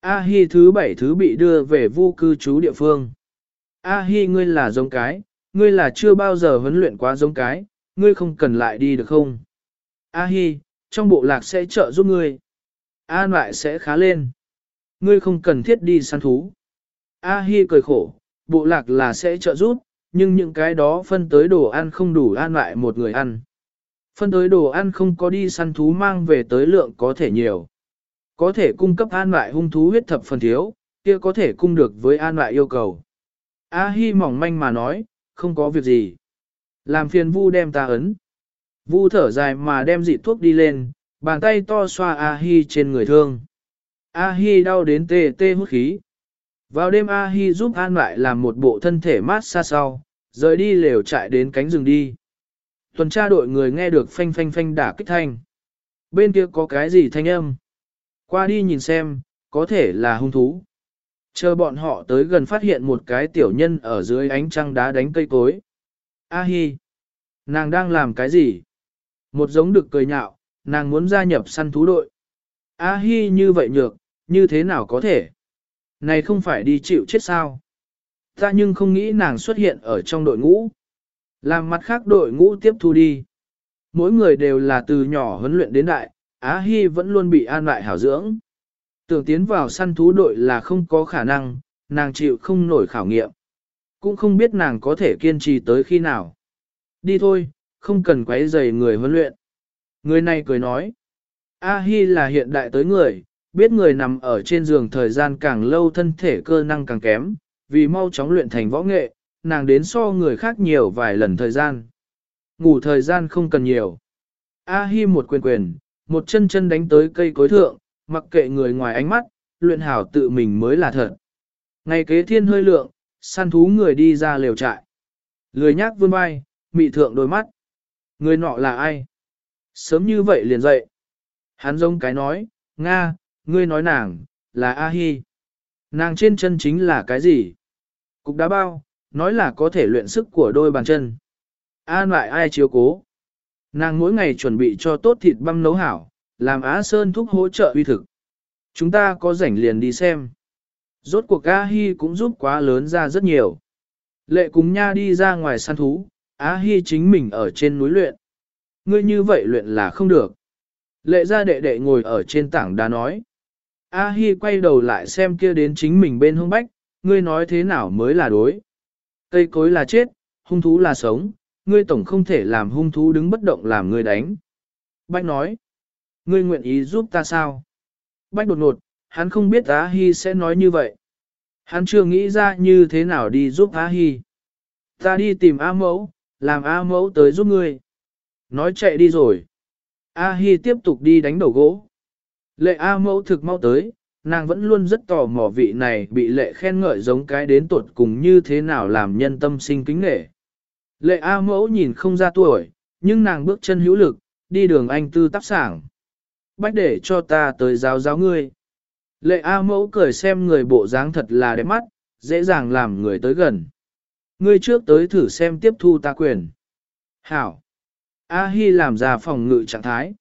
A-hi thứ bảy thứ bị đưa về vu cư trú địa phương. A-hi ngươi là giống cái, ngươi là chưa bao giờ huấn luyện quá giống cái, ngươi không cần lại đi được không? A-hi, trong bộ lạc sẽ trợ giúp ngươi. An lại sẽ khá lên. Ngươi không cần thiết đi săn thú. A-hi cười khổ, bộ lạc là sẽ trợ giúp, nhưng những cái đó phân tới đồ ăn không đủ an lại một người ăn. Phân tới đồ ăn không có đi săn thú mang về tới lượng có thể nhiều. Có thể cung cấp an lại hung thú huyết thập phần thiếu, kia có thể cung được với an lại yêu cầu. A-hi mỏng manh mà nói, không có việc gì. Làm phiền vu đem ta ấn. Vu thở dài mà đem dị thuốc đi lên, bàn tay to xoa A-hi trên người thương. A-hi đau đến tê tê hút khí. Vào đêm A-hi giúp An lại làm một bộ thân thể mát xa sau, rời đi lều chạy đến cánh rừng đi. Tuần tra đội người nghe được phanh phanh phanh đả kích thanh. Bên kia có cái gì thanh âm? Qua đi nhìn xem, có thể là hung thú. Chờ bọn họ tới gần phát hiện một cái tiểu nhân ở dưới ánh trăng đá đánh cây cối. A hi! Nàng đang làm cái gì? Một giống được cười nhạo, nàng muốn gia nhập săn thú đội. A hi như vậy nhược, như thế nào có thể? Này không phải đi chịu chết sao? Ta nhưng không nghĩ nàng xuất hiện ở trong đội ngũ. Làm mặt khác đội ngũ tiếp thu đi. Mỗi người đều là từ nhỏ huấn luyện đến đại, Á Hi vẫn luôn bị an lại hảo dưỡng. Tưởng tiến vào săn thú đội là không có khả năng, nàng chịu không nổi khảo nghiệm. Cũng không biết nàng có thể kiên trì tới khi nào. Đi thôi, không cần quấy rầy người huấn luyện. Người này cười nói. A Hi là hiện đại tới người, biết người nằm ở trên giường thời gian càng lâu thân thể cơ năng càng kém, vì mau chóng luyện thành võ nghệ, nàng đến so người khác nhiều vài lần thời gian. Ngủ thời gian không cần nhiều. A Hi một quyền quyền, một chân chân đánh tới cây cối thượng, mặc kệ người ngoài ánh mắt, luyện hảo tự mình mới là thật. Ngày kế thiên hơi lượng, săn thú người đi ra lều trại. Lười nhác vươn vai, mị thượng đôi mắt. Người nọ là ai? Sớm như vậy liền dậy. Hắn rông cái nói, Nga, ngươi nói nàng, là A-hi. Nàng trên chân chính là cái gì? Cục đá bao, nói là có thể luyện sức của đôi bàn chân. An lại ai chiếu cố? Nàng mỗi ngày chuẩn bị cho tốt thịt băm nấu hảo, làm Á Sơn thúc hỗ trợ uy thực. Chúng ta có rảnh liền đi xem. Rốt cuộc A Hi cũng giúp quá lớn ra rất nhiều. Lệ cùng nha đi ra ngoài săn thú, A Hi chính mình ở trên núi luyện. Ngươi như vậy luyện là không được. Lệ ra đệ đệ ngồi ở trên tảng đá nói. A Hi quay đầu lại xem kia đến chính mình bên hông bách, ngươi nói thế nào mới là đối. Cây cối là chết, hung thú là sống, ngươi tổng không thể làm hung thú đứng bất động làm ngươi đánh. Bách nói, ngươi nguyện ý giúp ta sao? Bách đột ngột, hắn không biết Á Hi sẽ nói như vậy. Hắn chưa nghĩ ra như thế nào đi giúp Á Hi. Ta đi tìm A mẫu, làm A mẫu tới giúp ngươi. Nói chạy đi rồi. A Hi tiếp tục đi đánh đầu gỗ. Lệ A mẫu thực mau tới, nàng vẫn luôn rất tò mò vị này bị lệ khen ngợi giống cái đến tuột cùng như thế nào làm nhân tâm sinh kính nghệ. Lệ A mẫu nhìn không ra tuổi, nhưng nàng bước chân hữu lực, đi đường anh tư tác sảng. Bách để cho ta tới giáo giáo ngươi. Lệ A mẫu cười xem người bộ dáng thật là đẹp mắt, dễ dàng làm người tới gần. Ngươi trước tới thử xem tiếp thu ta quyền. Hảo. A Hi làm ra phòng ngự trạng thái.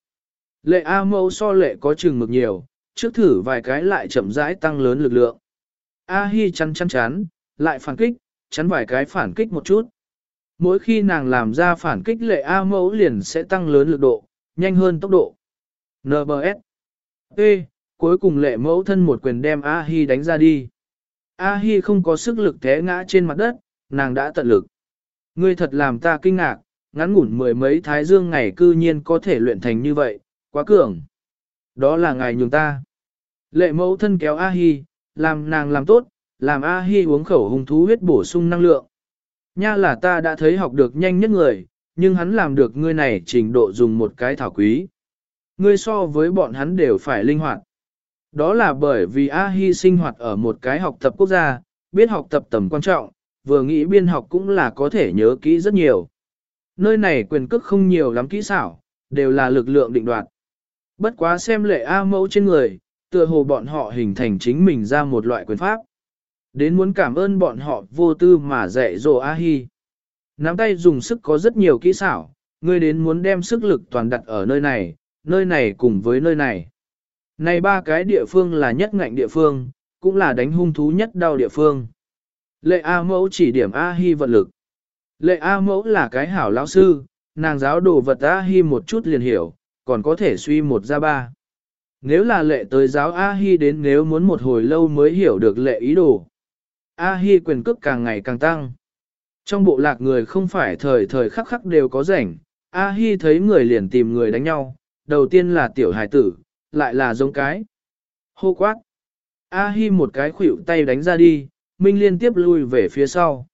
Lệ A mẫu so lệ có chừng mực nhiều, trước thử vài cái lại chậm rãi tăng lớn lực lượng. A Hi chắn chắn chắn, lại phản kích, chắn vài cái phản kích một chút. Mỗi khi nàng làm ra phản kích lệ A mẫu liền sẽ tăng lớn lực độ, nhanh hơn tốc độ. NBS Ê, cuối cùng lệ mẫu thân một quyền đem A Hi đánh ra đi. A Hi không có sức lực té ngã trên mặt đất, nàng đã tận lực. Ngươi thật làm ta kinh ngạc, ngắn ngủn mười mấy thái dương ngày cư nhiên có thể luyện thành như vậy, quá cường. Đó là ngài nhường ta. Lệ mẫu thân kéo A Hi, làm nàng làm tốt, làm A Hi uống khẩu hùng thú huyết bổ sung năng lượng. Nha là ta đã thấy học được nhanh nhất người, nhưng hắn làm được ngươi này trình độ dùng một cái thảo quý. Ngươi so với bọn hắn đều phải linh hoạt. Đó là bởi vì A Hi sinh hoạt ở một cái học tập quốc gia, biết học tập tầm quan trọng, vừa nghĩ biên học cũng là có thể nhớ kỹ rất nhiều. Nơi này quyền cước không nhiều lắm kỹ xảo, đều là lực lượng định đoạt. Bất quá xem lệ A mẫu trên người, tựa hồ bọn họ hình thành chính mình ra một loại quyền pháp. Đến muốn cảm ơn bọn họ vô tư mà dạy dỗ A-hi. Nắm tay dùng sức có rất nhiều kỹ xảo, ngươi đến muốn đem sức lực toàn đặt ở nơi này, nơi này cùng với nơi này. Này ba cái địa phương là nhất ngạnh địa phương, cũng là đánh hung thú nhất đau địa phương. Lệ A mẫu chỉ điểm A Hi vận lực. Lệ A mẫu là cái hảo lão sư, nàng giáo đồ vật A Hi một chút liền hiểu, còn có thể suy một ra ba. Nếu là lệ tới giáo A Hi đến nếu muốn một hồi lâu mới hiểu được lệ ý đồ. A Hi quyền cước càng ngày càng tăng. Trong bộ lạc người không phải thời thời khắc khắc đều có rảnh, A Hi thấy người liền tìm người đánh nhau, đầu tiên là tiểu hài tử, lại là giống cái. Hô quát. A Hi một cái khuỷu tay đánh ra đi, Minh liên tiếp lui về phía sau.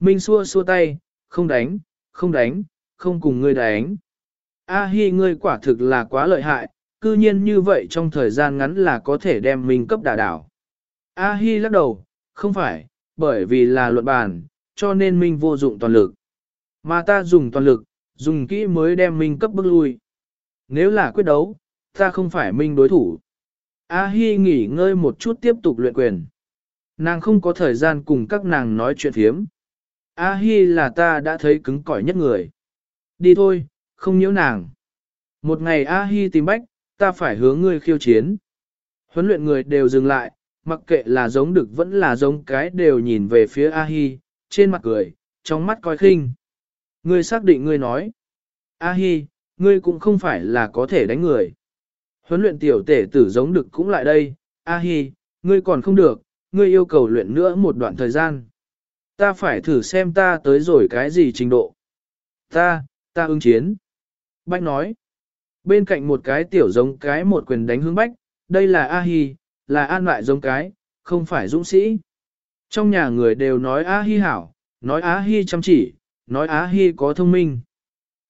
Minh xua xua tay, không đánh, không đánh, không cùng ngươi đánh. A Hi ngươi quả thực là quá lợi hại, cư nhiên như vậy trong thời gian ngắn là có thể đem mình cấp đả đảo. A Hi lắc đầu, không phải, bởi vì là luận bàn, cho nên Minh vô dụng toàn lực. Mà ta dùng toàn lực, dùng kỹ mới đem Minh cấp bước lui. Nếu là quyết đấu, ta không phải Minh đối thủ. A Hi nghỉ ngơi một chút tiếp tục luyện quyền. Nàng không có thời gian cùng các nàng nói chuyện thiếm. A Hi là ta đã thấy cứng cỏi nhất người. Đi thôi, không nhiễu nàng. Một ngày A Hi tìm bách, ta phải hướng ngươi khiêu chiến. Huấn luyện người đều dừng lại, mặc kệ là giống đực vẫn là giống cái đều nhìn về phía A Hi, trên mặt cười, trong mắt coi khinh. Ngươi xác định ngươi nói. A Hi, ngươi cũng không phải là có thể đánh người. Huấn luyện tiểu tể tử giống đực cũng lại đây, A Hi, ngươi còn không được, ngươi yêu cầu luyện nữa một đoạn thời gian. Ta phải thử xem ta tới rồi cái gì trình độ. Ta, ta ứng chiến. Bách nói. Bên cạnh một cái tiểu giống cái một quyền đánh hướng bách, đây là A Hi, là an lại giống cái, không phải dũng sĩ. Trong nhà người đều nói A Hi hảo, nói A Hi chăm chỉ, nói A Hi có thông minh.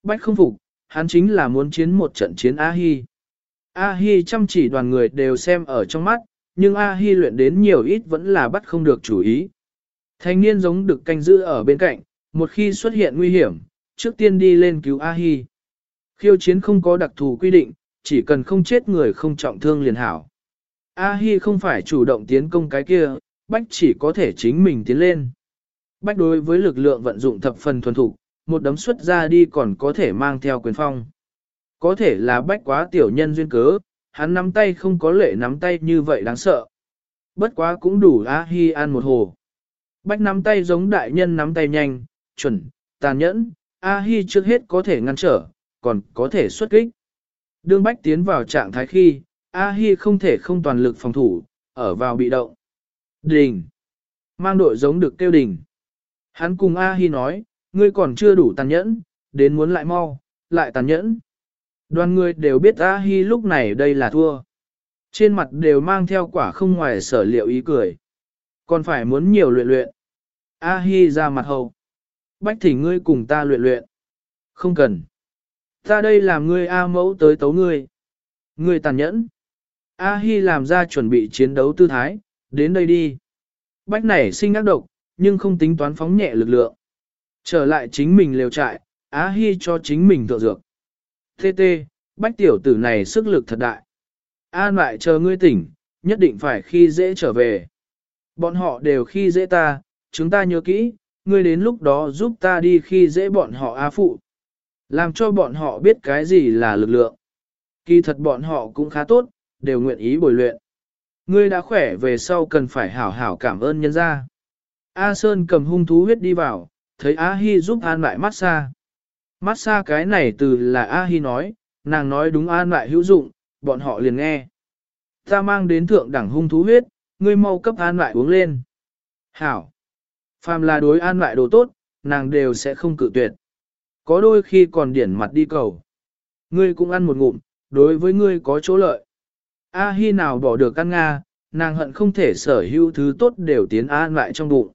Bách không phục, hắn chính là muốn chiến một trận chiến A Hi. A Hi chăm chỉ đoàn người đều xem ở trong mắt, nhưng A Hi luyện đến nhiều ít vẫn là bắt không được chủ ý. Thanh niên giống được canh giữ ở bên cạnh, một khi xuất hiện nguy hiểm, trước tiên đi lên cứu A Hi. Khiêu chiến không có đặc thù quy định, chỉ cần không chết người không trọng thương liền hảo. A Hi không phải chủ động tiến công cái kia, Bách chỉ có thể chính mình tiến lên. Bách đối với lực lượng vận dụng thập phần thuần thục, một đấm xuất ra đi còn có thể mang theo quyền phong. Có thể là Bách quá tiểu nhân duyên cớ, hắn nắm tay không có lệ nắm tay như vậy đáng sợ. Bất quá cũng đủ A Hi An một hồ. Bách nắm tay giống đại nhân nắm tay nhanh, chuẩn, tàn nhẫn, A Hi trước hết có thể ngăn trở, còn có thể xuất kích. Đương Bách tiến vào trạng thái khi, A Hi không thể không toàn lực phòng thủ, ở vào bị động. Đình! Mang đội giống được kêu đình. Hắn cùng A Hi nói, ngươi còn chưa đủ tàn nhẫn, đến muốn lại mau, lại tàn nhẫn. Đoàn người đều biết A Hi lúc này đây là thua. Trên mặt đều mang theo quả không ngoài sở liệu ý cười. Còn phải muốn nhiều luyện luyện. A Hi ra mặt hầu. Bách thỉnh ngươi cùng ta luyện luyện. Không cần. Ta đây làm ngươi A mẫu tới tấu ngươi. Ngươi tàn nhẫn. A Hi làm ra chuẩn bị chiến đấu tư thái, đến đây đi. Bách này sinh ác độc, nhưng không tính toán phóng nhẹ lực lượng. Trở lại chính mình liều trại, á Hi cho chính mình thượng dược. Tê tê, bách tiểu tử này sức lực thật đại. An lại chờ ngươi tỉnh, nhất định phải khi dễ trở về. Bọn họ đều khi dễ ta, chúng ta nhớ kỹ, ngươi đến lúc đó giúp ta đi khi dễ bọn họ A phụ. Làm cho bọn họ biết cái gì là lực lượng. Kỳ thật bọn họ cũng khá tốt, đều nguyện ý bồi luyện. Ngươi đã khỏe về sau cần phải hảo hảo cảm ơn nhân gia. A Sơn cầm hung thú huyết đi vào, thấy A Hi giúp an lại massage. Massage cái này từ là A Hi nói, nàng nói đúng an lại hữu dụng, bọn họ liền nghe. Ta mang đến thượng đẳng hung thú huyết, ngươi mau cấp an lại uống lên. Hảo. Phàm là đối an lại đồ tốt, nàng đều sẽ không cự tuyệt. Có đôi khi còn điển mặt đi cầu. Ngươi cũng ăn một ngụm, đối với ngươi có chỗ lợi. A Hi nào bỏ được ăn Nga, nàng hận không thể sở hữu thứ tốt đều tiến an lại trong bụng.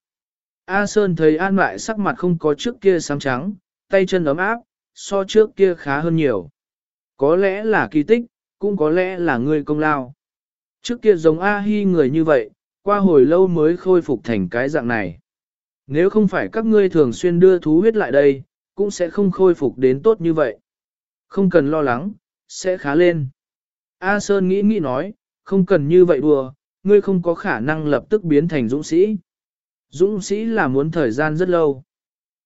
A Sơn thấy an lại sắc mặt không có trước kia sáng trắng, tay chân ấm áp, so trước kia khá hơn nhiều. Có lẽ là kỳ tích, cũng có lẽ là người công lao. Trước kia giống A Hi người như vậy, qua hồi lâu mới khôi phục thành cái dạng này. Nếu không phải các ngươi thường xuyên đưa thú huyết lại đây, cũng sẽ không khôi phục đến tốt như vậy. Không cần lo lắng, sẽ khá lên. A Sơn nghĩ nghĩ nói, không cần như vậy đùa, ngươi không có khả năng lập tức biến thành dũng sĩ. Dũng sĩ là muốn thời gian rất lâu.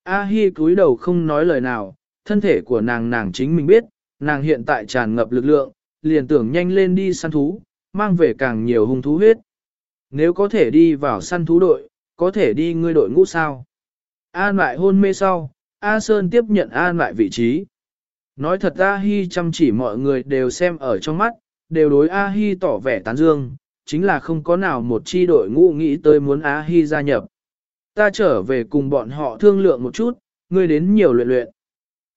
A Hi cúi đầu không nói lời nào, thân thể của nàng nàng chính mình biết, nàng hiện tại tràn ngập lực lượng, liền tưởng nhanh lên đi săn thú, mang về càng nhiều hung thú huyết. Nếu có thể đi vào săn thú đội, có thể đi ngươi đội ngũ sao. An lại hôn mê sau, A Sơn tiếp nhận an lại vị trí. Nói thật A Hi chăm chỉ mọi người đều xem ở trong mắt, đều đối A Hi tỏ vẻ tán dương, chính là không có nào một chi đội ngũ nghĩ tới muốn A Hi gia nhập. Ta trở về cùng bọn họ thương lượng một chút, ngươi đến nhiều luyện luyện.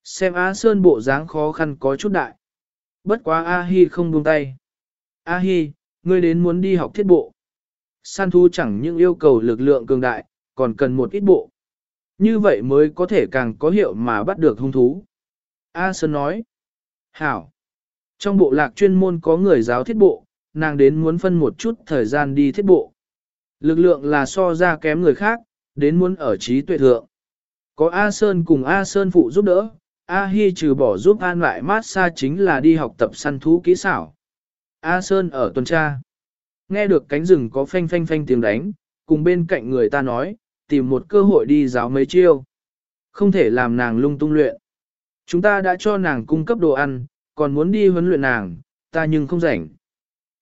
Xem A Sơn bộ dáng khó khăn có chút đại. Bất quá A Hi không buông tay. A Hi, ngươi đến muốn đi học thiết bộ. San thu chẳng những yêu cầu lực lượng cường đại, còn cần một ít bộ. Như vậy mới có thể càng có hiệu mà bắt được hung thú. A Sơn nói. Hảo. Trong bộ lạc chuyên môn có người giáo thiết bộ, nàng đến muốn phân một chút thời gian đi thiết bộ. Lực lượng là so ra kém người khác, đến muốn ở trí tuệ thượng. Có A Sơn cùng A Sơn phụ giúp đỡ, A Hi trừ bỏ giúp an lại mát xa chính là đi học tập săn thú kỹ xảo. A Sơn ở tuần tra. Nghe được cánh rừng có phanh phanh phanh tiếng đánh, cùng bên cạnh người ta nói, tìm một cơ hội đi giáo mấy chiêu. Không thể làm nàng lung tung luyện. Chúng ta đã cho nàng cung cấp đồ ăn, còn muốn đi huấn luyện nàng, ta nhưng không rảnh.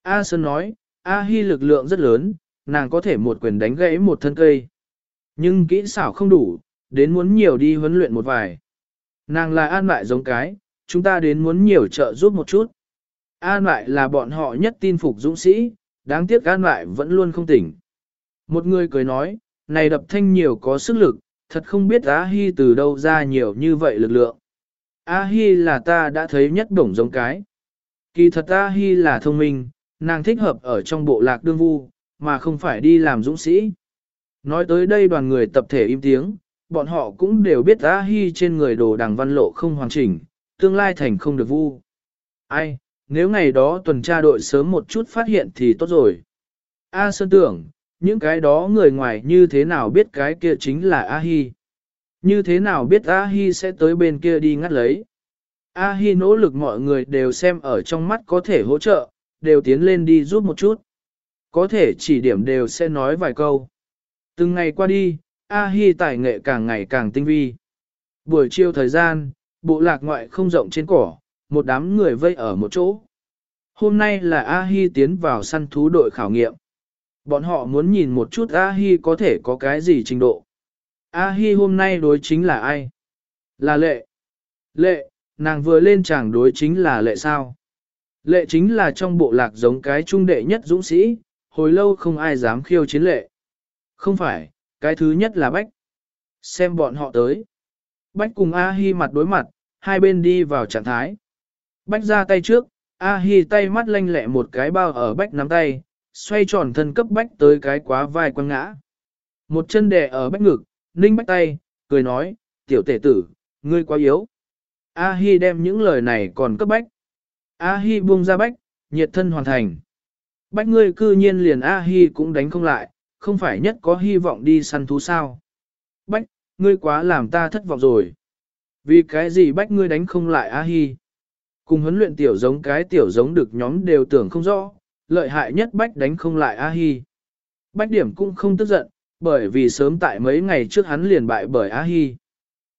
A Sơn nói, A Hi lực lượng rất lớn, nàng có thể một quyền đánh gãy một thân cây. Nhưng kỹ xảo không đủ, đến muốn nhiều đi huấn luyện một vài. Nàng là an lại giống cái, chúng ta đến muốn nhiều trợ giúp một chút. An lại là bọn họ nhất tin phục dũng sĩ, đáng tiếc an lại vẫn luôn không tỉnh. Một người cười nói, này đập thanh nhiều có sức lực, thật không biết A Hi từ đâu ra nhiều như vậy lực lượng. A Hi là ta đã thấy nhất bổng giống cái. Kỳ thật A Hi là thông minh, nàng thích hợp ở trong bộ lạc đương vu, mà không phải đi làm dũng sĩ. Nói tới đây đoàn người tập thể im tiếng, bọn họ cũng đều biết A Hi trên người đồ đằng văn lộ không hoàn chỉnh, tương lai thành không được vu. Ai, nếu ngày đó tuần tra đội sớm một chút phát hiện thì tốt rồi. A Sơn tưởng, những cái đó người ngoài như thế nào biết cái kia chính là A Hi. Như thế nào biết A Hi sẽ tới bên kia đi ngắt lấy. A Hi nỗ lực mọi người đều xem ở trong mắt có thể hỗ trợ, đều tiến lên đi giúp một chút. Có thể chỉ điểm đều sẽ nói vài câu. Từng ngày qua đi, A Hi tài nghệ càng ngày càng tinh vi. Buổi chiều thời gian, bộ lạc ngoại không rộng trên cỏ, một đám người vây ở một chỗ. Hôm nay là A Hi tiến vào săn thú đội khảo nghiệm. Bọn họ muốn nhìn một chút A Hi có thể có cái gì trình độ. A Hi hôm nay đối chính là ai? Là lệ. Lệ, nàng vừa lên chàng đối chính là lệ sao? Lệ chính là trong bộ lạc giống cái trung đệ nhất dũng sĩ, hồi lâu không ai dám khiêu chiến lệ. Không phải, cái thứ nhất là Bách. Xem bọn họ tới. Bách cùng A-hi mặt đối mặt, hai bên đi vào trạng thái. Bách ra tay trước, A-hi tay mắt lanh lẹ một cái bao ở Bách nắm tay, xoay tròn thân cấp Bách tới cái quá vai quăng ngã. Một chân đè ở Bách ngực, ninh Bách tay, cười nói, tiểu tể tử, ngươi quá yếu. A-hi đem những lời này còn cấp Bách. A-hi buông ra Bách, nhiệt thân hoàn thành. Bách ngươi cư nhiên liền A-hi cũng đánh không lại, không phải nhất có hy vọng đi săn thú sao. Bách, ngươi quá làm ta thất vọng rồi. Vì cái gì bách ngươi đánh không lại A-hi? Cùng huấn luyện tiểu giống cái tiểu giống được nhóm đều tưởng không rõ, lợi hại nhất bách đánh không lại A-hi. Bách điểm cũng không tức giận, bởi vì sớm tại mấy ngày trước hắn liền bại bởi A-hi.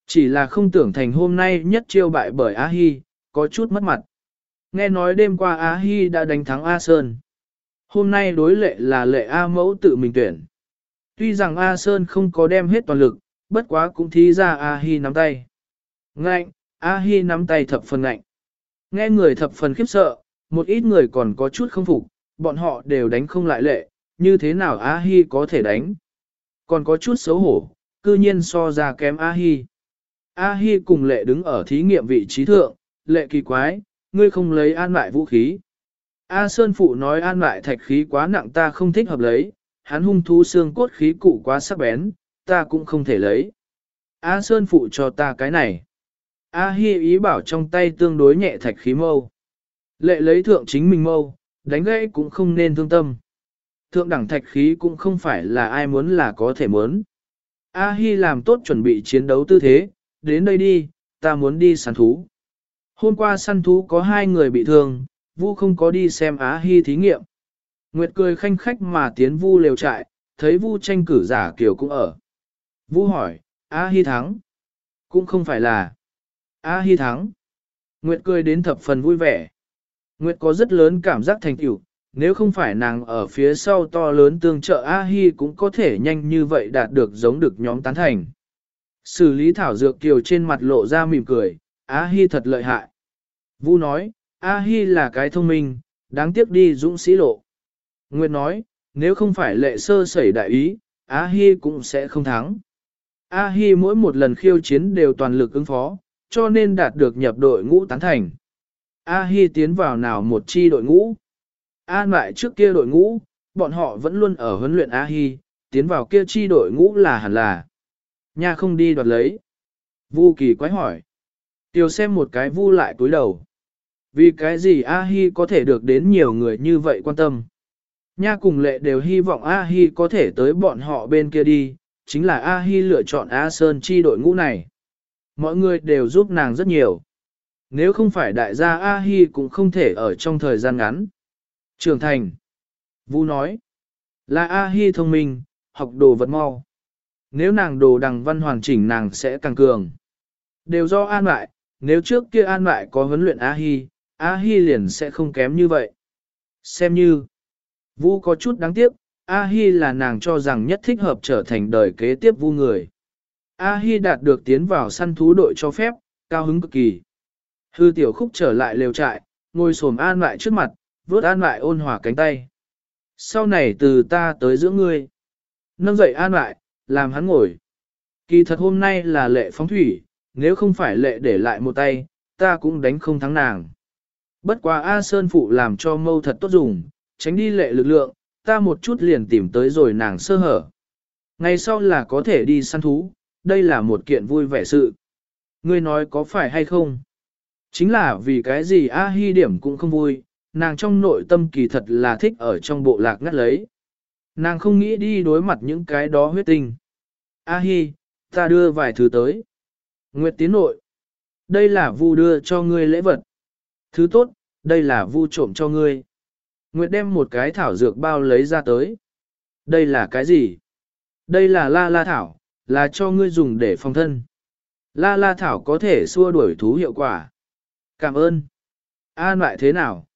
Chỉ là không tưởng thành hôm nay nhất chiêu bại bởi A-hi, có chút mất mặt. Nghe nói đêm qua A-hi đã đánh thắng A Sơn. Hôm nay đối lệ là lệ A mẫu tự mình tuyển. Tuy rằng A Sơn không có đem hết toàn lực, bất quá cũng thí ra A Hi nắm tay. Ngạnh, A Hi nắm tay thập phần ngạnh. Nghe người thập phần khiếp sợ, một ít người còn có chút không phục, bọn họ đều đánh không lại lệ, như thế nào A Hi có thể đánh. Còn có chút xấu hổ, cư nhiên so ra kém A Hi. A Hi cùng lệ đứng ở thí nghiệm vị trí thượng, lệ kỳ quái, ngươi không lấy an lại vũ khí. A Sơn Phụ nói an lại thạch khí quá nặng ta không thích hợp lấy, hắn hung thú xương cốt khí cụ quá sắc bén, ta cũng không thể lấy. A Sơn Phụ cho ta cái này. A Hi ý bảo trong tay tương đối nhẹ thạch khí mâu. Lệ lấy thượng chính mình mâu, đánh gãy cũng không nên thương tâm. Thượng đẳng thạch khí cũng không phải là ai muốn là có thể muốn. A Hi làm tốt chuẩn bị chiến đấu tư thế, đến đây đi, ta muốn đi săn thú. Hôm qua săn thú có hai người bị thương, Vu không có đi xem Á Hi thí nghiệm. Nguyệt cười khanh khách mà tiến Vu lều trại, thấy Vu tranh cử giả kiểu cũng ở. Vu hỏi, Á Hi thắng. Cũng không phải là. Á Hi thắng. Nguyệt cười đến thập phần vui vẻ. Nguyệt có rất lớn cảm giác thành tựu, nếu không phải nàng ở phía sau to lớn tương trợ A-hi cũng có thể nhanh như vậy đạt được giống được nhóm tán thành. Xử lý thảo dược kiều trên mặt lộ ra mỉm cười, A-hi thật lợi hại. Vu nói, A-hi là cái thông minh, đáng tiếc đi dũng sĩ lộ. Nguyệt nói, nếu không phải lệ sơ sẩy đại ý, A-hi cũng sẽ không thắng. A-hi mỗi một lần khiêu chiến đều toàn lực ứng phó, cho nên đạt được nhập đội ngũ tán thành. A-hi tiến vào nào một chi đội ngũ. An lại trước kia đội ngũ, bọn họ vẫn luôn ở huấn luyện A-hi, tiến vào kia chi đội ngũ là hẳn là. Nha không đi đoạt lấy. Vu kỳ quái hỏi. Tiêu xem một cái vu lại cúi đầu. Vì cái gì A-hi có thể được đến nhiều người như vậy quan tâm. Nha cùng lệ đều hy vọng A-hi có thể tới bọn họ bên kia đi, chính là A-hi lựa chọn A Sơn chi đội ngũ này. Mọi người đều giúp nàng rất nhiều. Nếu không phải đại gia A-hi cũng không thể ở trong thời gian ngắn. Trưởng thành. Vũ nói. Là A-hi thông minh, học đồ vật mau. Nếu nàng đồ đằng văn hoàn chỉnh nàng sẽ càng cường. Đều do an lại, nếu trước kia an lại có huấn luyện A-hi, A-hi liền sẽ không kém như vậy. Xem như. Vu có chút đáng tiếc, A-hi là nàng cho rằng nhất thích hợp trở thành đời kế tiếp vu người. A-hi đạt được tiến vào săn thú đội cho phép, cao hứng cực kỳ. Hư tiểu khúc trở lại lều trại, ngồi xổm an lại trước mặt, vớt an lại ôn hòa cánh tay. Sau này từ ta tới giữa ngươi. Nâng dậy an lại, làm hắn ngồi. Kỳ thật hôm nay là lệ phóng thủy, nếu không phải lệ để lại một tay, ta cũng đánh không thắng nàng. Bất quá A Sơn Phụ làm cho mâu thật tốt dùng, tránh đi lệ lực lượng, ta một chút liền tìm tới rồi nàng sơ hở. Ngày sau là có thể đi săn thú, đây là một kiện vui vẻ sự. Ngươi nói có phải hay không? Chính là vì cái gì A Hi điểm cũng không vui, nàng trong nội tâm kỳ thật là thích ở trong bộ lạc ngắt lấy. Nàng không nghĩ đi đối mặt những cái đó huyết tinh. A Hi, ta đưa vài thứ tới. Nguyệt tiến nội. Đây là vu đưa cho ngươi lễ vật. Thứ tốt, đây là vu trộm cho ngươi. Nguyệt đem một cái thảo dược bao lấy ra tới. Đây là cái gì? Đây là la la thảo, là cho ngươi dùng để phòng thân. La la thảo có thể xua đuổi thú hiệu quả. Cảm ơn. An lại thế nào?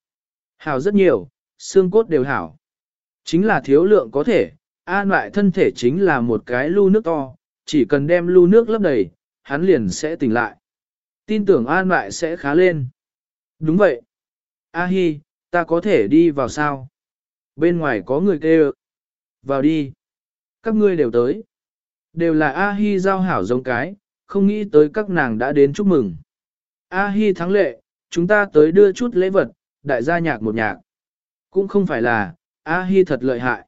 Hảo rất nhiều, xương cốt đều hảo. Chính là thiếu lượng có thể, an lại thân thể chính là một cái lu nước to, chỉ cần đem lu nước lấp đầy, hắn liền sẽ tỉnh lại. Tin tưởng an lại sẽ khá lên. Đúng vậy. A hi, ta có thể đi vào sao? Bên ngoài có người kêu. Vào đi. Các ngươi đều tới. Đều là A-hi giao hảo giống cái, không nghĩ tới các nàng đã đến chúc mừng. A-hi thắng lệ, chúng ta tới đưa chút lễ vật, đại gia nhạc một nhạc. Cũng không phải là, A-hi thật lợi hại.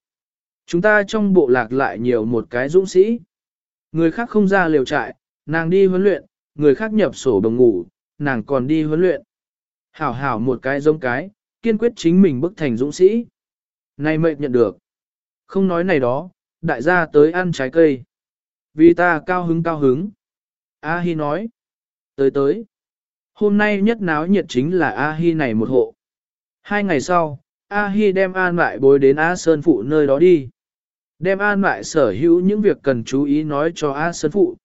Chúng ta trong bộ lạc lại nhiều một cái dũng sĩ. Người khác không ra liều trại, nàng đi huấn luyện, người khác nhập sổ đồng ngủ, nàng còn đi huấn luyện. Hảo hảo một cái giống cái, kiên quyết chính mình bức thành dũng sĩ. Này mệnh nhận được. Không nói này đó, đại gia tới ăn trái cây. Vì ta cao hứng cao hứng. A-hi nói. Tới tới. Hôm nay nhất náo nhiệt chính là A-hi này một hộ. Hai ngày sau, A-hi đem An lại bối đến A Sơn Phụ nơi đó đi. Đem An lại sở hữu những việc cần chú ý nói cho A Sơn Phụ.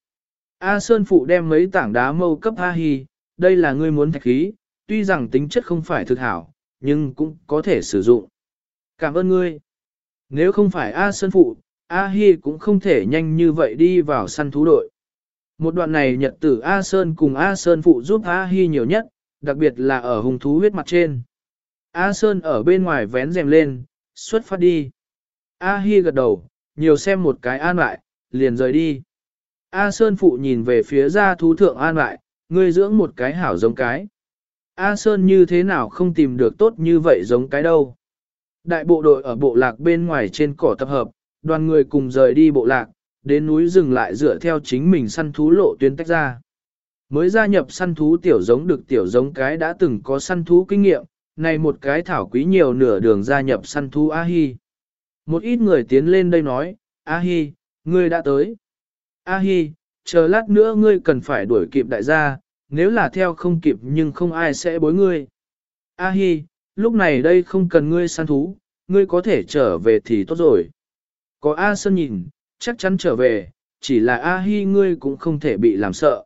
A Sơn Phụ đem mấy tảng đá mâu cấp A-hi, đây là ngươi muốn thạch khí, tuy rằng tính chất không phải thực hảo, nhưng cũng có thể sử dụng. Cảm ơn ngươi. Nếu không phải A Sơn Phụ, A Hi cũng không thể nhanh như vậy đi vào săn thú đội. Một đoạn này nhật tử A Sơn cùng A Sơn phụ giúp A Hi nhiều nhất, đặc biệt là ở hùng thú huyết mặt trên. A Sơn ở bên ngoài vén rèm lên, xuất phát đi. A Hi gật đầu, nhiều xem một cái an lại, liền rời đi. A Sơn phụ nhìn về phía ra thú thượng an lại, ngươi dưỡng một cái hảo giống cái. A Sơn như thế nào không tìm được tốt như vậy giống cái đâu. Đại bộ đội ở bộ lạc bên ngoài trên cỏ tập hợp, đoàn người cùng rời đi bộ lạc, đến núi rừng lại dựa theo chính mình săn thú lộ tuyến tách ra. Mới gia nhập săn thú tiểu giống được tiểu giống cái đã từng có săn thú kinh nghiệm, này một cái thảo quý nhiều nửa đường gia nhập săn thú A-hi. Một ít người tiến lên đây nói, A-hi, ngươi đã tới. A-hi, chờ lát nữa ngươi cần phải đuổi kịp đại gia, nếu là theo không kịp nhưng không ai sẽ bối ngươi. A-hi, lúc này đây không cần ngươi săn thú, ngươi có thể trở về thì tốt rồi. Có A Sơn nhìn, chắc chắn trở về, chỉ là A Hi ngươi cũng không thể bị làm sợ.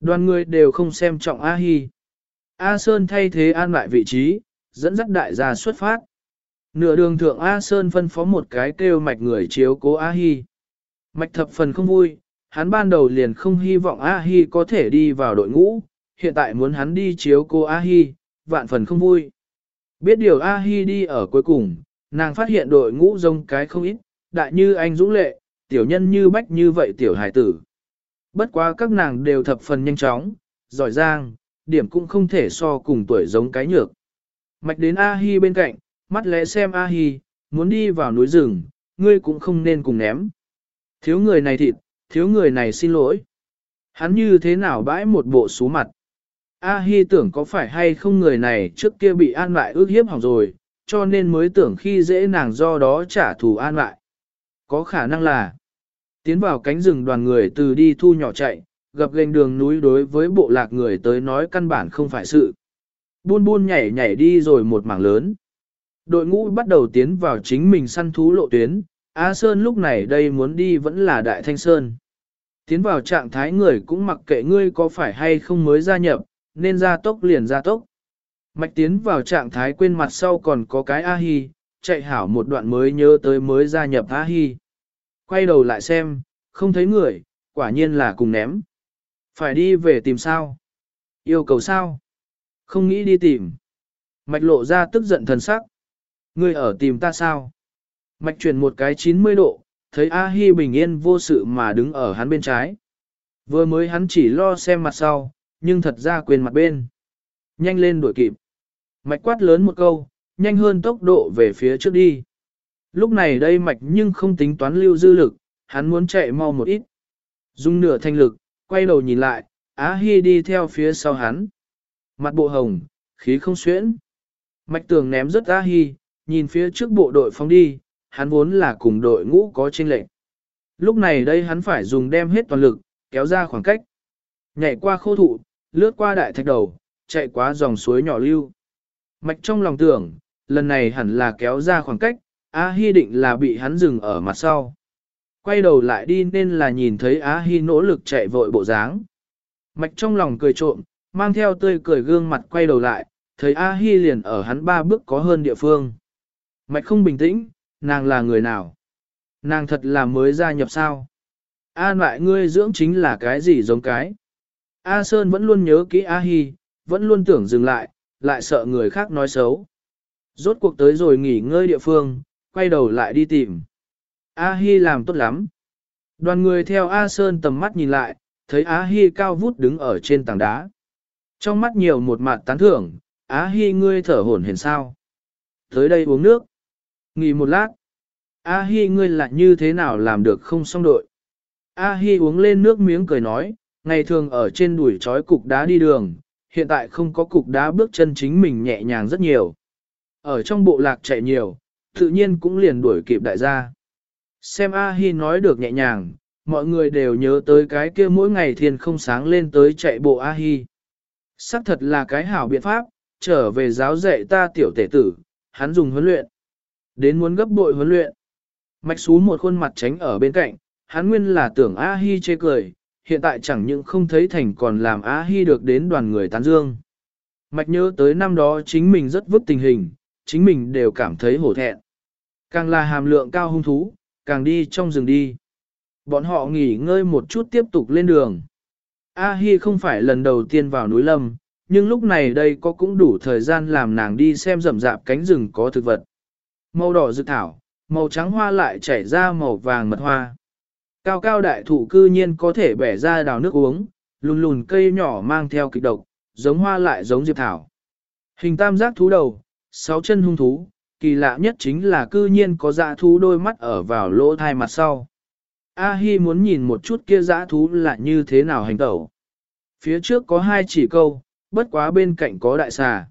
Đoàn người đều không xem trọng A Hi. A Sơn thay thế an lại vị trí, dẫn dắt đại gia xuất phát. Nửa đường thượng A Sơn phân phó một cái kêu mạch người chiếu cố A Hi. Mạch thập phần không vui, hắn ban đầu liền không hy vọng A Hi có thể đi vào đội ngũ, hiện tại muốn hắn đi chiếu cô A Hi, vạn phần không vui. Biết điều A Hi đi ở cuối cùng, nàng phát hiện đội ngũ rông cái không ít, đại như anh dũng lệ, tiểu nhân như bách như vậy tiểu hải tử. Bất quá các nàng đều thập phần nhanh chóng, giỏi giang, điểm cũng không thể so cùng tuổi giống cái nhược. Mạch đến A-hi bên cạnh, mắt lẽ xem A-hi, muốn đi vào núi rừng, ngươi cũng không nên cùng ném. Thiếu người này thịt, thiếu người này xin lỗi. Hắn như thế nào bãi một bộ xú mặt. A-hi tưởng có phải hay không người này trước kia bị an lại ước hiếp hỏng rồi, cho nên mới tưởng khi dễ nàng do đó trả thù an lại. Có khả năng là tiến vào cánh rừng đoàn người từ đi thu nhỏ chạy, gặp gành đường núi đối với bộ lạc người tới nói căn bản không phải sự. Buôn buôn nhảy nhảy đi rồi một mảng lớn. Đội ngũ bắt đầu tiến vào chính mình săn thú lộ tuyến, A Sơn lúc này đây muốn đi vẫn là Đại Thanh Sơn. Tiến vào trạng thái người cũng mặc kệ ngươi có phải hay không mới gia nhập, nên ra tốc liền ra tốc. Mạch tiến vào trạng thái quên mặt sau còn có cái A-hi, chạy hảo một đoạn mới nhớ tới mới gia nhập A-hi. Quay đầu lại xem, không thấy người, quả nhiên là cùng ném. Phải đi về tìm sao? Yêu cầu sao? Không nghĩ đi tìm. Mạch lộ ra tức giận thần sắc. Ngươi ở tìm ta sao? Mạch chuyển một cái 90 độ, thấy A-hi bình yên vô sự mà đứng ở hắn bên trái. Vừa mới hắn chỉ lo xem mặt sau, nhưng thật ra quên mặt bên. Nhanh lên đuổi kịp. Mạch quát lớn một câu, nhanh hơn tốc độ về phía trước đi. Lúc này đây mạch nhưng không tính toán lưu dư lực, hắn muốn chạy mau một ít. Dùng nửa thanh lực, quay đầu nhìn lại, Á Hi đi theo phía sau hắn. Mặt bộ hồng, khí không xuyễn. Mạch tường ném rất Á Hi, nhìn phía trước bộ đội phóng đi, hắn vốn là cùng đội ngũ có chênh lệnh. Lúc này đây hắn phải dùng đem hết toàn lực, kéo ra khoảng cách. Nhảy qua khô thụ, lướt qua đại thạch đầu, chạy qua dòng suối nhỏ lưu. Mạch trong lòng tưởng, lần này hẳn là kéo ra khoảng cách, A Hi định là bị hắn dừng ở mặt sau. Quay đầu lại đi nên là nhìn thấy A Hi nỗ lực chạy vội bộ dáng. Mạch trong lòng cười trộm, mang theo tươi cười gương mặt quay đầu lại, thấy A Hi liền ở hắn ba bước có hơn địa phương. Mạch không bình tĩnh, nàng là người nào? Nàng thật là mới gia nhập sao? A lại ngươi dưỡng chính là cái gì giống cái? A Sơn vẫn luôn nhớ kỹ A Hi, vẫn luôn tưởng dừng lại, lại sợ người khác nói xấu. Rốt cuộc tới rồi nghỉ ngơi địa phương, quay đầu lại đi tìm. A Hi làm tốt lắm. Đoàn người theo A Sơn tầm mắt nhìn lại, thấy A Hi cao vút đứng ở trên tảng đá. Trong mắt nhiều một mặt tán thưởng, A Hi ngươi thở hổn hển sao. Tới đây uống nước. Nghỉ một lát. A Hi ngươi lại như thế nào làm được không xong đội. A Hi uống lên nước miếng cười nói, ngày thường ở trên đuổi trói cục đá đi đường, hiện tại không có cục đá bước chân chính mình nhẹ nhàng rất nhiều. Ở trong bộ lạc chạy nhiều, tự nhiên cũng liền đuổi kịp đại gia. Xem A-hi nói được nhẹ nhàng, mọi người đều nhớ tới cái kia mỗi ngày thiên không sáng lên tới chạy bộ A-hi. Sắc thật là cái hảo biện pháp, trở về giáo dạy ta tiểu tể tử, hắn dùng huấn luyện. Đến muốn gấp bội huấn luyện. Mạch xú một khuôn mặt tránh ở bên cạnh, hắn nguyên là tưởng A-hi chê cười, hiện tại chẳng những không thấy thành còn làm A-hi được đến đoàn người tán dương. Mạch nhớ tới năm đó chính mình rất vứt tình hình, chính mình đều cảm thấy hổ thẹn. Càng là hàm lượng cao hung thú, càng đi trong rừng đi. Bọn họ nghỉ ngơi một chút tiếp tục lên đường. A-hi không phải lần đầu tiên vào núi lâm, nhưng lúc này đây có cũng đủ thời gian làm nàng đi xem rậm rạp cánh rừng có thực vật. Màu đỏ dự thảo, màu trắng hoa lại chảy ra màu vàng mật hoa. Cao cao đại thụ cư nhiên có thể bẻ ra đào nước uống, lùn lùn cây nhỏ mang theo kịch độc, giống hoa lại giống diệp thảo. Hình tam giác thú đầu, sáu chân hung thú, kỳ lạ nhất chính là cư nhiên có dã thú đôi mắt ở vào lỗ thai mặt sau. A-hi muốn nhìn một chút kia dã thú là như thế nào hành tẩu. Phía trước có hai chỉ câu, bất quá bên cạnh có đại xà.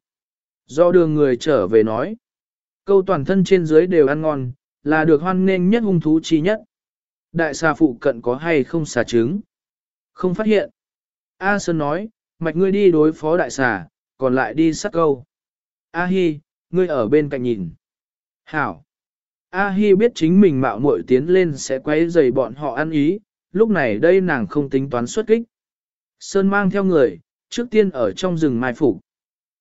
Do đường người trở về nói, câu toàn thân trên dưới đều ăn ngon, là được hoan nghênh nhất hung thú chi nhất. Đại xà phụ cận có hay không xà trứng? Không phát hiện. A Sơn nói, mạch ngươi đi đối phó đại xà, còn lại đi sát câu. A Hi, ngươi ở bên cạnh nhìn. Hảo. A Hi biết chính mình mạo muội tiến lên sẽ quấy rầy bọn họ ăn ý, lúc này đây nàng không tính toán xuất kích. Sơn mang theo người, trước tiên ở trong rừng mai phục.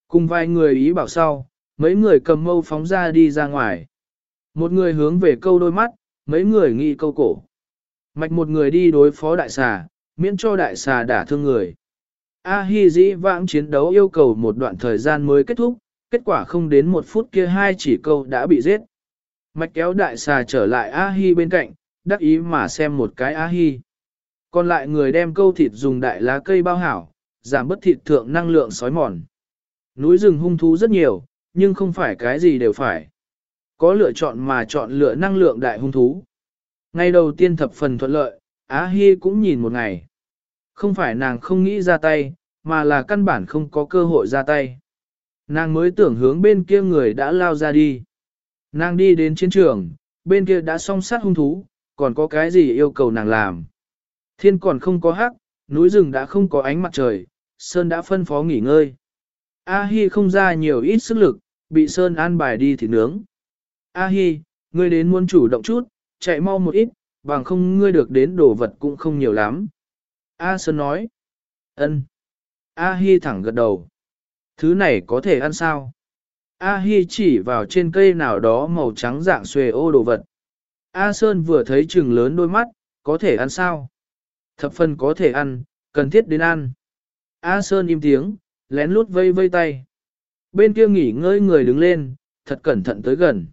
Cùng vài người ý bảo sau, mấy người cầm mâu phóng ra đi ra ngoài. Một người hướng về câu đôi mắt, mấy người nghi câu cổ. Mạch một người đi đối phó đại xà, miễn cho đại xà đả thương người. A-hi dĩ vãng chiến đấu yêu cầu một đoạn thời gian mới kết thúc, kết quả không đến một phút kia hai chỉ câu đã bị giết. Mạch kéo đại xà trở lại A-hi bên cạnh, đắc ý mà xem một cái A-hi. Còn lại người đem câu thịt dùng đại lá cây bao hảo, giảm bất thịt thượng năng lượng sói mòn. Núi rừng hung thú rất nhiều, nhưng không phải cái gì đều phải. Có lựa chọn mà chọn lựa năng lượng đại hung thú. Ngày đầu tiên thập phần thuận lợi, Á Hi cũng nhìn một ngày. Không phải nàng không nghĩ ra tay, mà là căn bản không có cơ hội ra tay. Nàng mới tưởng hướng bên kia người đã lao ra đi. Nàng đi đến chiến trường, bên kia đã song sát hung thú, còn có cái gì yêu cầu nàng làm. Thiên còn không có hắc, núi rừng đã không có ánh mặt trời, Sơn đã phân phó nghỉ ngơi. A Hi không ra nhiều ít sức lực, bị Sơn an bài đi thì nướng. A Hi, ngươi đến muốn chủ động chút, chạy mau một ít, bằng không ngươi được đến đồ vật cũng không nhiều lắm. A Sơn nói. Ân. A Hi thẳng gật đầu. Thứ này có thể ăn sao? A Hi chỉ vào trên cây nào đó màu trắng dạng xuề ô đồ vật. A Sơn vừa thấy trừng lớn đôi mắt, có thể ăn sao? Thập phần có thể ăn, cần thiết đến ăn. A Sơn im tiếng, lén lút vây vây tay. Bên kia nghỉ ngơi người đứng lên, thật cẩn thận tới gần.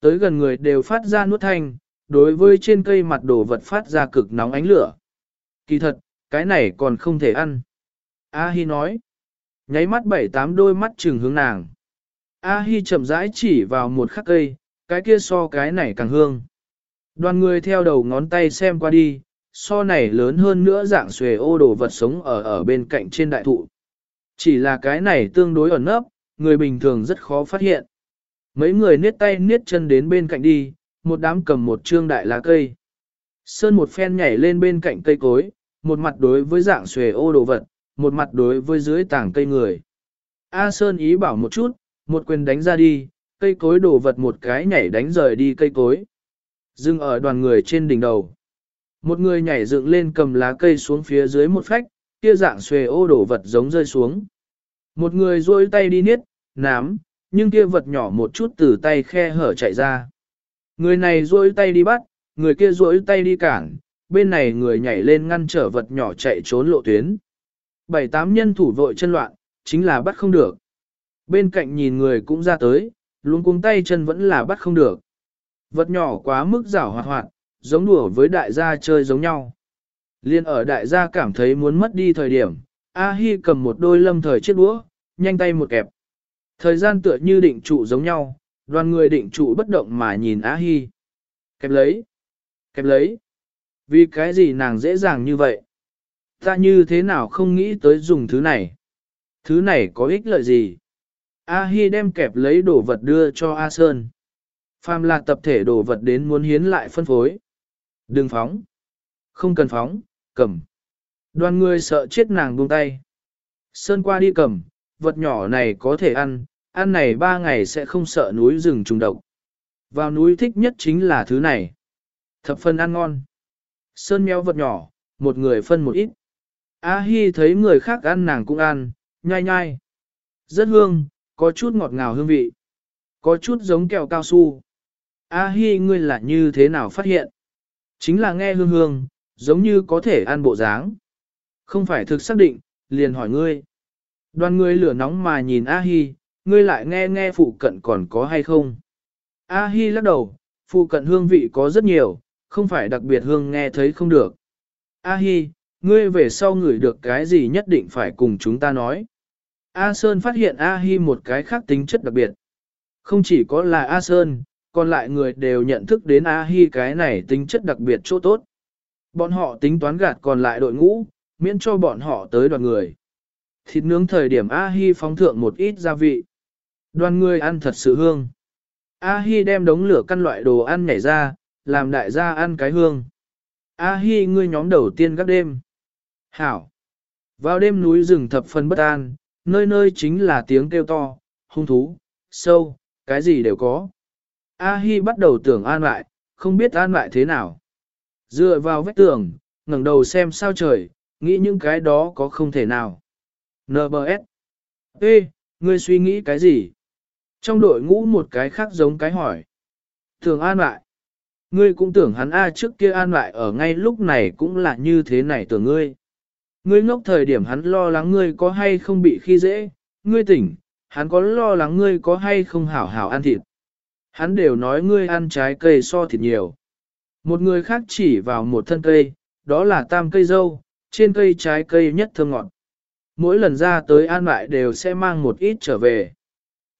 Tới gần người đều phát ra nuốt thanh, đối với trên cây mặt đồ vật phát ra cực nóng ánh lửa. Kỳ thật, cái này còn không thể ăn. A Hi nói. Nháy mắt bảy tám đôi mắt trừng hướng nàng. A Hi chậm rãi chỉ vào một khắc cây, cái kia so cái này càng hương. Đoàn người theo đầu ngón tay xem qua đi, so này lớn hơn nữa dạng xuề ô đồ vật sống ở ở bên cạnh trên đại thụ. Chỉ là cái này tương đối ẩn nấp, người bình thường rất khó phát hiện. Mấy người niết tay niết chân đến bên cạnh đi, một đám cầm một trương đại lá cây. Sơn một phen nhảy lên bên cạnh cây cối, một mặt đối với dạng xuề ô đồ vật, một mặt đối với dưới tảng cây người. A Sơn ý bảo một chút, một quyền đánh ra đi, cây cối đồ vật một cái nhảy đánh rời đi cây cối. Dừng ở đoàn người trên đỉnh đầu. Một người nhảy dựng lên cầm lá cây xuống phía dưới một phách, kia dạng xuề ô đổ vật giống rơi xuống. Một người duỗi tay đi niết, nám, nhưng kia vật nhỏ một chút từ tay khe hở chạy ra. Người này duỗi tay đi bắt, người kia duỗi tay đi cản, bên này người nhảy lên ngăn trở vật nhỏ chạy trốn lộ tuyến. Bảy tám nhân thủ vội chân loạn, chính là bắt không được. Bên cạnh nhìn người cũng ra tới, luôn cuống tay chân vẫn là bắt không được. Vật nhỏ quá mức rảo hoạt hoạt, giống đùa với đại gia chơi giống nhau. Liên ở đại gia cảm thấy muốn mất đi thời điểm, A-hi cầm một đôi lâm thời chiếc đũa, nhanh tay một kẹp. Thời gian tựa như định trụ giống nhau, đoàn người định trụ bất động mà nhìn A-hi. Kẹp lấy, kẹp lấy. Vì cái gì nàng dễ dàng như vậy? Ta như thế nào không nghĩ tới dùng thứ này? Thứ này có ích lợi gì? A-hi đem kẹp lấy đồ vật đưa cho A Sơn. Phàm là tập thể đồ vật đến muốn hiến lại phân phối. Đừng phóng. Không cần phóng, cầm. Đoàn người sợ chết nàng buông tay. Sơn qua đi cầm, vật nhỏ này có thể ăn, ăn này ba ngày sẽ không sợ núi rừng trùng độc. Vào núi thích nhất chính là thứ này. Thập phân ăn ngon. Sơn méo vật nhỏ, một người phân một ít. A Hi thấy người khác ăn nàng cũng ăn, nhai nhai. Rất hương, có chút ngọt ngào hương vị. Có chút giống kẹo cao su. A Hi ngươi là như thế nào phát hiện? Chính là nghe hương hương, giống như có thể ăn bộ dáng. Không phải thực xác định, liền hỏi ngươi. Đoàn ngươi lửa nóng mà nhìn A-hi, ngươi lại nghe nghe phụ cận còn có hay không. A-hi lắc đầu, phụ cận hương vị có rất nhiều, không phải đặc biệt hương nghe thấy không được. A-hi, ngươi về sau ngửi được cái gì nhất định phải cùng chúng ta nói. A Sơn phát hiện A-hi một cái khác tính chất đặc biệt. Không chỉ có là A Sơn, còn lại người đều nhận thức đến A-hi cái này tính chất đặc biệt chỗ tốt. Bọn họ tính toán gạt còn lại đội ngũ, miễn cho bọn họ tới đoàn người. Thịt nướng thời điểm A-hi phóng thượng một ít gia vị. Đoàn người ăn thật sự hương. A-hi đem đống lửa căn loại đồ ăn nhảy ra, làm đại gia ăn cái hương. A-hi ngươi nhóm đầu tiên gác đêm. Hảo. Vào đêm núi rừng thập phân bất an, nơi nơi chính là tiếng kêu to, hung thú, sâu, cái gì đều có. A-hi bắt đầu tưởng an lại, không biết an lại thế nào. Dựa vào vách tường, ngẩng đầu xem sao trời, nghĩ những cái đó có không thể nào. N.B.S. Ê, ngươi suy nghĩ cái gì? Trong đội ngũ một cái khác giống cái hỏi. Thường an lại. Ngươi cũng tưởng hắn A trước kia an lại ở ngay lúc này cũng là như thế này tưởng ngươi. Ngươi ngốc thời điểm hắn lo lắng ngươi có hay không bị khi dễ, ngươi tỉnh, hắn có lo lắng ngươi có hay không hảo hảo ăn thịt. Hắn đều nói ngươi ăn trái cây so thịt nhiều. Một người khác chỉ vào một thân cây, đó là tam cây dâu, trên cây trái cây nhất thơm ngọt. Mỗi lần ra tới an lại đều sẽ mang một ít trở về.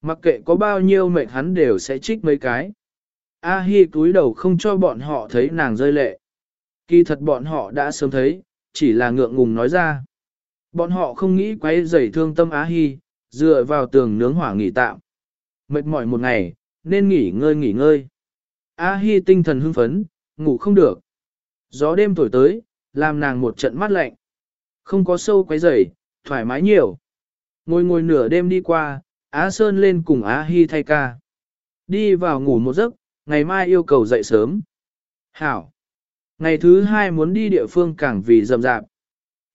Mặc kệ có bao nhiêu mệnh hắn đều sẽ trích mấy cái. A Hi cúi đầu không cho bọn họ thấy nàng rơi lệ. Kỳ thật bọn họ đã sớm thấy, chỉ là ngượng ngùng nói ra. Bọn họ không nghĩ quấy rầy thương tâm A Hi, dựa vào tường nướng hỏa nghỉ tạm. Mệt mỏi một ngày, nên nghỉ ngơi nghỉ ngơi. A Hi tinh thần hưng phấn, ngủ không được. Gió đêm thổi tới, làm nàng một trận mát lạnh. Không có sâu quấy rầy, thoải mái nhiều. Ngồi ngồi nửa đêm đi qua, Á Sơn lên cùng Á Hi thay ca. Đi vào ngủ một giấc, ngày mai yêu cầu dậy sớm. Hảo. Ngày thứ hai muốn đi địa phương càng vì rầm rạp.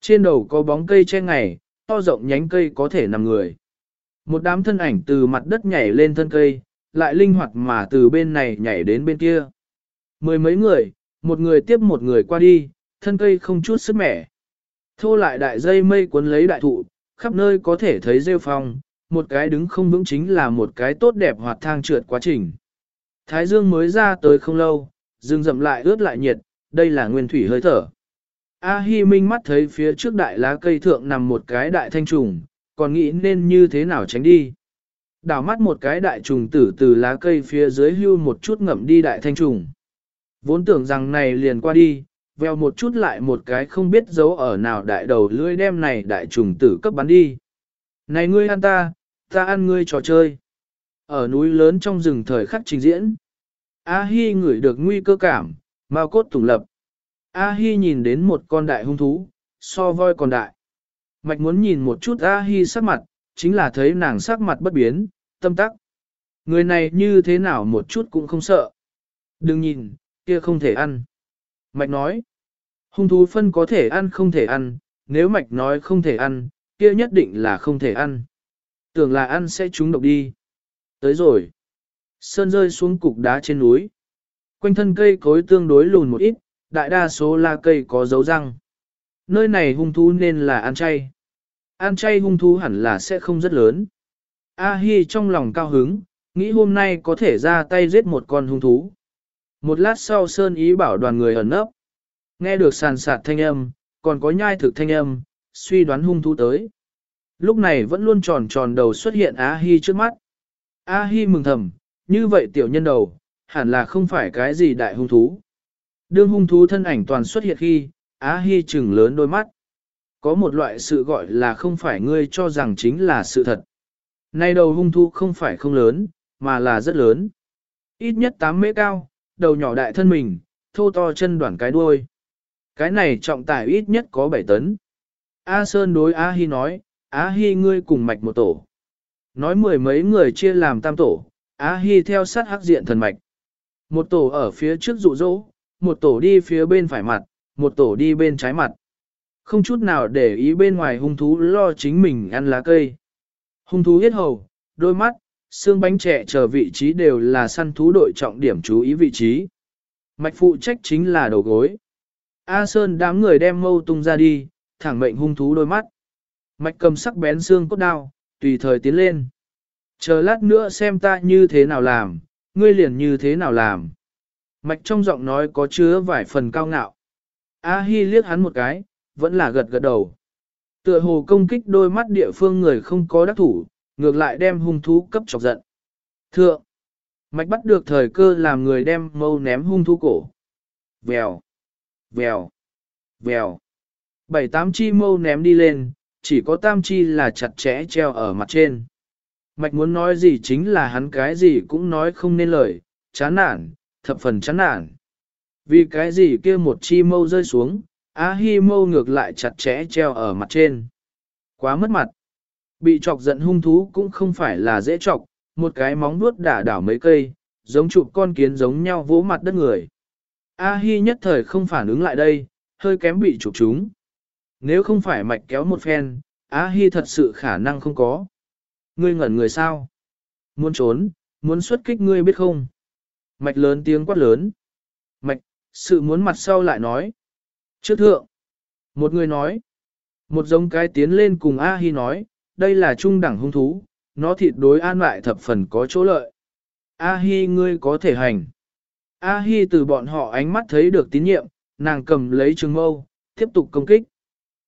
Trên đầu có bóng cây che ngày, to rộng nhánh cây có thể nằm người. Một đám thân ảnh từ mặt đất nhảy lên thân cây, lại linh hoạt mà từ bên này nhảy đến bên kia. Mười mấy người, một người tiếp một người qua đi, thân cây không chút sức mẻ. Thô lại đại dây mây cuốn lấy đại thụ, khắp nơi có thể thấy rêu phong, một cái đứng không vững chính là một cái tốt đẹp hoạt thang trượt quá trình. Thái dương mới ra tới không lâu, rừng rậm lại ướt lại nhiệt, đây là nguyên thủy hơi thở. A Hi Minh mắt thấy phía trước đại lá cây thượng nằm một cái đại thanh trùng, còn nghĩ nên như thế nào tránh đi. Đảo mắt một cái đại trùng tử từ lá cây phía dưới hưu một chút ngậm đi đại thanh trùng. Vốn tưởng rằng này liền qua đi, veo một chút lại một cái không biết giấu ở nào đại đầu lưỡi đem này đại trùng tử cấp bắn đi. Này ngươi ăn ta, ta ăn ngươi trò chơi. Ở núi lớn trong rừng thời khắc trình diễn. A Hi ngửi được nguy cơ cảm, mau cốt tủng lập. A Hi nhìn đến một con đại hung thú, so voi còn đại. Mạch muốn nhìn một chút A Hi sắc mặt, chính là thấy nàng sắc mặt bất biến, tâm tắc. Người này như thế nào một chút cũng không sợ. Đừng nhìn, kia không thể ăn. Mạch nói, hung thú phân có thể ăn không thể ăn, nếu mạch nói không thể ăn, kia nhất định là không thể ăn. Tưởng là ăn sẽ trúng độc đi. Tới rồi. Sơn rơi xuống cục đá trên núi. Quanh thân cây cối tương đối lùn một ít, đại đa số là cây có dấu răng. Nơi này hung thú nên là ăn chay. Ăn chay hung thú hẳn là sẽ không rất lớn. A Hi trong lòng cao hứng, nghĩ hôm nay có thể ra tay giết một con hung thú. Một lát sau Sơn ý bảo đoàn người ẩn nấp. Nghe được sàn sạt thanh âm, còn có nhai thực thanh âm, suy đoán hung thú tới. Lúc này vẫn luôn tròn tròn đầu xuất hiện A Hi trước mắt. A Hi mừng thầm, như vậy tiểu nhân đầu, hẳn là không phải cái gì đại hung thú. Đương hung thú thân ảnh toàn xuất hiện khi, Á Hi trừng lớn đôi mắt. Có một loại sự gọi là không phải ngươi cho rằng chính là sự thật. Nay đầu hung thú không phải không lớn, mà là rất lớn. Ít nhất 8 mễ cao, đầu nhỏ đại thân mình, thô to chân đoạn cái đuôi. Cái này trọng tải ít nhất có 7 tấn. A Sơn đối A Hi nói, A Hi ngươi cùng mạch một tổ. Nói mười mấy người chia làm tam tổ, A Hi theo sát hắc diện thần mạch. Một tổ ở phía trước dụ dỗ, một tổ đi phía bên phải mặt, một tổ đi bên trái mặt. Không chút nào để ý bên ngoài hung thú lo chính mình ăn lá cây. Hung thú hết hầu, đôi mắt, xương bánh trẻ chờ vị trí đều là săn thú đội trọng điểm chú ý vị trí. Mạch phụ trách chính là đầu gối. A Sơn đám người đem mâu tung ra đi, thẳng mệnh hung thú đôi mắt. Mạch cầm sắc bén xương cốt đao, tùy thời tiến lên. Chờ lát nữa xem ta như thế nào làm, ngươi liền như thế nào làm. Mạch trong giọng nói có chứa vài phần cao ngạo. A Hi liếc hắn một cái, vẫn là gật gật đầu. Tựa hồ công kích đôi mắt địa phương người không có đắc thủ, ngược lại đem hung thú cấp chọc giận. Thượng! Mạch bắt được thời cơ làm người đem mâu ném hung thú cổ. Vèo! Vèo! Vèo! Bảy tám chi mâu ném đi lên, chỉ có tam chi là chặt chẽ treo ở mặt trên. Mạch muốn nói gì chính là hắn cái gì cũng nói không nên lời, chán nản, thập phần chán nản. Vì cái gì kia một chi mâu rơi xuống, Á Hi mâu ngược lại chặt chẽ treo ở mặt trên. Quá mất mặt. Bị chọc giận hung thú cũng không phải là dễ chọc, một cái móng vuốt đả đảo mấy cây, giống chụp con kiến giống nhau vỗ mặt đất người. A Hi nhất thời không phản ứng lại đây, hơi kém bị chụp chúng. Nếu không phải mạch kéo một phen, A Hi thật sự khả năng không có. Ngươi ngẩn người sao? muốn trốn, muốn xuất kích ngươi biết không? Mạch lớn tiếng quát lớn. Mạch, sự muốn mặt sau lại nói. Trước thượng, một người nói. Một giống cái tiến lên cùng A-hi nói, đây là trung đẳng hung thú, nó thịt đối an lại thập phần có chỗ lợi. A-hi ngươi có thể hành. A-hi từ bọn họ ánh mắt thấy được tín nhiệm, nàng cầm lấy trường mâu, tiếp tục công kích.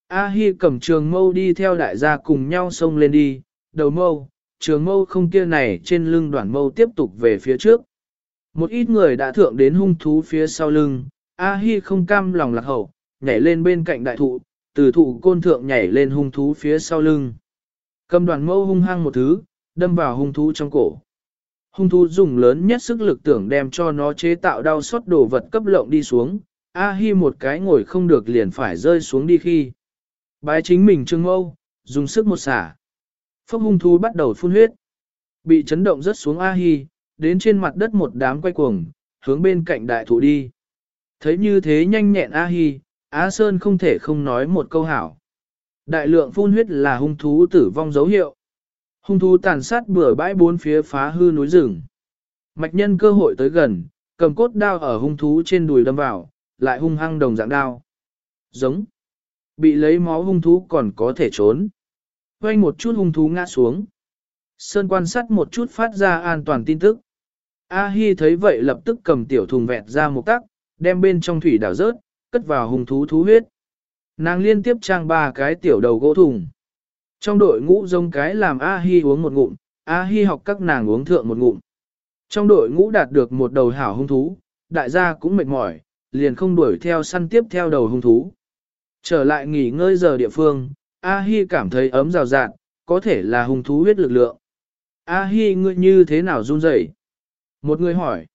A-hi cầm trường mâu đi theo đại gia cùng nhau xông lên đi, đầu mâu, trường mâu không kia này trên lưng đoạn mâu tiếp tục về phía trước. Một ít người đã thượng đến hung thú phía sau lưng, A-hi không cam lòng lạc hậu, nhảy lên bên cạnh đại thụ, từ thụ côn thượng nhảy lên hung thú phía sau lưng. Cầm đoàn mâu hung hăng một thứ, đâm vào hung thú trong cổ. Hung thú dùng lớn nhất sức lực tưởng đem cho nó chế tạo đau xót đồ vật cấp lộng đi xuống, A-hi một cái ngồi không được liền phải rơi xuống đi khi. Bái chính mình trương mâu, dùng sức một xả. Phốc hung thú bắt đầu phun huyết. Bị chấn động rất xuống A-hi, đến trên mặt đất một đám quay cuồng, hướng bên cạnh đại thụ đi. Thấy như thế nhanh nhẹn A-hi, Á Sơn không thể không nói một câu hảo. Đại lượng phun huyết là hung thú tử vong dấu hiệu. Hung thú tàn sát bừa bãi bốn phía phá hư núi rừng. Mạch nhân cơ hội tới gần, cầm cốt đao ở hung thú trên đùi đâm vào, lại hung hăng đồng dạng đao. Giống. Bị lấy máu hung thú còn có thể trốn. Quanh một chút hung thú ngã xuống. Sơn quan sát một chút phát ra an toàn tin tức. A-hi thấy vậy lập tức cầm tiểu thùng vẹt ra một tắc, đem bên trong thủy đảo rớt, cất vào hung thú thú huyết. Nàng liên tiếp trang ba cái tiểu đầu gỗ thùng. Trong đội ngũ giống cái làm A-hi uống một ngụm, A-hi học các nàng uống thượng một ngụm. Trong đội ngũ đạt được một đầu hảo hung thú, đại gia cũng mệt mỏi, liền không đuổi theo săn tiếp theo đầu hung thú. Trở lại nghỉ ngơi giờ địa phương, A-hi cảm thấy ấm rào rạt, có thể là hung thú huyết lực lượng. A-hi ngươi như thế nào run rẩy? Một người hỏi.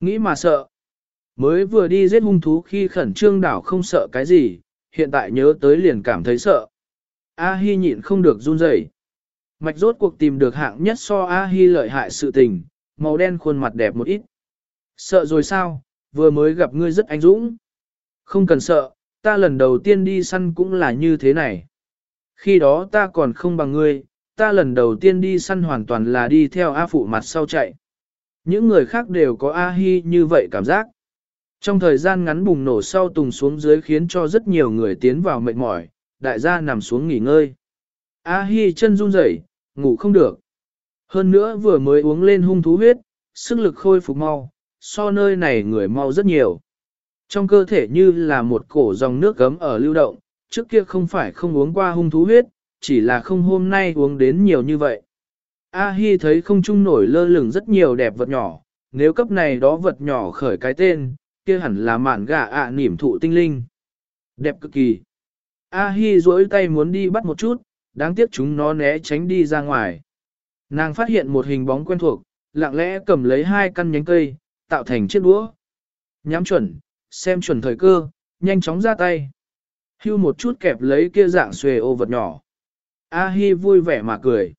Nghĩ mà sợ. Mới vừa đi giết hung thú khi khẩn trương đảo không sợ cái gì, hiện tại nhớ tới liền cảm thấy sợ. A-hi nhịn không được run rẩy. Mạch rốt cuộc tìm được hạng nhất so A-hi lợi hại sự tình, màu đen khuôn mặt đẹp một ít. Sợ rồi sao, vừa mới gặp ngươi rất anh dũng. Không cần sợ, ta lần đầu tiên đi săn cũng là như thế này. Khi đó ta còn không bằng ngươi, ta lần đầu tiên đi săn hoàn toàn là đi theo A phụ mặt sau chạy. Những người khác đều có A-hi như vậy cảm giác. Trong thời gian ngắn bùng nổ sau tùng xuống dưới khiến cho rất nhiều người tiến vào mệt mỏi, đại gia nằm xuống nghỉ ngơi. A-hi chân run rẩy, ngủ không được. Hơn nữa vừa mới uống lên hung thú huyết, sức lực khôi phục mau, so nơi này người mau rất nhiều. Trong cơ thể như là một cổ dòng nước gấm ở lưu động, trước kia không phải không uống qua hung thú huyết, chỉ là không hôm nay uống đến nhiều như vậy. A-hi thấy không trung nổi lơ lửng rất nhiều đẹp vật nhỏ, nếu cấp này đó vật nhỏ khởi cái tên, kia hẳn là mạn gà ạ à nỉm thụ tinh linh. Đẹp cực kỳ. A-hi duỗi tay muốn đi bắt một chút, đáng tiếc chúng nó né tránh đi ra ngoài. Nàng phát hiện một hình bóng quen thuộc, lặng lẽ cầm lấy hai căn nhánh cây, tạo thành chiếc đũa. Nhắm chuẩn, xem chuẩn thời cơ, nhanh chóng ra tay. Hưu một chút kẹp lấy kia dạng xuề ô vật nhỏ. A-hi vui vẻ mà cười.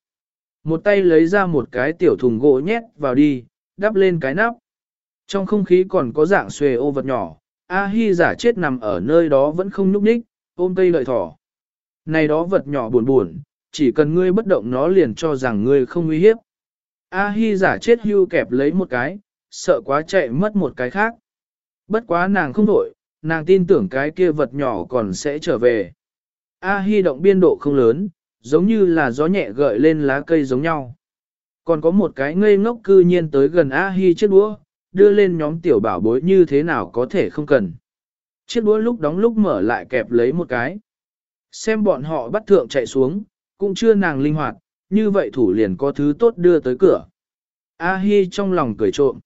Một tay lấy ra một cái tiểu thùng gỗ nhét vào đi, đắp lên cái nắp. Trong không khí còn có dạng xuề ô vật nhỏ, A-hi giả chết nằm ở nơi đó vẫn không nhúc nhích, ôm cây lợi thỏ. Này đó vật nhỏ buồn buồn, chỉ cần ngươi bất động nó liền cho rằng ngươi không nguy hiếp. A-hi giả chết hưu kẹp lấy một cái, sợ quá chạy mất một cái khác. Bất quá nàng không đổi, nàng tin tưởng cái kia vật nhỏ còn sẽ trở về. A-hi động biên độ không lớn, giống như là gió nhẹ gợi lên lá cây giống nhau. Còn có một cái ngây ngốc cư nhiên tới gần A-hi chiếc đũa, đưa lên nhóm tiểu bảo bối như thế nào có thể không cần. Chiếc đũa lúc đóng lúc mở lại kẹp lấy một cái. Xem bọn họ bắt thượng chạy xuống, cũng chưa nàng linh hoạt, như vậy thủ liền có thứ tốt đưa tới cửa. A-hi trong lòng cười trộm.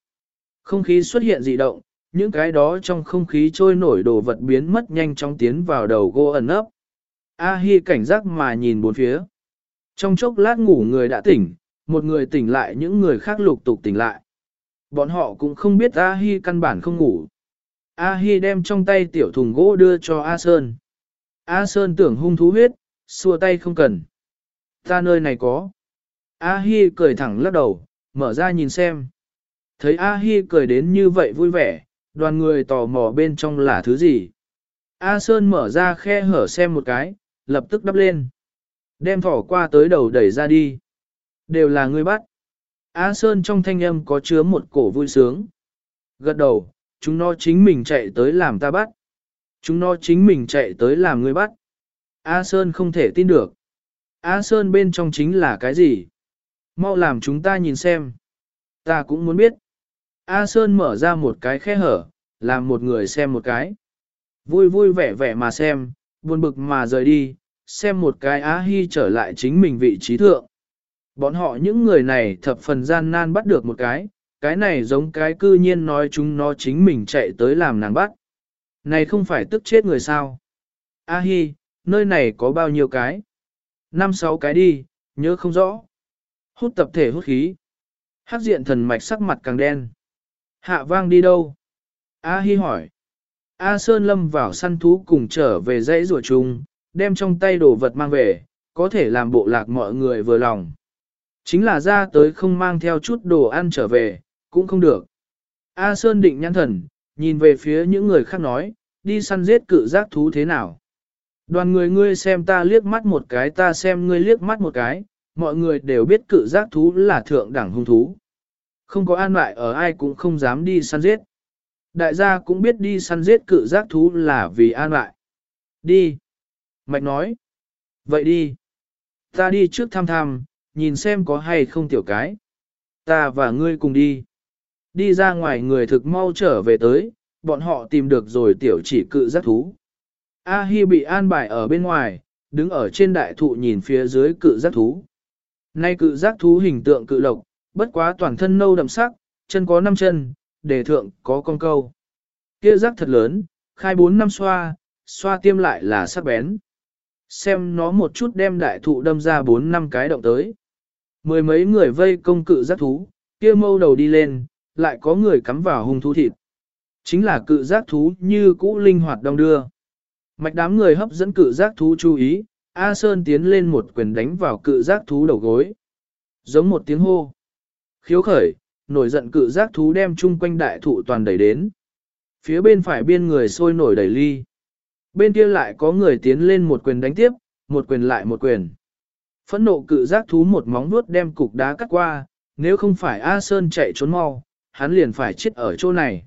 Không khí xuất hiện dị động, những cái đó trong không khí trôi nổi đồ vật biến mất nhanh chóng tiến vào đầu cô ẩn ấp. A-hi cảnh giác mà nhìn bốn phía. Trong chốc lát ngủ người đã tỉnh, một người tỉnh lại những người khác lục tục tỉnh lại. Bọn họ cũng không biết A-hi căn bản không ngủ. A-hi đem trong tay tiểu thùng gỗ đưa cho A Sơn. A Sơn tưởng hung thú huyết, xua tay không cần. Ta nơi này có. A-hi cười thẳng lắc đầu, mở ra nhìn xem. Thấy A-hi cười đến như vậy vui vẻ, đoàn người tò mò bên trong là thứ gì. A Sơn mở ra khe hở xem một cái, lập tức đắp lên. Đem thỏ qua tới đầu đẩy ra đi. Đều là ngươi bắt. A Sơn trong thanh âm có chứa một cổ vui sướng. Gật đầu, chúng nó chính mình chạy tới làm ta bắt. Chúng nó chính mình chạy tới làm người bắt. A Sơn không thể tin được. A Sơn bên trong chính là cái gì? Mau làm chúng ta nhìn xem. Ta cũng muốn biết. A Sơn mở ra một cái khe hở, làm một người xem một cái. Vui vui vẻ vẻ mà xem, buồn bực mà rời đi, xem một cái Á Hi trở lại chính mình vị trí thượng. Bọn họ những người này thập phần gian nan bắt được một cái, cái này giống cái cư nhiên nói chúng nó chính mình chạy tới làm nàng bắt. Này không phải tức chết người sao? A Hi, nơi này có bao nhiêu cái? Năm sáu cái đi, nhớ không rõ. Hút tập thể hút khí. Hắc diện thần mạch sắc mặt càng đen. Hạ vang đi đâu? A Hi hỏi. A Sơn lâm vào săn thú cùng trở về dãy rùa chung, đem trong tay đồ vật mang về, có thể làm bộ lạc mọi người vừa lòng. Chính là ra tới không mang theo chút đồ ăn trở về, cũng không được. A Sơn định nhãn thần, nhìn về phía những người khác nói, đi săn giết cự giác thú thế nào. Đoàn người ngươi xem ta liếc mắt một cái ta xem ngươi liếc mắt một cái, mọi người đều biết cự giác thú là thượng đẳng hung thú. Không có an lại ở ai cũng không dám đi săn giết. Đại gia cũng biết đi săn giết cự giác thú là vì an lại. Đi. Mạch nói. Vậy đi. Ta đi trước thăm thăm, nhìn xem có hay không tiểu cái. Ta và ngươi cùng đi. Đi ra ngoài người thực mau trở về tới, bọn họ tìm được rồi tiểu chỉ cự giác thú. A Hi bị an bài ở bên ngoài, đứng ở trên đại thụ nhìn phía dưới cự giác thú. Nay cự giác thú hình tượng cự lộc, bất quá toàn thân nâu đậm sắc, chân có năm chân, đề thượng có con câu. Kia giác thật lớn, khai bốn năm xoa, xoa tiêm lại là sắc bén. Xem nó một chút đem đại thụ đâm ra bốn năm cái động tới. Mười mấy người vây công cự giác thú, kia mâu đầu đi lên, lại có người cắm vào hung thú thịt. Chính là cự giác thú như cũ linh hoạt đông đưa. Mạch đám người hấp dẫn cự giác thú chú ý, A Sơn tiến lên một quyền đánh vào cự giác thú đầu gối. Giống một tiếng hô. Khiếu khởi, nổi giận cự giác thú đem chung quanh đại thụ toàn đẩy đến. Phía bên phải biên người sôi nổi đẩy ly. Bên kia lại có người tiến lên một quyền đánh tiếp, một quyền lại một quyền. Phẫn nộ cự giác thú một móng vuốt đem cục đá cắt qua, nếu không phải A Sơn chạy trốn mau, hắn liền phải chết ở chỗ này.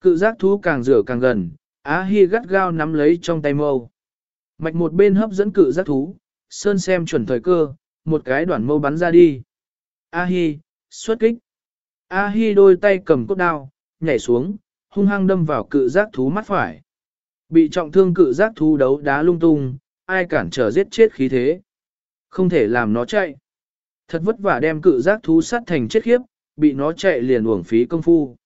Cự giác thú càng rửa càng gần, Á Hi gắt gao nắm lấy trong tay mâu. Mạch một bên hấp dẫn cự giác thú, Sơn xem chuẩn thời cơ, một cái đoạn mâu bắn ra đi. A Hi, xuất kích. A Hi đôi tay cầm cốt đao, nhảy xuống, hung hăng đâm vào cự giác thú mắt phải. Bị trọng thương cự giác thú đấu đá lung tung, ai cản trở giết chết khí thế. Không thể làm nó chạy. Thật vất vả đem cự giác thú sát thành chết khiếp, bị nó chạy liền uổng phí công phu.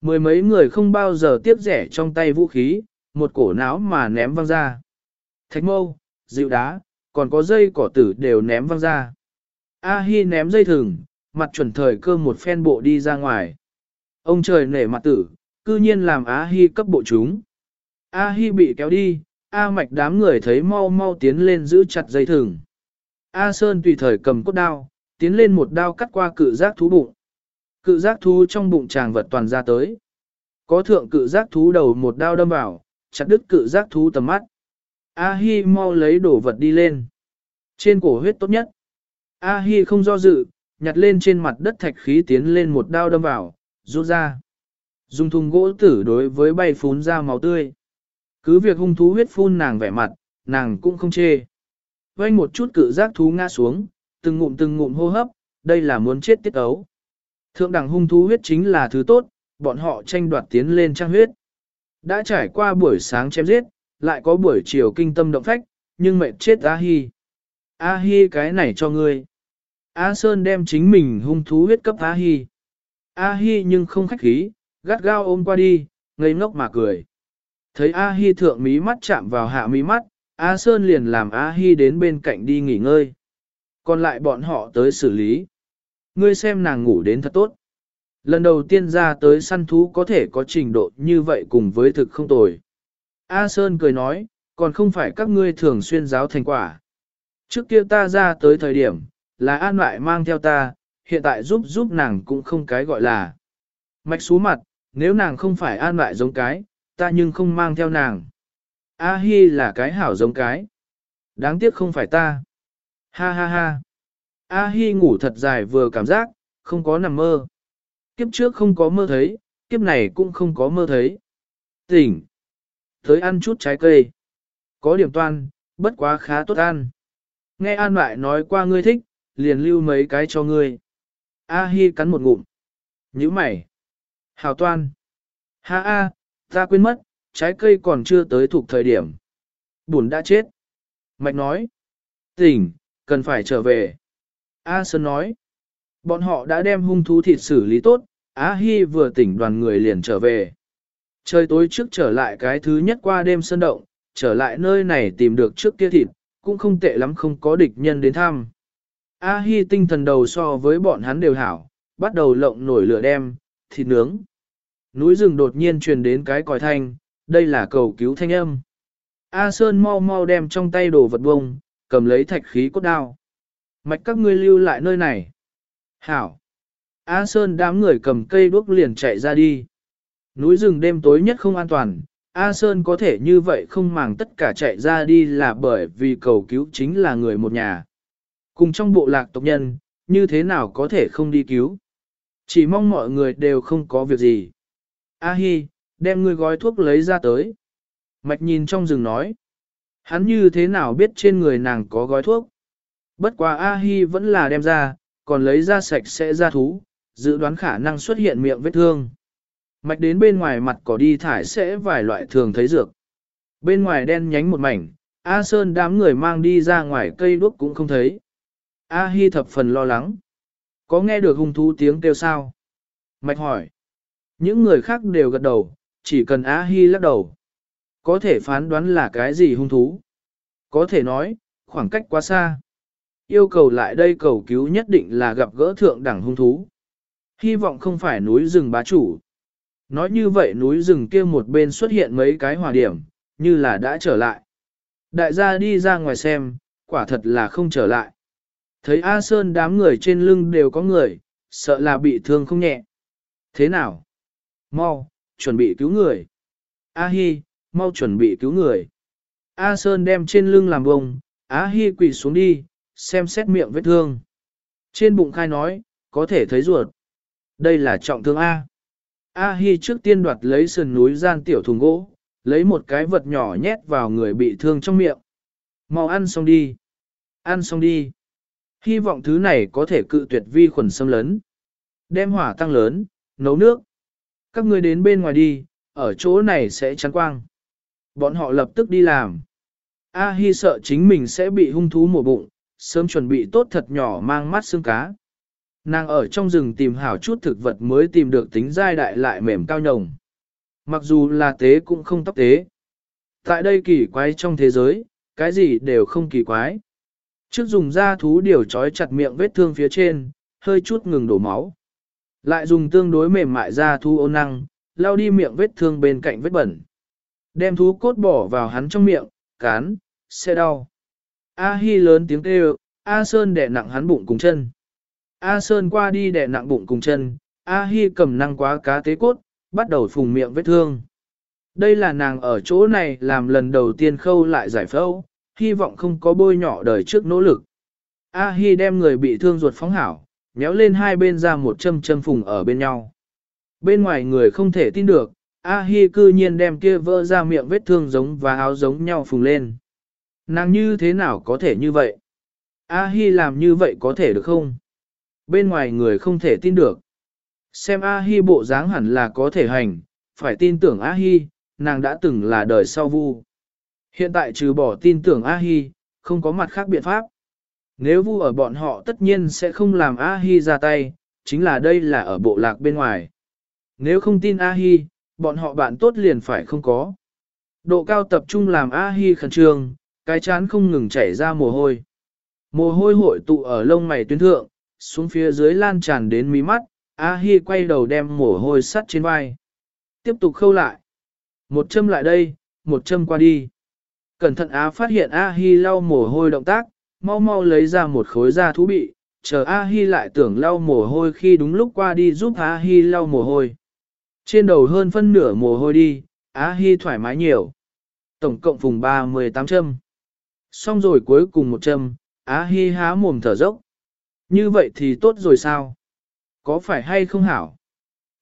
Mười mấy người không bao giờ tiếp rẻ trong tay vũ khí, một cổ náo mà ném văng ra. Thạch mâu, dịu đá, còn có dây cỏ tử đều ném văng ra. A Hi ném dây thừng, mặt chuẩn thời cơ một phen bộ đi ra ngoài. Ông trời nể mặt tử, cư nhiên làm A Hi cấp bộ chúng. A Hi bị kéo đi, A mạch đám người thấy mau mau tiến lên giữ chặt dây thừng. A Sơn tùy thời cầm cốt đao, tiến lên một đao cắt qua cự giác thú bụng. Cự giác thú trong bụng chàng vật toàn ra tới. Có thượng cự giác thú đầu một đao đâm vào, chặt đứt cự giác thú tầm mắt. A Hi mau lấy đổ vật đi lên. Trên cổ huyết tốt nhất. A Hi không do dự, nhặt lên trên mặt đất thạch khí tiến lên một đao đâm vào, rút ra. Dùng thùng gỗ tử đối với bay phún ra máu tươi. Cứ việc hung thú huyết phun nàng vẻ mặt, nàng cũng không chê. Vanh một chút cự giác thú ngã xuống, từng ngụm từng ngụm hô hấp, đây là muốn chết tiết ấu. Thượng đẳng hung thú huyết chính là thứ tốt, bọn họ tranh đoạt tiến lên trang huyết. Đã trải qua buổi sáng chém giết, lại có buổi chiều kinh tâm động phách, nhưng mệt chết A-hi. A-hi cái này cho ngươi. A Sơn đem chính mình hung thú huyết cấp A-hi. A-hi nhưng không khách khí, gắt gao ôm qua đi, ngây ngốc mà cười. Thấy A-hi thượng mí mắt chạm vào hạ mí mắt, A Sơn liền làm A-hi đến bên cạnh đi nghỉ ngơi. Còn lại bọn họ tới xử lý. Ngươi xem nàng ngủ đến thật tốt. Lần đầu tiên ra tới săn thú có thể có trình độ như vậy cùng với thực không tồi. A Sơn cười nói, còn không phải các ngươi thường xuyên giáo thành quả. Trước kia ta ra tới thời điểm, là an lại mang theo ta, hiện tại giúp giúp nàng cũng không cái gọi là. Mạch xú mặt, nếu nàng không phải an lại giống cái, ta nhưng không mang theo nàng. A Hi là cái hảo giống cái. Đáng tiếc không phải ta. Ha ha ha. A Hi ngủ thật dài vừa cảm giác, không có nằm mơ. Kiếp trước không có mơ thấy, kiếp này cũng không có mơ thấy. Tỉnh. Tới ăn chút trái cây. Có điểm toan, bất quá khá tốt ăn. Nghe An lại nói qua ngươi thích, liền lưu mấy cái cho ngươi. A Hi cắn một ngụm. Nhữ mày. Hào toan. Ha a, ta quên mất, trái cây còn chưa tới thuộc thời điểm. Buồn đã chết. Mạch nói. Tỉnh, cần phải trở về. A Sơn nói. Bọn họ đã đem hung thú thịt xử lý tốt, Á Hi vừa tỉnh đoàn người liền trở về. Trời tối trước trở lại cái thứ nhất qua đêm sơn động, trở lại nơi này tìm được trước kia thịt, cũng không tệ lắm không có địch nhân đến thăm. A Hi tinh thần đầu so với bọn hắn đều hảo, bắt đầu lộng nổi lửa đem, thịt nướng. Núi rừng đột nhiên truyền đến cái còi thanh, đây là cầu cứu thanh âm. A Sơn mau mau đem trong tay đồ vật bông, cầm lấy thạch khí cốt đao. Mạch các ngươi lưu lại nơi này. Hảo. A Sơn đám người cầm cây đuốc liền chạy ra đi. Núi rừng đêm tối nhất không an toàn, A Sơn có thể như vậy không màng tất cả chạy ra đi là bởi vì cầu cứu chính là người một nhà. Cùng trong bộ lạc tộc nhân, như thế nào có thể không đi cứu. Chỉ mong mọi người đều không có việc gì. A Hi, đem ngươi gói thuốc lấy ra tới. Mạch nhìn trong rừng nói. Hắn như thế nào biết trên người nàng có gói thuốc. Bất quá A Hi vẫn là đem ra, còn lấy ra sạch sẽ ra thú, dự đoán khả năng xuất hiện miệng vết thương. Mạch đến bên ngoài mặt cỏ đi thải sẽ vài loại thường thấy dược. Bên ngoài đen nhánh một mảnh, A Sơn đám người mang đi ra ngoài cây đuốc cũng không thấy. A Hi thập phần lo lắng. Có nghe được hung thú tiếng kêu sao? Mạch hỏi. Những người khác đều gật đầu, chỉ cần A Hi lắc đầu. Có thể phán đoán là cái gì hung thú. Có thể nói, khoảng cách quá xa. Yêu cầu lại đây cầu cứu nhất định là gặp gỡ thượng đẳng hung thú. Hy vọng không phải núi rừng bá chủ. Nói như vậy núi rừng kia một bên xuất hiện mấy cái hòa điểm, như là đã trở lại. Đại gia đi ra ngoài xem, quả thật là không trở lại. Thấy A Sơn đám người trên lưng đều có người, sợ là bị thương không nhẹ. Thế nào? Mau, chuẩn bị cứu người. A Hi, mau chuẩn bị cứu người. A Sơn đem trên lưng làm bông, A Hi quỳ xuống đi, xem xét miệng vết thương. Trên bụng khai nói, có thể thấy ruột. Đây là trọng thương A. A Hi trước tiên đoạt lấy sườn núi gian tiểu thùng gỗ, lấy một cái vật nhỏ nhét vào người bị thương trong miệng. Mau ăn xong đi. Ăn xong đi. Hy vọng thứ này có thể cự tuyệt vi khuẩn xâm lấn. Đem hỏa tăng lớn, nấu nước. Các người đến bên ngoài đi, ở chỗ này sẽ chắn quang. Bọn họ lập tức đi làm. A Hi sợ chính mình sẽ bị hung thú mổ bụng, sớm chuẩn bị tốt thật nhỏ mang mắt xương cá. Nàng ở trong rừng tìm hảo chút thực vật mới tìm được tính dai đại lại mềm cao nhồng. Mặc dù là tế cũng không tóc tế. Tại đây kỳ quái trong thế giới, cái gì đều không kỳ quái. Trước dùng da thú điều trói chặt miệng vết thương phía trên, hơi chút ngừng đổ máu. Lại dùng tương đối mềm mại da thú ôn năng, lau đi miệng vết thương bên cạnh vết bẩn. Đem thú cốt bỏ vào hắn trong miệng, cán, xe đau. A Hi lớn tiếng kêu, A Sơn đè nặng hắn bụng cùng chân. A Sơn qua đi đè nặng bụng cùng chân, A Hi cầm năng quá cá tế cốt, bắt đầu phùng miệng vết thương. Đây là nàng ở chỗ này làm lần đầu tiên khâu lại giải phẫu, hy vọng không có bôi nhỏ đời trước nỗ lực. A Hi đem người bị thương ruột phóng hảo, nhéo lên hai bên ra một châm châm phùng ở bên nhau. Bên ngoài người không thể tin được, A Hi cư nhiên đem kia vỡ ra miệng vết thương giống và áo giống nhau phùng lên. Nàng như thế nào có thể như vậy? A Hi làm như vậy có thể được không? Bên ngoài người không thể tin được. Xem A Hi bộ dáng hẳn là có thể hành, phải tin tưởng A Hi, nàng đã từng là đời sau vu. Hiện tại trừ bỏ tin tưởng A Hi, không có mặt khác biện pháp. Nếu vu ở bọn họ tất nhiên sẽ không làm A Hi ra tay, chính là đây là ở bộ lạc bên ngoài. Nếu không tin A Hi, bọn họ bạn tốt liền phải không có. Độ cao tập trung làm A Hi khẩn trương, cái chán không ngừng chảy ra mồ hôi. Mồ hôi hội tụ ở lông mày tuyến thượng, xuống phía dưới lan tràn đến mí mắt, A Hi quay đầu đem mồ hôi sắt trên vai. Tiếp tục khâu lại. Một châm lại đây, một châm qua đi. Cẩn thận Á phát hiện A Hi lau mồ hôi động tác, mau mau lấy ra một khối da thú bị, chờ A Hi lại tưởng lau mồ hôi khi đúng lúc qua đi giúp A Hi lau mồ hôi. Trên đầu hơn phân nửa mồ hôi đi, A Hi thoải mái nhiều. Tổng cộng vùng 38 châm. Xong rồi cuối cùng một châm, Á Hi há mồm thở dốc. Như vậy thì tốt rồi sao? Có phải hay không hảo?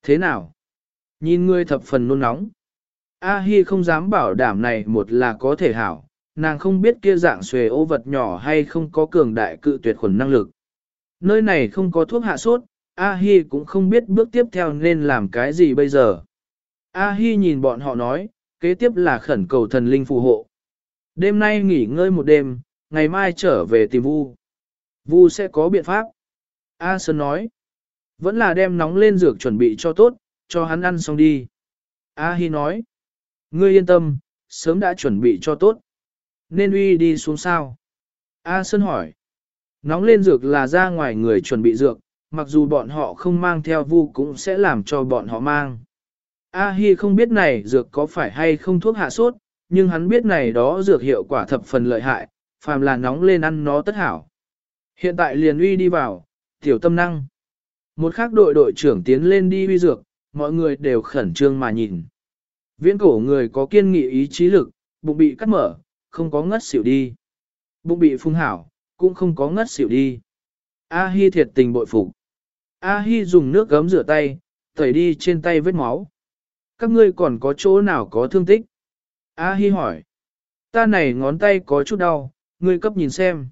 Thế nào? Nhìn ngươi thập phần nôn nóng. A Hi không dám bảo đảm này một là có thể hảo, nàng không biết kia dạng xuề ô vật nhỏ hay không có cường đại cự tuyệt khuẩn năng lực. Nơi này không có thuốc hạ sốt, A Hi cũng không biết bước tiếp theo nên làm cái gì bây giờ. A Hi nhìn bọn họ nói, kế tiếp là khẩn cầu thần linh phù hộ. Đêm nay nghỉ ngơi một đêm, ngày mai trở về tìm Vu. Vu sẽ có biện pháp. A Sơn nói, vẫn là đem nóng lên dược chuẩn bị cho tốt, cho hắn ăn xong đi. A Hi nói, ngươi yên tâm, sớm đã chuẩn bị cho tốt. Nên uy đi xuống sao? A Sơn hỏi, nóng lên dược là ra ngoài người chuẩn bị dược, mặc dù bọn họ không mang theo vu cũng sẽ làm cho bọn họ mang. A Hi không biết này dược có phải hay không thuốc hạ sốt, nhưng hắn biết này đó dược hiệu quả thập phần lợi hại, phàm là nóng lên ăn nó tất hảo. Hiện tại liền uy đi vào, tiểu tâm năng. Một khác đội đội trưởng tiến lên đi uy dược, mọi người đều khẩn trương mà nhìn. Viễn cổ người có kiên nghị ý chí lực, bụng bị cắt mở, không có ngất xỉu đi. Bụng bị phung hảo, cũng không có ngất xỉu đi. A Hi thiệt tình bội phục. A Hi dùng nước gấm rửa tay, tẩy đi trên tay vết máu. Các ngươi còn có chỗ nào có thương tích? A Hi hỏi. Ta này ngón tay có chút đau, ngươi cấp nhìn xem.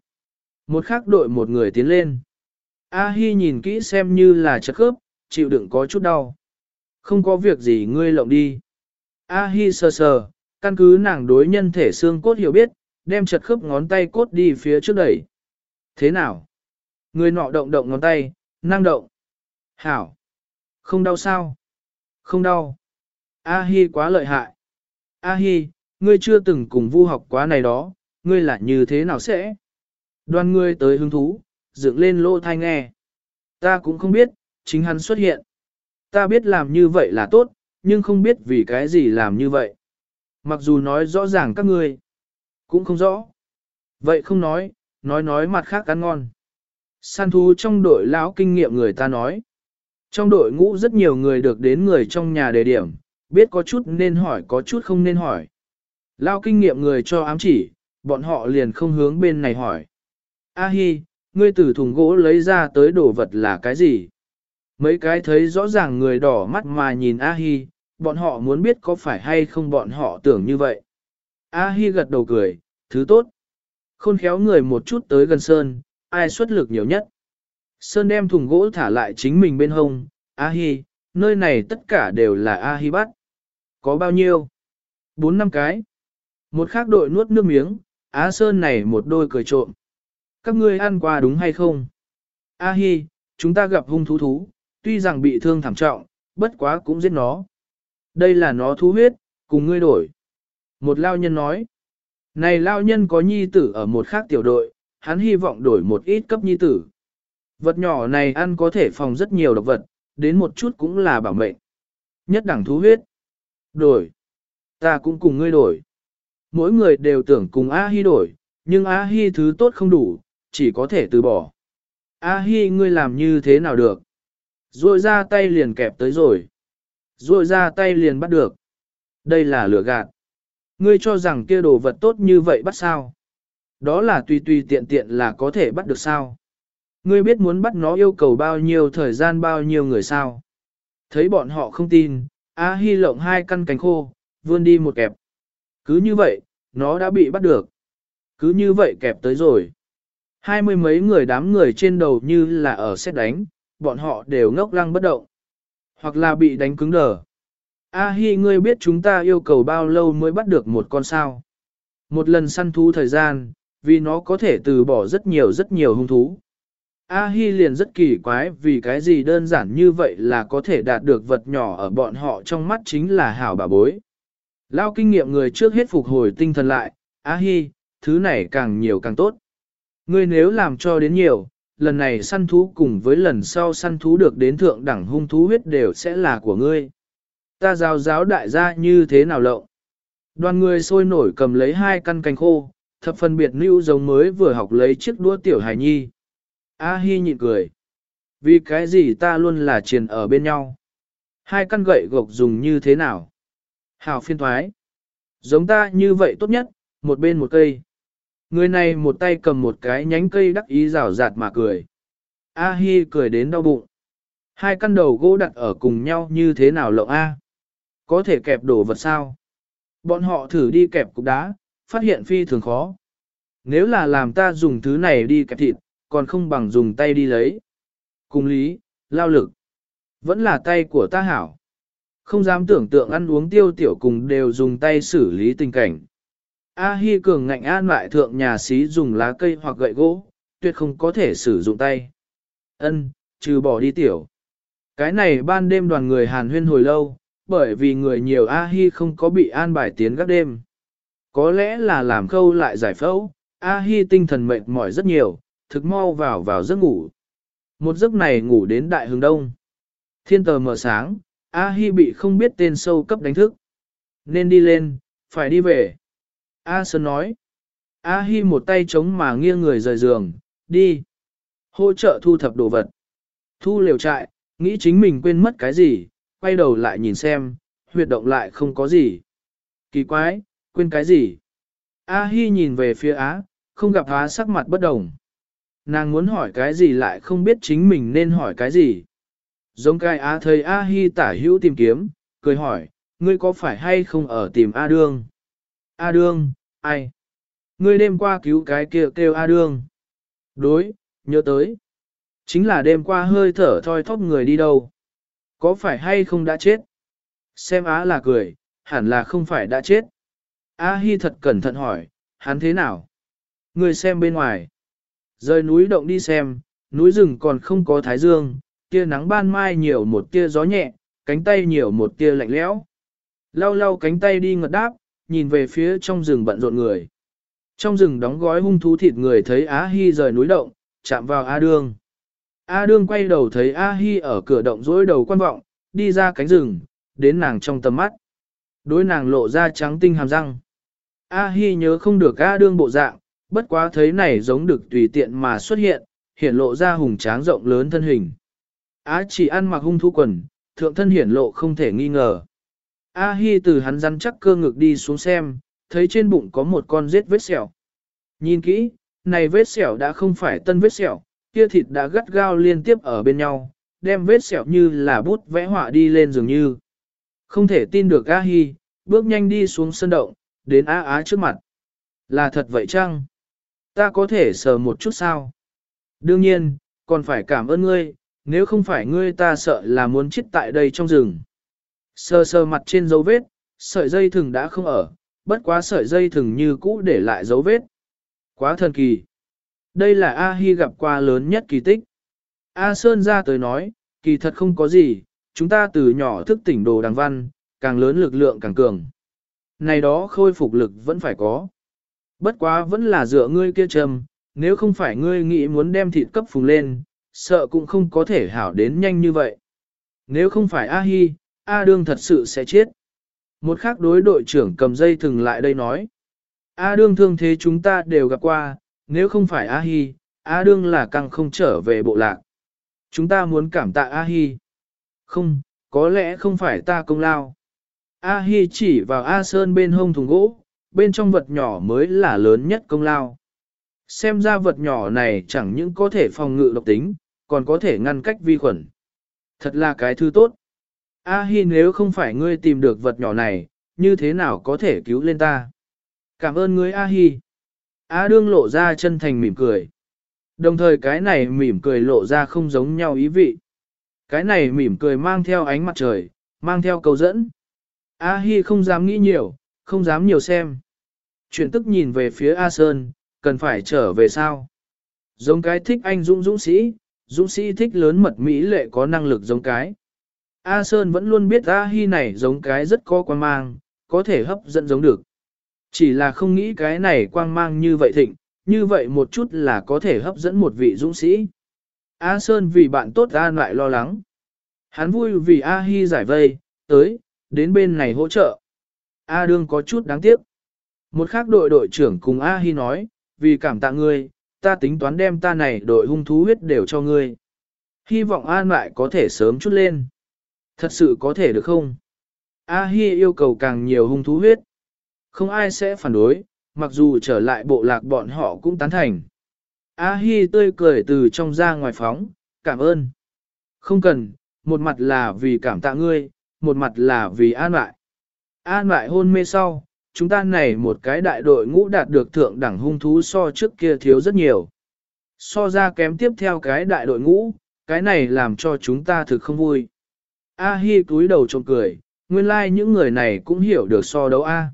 Một khác đội một người tiến lên. A Hi nhìn kỹ xem như là chất khớp, chịu đựng có chút đau. Không có việc gì ngươi lộng đi. A Hi sờ sờ, căn cứ nàng đối nhân thể xương cốt hiểu biết, đem chật khớp ngón tay cốt đi phía trước đẩy. Thế nào? Người nọ động động ngón tay, năng động. Hảo. Không đau sao? Không đau. A Hi quá lợi hại. A Hi, ngươi chưa từng cùng vu học quá này đó, ngươi là như thế nào sẽ? Đoàn ngươi tới hứng thú, dựng lên lô thai nghe. Ta cũng không biết, chính hắn xuất hiện. Ta biết làm như vậy là tốt, nhưng không biết vì cái gì làm như vậy. Mặc dù nói rõ ràng các ngươi, cũng không rõ. Vậy không nói, nói nói mặt khác ăn ngon. Săn thú trong đội lão kinh nghiệm người ta nói. Trong đội ngũ rất nhiều người được đến người trong nhà đề điểm, biết có chút nên hỏi có chút không nên hỏi. Lao kinh nghiệm người cho ám chỉ, bọn họ liền không hướng bên này hỏi. A hi, ngươi từ thùng gỗ lấy ra tới đồ vật là cái gì? Mấy cái thấy rõ ràng người đỏ mắt mà nhìn A hi, bọn họ muốn biết có phải hay không bọn họ tưởng như vậy. A hi gật đầu cười, thứ tốt. Khôn khéo người một chút tới gần Sơn, ai xuất lực nhiều nhất. Sơn đem thùng gỗ thả lại chính mình bên hông, A hi, nơi này tất cả đều là A hi bắt. Có bao nhiêu? Bốn năm cái. Một khác đội nuốt nước miếng, Á Sơn này một đôi cười trộm. Các ngươi ăn qua đúng hay không? A hi, chúng ta gặp hung thú thú, tuy rằng bị thương thảm trọng, bất quá cũng giết nó. Đây là nó thú huyết, cùng ngươi đổi. Một lao nhân nói. Này lao nhân có nhi tử ở một khác tiểu đội, hắn hy vọng đổi một ít cấp nhi tử. Vật nhỏ này ăn có thể phòng rất nhiều độc vật, đến một chút cũng là bảo mệnh. Nhất đẳng thú huyết. Đổi. Ta cũng cùng ngươi đổi. Mỗi người đều tưởng cùng A-hi đổi, nhưng A-hi thứ tốt không đủ, chỉ có thể từ bỏ. A-hi ngươi làm như thế nào được? Rồi ra tay liền kẹp tới rồi. Rồi ra tay liền bắt được. Đây là lửa gạt. Ngươi cho rằng kia đồ vật tốt như vậy bắt sao? Đó là tùy tùy tiện tiện là có thể bắt được sao? Ngươi biết muốn bắt nó yêu cầu bao nhiêu thời gian bao nhiêu người sao? Thấy bọn họ không tin, A Hi lộng hai căn cánh khô, vươn đi một kẹp. Cứ như vậy, nó đã bị bắt được. Cứ như vậy kẹp tới rồi. Hai mươi mấy người đám người trên đầu như là ở xét đánh, bọn họ đều ngốc lăng bất động. Hoặc là bị đánh cứng đờ. A Hi ngươi biết chúng ta yêu cầu bao lâu mới bắt được một con sao? Một lần săn thú thời gian, vì nó có thể từ bỏ rất nhiều rất nhiều hung thú. A Hi liền rất kỳ quái vì cái gì đơn giản như vậy là có thể đạt được vật nhỏ ở bọn họ trong mắt chính là hảo bà bối. Lao kinh nghiệm người trước hết phục hồi tinh thần lại, A Hi, thứ này càng nhiều càng tốt. Ngươi nếu làm cho đến nhiều, lần này săn thú cùng với lần sau săn thú được đến thượng đẳng hung thú huyết đều sẽ là của ngươi. Ta giáo giáo đại gia như thế nào lộng. Đoàn người sôi nổi cầm lấy hai căn cành khô, thập phân biệt lưu giống mới vừa học lấy chiếc đua tiểu hài nhi. A Hi nhịn cười. Vì cái gì ta luôn là triền ở bên nhau. Hai căn gậy gộc dùng như thế nào? Hào phiên thoái. Giống ta như vậy tốt nhất, một bên một cây. Người này một tay cầm một cái nhánh cây đắc ý rào rạt mà cười. A Hi cười đến đau bụng. Hai căn đầu gỗ đặt ở cùng nhau như thế nào lộng A? Có thể kẹp đồ vật sao? Bọn họ thử đi kẹp cục đá, phát hiện phi thường khó. Nếu là làm ta dùng thứ này đi kẹp thịt, còn không bằng dùng tay đi lấy. Cùng lý, lao lực. Vẫn là tay của ta hảo. Không dám tưởng tượng ăn uống tiêu tiểu cùng đều dùng tay xử lý tình cảnh. A Hi cường ngạnh an lại thượng nhà xí dùng lá cây hoặc gậy gỗ, tuyệt không có thể sử dụng tay. Ân, trừ bỏ đi tiểu. Cái này ban đêm đoàn người hàn huyên hồi lâu, bởi vì người nhiều A Hi không có bị an bài tiến các đêm. Có lẽ là làm khâu lại giải phẫu, A Hi tinh thần mệt mỏi rất nhiều, thực mau vào vào giấc ngủ. Một giấc này ngủ đến đại hướng đông. Thiên tờ mở sáng, A Hi bị không biết tên sâu cấp đánh thức. Nên đi lên, phải đi về. A Sơn nói. A Hi một tay chống mà nghiêng người rời giường, đi. Hỗ trợ thu thập đồ vật. Thu liều trại, nghĩ chính mình quên mất cái gì, quay đầu lại nhìn xem, huyệt động lại không có gì. Kỳ quái, quên cái gì? A Hi nhìn về phía Á, không gặp Á sắc mặt bất đồng. Nàng muốn hỏi cái gì lại không biết chính mình nên hỏi cái gì. Giống cái Á thầy A Hi tả hữu tìm kiếm, cười hỏi, ngươi có phải hay không ở tìm A Đương? A Đương, ai? Ngươi đêm qua cứu cái kia kêu, kêu A Đương. Đối, nhớ tới. Chính là đêm qua hơi thở thoi thóp người đi đâu. Có phải hay không đã chết? Xem Á là cười, hẳn là không phải đã chết. A Hi thật cẩn thận hỏi, hắn thế nào? Ngươi xem bên ngoài. Rời núi động đi xem, núi rừng còn không có thái dương, tia nắng ban mai nhiều một tia gió nhẹ, cánh tay nhiều một tia lạnh lẽo. Lau lau cánh tay đi ngật đáp, nhìn về phía trong rừng bận rộn người. Trong rừng đóng gói hung thú thịt người thấy Á Hi rời núi động, chạm vào A Đương. A Đương quay đầu thấy A Hi ở cửa động dối đầu quan vọng, đi ra cánh rừng, đến nàng trong tầm mắt. Đối nàng lộ ra trắng tinh hàm răng. A Hi nhớ không được A Đương bộ dạng, bất quá thấy này giống được tùy tiện mà xuất hiện, hiển lộ ra hùng tráng rộng lớn thân hình. Á chỉ ăn mặc hung thú quần, thượng thân hiển lộ không thể nghi ngờ. A Hi từ hắn rắn chắc cơ ngực đi xuống xem, thấy trên bụng có một con rết vết sẹo. Nhìn kỹ, này vết sẹo đã không phải tân vết sẹo, kia thịt đã gắt gao liên tiếp ở bên nhau, đem vết sẹo như là bút vẽ họa đi lên dường như. Không thể tin được A Hi, bước nhanh đi xuống sân động, đến Á Á trước mặt. Là thật vậy chăng? Ta có thể sờ một chút sao? Đương nhiên, còn phải cảm ơn ngươi, nếu không phải ngươi ta sợ là muốn chết tại đây trong rừng. Sờ sờ mặt trên dấu vết, sợi dây thừng đã không ở, bất quá sợi dây thừng như cũ để lại dấu vết. Quá thần kỳ. Đây là A Hi gặp qua lớn nhất kỳ tích. A Sơn ra tới nói, kỳ thật không có gì, chúng ta từ nhỏ thức tỉnh đồ đằng văn, càng lớn lực lượng càng cường. Này đó khôi phục lực vẫn phải có. Bất quá vẫn là dựa ngươi kia trầm, nếu không phải ngươi nghĩ muốn đem thịt cấp phùng lên, sợ cũng không có thể hảo đến nhanh như vậy. Nếu không phải A Hi, A Đương thật sự sẽ chết. Một khác đối đội trưởng cầm dây thừng lại đây nói. A Đương thương thế chúng ta đều gặp qua, nếu không phải A Hi, A Đương là càng không trở về bộ lạc. Chúng ta muốn cảm tạ A Hi. Không, có lẽ không phải ta công lao. A Hi chỉ vào A Sơn bên hông thùng gỗ, bên trong vật nhỏ mới là lớn nhất công lao. Xem ra vật nhỏ này chẳng những có thể phòng ngự độc tính, còn có thể ngăn cách vi khuẩn. Thật là cái thứ tốt. A Hi nếu không phải ngươi tìm được vật nhỏ này, như thế nào có thể cứu lên ta? Cảm ơn ngươi A Hi. A đương lộ ra chân thành mỉm cười. Đồng thời cái này mỉm cười lộ ra không giống nhau ý vị. Cái này mỉm cười mang theo ánh mặt trời, mang theo cầu dẫn. A Hi không dám nghĩ nhiều, không dám nhiều xem. Chuyển tức nhìn về phía A Sơn, cần phải trở về sao? Giống cái thích anh dũng dũng sĩ, dũng sĩ thích lớn mật mỹ lệ có năng lực giống cái. A Sơn vẫn luôn biết A Hi này giống cái rất có quan mang, có thể hấp dẫn giống được. Chỉ là không nghĩ cái này quang mang như vậy thịnh, như vậy một chút là có thể hấp dẫn một vị dũng sĩ. A Sơn vì bạn tốt A lại lo lắng. Hắn vui vì A Hi giải vây, tới, đến bên này hỗ trợ. A Đương có chút đáng tiếc. Một khác đội đội trưởng cùng A Hi nói, vì cảm tạ ngươi, ta tính toán đem ta này đội hung thú huyết đều cho ngươi. Hy vọng An lại có thể sớm chút lên. Thật sự có thể được không? A Hi yêu cầu càng nhiều hung thú huyết. Không ai sẽ phản đối, mặc dù trở lại bộ lạc bọn họ cũng tán thành. A Hi tươi cười từ trong ra ngoài phóng, cảm ơn. Không cần, một mặt là vì cảm tạ ngươi, một mặt là vì an lại. An lại hôn mê sau, chúng ta này một cái đại đội ngũ đạt được thượng đẳng hung thú so trước kia thiếu rất nhiều. So ra kém tiếp theo cái đại đội ngũ, cái này làm cho chúng ta thực không vui. A Hi cúi đầu trông cười, nguyên lai like những người này cũng hiểu được so đấu A.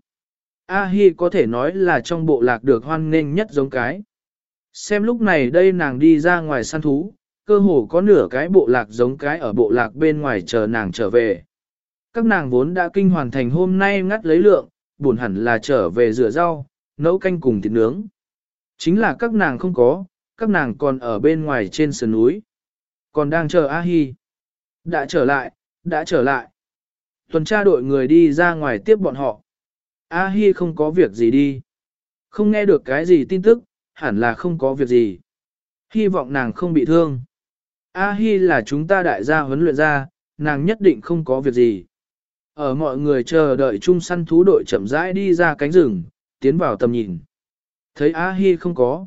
A Hi có thể nói là trong bộ lạc được hoan nghênh nhất giống cái. Xem lúc này đây nàng đi ra ngoài săn thú, cơ hồ có nửa cái bộ lạc giống cái ở bộ lạc bên ngoài chờ nàng trở về. Các nàng vốn đã kinh hoàn thành hôm nay ngắt lấy lượng, buồn hẳn là trở về rửa rau, nấu canh cùng thịt nướng. Chính là các nàng không có, các nàng còn ở bên ngoài trên sườn núi. Còn đang chờ A Hi. Đã trở lại, đã trở lại. Tuần tra đội người đi ra ngoài tiếp bọn họ. A Hi không có việc gì đi. Không nghe được cái gì tin tức, hẳn là không có việc gì. Hy vọng nàng không bị thương. A Hi là chúng ta đại gia huấn luyện ra, nàng nhất định không có việc gì. Ở mọi người chờ đợi chung săn thú đội chậm rãi đi ra cánh rừng, tiến vào tầm nhìn. Thấy A Hi không có.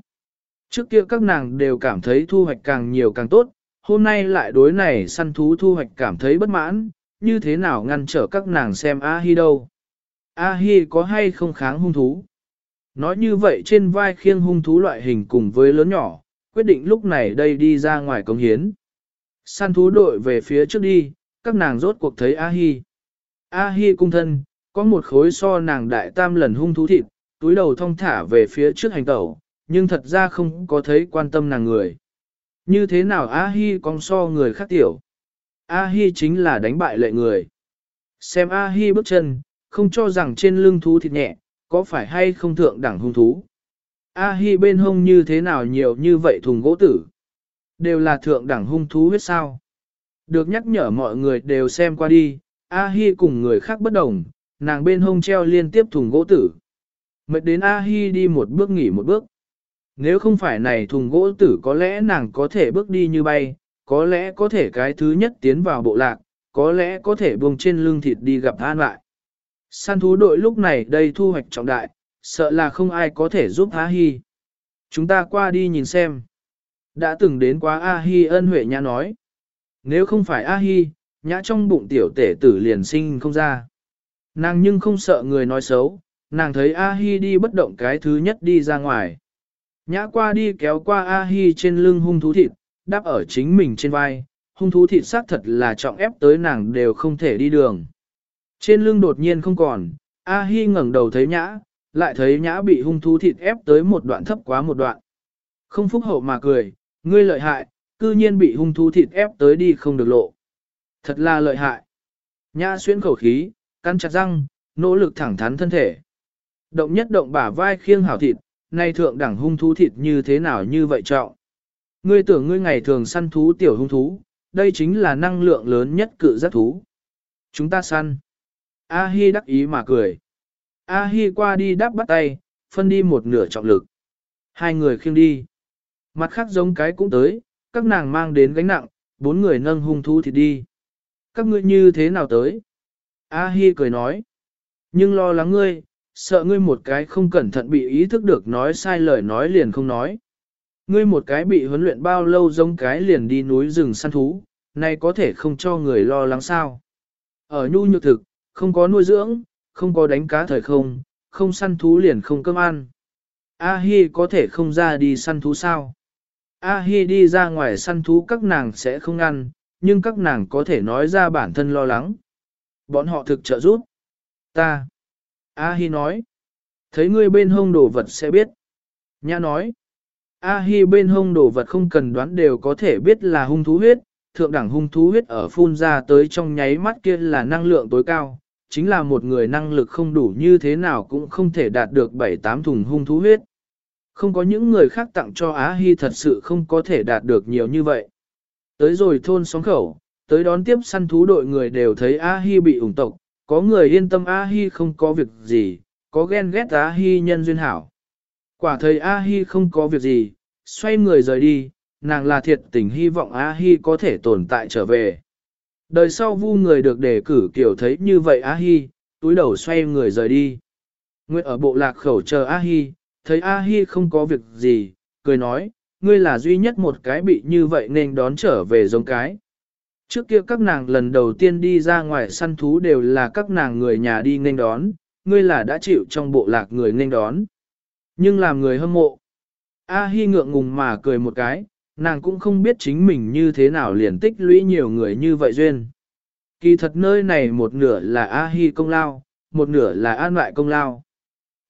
Trước kia các nàng đều cảm thấy thu hoạch càng nhiều càng tốt, hôm nay lại đối này săn thú thu hoạch cảm thấy bất mãn, như thế nào ngăn trở các nàng xem A Hi đâu. A Hi có hay không kháng hung thú? Nói như vậy trên vai khiêng hung thú loại hình cùng với lớn nhỏ, quyết định lúc này đây đi ra ngoài công hiến. Săn thú đội về phía trước đi, các nàng rốt cuộc thấy A Hi. A Hi cung thân, có một khối so nàng đại tam lần hung thú thịt, túi đầu thong thả về phía trước hành tẩu, nhưng thật ra không có thấy quan tâm nàng người. Như thế nào A Hi con so người khác tiểu? A Hi chính là đánh bại lệ người. Xem A Hi bước chân, không cho rằng trên lưng thú thịt nhẹ, có phải hay không thượng đẳng hung thú. A Hi bên hông như thế nào nhiều như vậy thùng gỗ tử. Đều là thượng đẳng hung thú huyết sao. Được nhắc nhở mọi người đều xem qua đi, A Hi cùng người khác bất đồng, nàng bên hông treo liên tiếp thùng gỗ tử. Mệt đến A Hi đi một bước nghỉ một bước. Nếu không phải này thùng gỗ tử có lẽ nàng có thể bước đi như bay, có lẽ có thể cái thứ nhất tiến vào bộ lạc, có lẽ có thể buông trên lưng thịt đi gặp an lại. Săn thú đội lúc này đây thu hoạch trọng đại, sợ là không ai có thể giúp A Hi. Chúng ta qua đi nhìn xem. Đã từng đến quá A Hi ân huệ nha nói. Nếu không phải A Hi, nhã trong bụng tiểu tể tử liền sinh không ra. Nàng nhưng không sợ người nói xấu, nàng thấy A Hi đi bất động cái thứ nhất đi ra ngoài. Nhã qua đi kéo qua A Hi trên lưng hung thú thịt, đáp ở chính mình trên vai, hung thú thịt xác thật là trọng ép tới nàng đều không thể đi đường. Trên lưng đột nhiên không còn, A Hi ngẩng đầu thấy nhã, lại thấy nhã bị hung thú thịt ép tới một đoạn thấp quá một đoạn. Không phúc hậu mà cười, ngươi lợi hại, cư nhiên bị hung thú thịt ép tới đi không được lộ. Thật là lợi hại. Nhã xuyên khẩu khí, cắn chặt răng, nỗ lực thẳng thắn thân thể. Động nhất động bả vai khiêng hảo thịt, nay thượng đẳng hung thú thịt như thế nào như vậy trọng. Ngươi tưởng ngươi ngày thường săn thú tiểu hung thú, đây chính là năng lượng lớn nhất cự giác thú. Chúng ta săn. A-hi đắc ý mà cười. A-hi qua đi đáp bắt tay, phân đi một nửa trọng lực. Hai người khiêng đi. Mặt khác giống cái cũng tới, các nàng mang đến gánh nặng, bốn người nâng hung thú thịt đi. Các ngươi như thế nào tới? A-hi cười nói. Nhưng lo lắng ngươi, sợ ngươi một cái không cẩn thận bị ý thức được nói sai lời nói liền không nói. Ngươi một cái bị huấn luyện bao lâu giống cái liền đi núi rừng săn thú, này có thể không cho người lo lắng sao. Ở nhu nhược thực, không có nuôi dưỡng, không có đánh cá thời không, không săn thú liền không cơm ăn. A-hi có thể không ra đi săn thú sao? A-hi đi ra ngoài săn thú các nàng sẽ không ăn, nhưng các nàng có thể nói ra bản thân lo lắng. Bọn họ thực trợ giúp. Ta. A-hi nói. Thấy ngươi bên hông đồ vật sẽ biết. Nhã nói. A-hi bên hông đồ vật không cần đoán đều có thể biết là hung thú huyết, thượng đẳng hung thú huyết ở phun ra tới trong nháy mắt kia là năng lượng tối cao, chính là một người năng lực không đủ như thế nào cũng không thể đạt được 7-8 thùng hung thú huyết. Không có những người khác tặng cho Á Hi thật sự không có thể đạt được nhiều như vậy. Tới rồi thôn sóng khẩu, tới đón tiếp săn thú đội người đều thấy A Hi bị ủng tộc, có người yên tâm A Hi không có việc gì, có ghen ghét A Hi nhân duyên hảo. Quả thấy A Hi không có việc gì, xoay người rời đi, nàng là thiệt tình hy vọng A Hi có thể tồn tại trở về. Đời sau vu người được đề cử kiểu thấy như vậy A Hi, túi đầu xoay người rời đi. Nguyệt ở bộ lạc khẩu chờ A Hi, thấy A Hi không có việc gì, cười nói, ngươi là duy nhất một cái bị như vậy nên đón trở về giống cái. Trước kia các nàng lần đầu tiên đi ra ngoài săn thú đều là các nàng người nhà đi nên đón, ngươi là đã chịu trong bộ lạc người nên đón. Nhưng làm người hâm mộ. A Hi ngượng ngùng mà cười một cái, nàng cũng không biết chính mình như thế nào liền tích lũy nhiều người như vậy duyên. Kỳ thật nơi này một nửa là A Hi công lao, một nửa là an lại công lao.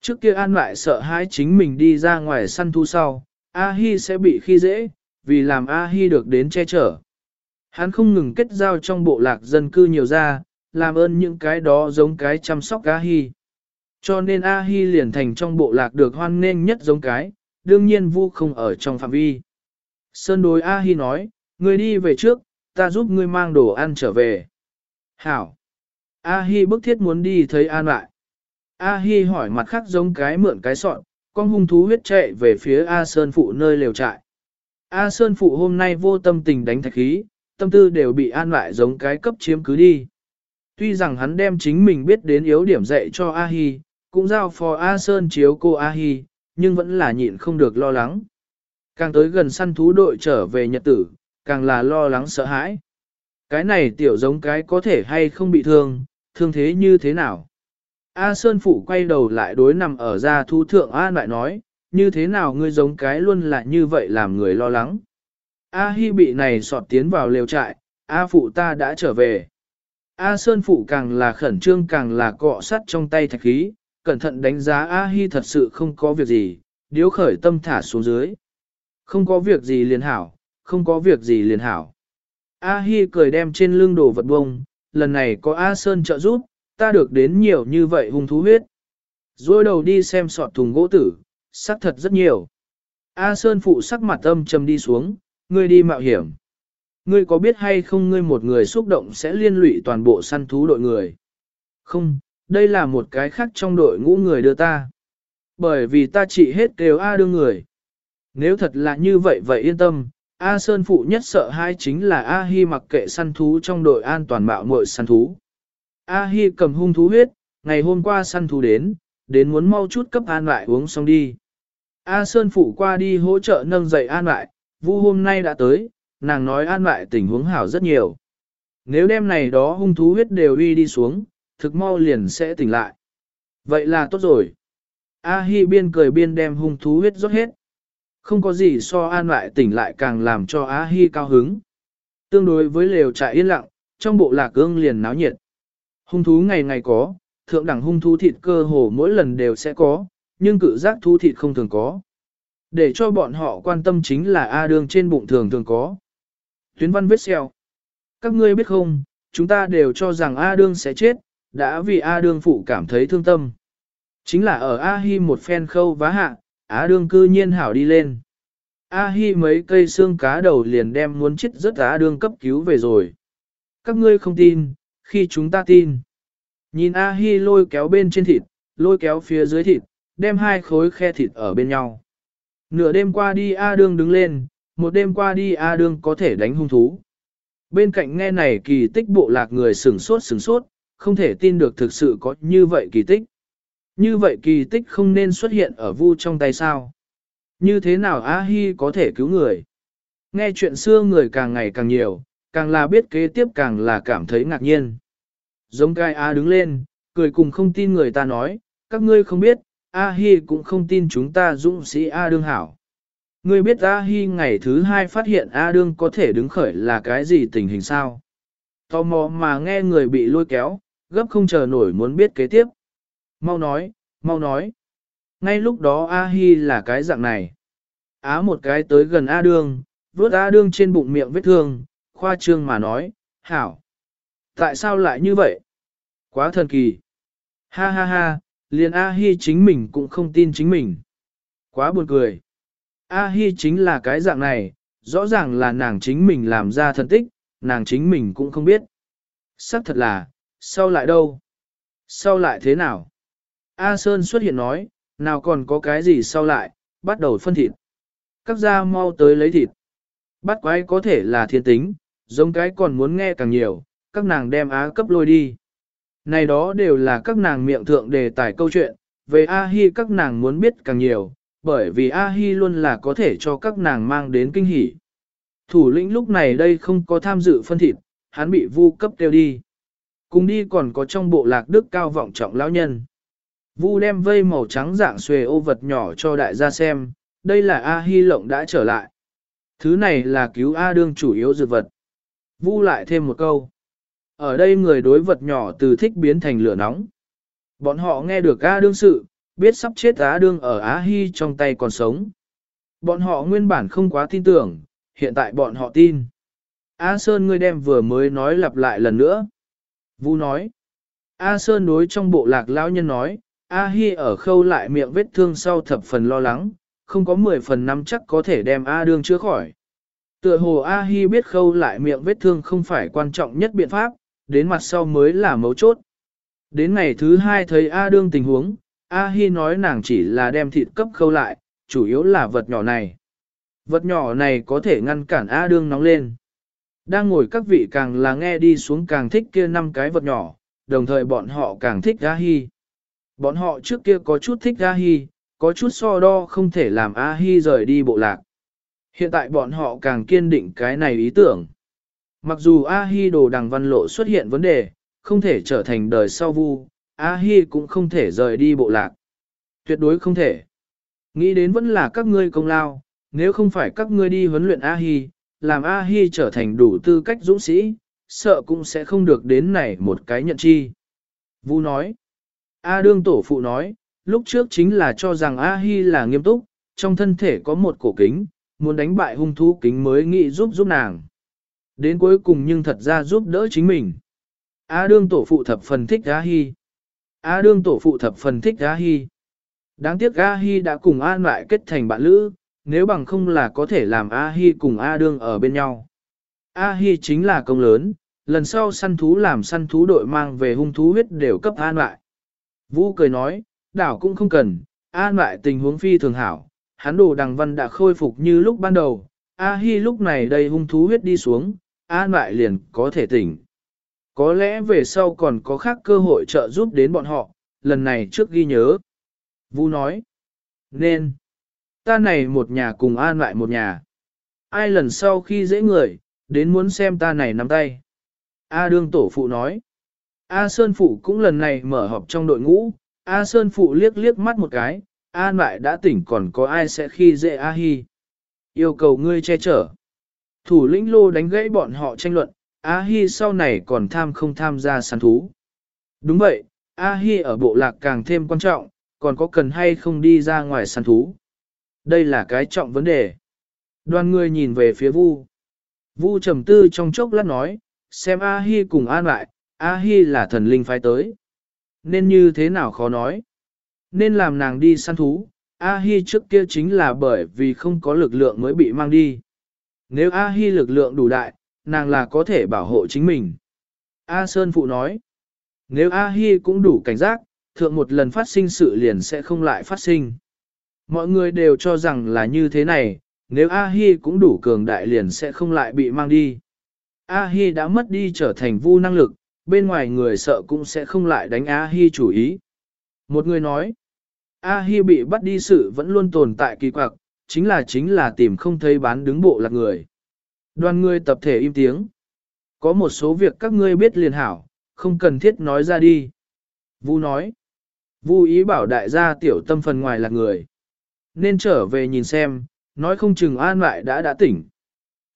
Trước kia an lại sợ hãi chính mình đi ra ngoài săn thu sau, A Hi sẽ bị khi dễ, vì làm A Hi được đến che chở. Hắn không ngừng kết giao trong bộ lạc dân cư nhiều ra, làm ơn những cái đó giống cái chăm sóc A Hi. Cho nên A Hi liền thành trong bộ lạc được hoan nghênh nhất giống cái, đương nhiên vu không ở trong phạm vi. Sơn đối A Hi nói, người đi về trước, ta giúp ngươi mang đồ ăn trở về. Hảo. A Hi bức thiết muốn đi thấy An lại. A Hi hỏi mặt khác giống cái mượn cái sọn, con hung thú huyết chạy về phía A Sơn Phụ nơi lều trại. A Sơn Phụ hôm nay vô tâm tình đánh thạch khí, tâm tư đều bị an lại giống cái cấp chiếm cứ đi. Tuy rằng hắn đem chính mình biết đến yếu điểm dạy cho A Hi, cũng giao phó A Sơn chiếu cô A Hi, nhưng vẫn là nhịn không được lo lắng. Càng tới gần săn thú đội trở về nhật tử, càng là lo lắng sợ hãi. Cái này tiểu giống cái có thể hay không bị thương, thương thế như thế nào? A Sơn Phụ quay đầu lại đối nằm ở ra thu thượng A lại nói, như thế nào ngươi giống cái luôn là như vậy làm người lo lắng. A Hi bị này sọt tiến vào lều trại, A Phụ ta đã trở về. A Sơn Phụ càng là khẩn trương càng là cọ sắt trong tay thạch khí, cẩn thận đánh giá A Hi thật sự không có việc gì, điếu khởi tâm thả xuống dưới. Không có việc gì liền hảo, không có việc gì liền hảo. A Hi cười đem trên lưng đồ vật bông, lần này có A Sơn trợ giúp, ta được đến nhiều như vậy hung thú huyết. Rồi đầu đi xem sọt thùng gỗ tử, sắc thật rất nhiều. A Sơn phụ sắc mặt âm trầm đi xuống, ngươi đi mạo hiểm. Ngươi có biết hay không ngươi một người xúc động sẽ liên lụy toàn bộ săn thú đội người? Không, đây là một cái khác trong đội ngũ người đưa ta. Bởi vì ta chỉ hết đều A đưa người. Nếu thật là như vậy vậy yên tâm, A Sơn phụ nhất sợ hai chính là A Hi mặc kệ săn thú trong đội an toàn mạo muội săn thú. A Hi cầm hung thú huyết, ngày hôm qua săn thú đến, đến muốn mau chút cấp an lại uống xong đi. A Sơn phụ qua đi hỗ trợ nâng dậy an lại, vu hôm nay đã tới, nàng nói an lại tình huống hảo rất nhiều. Nếu đêm này đó hung thú huyết đều uy đi xuống, thực mau liền sẽ tỉnh lại. Vậy là tốt rồi. A Hi biên cười biên đem hung thú huyết rót hết. Không có gì so an lại tỉnh lại càng làm cho A Hi cao hứng. Tương đối với lều trại yên lặng, trong bộ lạc ương liền náo nhiệt. Hung thú ngày ngày có, thượng đẳng hung thú thịt cơ hồ mỗi lần đều sẽ có, nhưng cự giác thú thịt không thường có. Để cho bọn họ quan tâm chính là A đương trên bụng thường thường có. Tuyến văn vết xeo. Các ngươi biết không, chúng ta đều cho rằng A đương sẽ chết, đã vì A đương phụ cảm thấy thương tâm. Chính là ở A Hi một phen khâu vá hạ, A đương cư nhiên hảo đi lên. A Hi mấy cây xương cá đầu liền đem muốn chết rất A đương cấp cứu về rồi. Các ngươi không tin, khi chúng ta tin. Nhìn A Hi lôi kéo bên trên thịt, lôi kéo phía dưới thịt, đem hai khối khe thịt ở bên nhau. Nửa đêm qua đi A đương đứng lên, một đêm qua đi A đương có thể đánh hung thú. Bên cạnh nghe này kỳ tích bộ lạc người sửng sốt sửng sốt, không thể tin được thực sự có như vậy kỳ tích. Như vậy kỳ tích không nên xuất hiện ở vu trong tay sao. Như thế nào A Hi có thể cứu người? Nghe chuyện xưa người càng ngày càng nhiều, càng là biết kế tiếp càng là cảm thấy ngạc nhiên. Giống cai A đứng lên, cười cùng không tin người ta nói, các ngươi không biết, A Hi cũng không tin chúng ta dũng sĩ A đương hảo. Ngươi biết A Hi ngày thứ hai phát hiện A đương có thể đứng khởi là cái gì tình hình sao? Tò mò mà nghe người bị lôi kéo, gấp không chờ nổi muốn biết kế tiếp. Mau nói, mau nói. Ngay lúc đó A Hi là cái dạng này. Á một cái tới gần A đương, vớt A đương trên bụng miệng vết thương, khoa trương mà nói, hảo. Tại sao lại như vậy? Quá thần kỳ. Ha ha ha, liền A Hi chính mình cũng không tin chính mình. Quá buồn cười. A Hi chính là cái dạng này, rõ ràng là nàng chính mình làm ra thần tích, nàng chính mình cũng không biết. Sắc thật là, sau lại đâu? Sau lại thế nào? A Sơn xuất hiện nói, nào còn có cái gì sau lại, bắt đầu phân thịt. Các gia mau tới lấy thịt. Bắt quái có thể là thiên tính, giống cái còn muốn nghe càng nhiều, các nàng đem á cấp lôi đi. Này đó đều là các nàng miệng thượng đề tài câu chuyện, về A-hi các nàng muốn biết càng nhiều, bởi vì A-hi luôn là có thể cho các nàng mang đến kinh hỉ. Thủ lĩnh lúc này đây không có tham dự phân thịt, hắn bị vu cấp tiêu đi. Cùng đi còn có trong bộ lạc đức cao vọng trọng lão nhân. Vu đem vây màu trắng dạng xuề ô vật nhỏ cho đại gia xem, đây là A Hi Lộng đã trở lại. Thứ này là cứu A đương chủ yếu dược vật. Vu lại thêm một câu. Ở đây người đối vật nhỏ từ thích biến thành lửa nóng. Bọn họ nghe được A đương sự, biết sắp chết Á đương ở Á Hi trong tay còn sống. Bọn họ nguyên bản không quá tin tưởng, hiện tại bọn họ tin. A Sơn ngươi đem vừa mới nói lặp lại lần nữa. Vu nói. A Sơn đối trong bộ lạc lão nhân nói, A Hi ở khâu lại miệng vết thương sau thập phần lo lắng, không có 10 phần năm chắc có thể đem A đương chữa khỏi. Tựa hồ A Hi biết khâu lại miệng vết thương không phải quan trọng nhất biện pháp, đến mặt sau mới là mấu chốt. Đến ngày thứ hai thấy A đương tình huống, A Hi nói nàng chỉ là đem thịt cấp khâu lại, chủ yếu là vật nhỏ này. Vật nhỏ này có thể ngăn cản A đương nóng lên. Đang ngồi các vị càng là nghe đi xuống càng thích kia năm cái vật nhỏ, đồng thời bọn họ càng thích A Hi. Bọn họ trước kia có chút thích A Hi, có chút so đo không thể làm A Hi rời đi bộ lạc. Hiện tại bọn họ càng kiên định cái này ý tưởng. Mặc dù A Hi đồ đằng văn lộ xuất hiện vấn đề, không thể trở thành đời sau vu, A Hi cũng không thể rời đi bộ lạc. Tuyệt đối không thể. Nghĩ đến vẫn là các ngươi công lao, nếu không phải các ngươi đi huấn luyện A Hi, làm A Hi trở thành đủ tư cách dũng sĩ, sợ cũng sẽ không được đến này một cái nhận chi. Vu nói. A đương tổ phụ nói, lúc trước chính là cho rằng A Hi là nghiêm túc, trong thân thể có một cổ kính, muốn đánh bại hung thú kính mới nghĩ giúp giúp nàng. Đến cuối cùng nhưng thật ra giúp đỡ chính mình. A đương tổ phụ thập phần thích A Hi. A đương tổ phụ thập phần thích A Hi. Đáng tiếc A Hi đã cùng An lại kết thành bạn lữ, nếu bằng không là có thể làm A Hi cùng A đương ở bên nhau. A Hi chính là công lớn, lần sau săn thú làm săn thú đội mang về hung thú huyết đều cấp An lại. Vũ cười nói, đảo cũng không cần, An lại tình huống phi thường hảo, hắn đồ đằng văn đã khôi phục như lúc ban đầu, A Hi lúc này đây hung thú huyết đi xuống, A lại liền có thể tỉnh. Có lẽ về sau còn có khác cơ hội trợ giúp đến bọn họ, lần này trước ghi nhớ. Vũ nói, nên, ta này một nhà cùng an lại một nhà. Ai lần sau khi dễ người, đến muốn xem ta này nắm tay. A đương tổ phụ nói, A Sơn Phụ cũng lần này mở họp trong đội ngũ, A Sơn Phụ liếc liếc mắt một cái, An lại đã tỉnh còn có ai sẽ khi dễ A Hi. Yêu cầu ngươi che chở. Thủ lĩnh lô đánh gãy bọn họ tranh luận, A Hi sau này còn tham không tham gia săn thú. Đúng vậy, A Hi ở bộ lạc càng thêm quan trọng, còn có cần hay không đi ra ngoài săn thú. Đây là cái trọng vấn đề. Đoàn người nhìn về phía Vu. Vu trầm tư trong chốc lát nói, xem A Hi cùng an lại, A Hi là thần linh phái tới. Nên như thế nào khó nói. Nên làm nàng đi săn thú, A Hi trước kia chính là bởi vì không có lực lượng mới bị mang đi. Nếu A Hi lực lượng đủ đại, nàng là có thể bảo hộ chính mình. A Sơn Phụ nói, nếu A Hi cũng đủ cảnh giác, thượng một lần phát sinh sự liền sẽ không lại phát sinh. Mọi người đều cho rằng là như thế này, nếu A Hi cũng đủ cường đại liền sẽ không lại bị mang đi. A Hi đã mất đi trở thành vu năng lực, bên ngoài người sợ cũng sẽ không lại đánh A Hi chủ ý. Một người nói, A Hi bị bắt đi sự vẫn luôn tồn tại kỳ quặc, chính là chính là tìm không thấy bán đứng bộ là người. Đoàn người tập thể im tiếng. Có một số việc các ngươi biết liền hảo, không cần thiết nói ra đi. Vu nói. Vu ý bảo đại gia tiểu tâm phần ngoài là người. Nên trở về nhìn xem, nói không chừng an lại đã đã tỉnh.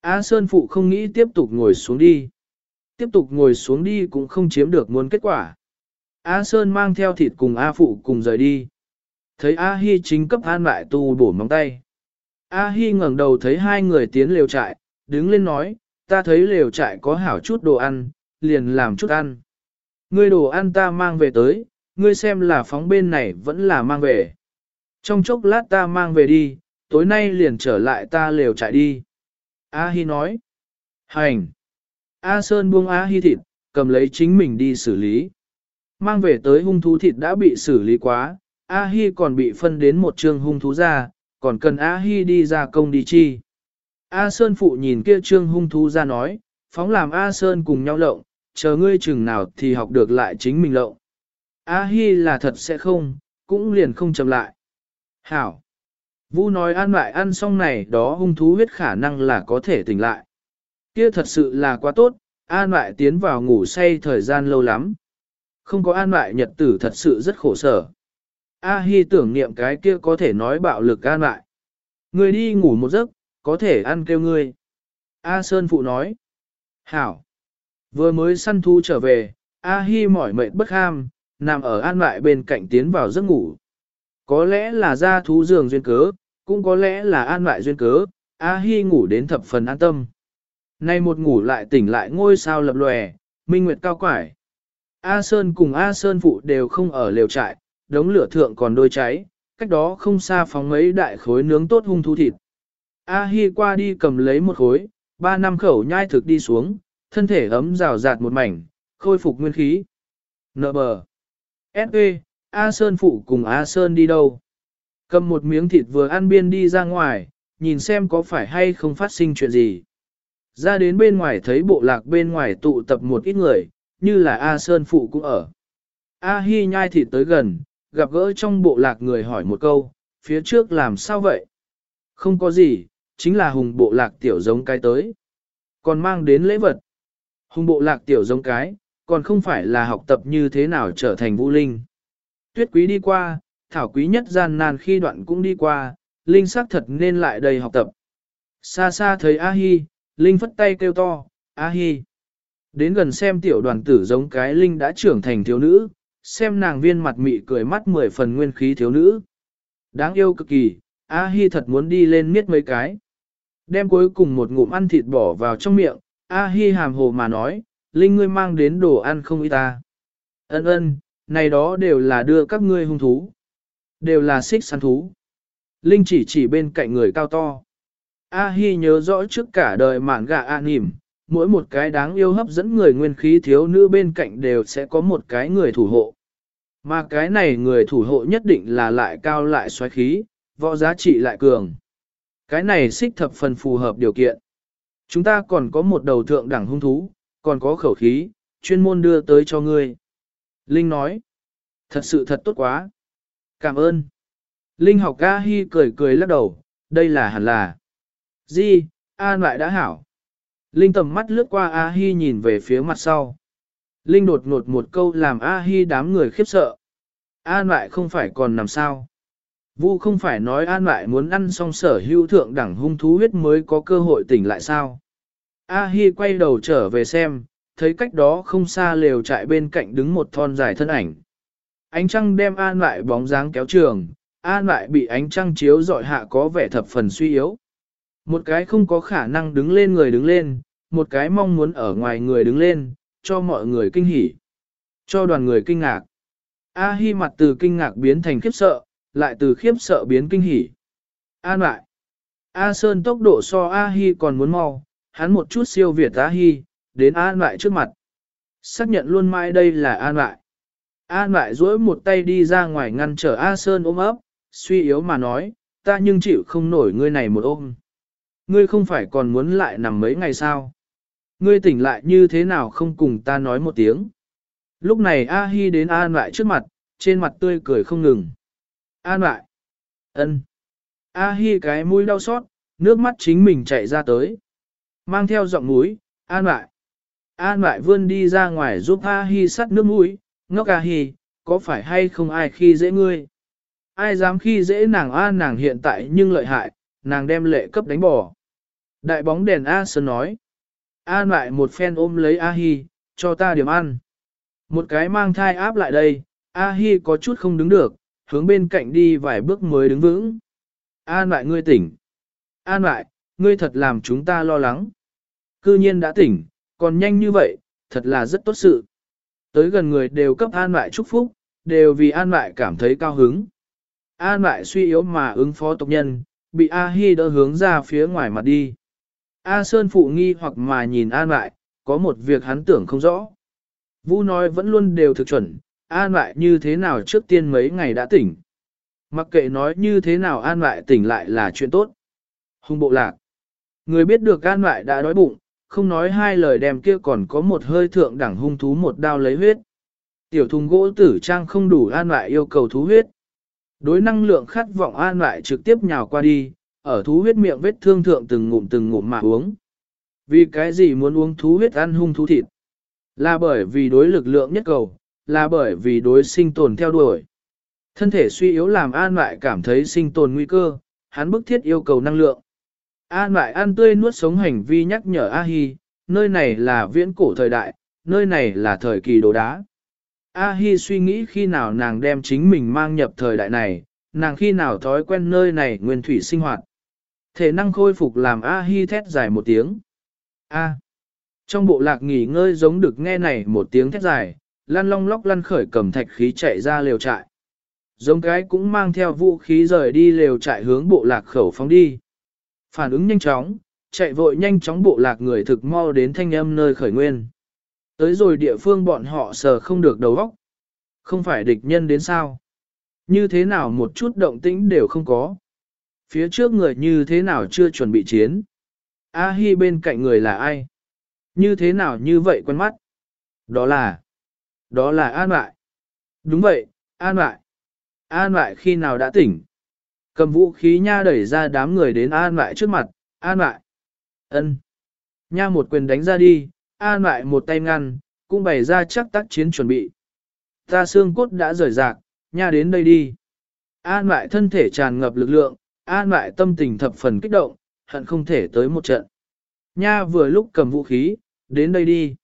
A Sơn Phụ không nghĩ tiếp tục ngồi xuống đi. Tiếp tục ngồi xuống đi cũng không chiếm được muốn kết quả. A Sơn mang theo thịt cùng A Phụ cùng rời đi. Thấy A Hi chính cấp an lại tu bổ móng tay. A Hi ngẩng đầu thấy hai người tiến lều trại, đứng lên nói, ta thấy lều trại có hảo chút đồ ăn, liền làm chút ăn. Ngươi đồ ăn ta mang về tới, ngươi xem là phóng bên này vẫn là mang về. Trong chốc lát ta mang về đi, tối nay liền trở lại ta lều trại đi. A Hi nói. Hành. A Sơn buông A Hi thịt, cầm lấy chính mình đi xử lý. Mang về tới hung thú thịt đã bị xử lý quá, A Hi còn bị phân đến một trường hung thú ra, còn cần A Hi đi ra công đi chi. A Sơn phụ nhìn kia trương hung thú ra nói, phóng làm A Sơn cùng nhau lộng, chờ ngươi chừng nào thì học được lại chính mình lộng. A Hi là thật sẽ không, cũng liền không chậm lại. Hảo. Vu nói ăn lại ăn xong này đó hung thú huyết khả năng là có thể tỉnh lại. Kia thật sự là quá tốt, an lại tiến vào ngủ say thời gian lâu lắm. Không có an lại nhật tử thật sự rất khổ sở. A Hi tưởng niệm cái kia có thể nói bạo lực an lại. Người đi ngủ một giấc, có thể ăn kêu ngươi. A Sơn Phụ nói. Hảo. Vừa mới săn thu trở về, A Hi mỏi mệt bất ham, nằm ở an lại bên cạnh tiến vào giấc ngủ. Có lẽ là ra thú giường duyên cớ, cũng có lẽ là an lại duyên cớ, A Hi ngủ đến thập phần an tâm. Nay một ngủ lại tỉnh lại ngôi sao lập lòe, minh nguyệt cao quải. A Sơn cùng A Sơn phụ đều không ở lều trại, đống lửa thượng còn đôi cháy, cách đó không xa phóng mấy đại khối nướng tốt hung thú thịt. A Hi qua đi cầm lấy một khối, ba năm khẩu nhai thực đi xuống, thân thể ấm rào rạt một mảnh, khôi phục nguyên khí. Nợ bờ. S.E. A Sơn phụ cùng A Sơn đi đâu? Cầm một miếng thịt vừa ăn biên đi ra ngoài, nhìn xem có phải hay không phát sinh chuyện gì. Ra đến bên ngoài thấy bộ lạc bên ngoài tụ tập một ít người, như là A Sơn phụ cũng ở. A Hi nhai thịt tới gần, gặp gỡ trong bộ lạc người hỏi một câu, phía trước làm sao vậy? Không có gì, chính là hùng bộ lạc tiểu giống cái tới. Còn mang đến lễ vật. Hùng bộ lạc tiểu giống cái, còn không phải là học tập như thế nào trở thành vũ linh. Tuyết quý đi qua, thảo quý nhất gian nan khi đoạn cũng đi qua, linh sắc thật nên lại đây học tập. Xa xa thấy A Hi, linh phất tay kêu to, A Hi. Đến gần xem tiểu đoàn tử giống cái linh đã trưởng thành thiếu nữ, xem nàng viên mặt mị cười mắt mười phần nguyên khí thiếu nữ. Đáng yêu cực kỳ, A Hi thật muốn đi lên miết mấy cái. Đem cuối cùng một ngụm ăn thịt bỏ vào trong miệng, A Hi hàm hồ mà nói, Linh ngươi mang đến đồ ăn không ít ta. Ân ân, này đó đều là đưa các ngươi hung thú. Đều là xích săn thú. Linh chỉ chỉ bên cạnh người cao to. A Hi nhớ rõ trước cả đời mạn gà A Nìm, mỗi một cái đáng yêu hấp dẫn người nguyên khí thiếu nữ bên cạnh đều sẽ có một cái người thủ hộ. Mà cái này người thủ hộ nhất định là lại cao lại xoáy khí, võ giá trị lại cường. Cái này xích thập phần phù hợp điều kiện. Chúng ta còn có một đầu thượng đẳng hung thú, còn có khẩu khí, chuyên môn đưa tới cho ngươi. Linh nói, thật sự thật tốt quá. Cảm ơn. Linh học ca hi cười cười lắc đầu, đây là hẳn là. Di, an lại đã hảo. Linh tầm mắt lướt qua A Hi nhìn về phía mặt sau. Linh đột ngột một câu làm A Hi đám người khiếp sợ. An lại không phải còn nằm sao. Vu không phải nói an lại muốn ăn xong sở hữu thượng đẳng hung thú huyết mới có cơ hội tỉnh lại sao. A Hi quay đầu trở về xem, thấy cách đó không xa lều trại bên cạnh đứng một thon dài thân ảnh. Ánh trăng đem an lại bóng dáng kéo trường, an lại bị ánh trăng chiếu dọi hạ có vẻ thập phần suy yếu. Một cái không có khả năng đứng lên người đứng lên, một cái mong muốn ở ngoài người đứng lên, cho mọi người kinh hỉ. Cho đoàn người kinh ngạc. A Hi mặt từ kinh ngạc biến thành khiếp sợ, lại từ khiếp sợ biến kinh hỉ. An lại. A Sơn tốc độ so A Hi còn muốn mau, hắn một chút siêu việt A Hi, đến An lại trước mặt. Xác nhận luôn mai đây là An lại. An lại duỗi một tay đi ra ngoài ngăn trở A Sơn ôm ấp, suy yếu mà nói, ta nhưng chịu không nổi ngươi này một ôm. Ngươi không phải còn muốn lại nằm mấy ngày sao? Ngươi tỉnh lại như thế nào không cùng ta nói một tiếng? Lúc này A Hi đến An lại trước mặt, trên mặt tươi cười không ngừng. An lại. ân. A Hi cái mũi đau xót, nước mắt chính mình chạy ra tới. Mang theo giọng mũi, An lại. An lại vươn đi ra ngoài giúp A Hi sắt nước mũi, ngốc A Hi, có phải hay không ai khi dễ ngươi? Ai dám khi dễ nàng A nàng hiện tại nhưng lợi hại, nàng đem lệ cấp đánh bỏ. Đại bóng đèn A Sơn nói. An lại một phen ôm lấy A Hi, cho ta điểm ăn. Một cái mang thai áp lại đây, A Hi có chút không đứng được, hướng bên cạnh đi vài bước mới đứng vững. An lại ngươi tỉnh. An lại, ngươi thật làm chúng ta lo lắng. Cư nhiên đã tỉnh, còn nhanh như vậy, thật là rất tốt sự. Tới gần người đều cấp an lại chúc phúc, đều vì an lại cảm thấy cao hứng. An lại suy yếu mà ứng phó tộc nhân, bị A Hi đỡ hướng ra phía ngoài mặt đi. A Sơn phụ nghi hoặc mà nhìn An lại, có một việc hắn tưởng không rõ. Vũ nói vẫn luôn đều thực chuẩn, An lại như thế nào trước tiên mấy ngày đã tỉnh. Mặc kệ nói như thế nào An lại tỉnh lại là chuyện tốt. Hùng bộ lạc. Người biết được An lại đã đói bụng, không nói hai lời đem kia còn có một hơi thượng đẳng hung thú một đao lấy huyết. Tiểu thùng gỗ tử trang không đủ An lại yêu cầu thú huyết. Đối năng lượng khát vọng An lại trực tiếp nhào qua đi, ở thú huyết miệng vết thương thượng từng ngụm từng ngụm mà uống. Vì cái gì muốn uống thú huyết ăn hung thú thịt? Là bởi vì đối lực lượng nhất cầu, là bởi vì đối sinh tồn theo đuổi. Thân thể suy yếu làm an lại cảm thấy sinh tồn nguy cơ, hắn bức thiết yêu cầu năng lượng. An lại ăn tươi nuốt sống hành vi nhắc nhở A-hi, nơi này là viễn cổ thời đại, nơi này là thời kỳ đồ đá. A-hi suy nghĩ khi nào nàng đem chính mình mang nhập thời đại này, nàng khi nào thói quen nơi này nguyên thủy sinh hoạt. Thể năng khôi phục làm A-hi thét dài một tiếng. A. Trong bộ lạc nghỉ ngơi giống được nghe này một tiếng thét dài, lăn long lóc lăn khởi cầm thạch khí chạy ra lều trại. Giống cái cũng mang theo vũ khí rời đi lều trại hướng bộ lạc khẩu phóng đi. Phản ứng nhanh chóng, chạy vội nhanh chóng bộ lạc người thực mau đến thanh âm nơi khởi nguyên. Tới rồi địa phương bọn họ sờ không được đầu óc. Không phải địch nhân đến sao? Như thế nào một chút động tĩnh đều không có. Phía trước người như thế nào chưa chuẩn bị chiến. A-hi bên cạnh người là ai? Như thế nào như vậy quen mắt? Đó là... Đó là An mại. Đúng vậy, An mại. An mại khi nào đã tỉnh? Cầm vũ khí nha đẩy ra đám người đến An mại trước mặt, An mại. ân Nha một quyền đánh ra đi, An mại một tay ngăn, cũng bày ra chắc tác chiến chuẩn bị. Ta xương cốt đã rời rạc, nha đến đây đi. An mại thân thể tràn ngập lực lượng, An Lại tâm tình thập phần kích động, hận không thể tới một trận. Nha vừa lúc cầm vũ khí, đến đây đi.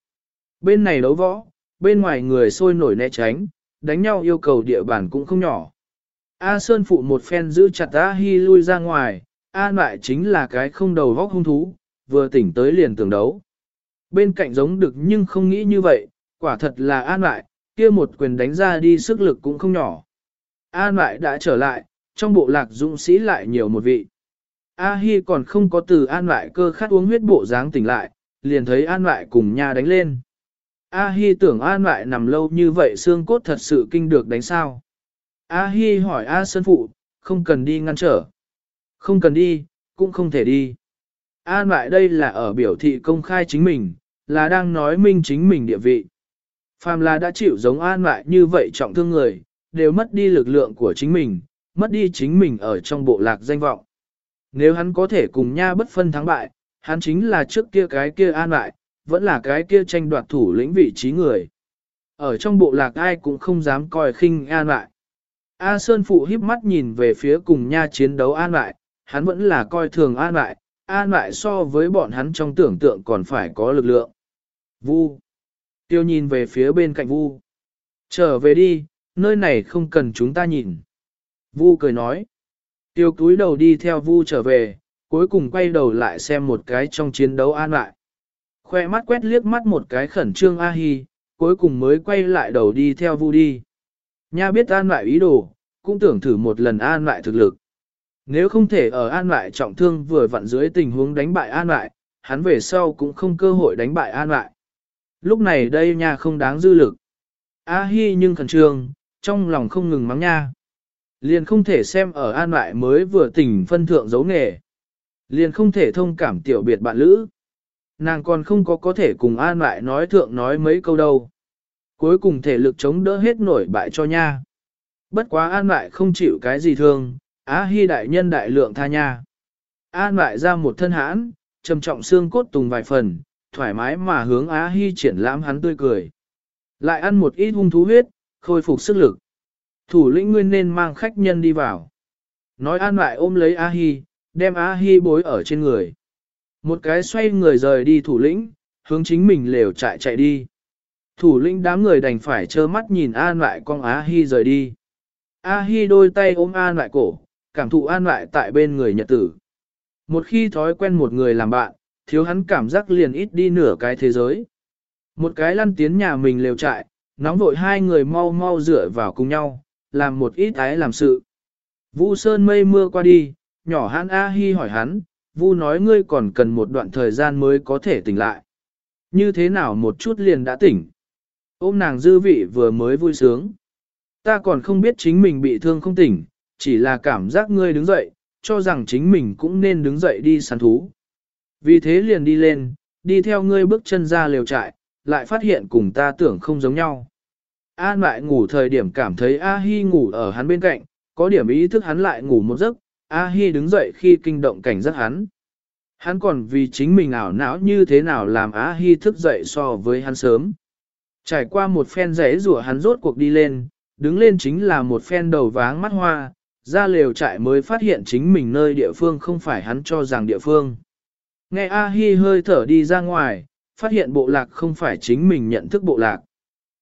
Bên này đấu võ, bên ngoài người sôi nổi né tránh, đánh nhau yêu cầu địa bàn cũng không nhỏ. A Sơn phụ một phen giữ chặt A Hi lui ra ngoài, A lại chính là cái không đầu vóc hung thú, vừa tỉnh tới liền tưởng đấu. Bên cạnh giống được nhưng không nghĩ như vậy, quả thật là an lại, kia một quyền đánh ra đi sức lực cũng không nhỏ. An lại đã trở lại, trong bộ lạc dũng sĩ lại nhiều một vị. A Hi còn không có từ an lại cơ khát uống huyết bộ dáng tỉnh lại, liền thấy an lại cùng nha đánh lên. A Hi tưởng an lại nằm lâu như vậy xương cốt thật sự kinh được đánh sao. A Hi hỏi A Sơn Phụ, không cần đi ngăn trở. Không cần đi, cũng không thể đi. An lại đây là ở biểu thị công khai chính mình, là đang nói minh chính mình địa vị. Phàm là đã chịu giống an lại như vậy trọng thương người, đều mất đi lực lượng của chính mình, mất đi chính mình ở trong bộ lạc danh vọng. Nếu hắn có thể cùng nha bất phân thắng bại, hắn chính là trước kia cái kia an lại, vẫn là cái kia tranh đoạt thủ lĩnh vị trí người. Ở trong bộ lạc ai cũng không dám coi khinh an lại. A Sơn Phụ híp mắt nhìn về phía cùng nha chiến đấu an lại, hắn vẫn là coi thường an lại, an lại so với bọn hắn trong tưởng tượng còn phải có lực lượng. Vu. Tiêu nhìn về phía bên cạnh Vu. Trở về đi, nơi này không cần chúng ta nhìn. Vu cười nói. Tiêu túi đầu đi theo Vu trở về, cuối cùng quay đầu lại xem một cái trong chiến đấu an lại. Khoe mắt quét liếc mắt một cái khẩn trương A Hi, cuối cùng mới quay lại đầu đi theo Vu đi. Nha biết an lại ý đồ, cũng tưởng thử một lần an lại thực lực. Nếu không thể ở an lại trọng thương vừa vặn dưới tình huống đánh bại an lại, hắn về sau cũng không cơ hội đánh bại an lại. Lúc này đây nha không đáng dư lực. A hi nhưng khẩn trương, trong lòng không ngừng mắng nha. Liền không thể xem ở an lại mới vừa tỉnh phân thượng dấu nghề. Liền không thể thông cảm tiểu biệt bạn lữ. Nàng còn không có có thể cùng an lại nói thượng nói mấy câu đâu. Cuối cùng thể lực chống đỡ hết nổi bại cho nha. Bất quá an lại không chịu cái gì thương, á hy đại nhân đại lượng tha nha. An lại ra một thân hãn, trầm trọng xương cốt tùng vài phần, thoải mái mà hướng á hy triển lãm hắn tươi cười. Lại ăn một ít hung thú huyết, khôi phục sức lực. Thủ lĩnh nguyên nên mang khách nhân đi vào. Nói an lại ôm lấy A-hi, đem A-hi bối ở trên người. Một cái xoay người rời đi thủ lĩnh, hướng chính mình lều chạy chạy đi. Thủ lĩnh đám người đành phải trơ mắt nhìn An lại con A-hi rời đi. A Hi đôi tay ôm An lại cổ, cảm thụ An lại tại bên người nhật tử. Một khi thói quen một người làm bạn, thiếu hắn cảm giác liền ít đi nửa cái thế giới. Một cái lăn tiến nhà mình lều trại, nóng vội hai người mau mau dựa vào cùng nhau, làm một ít ái làm sự. Vu Sơn mây mưa qua đi, nhỏ hắn A Hi hỏi hắn, Vu nói ngươi còn cần một đoạn thời gian mới có thể tỉnh lại. Như thế nào một chút liền đã tỉnh. Ôm nàng dư vị vừa mới vui sướng. Ta còn không biết chính mình bị thương không tỉnh, chỉ là cảm giác ngươi đứng dậy, cho rằng chính mình cũng nên đứng dậy đi săn thú. Vì thế liền đi lên, đi theo ngươi bước chân ra liều trại, lại phát hiện cùng ta tưởng không giống nhau. An lại ngủ thời điểm cảm thấy A-hi ngủ ở hắn bên cạnh, có điểm ý thức hắn lại ngủ một giấc, A-hi đứng dậy khi kinh động cảnh giác hắn. Hắn còn vì chính mình ảo não như thế nào làm A Hi thức dậy so với hắn sớm. Trải qua một phen rẽ rủa hắn rốt cuộc đi lên, đứng lên chính là một phen đầu váng mắt hoa, ra lều trại mới phát hiện chính mình nơi địa phương không phải hắn cho rằng địa phương. Nghe A Hi hơi thở đi ra ngoài, phát hiện bộ lạc không phải chính mình nhận thức bộ lạc.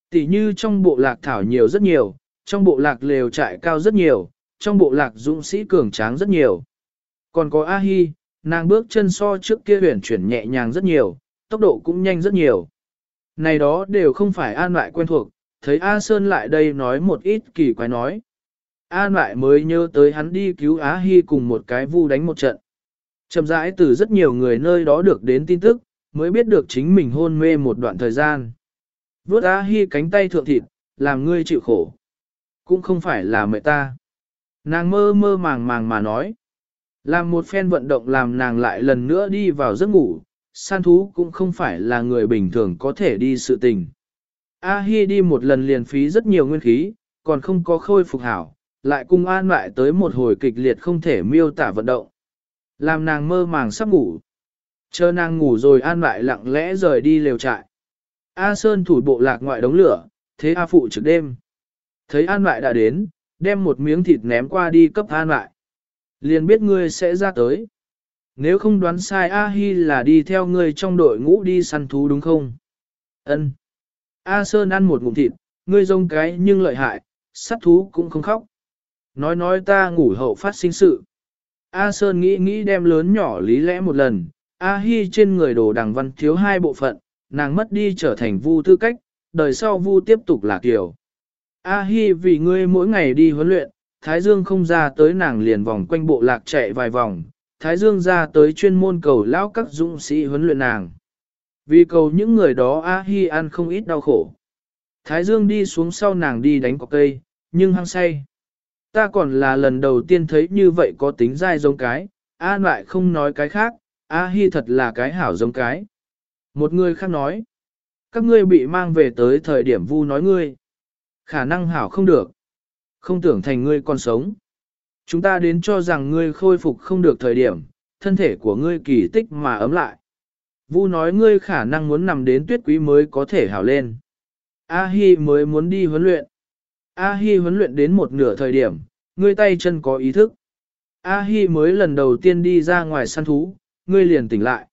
Tỷ như trong bộ lạc thảo nhiều rất nhiều, trong bộ lạc lều trại cao rất nhiều, trong bộ lạc dũng sĩ cường tráng rất nhiều. Còn có A Hi, nàng bước chân so trước kia huyển chuyển nhẹ nhàng rất nhiều, tốc độ cũng nhanh rất nhiều. Này đó đều không phải an lại quen thuộc, thấy A Sơn lại đây nói một ít kỳ quái nói. An lại mới nhớ tới hắn đi cứu Á Hi cùng một cái vu đánh một trận. Chậm rãi từ rất nhiều người nơi đó được đến tin tức, mới biết được chính mình hôn mê một đoạn thời gian. Vốt Á Hi cánh tay thượng thịt, làm ngươi chịu khổ. Cũng không phải là mẹ ta. Nàng mơ mơ màng màng mà nói. Làm một phen vận động làm nàng lại lần nữa đi vào giấc ngủ, san thú cũng không phải là người bình thường có thể đi sự tình. A Hi đi một lần liền phí rất nhiều nguyên khí, còn không có khôi phục hảo, lại cung an lại tới một hồi kịch liệt không thể miêu tả vận động. Làm nàng mơ màng sắp ngủ. Chờ nàng ngủ rồi an lại lặng lẽ rời đi lều trại. A Sơn thủ bộ lạc ngoại đống lửa, thế A Phụ trực đêm. Thấy an lại đã đến, đem một miếng thịt ném qua đi cấp an lại. Liền biết ngươi sẽ ra tới. Nếu không đoán sai A Hi là đi theo ngươi trong đội ngũ đi săn thú đúng không? Ân. A Sơn ăn một ngụm thịt, ngươi rông cái nhưng lợi hại, sát thú cũng không khóc. Nói nói ta ngủ hậu phát sinh sự. A Sơn nghĩ nghĩ đem lớn nhỏ lý lẽ một lần, A Hi trên người đồ đằng văn thiếu hai bộ phận, nàng mất đi trở thành vu tư cách, đời sau vu tiếp tục là kiểu. A Hi vì ngươi mỗi ngày đi huấn luyện, Thái Dương không ra tới nàng liền vòng quanh bộ lạc chạy vài vòng, Thái Dương ra tới chuyên môn cầu lão các dũng sĩ huấn luyện nàng. Vì cầu những người đó A Hi ăn không ít đau khổ. Thái Dương đi xuống sau nàng đi đánh cọc cây, nhưng hăng say. Ta còn là lần đầu tiên thấy như vậy có tính dai giống cái, A lại không nói cái khác, A Hi thật là cái hảo giống cái. Một người khác nói, các ngươi bị mang về tới thời điểm vu nói ngươi. Khả năng hảo không được. Không tưởng thành ngươi còn sống. Chúng ta đến cho rằng ngươi khôi phục không được thời điểm, thân thể của ngươi kỳ tích mà ấm lại. Vu nói ngươi khả năng muốn nằm đến tuyết quý mới có thể hảo lên. A-hi mới muốn đi huấn luyện. A-hi huấn luyện đến một nửa thời điểm, ngươi tay chân có ý thức. A-hi mới lần đầu tiên đi ra ngoài săn thú, ngươi liền tỉnh lại.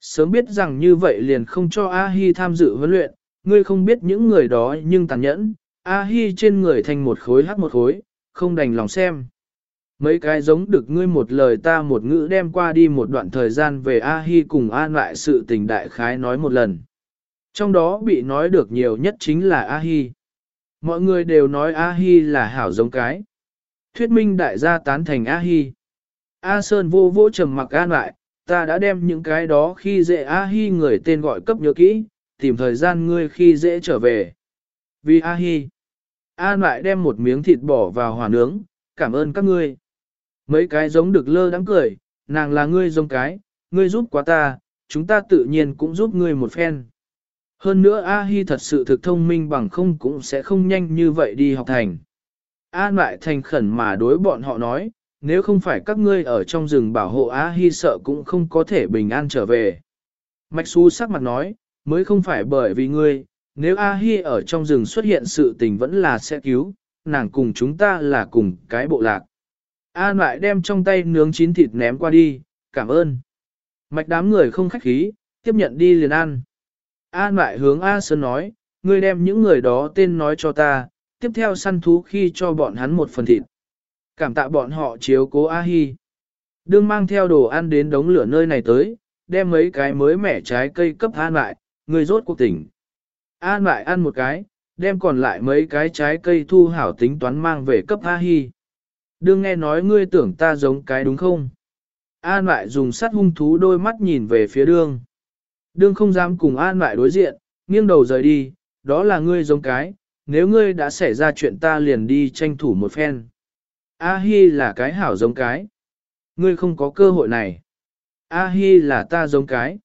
Sớm biết rằng như vậy liền không cho A-hi tham dự huấn luyện, ngươi không biết những người đó nhưng tàn nhẫn, A-hi trên người thành một khối hắc một khối, không đành lòng xem. Mấy cái giống được ngươi một lời ta một ngữ đem qua đi một đoạn thời gian về A-hi cùng an lại sự tình đại khái nói một lần. Trong đó bị nói được nhiều nhất chính là A-hi. Mọi người đều nói A-hi là hảo giống cái. Thuyết minh đại gia tán thành A-hi. A Sơn vô vô trầm mặc an lại, ta đã đem những cái đó khi dễ A-hi người tên gọi cấp nhớ kỹ, tìm thời gian ngươi khi dễ trở về. Vì A-hi. An lại đem một miếng thịt bỏ vào hỏa nướng, cảm ơn các ngươi. Mấy cái giống được lơ đắng cười, nàng là ngươi giống cái, ngươi giúp quá ta, chúng ta tự nhiên cũng giúp ngươi một phen. Hơn nữa A-hi thật sự thực thông minh bằng không cũng sẽ không nhanh như vậy đi học thành. An lại thành khẩn mà đối bọn họ nói, nếu không phải các ngươi ở trong rừng bảo hộ A-hi sợ cũng không có thể bình an trở về. Mạch Xu sắc mặt nói, mới không phải bởi vì ngươi, nếu A-hi ở trong rừng xuất hiện sự tình vẫn là sẽ cứu, nàng cùng chúng ta là cùng cái bộ lạc. An lại đem trong tay nướng chín thịt ném qua đi, cảm ơn. Mạch đám người không khách khí, tiếp nhận đi liền ăn. An lại hướng A Sơn nói, ngươi đem những người đó tên nói cho ta, tiếp theo săn thú khi cho bọn hắn một phần thịt. Cảm tạ bọn họ chiếu cố A Hi. Đương mang theo đồ ăn đến đống lửa nơi này tới, đem mấy cái mới mẻ trái cây cấp An lại, người rốt cuộc tỉnh. An lại ăn một cái, đem còn lại mấy cái trái cây thu hảo tính toán mang về cấp A Hi. Đương nghe nói ngươi tưởng ta giống cái đúng không? An lại dùng sắt hung thú đôi mắt nhìn về phía đương. Đương không dám cùng an lại đối diện, nghiêng đầu rời đi, đó là ngươi giống cái, nếu ngươi đã xảy ra chuyện ta liền đi tranh thủ một phen. A-hi là cái hảo giống cái. Ngươi không có cơ hội này. A-hi là ta giống cái.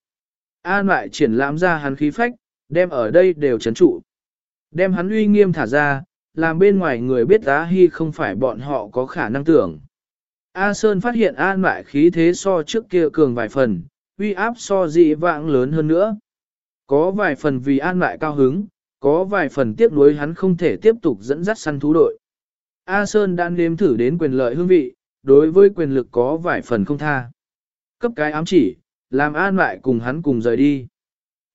An lại triển lãm ra hắn khí phách, đem ở đây đều chấn trụ. Đem hắn uy nghiêm thả ra, làm bên ngoài người biết A-hi không phải bọn họ có khả năng tưởng. A Sơn phát hiện an lại khí thế so trước kia cường vài phần, uy áp so dị vãng lớn hơn nữa. Có vài phần vì an lại cao hứng, có vài phần tiếc nuối hắn không thể tiếp tục dẫn dắt săn thú đội. A Sơn đã nếm thử đến quyền lợi hương vị, đối với quyền lực có vài phần không tha. Cấp cái ám chỉ, làm an lại cùng hắn cùng rời đi.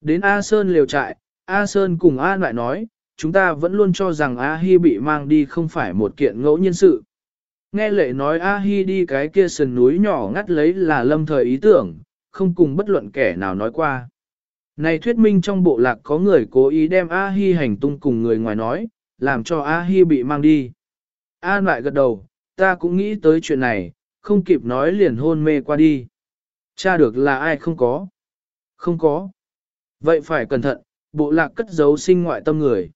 Đến A Sơn liều trại, A Sơn cùng an lại nói, chúng ta vẫn luôn cho rằng A Hi bị mang đi không phải một kiện ngẫu nhiên sự. Nghe lệ nói A Hi đi cái kia sườn núi nhỏ ngắt lấy là lâm thời ý tưởng, không cùng bất luận kẻ nào nói qua. Này thuyết minh trong bộ lạc có người cố ý đem A Hi hành tung cùng người ngoài nói, làm cho A Hi bị mang đi. An lại gật đầu, ta cũng nghĩ tới chuyện này, không kịp nói liền hôn mê qua đi. Cha được là ai không có? Không có. Vậy phải cẩn thận, bộ lạc cất giấu sinh ngoại tâm người.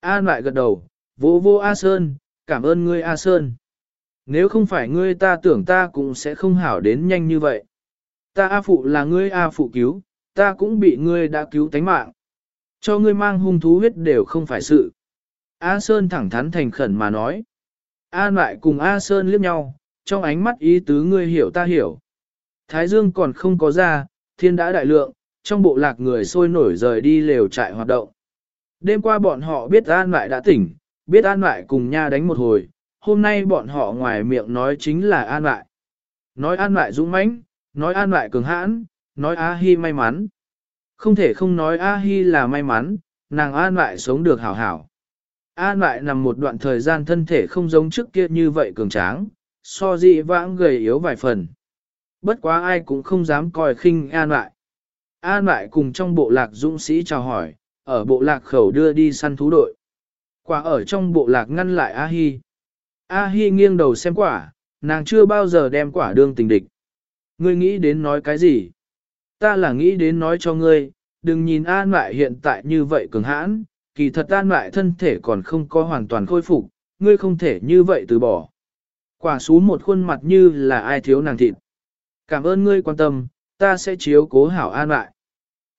An lại gật đầu, vô vô A Sơn, cảm ơn ngươi A Sơn. Nếu không phải ngươi ta tưởng ta cũng sẽ không hảo đến nhanh như vậy. Ta A Phụ là ngươi A Phụ cứu, ta cũng bị ngươi đã cứu tánh mạng. Cho ngươi mang hung thú huyết đều không phải sự. A Sơn thẳng thắn thành khẩn mà nói. An lại cùng A Sơn liếc nhau, trong ánh mắt ý tứ ngươi hiểu ta hiểu. Thái Dương còn không có ra, thiên đã đại lượng, trong bộ lạc người sôi nổi rời đi lều trại hoạt động. Đêm qua bọn họ biết An lại đã tỉnh, biết An lại cùng nha đánh một hồi, hôm nay bọn họ ngoài miệng nói chính là An lại. Nói An lại dũng mãnh, nói An lại cường hãn, nói A Hi may mắn. Không thể không nói A Hi là may mắn, nàng An lại sống được hảo hảo. An lại nằm một đoạn thời gian thân thể không giống trước kia như vậy cường tráng, so dị vãng gầy yếu vài phần. Bất quá ai cũng không dám coi khinh An lại. An lại cùng trong bộ lạc dũng sĩ chào hỏi, ở bộ lạc khẩu đưa đi săn thú đội. Quả ở trong bộ lạc ngăn lại A Hi. A Hi nghiêng đầu xem quả, nàng chưa bao giờ đem quả đương tình địch. Ngươi nghĩ đến nói cái gì? Ta là nghĩ đến nói cho ngươi, đừng nhìn An lại hiện tại như vậy cường hãn, kỳ thật An lại thân thể còn không có hoàn toàn khôi phục, ngươi không thể như vậy từ bỏ. Quả xú một khuôn mặt như là ai thiếu nàng thịt. Cảm ơn ngươi quan tâm, ta sẽ chiếu cố hảo An lại.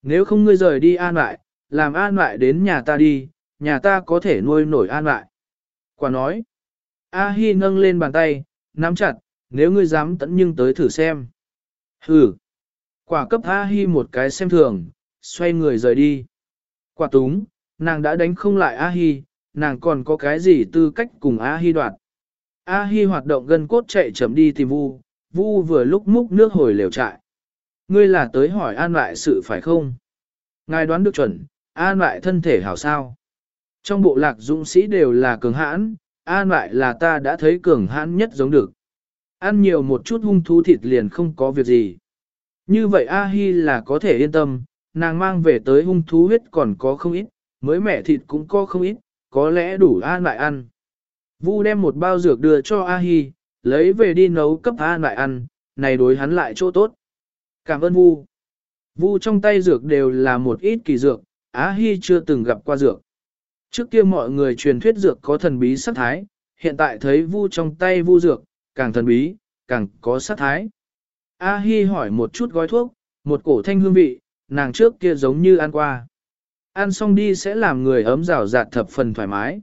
Nếu không ngươi rời đi An lại, làm An lại đến nhà ta đi, nhà ta có thể nuôi nổi An lại. Quả nói, A Hi nâng lên bàn tay, nắm chặt, nếu ngươi dám tận nhưng tới thử xem. Hừ. Quả cấp A Hi một cái xem thường, xoay người rời đi. Quả túng, nàng đã đánh không lại A Hi, nàng còn có cái gì tư cách cùng A Hi đoạt. A Hi hoạt động gần cốt chạy chậm đi tìm Vu, Vu vừa lúc múc nước hồi lều trại. Ngươi là tới hỏi an lại sự phải không? Ngài đoán được chuẩn, an lại thân thể hảo sao? Trong bộ lạc dũng sĩ đều là cường hãn, an lại là ta đã thấy cường hãn nhất giống được. Ăn nhiều một chút hung thú thịt liền không có việc gì. Như vậy A-hi là có thể yên tâm, nàng mang về tới hung thú huyết còn có không ít, mới mẻ thịt cũng có không ít, có lẽ đủ an lại ăn. Vu đem một bao dược đưa cho A-hi, lấy về đi nấu cấp an lại ăn, này đối hắn lại chỗ tốt. Cảm ơn Vu. Vu trong tay dược đều là một ít kỳ dược, A-hi chưa từng gặp qua dược. Trước kia mọi người truyền thuyết dược có thần bí sắc thái, hiện tại thấy vu trong tay vu dược, càng thần bí, càng có sắc thái. A Hi hỏi một chút gói thuốc, một cổ thanh hương vị, nàng trước kia giống như ăn qua. Ăn xong đi sẽ làm người ấm rào rạt thập phần thoải mái.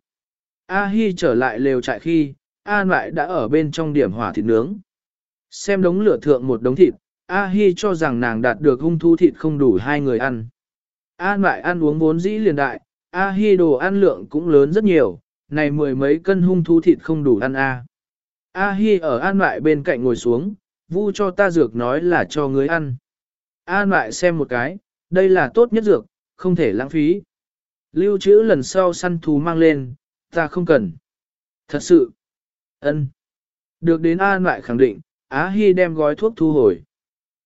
A Hi trở lại lều trại khi, An lại đã ở bên trong điểm hỏa thịt nướng. Xem đống lửa thượng một đống thịt, A Hi cho rằng nàng đạt được hung thu thịt không đủ hai người ăn. An lại ăn uống vốn dĩ liền đại, A Hi đồ ăn lượng cũng lớn rất nhiều, này mười mấy cân hung thú thịt không đủ ăn A. A Hi ở An lại bên cạnh ngồi xuống, vu cho ta dược nói là cho người ăn. An lại xem một cái, đây là tốt nhất dược, không thể lãng phí. Lưu trữ lần sau săn thú mang lên, ta không cần. Thật sự. ân. Được đến An lại khẳng định, Á Hi đem gói thuốc thu hồi.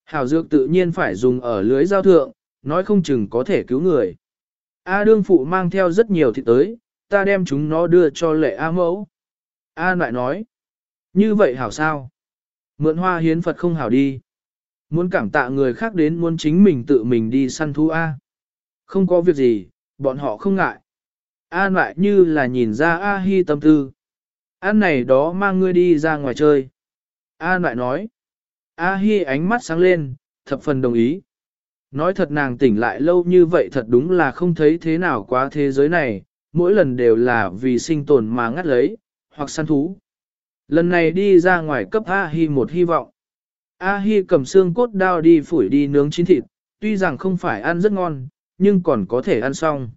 Hảo dược tự nhiên phải dùng ở lưới giao thượng, nói không chừng có thể cứu người. A đương phụ mang theo rất nhiều thịt tới, ta đem chúng nó đưa cho lệ A mẫu. A lại nói, như vậy hảo sao? Mượn hoa hiến Phật không hảo đi. Muốn cảm tạ người khác đến muốn chính mình tự mình đi săn thú A. Không có việc gì, bọn họ không ngại. An lại như là nhìn ra A hi tâm tư. An này đó mang ngươi đi ra ngoài chơi. An lại nói. A hi ánh mắt sáng lên, thập phần đồng ý. Nói thật nàng tỉnh lại lâu như vậy thật đúng là không thấy thế nào quá thế giới này, mỗi lần đều là vì sinh tồn mà ngắt lấy, hoặc săn thú. Lần này đi ra ngoài cấp A-hi một hy vọng. A-hi cầm xương cốt đao đi phủi đi nướng chín thịt, tuy rằng không phải ăn rất ngon, nhưng còn có thể ăn xong.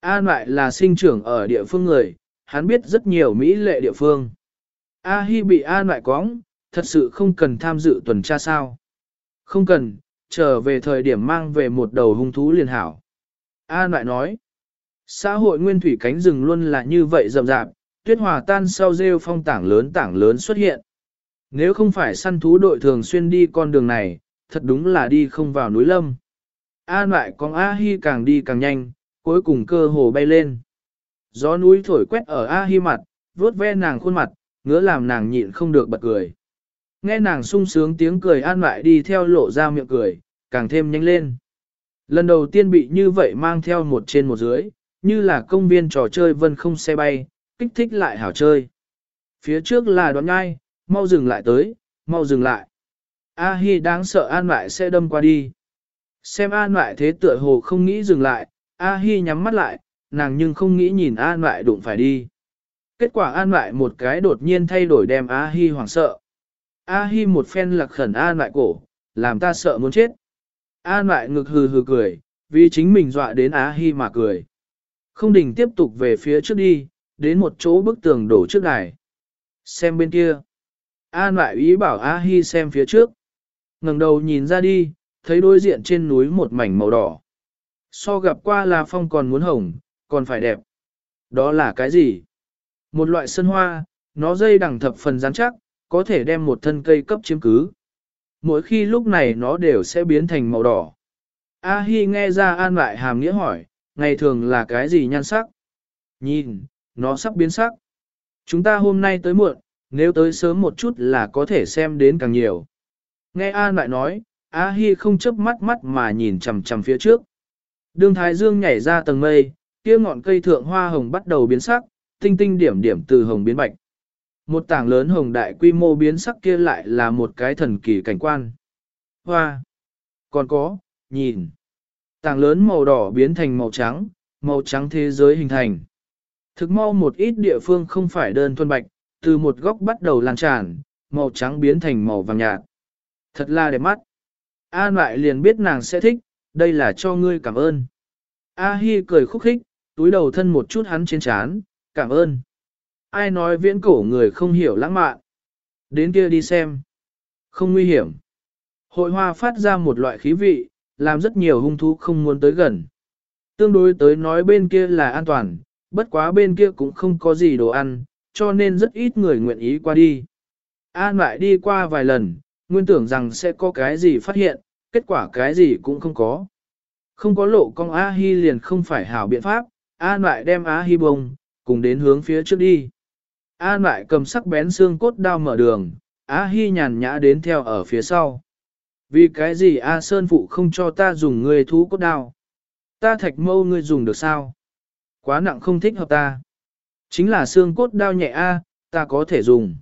An lại là sinh trưởng ở địa phương người, hắn biết rất nhiều mỹ lệ địa phương. A Hi bị An lại cóng, thật sự không cần tham dự tuần tra sao. Không cần, trở về thời điểm mang về một đầu hung thú liền hảo. An lại nói, xã hội nguyên thủy cánh rừng luôn là như vậy rậm rạp, tuyết hòa tan sau rêu phong tảng lớn tảng lớn xuất hiện. Nếu không phải săn thú đội thường xuyên đi con đường này, thật đúng là đi không vào núi lâm. An lại con A Hi càng đi càng nhanh, cuối cùng cơ hồ bay lên. Gió núi thổi quét ở A Hi mặt, vuốt ve nàng khuôn mặt, ngứa làm nàng nhịn không được bật cười. Nghe nàng sung sướng tiếng cười an lại đi theo lộ ra miệng cười, càng thêm nhanh lên. Lần đầu tiên bị như vậy mang theo một trên một dưới, như là công viên trò chơi vân không xe bay, kích thích lại hảo chơi. Phía trước là đoạn ngai, mau dừng lại tới, mau dừng lại. A Hi đáng sợ an lại sẽ đâm qua đi. Xem an lại thế tựa hồ không nghĩ dừng lại, A Hi nhắm mắt lại, nàng nhưng không nghĩ nhìn an lại đụng phải đi. Kết quả an lại một cái đột nhiên thay đổi đem A Hi hoảng sợ. A Hi một phen lạc khẩn an lại cổ, làm ta sợ muốn chết. An lại ngực hừ hừ cười, vì chính mình dọa đến A Hi mà cười. Không đình tiếp tục về phía trước đi, đến một chỗ bức tường đổ trước này Xem bên kia. An lại ý bảo A Hi xem phía trước. ngẩng đầu nhìn ra đi, thấy đối diện trên núi một mảnh màu đỏ. So gặp qua là phong còn muốn hồng, còn phải đẹp. Đó là cái gì? Một loại sân hoa, nó dây đằng thập phần rắn chắc, có thể đem một thân cây cấp chiếm cứ. Mỗi khi lúc này nó đều sẽ biến thành màu đỏ. A Hi nghe ra an lại hàm nghĩa hỏi, ngày thường là cái gì nhan sắc? Nhìn, nó sắp biến sắc. Chúng ta hôm nay tới muộn, nếu tới sớm một chút là có thể xem đến càng nhiều. Nghe An lại nói, A Hi không chớp mắt mắt mà nhìn chằm chằm phía trước. Đường Thái Dương nhảy ra tầng mây, kia ngọn cây thượng hoa hồng bắt đầu biến sắc, tinh tinh điểm điểm từ hồng biến bạch. Một tảng lớn hồng đại quy mô biến sắc kia lại là một cái thần kỳ cảnh quan. Hoa! Còn có, nhìn! Tảng lớn màu đỏ biến thành màu trắng, màu trắng thế giới hình thành. Thực mau một ít địa phương không phải đơn thuần bạch, từ một góc bắt đầu lan tràn, màu trắng biến thành màu vàng nhạt. Thật là đẹp mắt. An lại liền biết nàng sẽ thích, đây là cho ngươi cảm ơn. A Hi cười khúc khích, túi đầu thân một chút hắn trên chán, cảm ơn. Ai nói viễn cổ người không hiểu lãng mạn. Đến kia đi xem. Không nguy hiểm. Hội hoa phát ra một loại khí vị, làm rất nhiều hung thú không muốn tới gần. Tương đối tới nói bên kia là an toàn, bất quá bên kia cũng không có gì đồ ăn, cho nên rất ít người nguyện ý qua đi. An lại đi qua vài lần, nguyên tưởng rằng sẽ có cái gì phát hiện, kết quả cái gì cũng không có. Không có lộ con A-hi liền không phải hảo biện pháp, An lại đem A-hi bông, cùng đến hướng phía trước đi. An lại cầm sắc bén xương cốt đao mở đường, A-hi nhàn nhã đến theo ở phía sau. Vì cái gì A Sơn Phụ không cho ta dùng người thú cốt đao? Ta thạch mâu ngươi dùng được sao? Quá nặng không thích hợp ta. Chính là xương cốt đao nhẹ A, ta có thể dùng.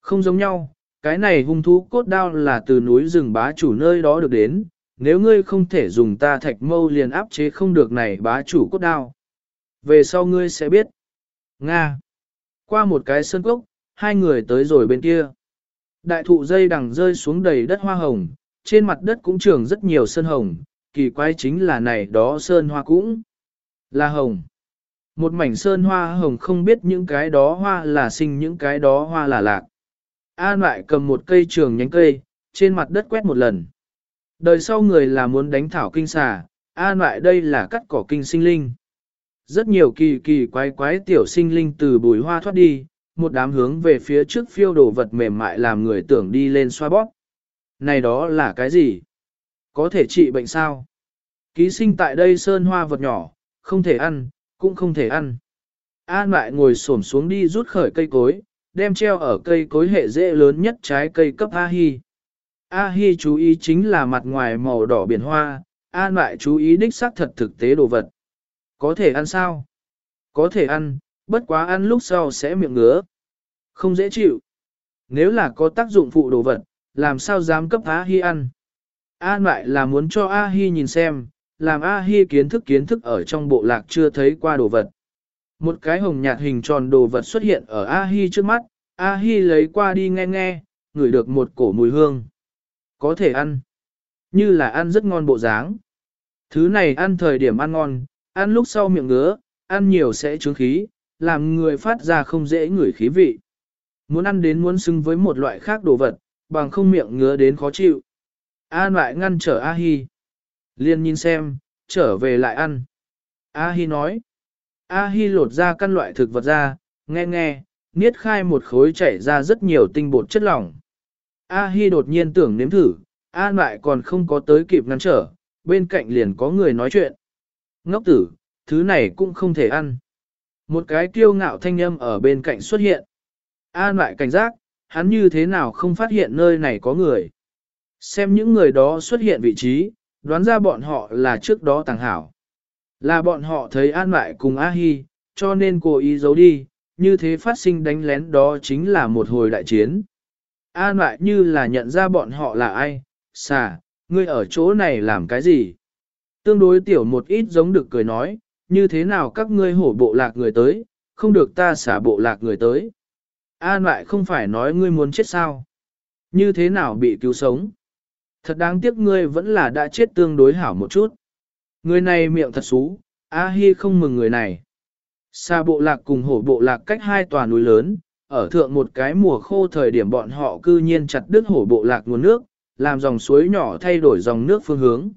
Không giống nhau, cái này hung thú cốt đao là từ núi rừng bá chủ nơi đó được đến, nếu ngươi không thể dùng ta thạch mâu liền áp chế không được này bá chủ cốt đao. Về sau ngươi sẽ biết. Nga. Qua một cái sân cốc, hai người tới rồi bên kia. Đại thụ dây đằng rơi xuống đầy đất hoa hồng, trên mặt đất cũng trường rất nhiều sơn hồng, kỳ quái chính là này đó sơn hoa cũng là hồng. Một mảnh sơn hoa hồng không biết những cái đó hoa là sinh những cái đó hoa là lạc. An lại cầm một cây trường nhánh cây, trên mặt đất quét một lần. Đời sau người là muốn đánh thảo kinh xà, an lại đây là cắt cỏ kinh sinh linh. Rất nhiều kỳ kỳ quái quái tiểu sinh linh từ bùi hoa thoát đi, một đám hướng về phía trước phiêu đồ vật mềm mại làm người tưởng đi lên xoa bóp. Này đó là cái gì? Có thể trị bệnh sao? Ký sinh tại đây sơn hoa vật nhỏ, không thể ăn, cũng không thể ăn. An lại ngồi xổm xuống đi rút khởi cây cối, đem treo ở cây cối hệ dễ lớn nhất trái cây cấp A-hi. A-hi chú ý chính là mặt ngoài màu đỏ biển hoa, An lại chú ý đích xác thật thực tế đồ vật. Có thể ăn sao? Có thể ăn, bất quá ăn lúc sau sẽ miệng ngứa. Không dễ chịu. Nếu là có tác dụng phụ đồ vật, làm sao dám cấp A-hi ăn? An lại là muốn cho A-hi nhìn xem, làm A-hi kiến thức kiến thức ở trong bộ lạc chưa thấy qua đồ vật. Một cái hồng nhạt hình tròn đồ vật xuất hiện ở A-hi trước mắt, A Hi lấy qua đi nghe nghe, ngửi được một cổ mùi hương. Có thể ăn. Như là ăn rất ngon bộ dáng. Thứ này ăn thời điểm ăn ngon, ăn lúc sau miệng ngứa, ăn nhiều sẽ trướng khí, làm người phát ra không dễ ngửi khí vị. Muốn ăn đến muốn xứng với một loại khác đồ vật, bằng không miệng ngứa đến khó chịu. An lại ngăn trở A Hi. Liên nhìn xem, trở về lại ăn. A Hi nói. A Hi lột ra căn loại thực vật ra, nghe nghe, niết khai một khối chảy ra rất nhiều tinh bột chất lỏng. A Hi đột nhiên tưởng nếm thử, An lại còn không có tới kịp ngăn trở, bên cạnh liền có người nói chuyện. Ngốc tử, thứ này cũng không thể ăn. Một cái kiêu ngạo thanh âm ở bên cạnh xuất hiện. An lại cảnh giác, hắn như thế nào không phát hiện nơi này có người. Xem những người đó xuất hiện vị trí, đoán ra bọn họ là trước đó tàng hảo. Là bọn họ thấy An lại cùng A Hi, cho nên cố ý giấu đi, như thế phát sinh đánh lén đó chính là một hồi đại chiến. An lại như là nhận ra bọn họ là ai, xà, ngươi ở chỗ này làm cái gì? Tương đối tiểu một ít giống được cười nói, như thế nào các ngươi hổ bộ lạc người tới, không được ta xả bộ lạc người tới. An lại không phải nói ngươi muốn chết sao? Như thế nào bị cứu sống? Thật đáng tiếc ngươi vẫn là đã chết tương đối hảo một chút. Người này miệng thật xú, A-hi không mừng người này. Xa bộ lạc cùng hổ bộ lạc cách hai tòa núi lớn, ở thượng một cái mùa khô thời điểm bọn họ cư nhiên chặt đứt hổ bộ lạc nguồn nước, làm dòng suối nhỏ thay đổi dòng nước phương hướng.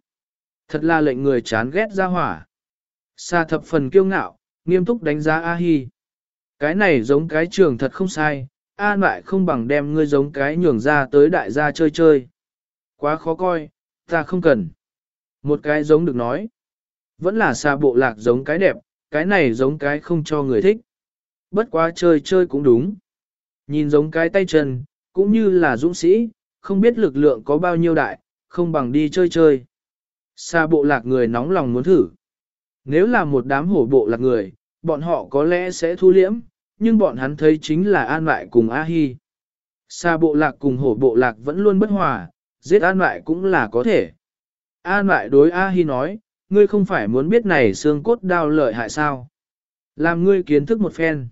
Thật là lệnh người chán ghét ra hỏa. Sa thập phần kiêu ngạo, nghiêm túc đánh giá A-hi. Cái này giống cái trường thật không sai, an lại không bằng đem ngươi giống cái nhường ra tới đại gia chơi chơi. Quá khó coi, ta không cần. Một cái giống được nói. Vẫn là xa bộ lạc giống cái đẹp, cái này giống cái không cho người thích. Bất quá chơi chơi cũng đúng. Nhìn giống cái tay chân, cũng như là dũng sĩ, không biết lực lượng có bao nhiêu đại, không bằng đi chơi chơi. Xa bộ lạc người nóng lòng muốn thử. Nếu là một đám hổ bộ lạc người, bọn họ có lẽ sẽ thu liễm, nhưng bọn hắn thấy chính là an lại cùng A-hi. Xa bộ lạc cùng hổ bộ lạc vẫn luôn bất hòa, giết an lại cũng là có thể. An lại đối A-hi nói, ngươi không phải muốn biết này xương cốt đao lợi hại sao? Làm ngươi kiến thức một phen.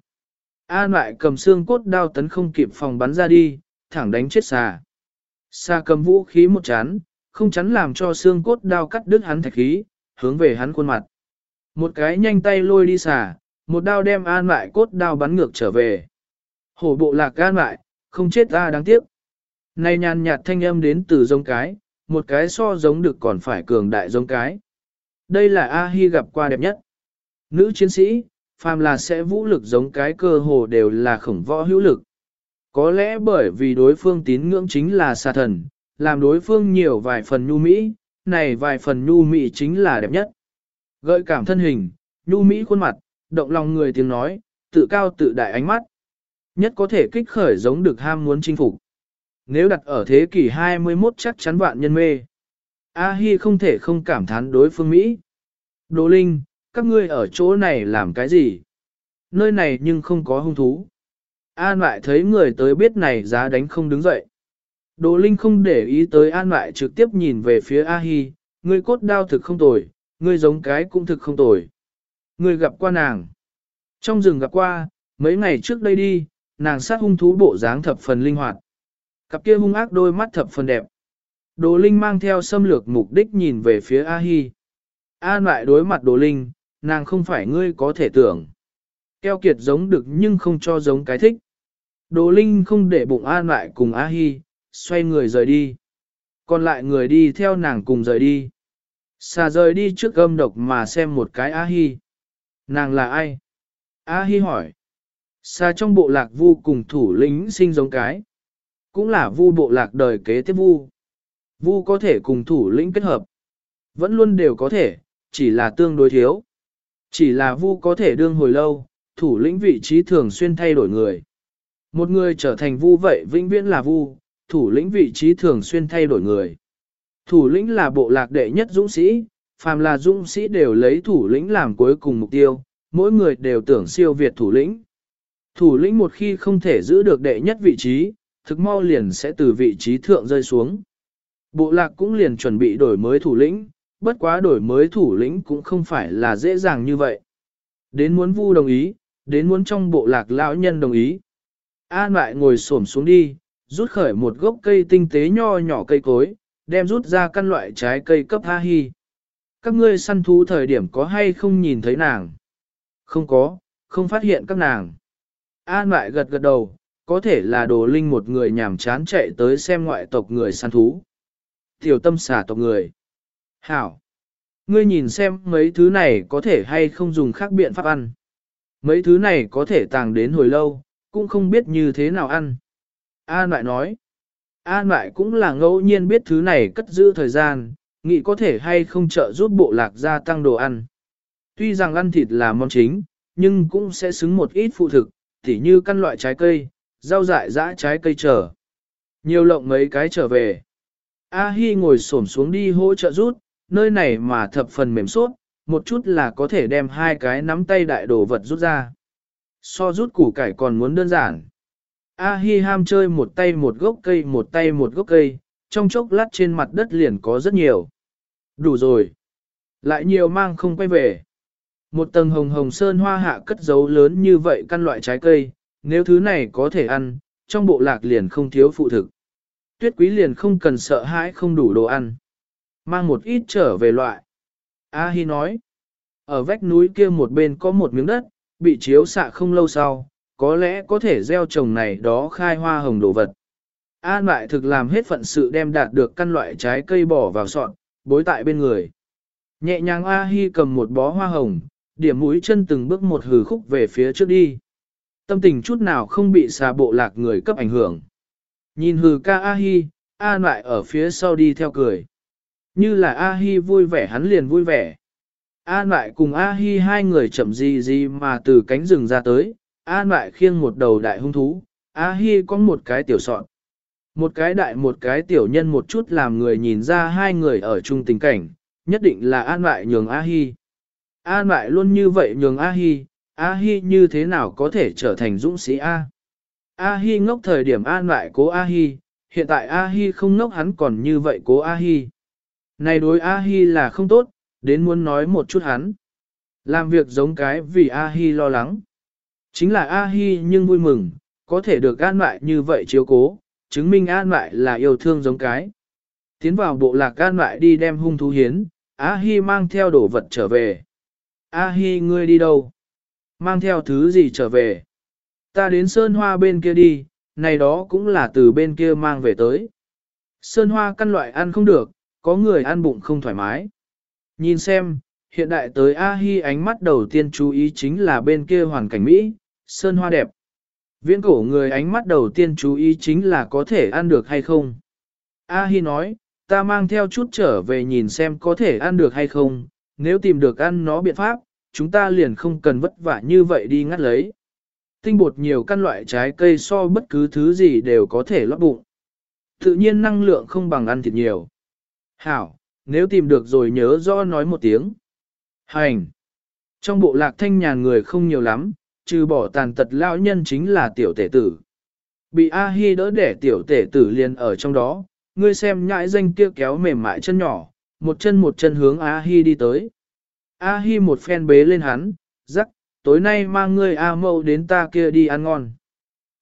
An lại cầm xương cốt đao tấn không kịp phòng bắn ra đi, thẳng đánh chết xà. Xà cầm vũ khí một chán, không chắn làm cho xương cốt đao cắt đứt hắn thạch khí, hướng về hắn khuôn mặt. Một cái nhanh tay lôi đi xà, một đao đem an lại cốt đao bắn ngược trở về. Hổ bộ lạc an lại, không chết ra đáng tiếc. Này nhàn nhạt thanh âm đến từ giống cái, một cái so giống được còn phải cường đại giống cái. Đây là A-hi gặp qua đẹp nhất. Nữ chiến sĩ, phàm là sẽ vũ lực giống cái cơ hồ đều là khổng võ hữu lực. Có lẽ bởi vì đối phương tín ngưỡng chính là xà thần, làm đối phương nhiều vài phần nhu mỹ, này vài phần nhu mỹ chính là đẹp nhất. Gợi cảm thân hình, nhu mỹ khuôn mặt, động lòng người tiếng nói, tự cao tự đại ánh mắt. Nhất có thể kích khởi giống được ham muốn chinh phục. Nếu đặt ở thế kỷ 21 chắc chắn vạn nhân mê. A-hi không thể không cảm thán đối phương Mỹ. Đồ Linh, các ngươi ở chỗ này làm cái gì? Nơi này nhưng không có hung thú. An lại thấy người tới biết này giá đánh không đứng dậy. Đồ Linh không để ý tới An lại trực tiếp nhìn về phía A-hi, ngươi cốt đao thực không tồi, ngươi giống cái cũng thực không tồi. Ngươi gặp qua nàng. Trong rừng gặp qua, mấy ngày trước đây đi, nàng sát hung thú bộ dáng thập phần linh hoạt. Cặp kia hung ác đôi mắt thập phần đẹp. Đồ Linh mang theo xâm lược mục đích nhìn về phía A-hi. An lại đối mặt Đồ Linh, nàng không phải ngươi có thể tưởng. Keo kiệt giống được nhưng không cho giống cái thích. Đồ Linh không để bụng An lại cùng A-hi, xoay người rời đi. Còn lại người đi theo nàng cùng rời đi. Xà rời đi trước gâm độc mà xem một cái A-hi. Nàng là ai? A-hi hỏi. Xà trong bộ lạc vu cùng thủ lĩnh sinh giống cái. Cũng là vu bộ lạc đời kế tiếp vu. Vu có thể cùng thủ lĩnh kết hợp. Vẫn luôn đều có thể, chỉ là tương đối thiếu. Chỉ là vu có thể đương hồi lâu, thủ lĩnh vị trí thường xuyên thay đổi người. Một người trở thành vu vậy vĩnh viễn là vu, thủ lĩnh vị trí thường xuyên thay đổi người. Thủ lĩnh là bộ lạc đệ nhất dũng sĩ, phàm là dũng sĩ đều lấy thủ lĩnh làm cuối cùng mục tiêu, mỗi người đều tưởng siêu việt thủ lĩnh. Thủ lĩnh một khi không thể giữ được đệ nhất vị trí, thực mau liền sẽ từ vị trí thượng rơi xuống. Bộ lạc cũng liền chuẩn bị đổi mới thủ lĩnh, bất quá đổi mới thủ lĩnh cũng không phải là dễ dàng như vậy. Đến muốn vu đồng ý, đến muốn trong bộ lạc lão nhân đồng ý. An lại ngồi xổm xuống đi, rút khởi một gốc cây tinh tế nho nhỏ cây cối, đem rút ra căn loại trái cây cấp A Hi. Các ngươi săn thú thời điểm có hay không nhìn thấy nàng? Không có, không phát hiện các nàng. An lại gật gật đầu, có thể là đồ linh một người nhảm chán chạy tới xem ngoại tộc người săn thú. Tiểu tâm xả tộc người. Hảo. Ngươi nhìn xem mấy thứ này có thể hay không dùng khác biện pháp ăn. Mấy thứ này có thể tàng đến hồi lâu, cũng không biết như thế nào ăn. An lại nói. An lại cũng là ngẫu nhiên biết thứ này cất giữ thời gian, nghĩ có thể hay không trợ giúp bộ lạc gia tăng đồ ăn. Tuy rằng ăn thịt là món chính, nhưng cũng sẽ xứng một ít phụ thực, tỉ như căn loại trái cây, rau dại dã trái cây trở. Nhiều lộng mấy cái trở về. A Hi ngồi xổm xuống đi hỗ trợ rút, nơi này mà thập phần mềm suốt, một chút là có thể đem hai cái nắm tay đại đồ vật rút ra. So rút củ cải còn muốn đơn giản. A Hi ham chơi một tay một gốc cây một tay một gốc cây, trong chốc lát trên mặt đất liền có rất nhiều. Đủ rồi. Lại nhiều mang không quay về. Một tầng hồng hồng sơn hoa hạ cất dấu lớn như vậy căn loại trái cây, nếu thứ này có thể ăn, trong bộ lạc liền không thiếu phụ thực. Tuyết quý liền không cần sợ hãi không đủ đồ ăn. Mang một ít trở về loại. A Hi nói, ở vách núi kia một bên có một miếng đất, bị chiếu xạ không lâu sau, có lẽ có thể gieo trồng này đó khai hoa hồng đồ vật. An lại thực làm hết phận sự đem đạt được căn loại trái cây bỏ vào sọn, bối tại bên người. Nhẹ nhàng A Hi cầm một bó hoa hồng, điểm mũi chân từng bước một hừ khúc về phía trước đi. Tâm tình chút nào không bị xà bộ lạc người cấp ảnh hưởng. Nhìn hừ ca A-hi, A lại ở phía sau đi theo cười. Như là A-hi vui vẻ hắn liền vui vẻ. a lại cùng A-hi hai người chậm gì gì mà từ cánh rừng ra tới, a lại khiêng một đầu đại hung thú, A-hi có một cái tiểu sọn. Một cái đại một cái tiểu nhân một chút làm người nhìn ra hai người ở chung tình cảnh, nhất định là An lại nhường A-hi. An lại luôn như vậy nhường A-hi, A-hi như thế nào có thể trở thành dũng sĩ A? A-hi ngốc thời điểm an lại cố A-hi, hiện tại A-hi không ngốc hắn còn như vậy cố A-hi. Này đối A-hi là không tốt, đến muốn nói một chút hắn. Làm việc giống cái vì A-hi lo lắng. Chính là A-hi nhưng vui mừng, có thể được an lại như vậy chiếu cố, chứng minh an lại là yêu thương giống cái. Tiến vào bộ lạc an lại đi đem hung thú hiến, A-hi mang theo đồ vật trở về. A-hi ngươi đi đâu? Mang theo thứ gì trở về? Ta đến sơn hoa bên kia đi, này đó cũng là từ bên kia mang về tới. Sơn hoa căn loại ăn không được, có người ăn bụng không thoải mái. Nhìn xem, hiện đại tới A-hi ánh mắt đầu tiên chú ý chính là bên kia hoàn cảnh Mỹ, sơn hoa đẹp. Viễn cổ người ánh mắt đầu tiên chú ý chính là có thể ăn được hay không. A-hi nói, ta mang theo chút trở về nhìn xem có thể ăn được hay không, nếu tìm được ăn nó biện pháp, chúng ta liền không cần vất vả như vậy đi ngắt lấy. Tinh bột nhiều căn loại trái cây so bất cứ thứ gì đều có thể lót bụng. Tự nhiên năng lượng không bằng ăn thịt nhiều. Hảo, nếu tìm được rồi nhớ do nói một tiếng. Hành. Trong bộ lạc thanh nhàn người không nhiều lắm, trừ bỏ tàn tật lão nhân chính là tiểu tể tử. Bị A-hi đỡ để tiểu tể tử liền ở trong đó, ngươi xem nhãi danh kia kéo mềm mại chân nhỏ, một chân một chân hướng A-hi đi tới. A-hi một phen bế lên hắn, rắc, tối nay mang ngươi A mâu đến ta kia đi ăn ngon.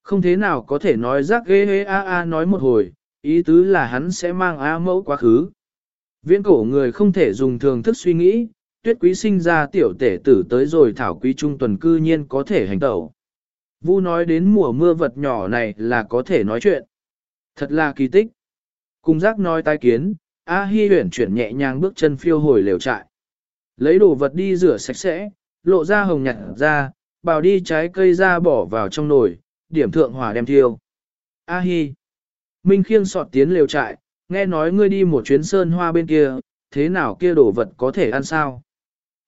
Không thế nào có thể nói rắc ghê hê A A nói một hồi, ý tứ là hắn sẽ mang A mẫu quá khứ. Viễn cổ người không thể dùng thường thức suy nghĩ, tuyết quý sinh ra tiểu tể tử tới rồi thảo quý trung tuần cư nhiên có thể hành tẩu. Vu nói đến mùa mưa vật nhỏ này là có thể nói chuyện. Thật là kỳ tích. Cùng giác nói tai kiến, A Hi huyển chuyển nhẹ nhàng bước chân phiêu hồi lều trại. Lấy đồ vật đi rửa sạch sẽ, lộ ra hồng nhặt ra, bào đi trái cây ra bỏ vào trong nồi, điểm thượng hỏa đem thiêu. A hi. Minh khiêng sọt tiến lều trại, nghe nói ngươi đi một chuyến sơn hoa bên kia, thế nào kia đồ vật có thể ăn sao?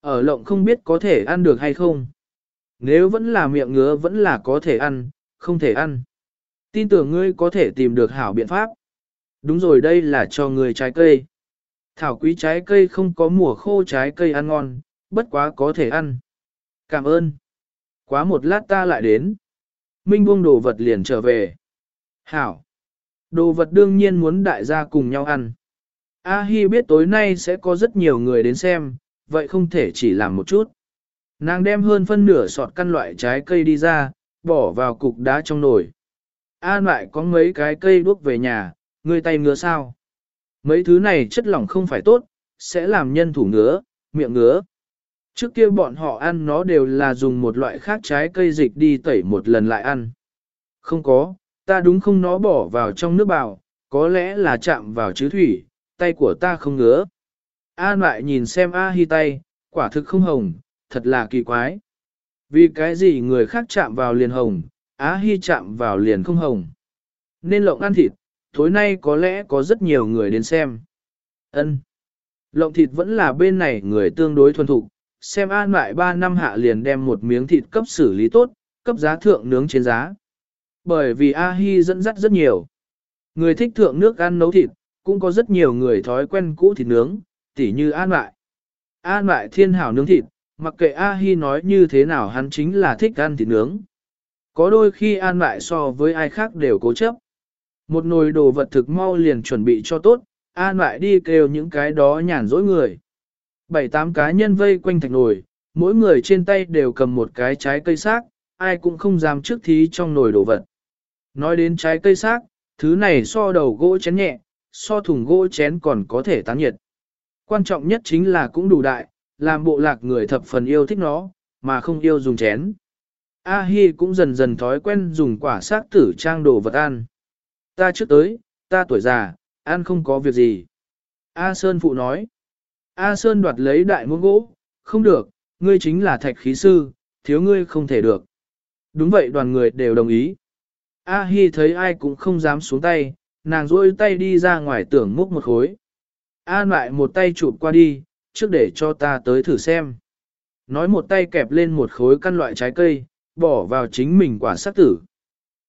Ở lộng không biết có thể ăn được hay không? Nếu vẫn là miệng ngứa vẫn là có thể ăn, không thể ăn. Tin tưởng ngươi có thể tìm được hảo biện pháp. Đúng rồi đây là cho ngươi trái cây. Thảo quý trái cây không có mùa khô trái cây ăn ngon, bất quá có thể ăn. Cảm ơn. Quá một lát ta lại đến. Minh buông đồ vật liền trở về. Hảo. Đồ vật đương nhiên muốn đại gia cùng nhau ăn. A Hi biết tối nay sẽ có rất nhiều người đến xem, vậy không thể chỉ làm một chút. Nàng đem hơn phân nửa sọt căn loại trái cây đi ra, bỏ vào cục đá trong nồi. An lại có mấy cái cây đuốc về nhà, ngươi tay ngứa sao? Mấy thứ này chất lỏng không phải tốt, sẽ làm nhân thủ ngứa, miệng ngứa. Trước kia bọn họ ăn nó đều là dùng một loại khác trái cây dịch đi tẩy một lần lại ăn. Không có, ta đúng không nó bỏ vào trong nước bào, có lẽ là chạm vào chứ thủy, tay của ta không ngứa. An lại nhìn xem A Hi tay, quả thực không hồng, thật là kỳ quái. Vì cái gì người khác chạm vào liền hồng, Á Hi chạm vào liền không hồng. Nên lộng ăn thịt, tối nay có lẽ có rất nhiều người đến xem. Ân. Lộng thịt vẫn là bên này người tương đối thuần thục, xem an lại 3 năm hạ liền đem một miếng thịt cấp xử lý tốt, cấp giá thượng nướng trên giá. Bởi vì A Hi dẫn dắt rất nhiều. Người thích thượng nước ăn nấu thịt, cũng có rất nhiều người thói quen cũ thịt nướng, tỉ như an lại. An lại thiên hảo nướng thịt, mặc kệ A Hi nói như thế nào hắn chính là thích ăn thịt nướng. Có đôi khi an lại so với ai khác đều cố chấp. Một nồi đồ vật thực mau liền chuẩn bị cho tốt, an lại đi kêu những cái đó nhàn dỗi người. Bảy tám cá nhân vây quanh thạch nồi, mỗi người trên tay đều cầm một cái trái cây xác, ai cũng không dám trước thí trong nồi đồ vật. Nói đến trái cây xác, thứ này so đầu gỗ chén nhẹ, so thùng gỗ chén còn có thể tán nhiệt. Quan trọng nhất chính là cũng đủ đại, làm bộ lạc người thập phần yêu thích nó, mà không yêu dùng chén. A Hi cũng dần dần thói quen dùng quả xác tử trang đồ vật ăn. Ta trước tới, ta tuổi già, ăn không có việc gì. A Sơn phụ nói. A Sơn đoạt lấy đại muỗng gỗ, không được, ngươi chính là thạch khí sư, thiếu ngươi không thể được. Đúng vậy đoàn người đều đồng ý. A Hi thấy ai cũng không dám xuống tay, nàng duỗi tay đi ra ngoài tưởng múc một khối. A lại một tay chụp qua đi, trước để cho ta tới thử xem. Nói một tay kẹp lên một khối căn loại trái cây, bỏ vào chính mình quả sắc tử.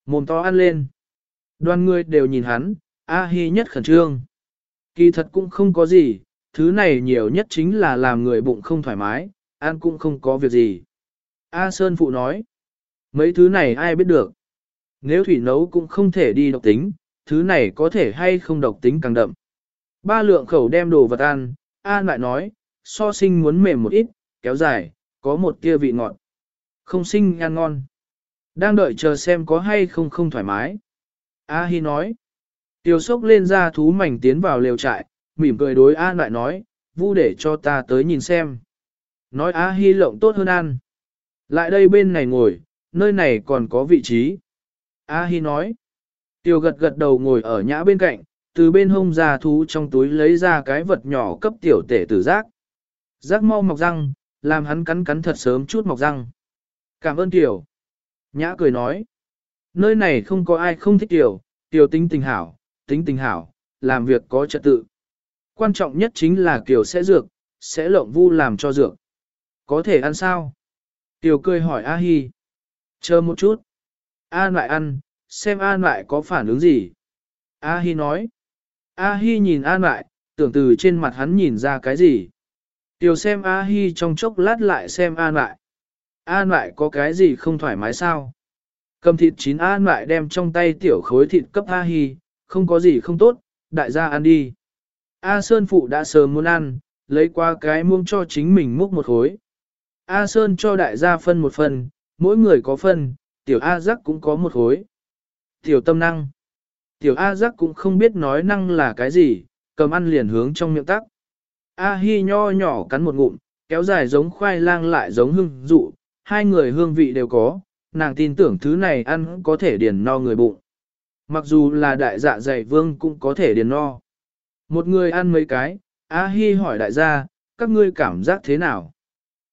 Mồm to ăn lên. Đoàn người đều nhìn hắn, A Hi nhất khẩn trương. Kỳ thật cũng không có gì, thứ này nhiều nhất chính là làm người bụng không thoải mái, ăn cũng không có việc gì. A Sơn Phụ nói, mấy thứ này ai biết được. Nếu thủy nấu cũng không thể đi độc tính, thứ này có thể hay không độc tính càng đậm. Ba lượng khẩu đem đồ vật ăn, An lại nói, so sinh muốn mềm một ít, kéo dài, có một tia vị ngọt. Không sinh ăn ngon. Đang đợi chờ xem có hay không không thoải mái. A Hi nói. Tiểu sốc lên ra thú mảnh tiến vào lều trại, mỉm cười đối An lại nói, vu để cho ta tới nhìn xem. Nói A Hi lộng tốt hơn ăn. Lại đây bên này ngồi, nơi này còn có vị trí. A Hi nói. Tiêu gật gật đầu ngồi ở nhã bên cạnh, từ bên hông ra thú trong túi lấy ra cái vật nhỏ cấp tiểu tể tử giác. Giác mau mọc răng, làm hắn cắn cắn thật sớm chút mọc răng. Cảm ơn tiểu. Nhã cười nói. Nơi này không có ai không thích tiểu, tiểu tính tình hảo, tính tình hảo, làm việc có trật tự. Quan trọng nhất chính là Kiều sẽ dược, sẽ lộng vu làm cho dược. Có thể ăn sao? Kiều cười hỏi A Hi. Chờ một chút. a lại ăn, xem a lại có phản ứng gì. A Hi nói. A Hi nhìn a lại, tưởng từ trên mặt hắn nhìn ra cái gì. Tiểu xem A Hi trong chốc lát lại xem a lại. a lại có cái gì không thoải mái sao? Cầm thịt chín a lại đem trong tay tiểu khối thịt cấp A Hi, không có gì không tốt, đại gia ăn đi. A Sơn phụ đã sớm muốn ăn, lấy qua cái muông cho chính mình múc một khối. A Sơn cho đại gia phân một phần, mỗi người có phân, tiểu A giác cũng có một khối. Tiểu tâm năng. Tiểu A giác cũng không biết nói năng là cái gì, cầm ăn liền hướng trong miệng tắc. A Hi nho nhỏ cắn một ngụm, kéo dài giống khoai lang lại giống hương dụ, hai người hương vị đều có, nàng tin tưởng thứ này ăn có thể điền no người bụng. Mặc dù là đại dạ dày vương cũng có thể điền no. Một người ăn mấy cái, A Hi hỏi đại gia, các ngươi cảm giác thế nào?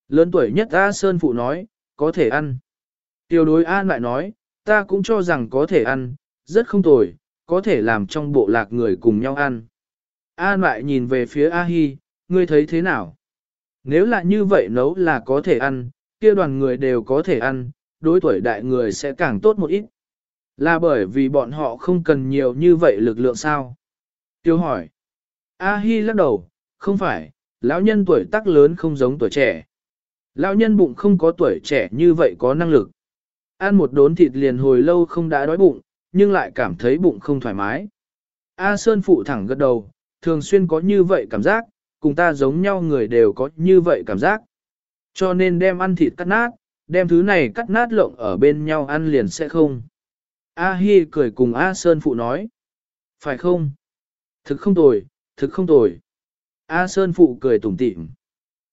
Lớn tuổi nhất A Sơn Phụ nói, có thể ăn. Tiểu đối An lại nói, ta cũng cho rằng có thể ăn, rất không tồi, có thể làm trong bộ lạc người cùng nhau ăn. An lại nhìn về phía A Hi, ngươi thấy thế nào? Nếu là như vậy nấu là có thể ăn, kia đoàn người đều có thể ăn, đối tuổi đại người sẽ càng tốt một ít. Là bởi vì bọn họ không cần nhiều như vậy lực lượng sao? Tiêu hỏi. A Hi lắc đầu, không phải, lão nhân tuổi tác lớn không giống tuổi trẻ. Lão nhân bụng không có tuổi trẻ như vậy có năng lực. Ăn một đốn thịt liền hồi lâu không đã đói bụng, nhưng lại cảm thấy bụng không thoải mái. A Sơn phụ thẳng gật đầu, thường xuyên có như vậy cảm giác, cùng ta giống nhau người đều có như vậy cảm giác. Cho nên đem ăn thịt cắt nát, đem thứ này cắt nát lộng ở bên nhau ăn liền sẽ không. A Hi cười cùng A Sơn Phụ nói. Phải không? Thực không tồi, thực không tồi. A Sơn Phụ cười tủm tỉm.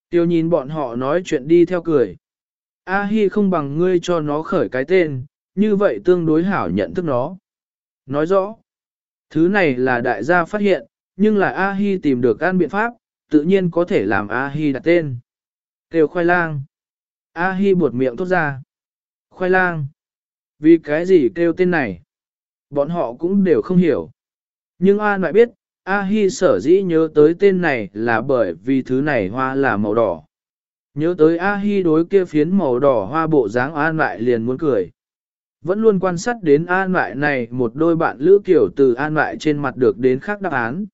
Tiêu nhìn bọn họ nói chuyện đi theo cười. A Hi không bằng ngươi cho nó khởi cái tên, như vậy tương đối hảo nhận thức nó. Nói rõ, thứ này là đại gia phát hiện, nhưng là A Hi tìm được an biện pháp, tự nhiên có thể làm A Hi đặt tên. Tiêu khoai lang. A Hi buột miệng thốt ra. Khoai lang. Vì cái gì kêu tên này? Bọn họ cũng đều không hiểu. Nhưng An lại biết, A Hi sở dĩ nhớ tới tên này là bởi vì thứ này hoa là màu đỏ. Nhớ tới A Hi đối kia phiến màu đỏ hoa bộ dáng An lại liền muốn cười. Vẫn luôn quan sát đến An lại này một đôi bạn lữ kiểu từ An lại trên mặt được đến khác đáp án.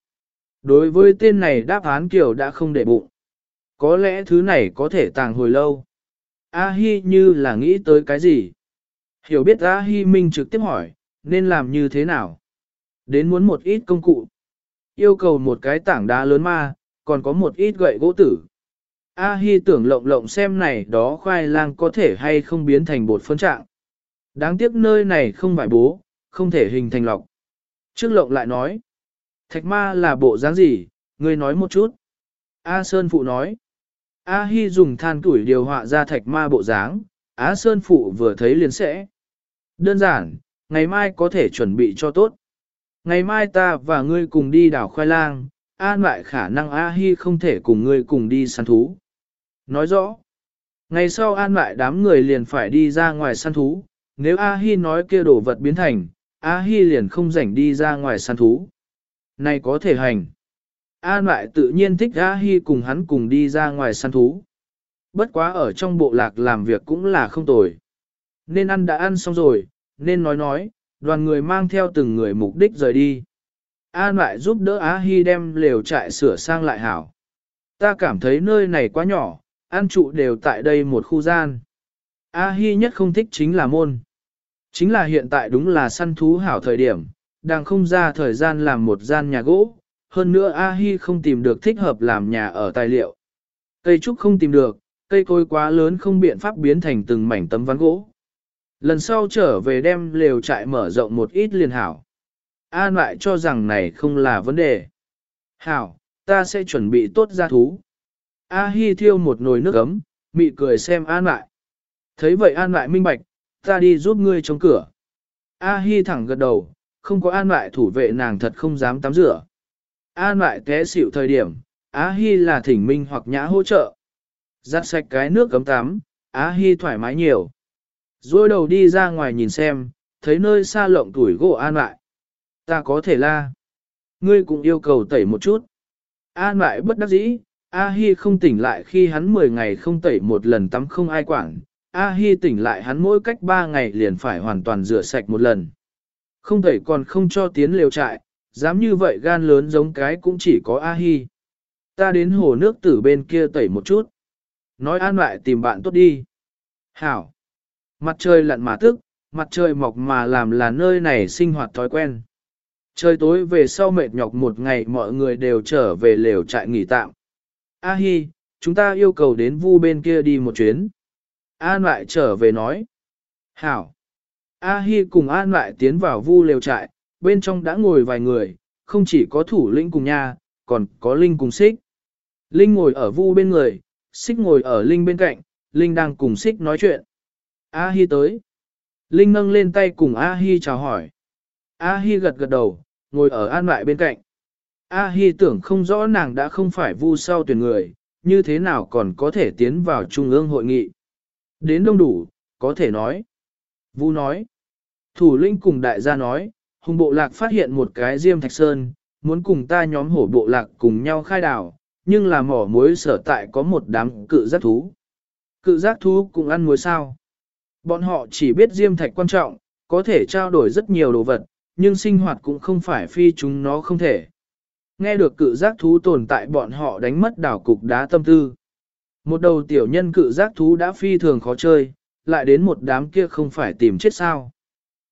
Đối với tên này đáp án kiểu đã không để bụng. Có lẽ thứ này có thể tàng hồi lâu. A Hi như là nghĩ tới cái gì. Hiểu biết A Hi Minh trực tiếp hỏi, nên làm như thế nào? Đến muốn một ít công cụ. Yêu cầu một cái tảng đá lớn ma, còn có một ít gậy gỗ tử. A Hi tưởng lộng lộng xem này đó khoai lang có thể hay không biến thành bột phân trạng. Đáng tiếc nơi này không phải bố, không thể hình thành lọc. Trước lộng lại nói. Thạch ma là bộ dáng gì, ngươi nói một chút. A Sơn Phụ nói. A Hi dùng than tuổi điều họa ra thạch ma bộ dáng, A Sơn Phụ vừa thấy liền sẽ. Đơn giản, ngày mai có thể chuẩn bị cho tốt. Ngày mai ta và ngươi cùng đi đảo khoai lang, an lại khả năng A Hi không thể cùng ngươi cùng đi săn thú. Nói rõ, ngày sau an lại đám người liền phải đi ra ngoài săn thú, nếu A Hi nói kia đồ vật biến thành, A Hi liền không rảnh đi ra ngoài săn thú. Này có thể hành. An lại tự nhiên thích A Hi cùng hắn cùng đi ra ngoài săn thú. Bất quá ở trong bộ lạc làm việc cũng là không tồi. Nên ăn đã ăn xong rồi, nên nói nói, đoàn người mang theo từng người mục đích rời đi. An lại giúp đỡ Á Hi đem lều trại sửa sang lại hảo. Ta cảm thấy nơi này quá nhỏ, ăn trụ đều tại đây một khu gian. A Hi nhất không thích chính là môn. Chính là hiện tại đúng là săn thú hảo thời điểm, đang không ra thời gian làm một gian nhà gỗ, hơn nữa A Hi không tìm được thích hợp làm nhà ở tài liệu. Cây trúc không tìm được, cây cối quá lớn không biện pháp biến thành từng mảnh tấm ván gỗ. Lần sau trở về đem lều trại mở rộng một ít liền hảo. An lại cho rằng này không là vấn đề. Hảo, ta sẽ chuẩn bị tốt gia thú. A Hi thiêu một nồi nước ấm, mị cười xem An lại. Thấy vậy An lại minh bạch, ta đi giúp ngươi chống cửa. A Hi thẳng gật đầu, không có An lại thủ vệ nàng thật không dám tắm rửa. An lại té xỉu thời điểm, A Hi là thỉnh minh hoặc nhã hỗ trợ. Giặt sạch cái nước cấm tắm, A Hi thoải mái nhiều. Rồi đầu đi ra ngoài nhìn xem, thấy nơi xa lộng tuổi gỗ an lại. Ta có thể la. Ngươi cũng yêu cầu tẩy một chút. An lại bất đắc dĩ, A Hi không tỉnh lại khi hắn 10 ngày không tẩy một lần tắm không ai quản. A Hi tỉnh lại hắn mỗi cách 3 ngày liền phải hoàn toàn rửa sạch một lần. Không tẩy còn không cho tiến liều trại, dám như vậy gan lớn giống cái cũng chỉ có A Hi. Ta đến hồ nước tử bên kia tẩy một chút. Nói an lại tìm bạn tốt đi. Hảo. Mặt trời lặn mà tức, mặt trời mọc mà làm là nơi này sinh hoạt thói quen. Trời tối về sau mệt nhọc một ngày mọi người đều trở về lều trại nghỉ tạm. A Hi, chúng ta yêu cầu đến vu bên kia đi một chuyến. An lại trở về nói. Hảo. A Hi cùng An lại tiến vào vu lều trại, bên trong đã ngồi vài người, không chỉ có thủ lĩnh cùng nha, còn có Linh cùng Xích. Linh ngồi ở vu bên người, Xích ngồi ở Linh bên cạnh, Linh đang cùng Xích nói chuyện. A Hi tới. Linh nâng lên tay cùng A Hi chào hỏi. A Hi gật gật đầu, ngồi ở an lại bên cạnh. A Hi tưởng không rõ nàng đã không phải vu sau tuyển người, như thế nào còn có thể tiến vào trung ương hội nghị. Đến đông đủ, có thể nói. Vu nói. Thủ lĩnh cùng đại gia nói, hùng bộ lạc phát hiện một cái diêm thạch sơn, muốn cùng ta nhóm hổ bộ lạc cùng nhau khai đảo, nhưng là mỏ muối sở tại có một đám cự giác thú. Cự giác thú cũng ăn muối sao? Bọn họ chỉ biết diêm thạch quan trọng, có thể trao đổi rất nhiều đồ vật, nhưng sinh hoạt cũng không phải phi chúng nó không thể. Nghe được cự giác thú tồn tại bọn họ đánh mất đảo cục đá tâm tư. Một đầu tiểu nhân cự giác thú đã phi thường khó chơi, lại đến một đám kia không phải tìm chết sao.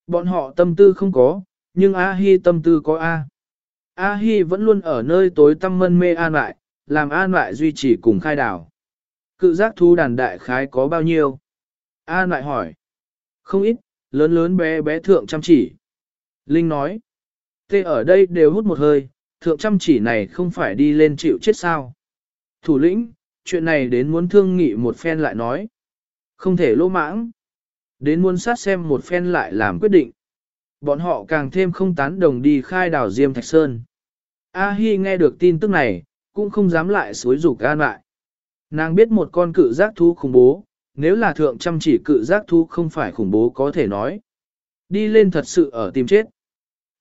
Bọn họ tâm tư không có, nhưng A-hi tâm tư có A. A-hi vẫn luôn ở nơi tối tâm mân mê an lại, làm an lại duy trì cùng khai đảo. Cự giác thú đàn đại khái có bao nhiêu? An lại hỏi. Không ít, Lớn lớn bé bé thượng chăm chỉ. Linh nói. Tê ở đây đều hút một hơi, thượng chăm chỉ này không phải đi lên chịu chết sao. Thủ lĩnh, chuyện này đến muốn thương nghị một phen lại nói. Không thể lỗ mãng. Đến muốn sát xem một phen lại làm quyết định. Bọn họ càng thêm không tán đồng đi khai đảo Diêm Thạch Sơn. A Hi nghe được tin tức này, cũng không dám lại xối rủ can lại. Nàng biết một con cự giác thú khủng bố, nếu là thượng chăm chỉ cự giác thú không phải khủng bố có thể nói. Đi lên thật sự ở tìm chết.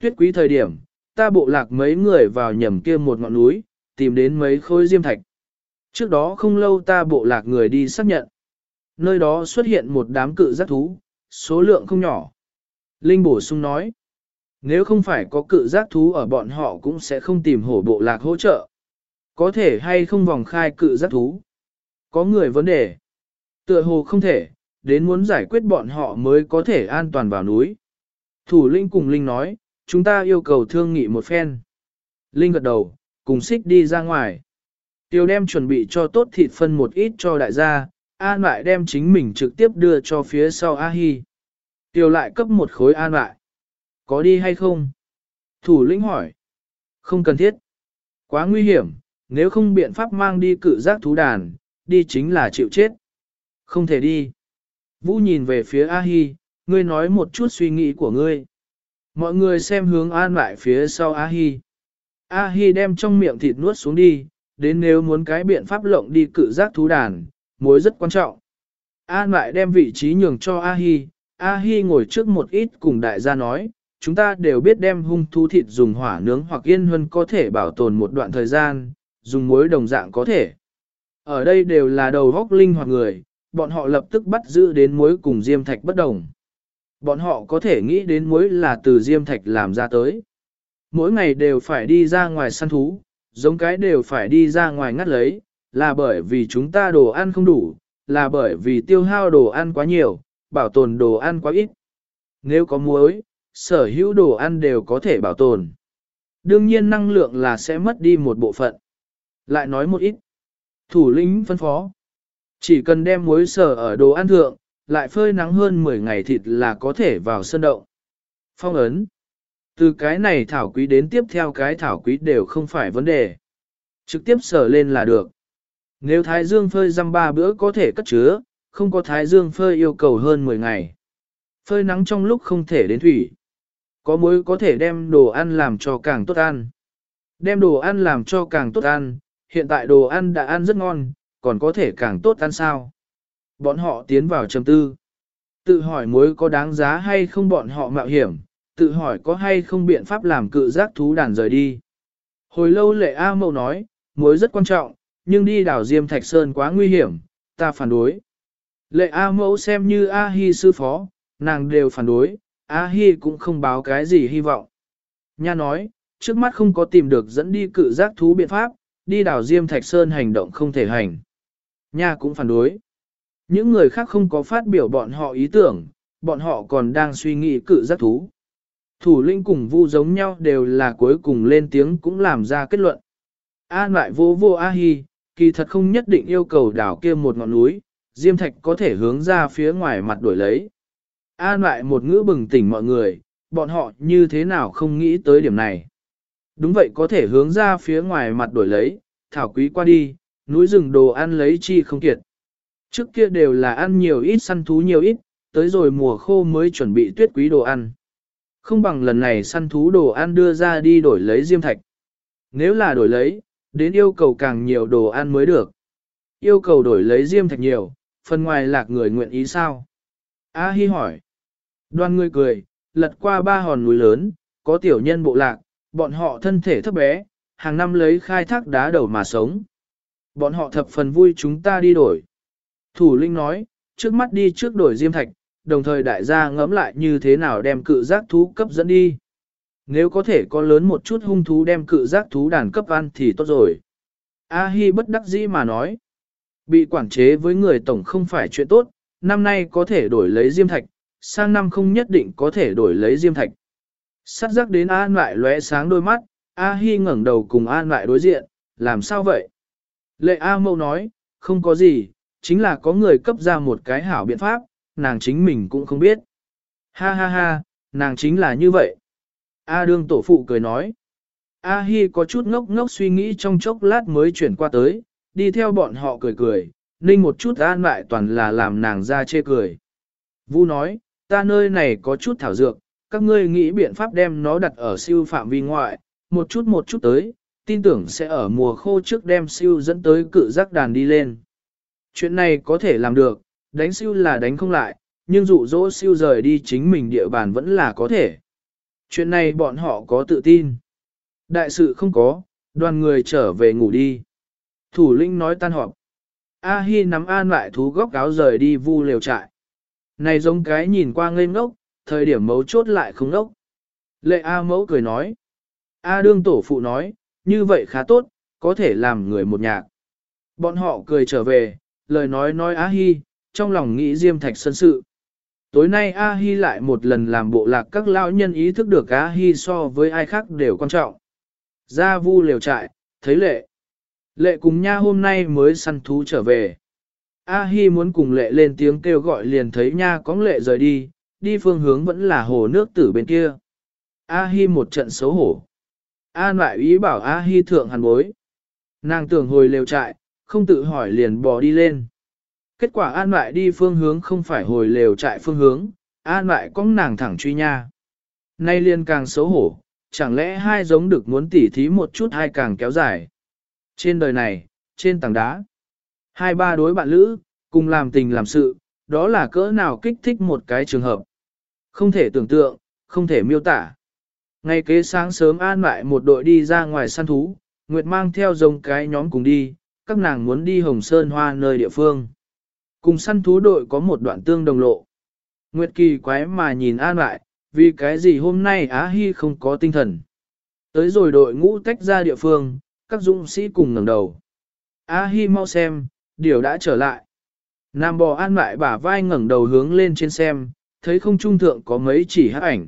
Tuyết quý thời điểm, ta bộ lạc mấy người vào nhầm kia một ngọn núi, tìm đến mấy khối diêm thạch. Trước đó không lâu ta bộ lạc người đi xác nhận. Nơi đó xuất hiện một đám cự giác thú, số lượng không nhỏ. Linh bổ sung nói, nếu không phải có cự giác thú ở bọn họ cũng sẽ không tìm hổ bộ lạc hỗ trợ. Có thể hay không vòng khai cự giác thú. Có người vấn đề. Tựa hồ không thể, đến muốn giải quyết bọn họ mới có thể an toàn vào núi. Thủ Linh cùng Linh nói, chúng ta yêu cầu thương nghị một phen. Linh gật đầu, cùng xích đi ra ngoài. Tiêu đem chuẩn bị cho tốt thịt phân một ít cho đại gia, An lại đem chính mình trực tiếp đưa cho phía sau A Hi. Tiêu lại cấp một khối an lại. Có đi hay không? Thủ lĩnh hỏi. Không cần thiết. Quá nguy hiểm, nếu không biện pháp mang đi cự giác thú đàn, đi chính là chịu chết. Không thể đi. Vũ nhìn về phía A Hi, ngươi nói một chút suy nghĩ của ngươi. Mọi người xem hướng an lại phía sau A Hi. A Hi đem trong miệng thịt nuốt xuống đi, đến nếu muốn cái biện pháp lộng đi cự giác thú đàn, mối rất quan trọng. An lại đem vị trí nhường cho A Hi, A Hi ngồi trước một ít cùng đại gia nói, chúng ta đều biết đem hung thú thịt dùng hỏa nướng hoặc yên hơn có thể bảo tồn một đoạn thời gian, dùng muối đồng dạng có thể. Ở đây đều là đầu góc linh hoặc người, bọn họ lập tức bắt giữ đến muối cùng diêm thạch bất đồng. Bọn họ có thể nghĩ đến muối là từ diêm thạch làm ra tới. Mỗi ngày đều phải đi ra ngoài săn thú, giống cái đều phải đi ra ngoài ngắt lấy, là bởi vì chúng ta đồ ăn không đủ, là bởi vì tiêu hao đồ ăn quá nhiều, bảo tồn đồ ăn quá ít. Nếu có muối, sở hữu đồ ăn đều có thể bảo tồn. Đương nhiên năng lượng là sẽ mất đi một bộ phận. Lại nói một ít. Thủ lĩnh phân phó. Chỉ cần đem muối sở ở đồ ăn thượng, lại phơi nắng hơn 10 ngày thịt là có thể vào sân động. Phong ấn. Từ cái này thảo quý đến tiếp theo cái thảo quý đều không phải vấn đề. Trực tiếp sở lên là được. Nếu thái dương phơi răm ba bữa có thể cất chứa, không có thái dương phơi yêu cầu hơn 10 ngày. Phơi nắng trong lúc không thể đến thủy. Có muối có thể đem đồ ăn làm cho càng tốt ăn. Đem đồ ăn làm cho càng tốt ăn, hiện tại đồ ăn đã ăn rất ngon, còn có thể càng tốt ăn sao. Bọn họ tiến vào trầm tư. Tự hỏi mối có đáng giá hay không bọn họ mạo hiểm, tự hỏi có hay không biện pháp làm cự giác thú đàn rời đi. Hồi lâu lệ A Mậu nói, mối rất quan trọng, nhưng đi đảo Diêm Thạch Sơn quá nguy hiểm, ta phản đối. Lệ A Mẫu xem như A Hi sư phó, nàng đều phản đối, A Hi cũng không báo cái gì hy vọng. Nha nói, trước mắt không có tìm được dẫn đi cự giác thú biện pháp, đi đảo Diêm Thạch Sơn hành động không thể hành. Nha cũng phản đối. Những người khác không có phát biểu bọn họ ý tưởng, bọn họ còn đang suy nghĩ cự giác thú. Thủ linh cùng vu giống nhau đều là cuối cùng lên tiếng cũng làm ra kết luận. An lại vô vô A Hi, kỳ thật không nhất định yêu cầu đảo kia một ngọn núi, Diêm Thạch có thể hướng ra phía ngoài mặt đổi lấy. An lại một ngữ bừng tỉnh mọi người, bọn họ như thế nào không nghĩ tới điểm này. Đúng vậy có thể hướng ra phía ngoài mặt đổi lấy, thảo quý qua đi, núi rừng đồ ăn lấy chi không kiệt. Trước kia đều là ăn nhiều ít săn thú nhiều ít, tới rồi mùa khô mới chuẩn bị tuyết quý đồ ăn. Không bằng lần này săn thú đồ ăn đưa ra đi đổi lấy diêm thạch. Nếu là đổi lấy, đến yêu cầu càng nhiều đồ ăn mới được. Yêu cầu đổi lấy diêm thạch nhiều, phần ngoài lạc người nguyện ý sao? A Hi hỏi. Đoan ngươi cười, lật qua ba hòn núi lớn, có tiểu nhân bộ lạc, bọn họ thân thể thấp bé, hàng năm lấy khai thác đá đầu mà sống. Bọn họ thập phần vui chúng ta đi đổi. Thủ linh nói, trước mắt đi trước đổi diêm thạch, đồng thời đại gia ngẫm lại như thế nào đem cự giác thú cấp dẫn đi. Nếu có thể có lớn một chút hung thú đem cự giác thú đàn cấp ăn thì tốt rồi. A Hi bất đắc dĩ mà nói. Bị quản chế với người tổng không phải chuyện tốt, năm nay có thể đổi lấy diêm thạch, sang năm không nhất định có thể đổi lấy diêm thạch. Sát giác đến An lại lóe sáng đôi mắt, A Hi ngẩng đầu cùng An lại đối diện, làm sao vậy? Lệ A Mâu nói, không có gì, chính là có người cấp ra một cái hảo biện pháp, nàng chính mình cũng không biết. Ha ha ha, nàng chính là như vậy. A đương tổ phụ cười nói. A Hi có chút ngốc ngốc suy nghĩ trong chốc lát mới chuyển qua tới, đi theo bọn họ cười cười, ninh một chút an lại toàn là làm nàng ra chê cười. Vu nói, ta nơi này có chút thảo dược, các ngươi nghĩ biện pháp đem nó đặt ở siêu phạm vi ngoại, một chút một chút tới, tin tưởng sẽ ở mùa khô trước đem siêu dẫn tới cự giác đàn đi lên. Chuyện này có thể làm được, đánh siêu là đánh không lại, nhưng dụ dỗ siêu rời đi chính mình địa bàn vẫn là có thể. Chuyện này bọn họ có tự tin. Đại sự không có, đoàn người trở về ngủ đi. Thủ lĩnh nói tan họp. A Hi nắm an lại thú góc áo rời đi vu lều trại. Này giống cái nhìn qua ngây ngốc, thời điểm mấu chốt lại không ngốc. Lệ A mẫu cười nói. A đương tổ phụ nói, như vậy khá tốt, có thể làm người một nhạc. Bọn họ cười trở về, lời nói nói A Hi, trong lòng nghĩ Diêm Thạch sân sự. Tối nay A Hi lại một lần làm bộ lạc các lão nhân ý thức được A Hi so với ai khác đều quan trọng. Ra vu liều trại, thấy lệ. Lệ cùng nha hôm nay mới săn thú trở về. A Hi muốn cùng lệ lên tiếng kêu gọi liền thấy nha có lệ rời đi, đi phương hướng vẫn là hồ nước tử bên kia. A Hi một trận xấu hổ. An lại ý bảo A Hi thượng hàn bối. Nàng tưởng hồi lều trại, không tự hỏi liền bò đi lên. Kết quả an lại đi phương hướng không phải hồi lều trại phương hướng, an lại có nàng thẳng truy nha. Nay liền càng xấu hổ, chẳng lẽ hai giống được muốn tỉ thí một chút hay càng kéo dài. Trên đời này, trên tảng đá, hai ba đối bạn lữ, cùng làm tình làm sự, đó là cỡ nào kích thích một cái trường hợp. Không thể tưởng tượng, không thể miêu tả ngày kế sáng sớm an lại một đội đi ra ngoài săn thú, Nguyệt mang theo dòng cái nhóm cùng đi, các nàng muốn đi Hồng Sơn Hoa nơi địa phương. Cùng săn thú đội có một đoạn tương đồng lộ. Nguyệt kỳ quái mà nhìn an lại, vì cái gì hôm nay Á Hi không có tinh thần. Tới rồi đội ngũ tách ra địa phương, các dũng sĩ cùng ngẩng đầu. Á Hi mau xem, điều đã trở lại. Nam bò an lại bả vai ngẩng đầu hướng lên trên xem, thấy không trung thượng có mấy chỉ hắc ảnh.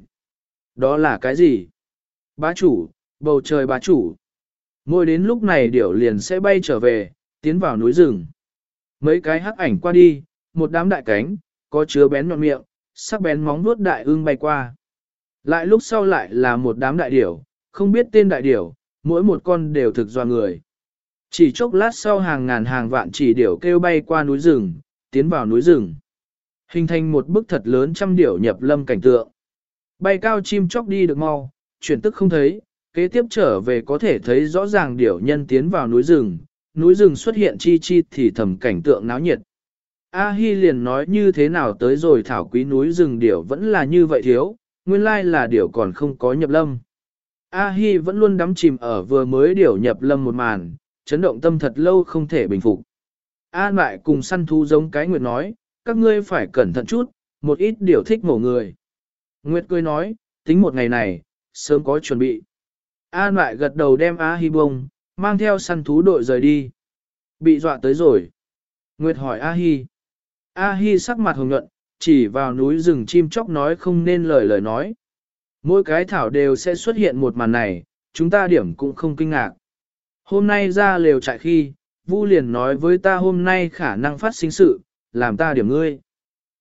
Đó là cái gì? Bá chủ, bầu trời bá chủ. Mỗi đến lúc này điểu liền sẽ bay trở về, tiến vào núi rừng. Mấy cái hắc ảnh qua đi, một đám đại cánh, có chứa bén nhọn miệng, sắc bén móng vuốt đại ương bay qua. Lại lúc sau lại là một đám đại điểu, không biết tên đại điểu, mỗi một con đều thực doa người. Chỉ chốc lát sau hàng ngàn hàng vạn chỉ điểu kêu bay qua núi rừng, tiến vào núi rừng. Hình thành một bức thật lớn trăm điểu nhập lâm cảnh tượng. Bay cao chim chóc đi được mau, chuyển tức không thấy, kế tiếp trở về có thể thấy rõ ràng điểu nhân tiến vào núi rừng, núi rừng xuất hiện chi chi thì thầm cảnh tượng náo nhiệt. A Hi liền nói như thế nào tới rồi thảo quý núi rừng điểu vẫn là như vậy thiếu, nguyên lai là điểu còn không có nhập lâm. A Hi vẫn luôn đắm chìm ở vừa mới điểu nhập lâm một màn, chấn động tâm thật lâu không thể bình phục. A lại cùng săn thú giống cái nguyệt nói, các ngươi phải cẩn thận chút, một ít điểu thích mổ người. Nguyệt cười nói, tính một ngày này, sớm có chuẩn bị. An lại gật đầu đem A Hi bông, mang theo săn thú đội rời đi. Bị dọa tới rồi. Nguyệt hỏi A Hi. A Hi sắc mặt hồng nhuận, chỉ vào núi rừng chim chóc nói không nên lời lời nói. Mỗi cái thảo đều sẽ xuất hiện một màn này, chúng ta điểm cũng không kinh ngạc. Hôm nay ra lều trại khi, Vu liền nói với ta hôm nay khả năng phát sinh sự, làm ta điểm ngươi.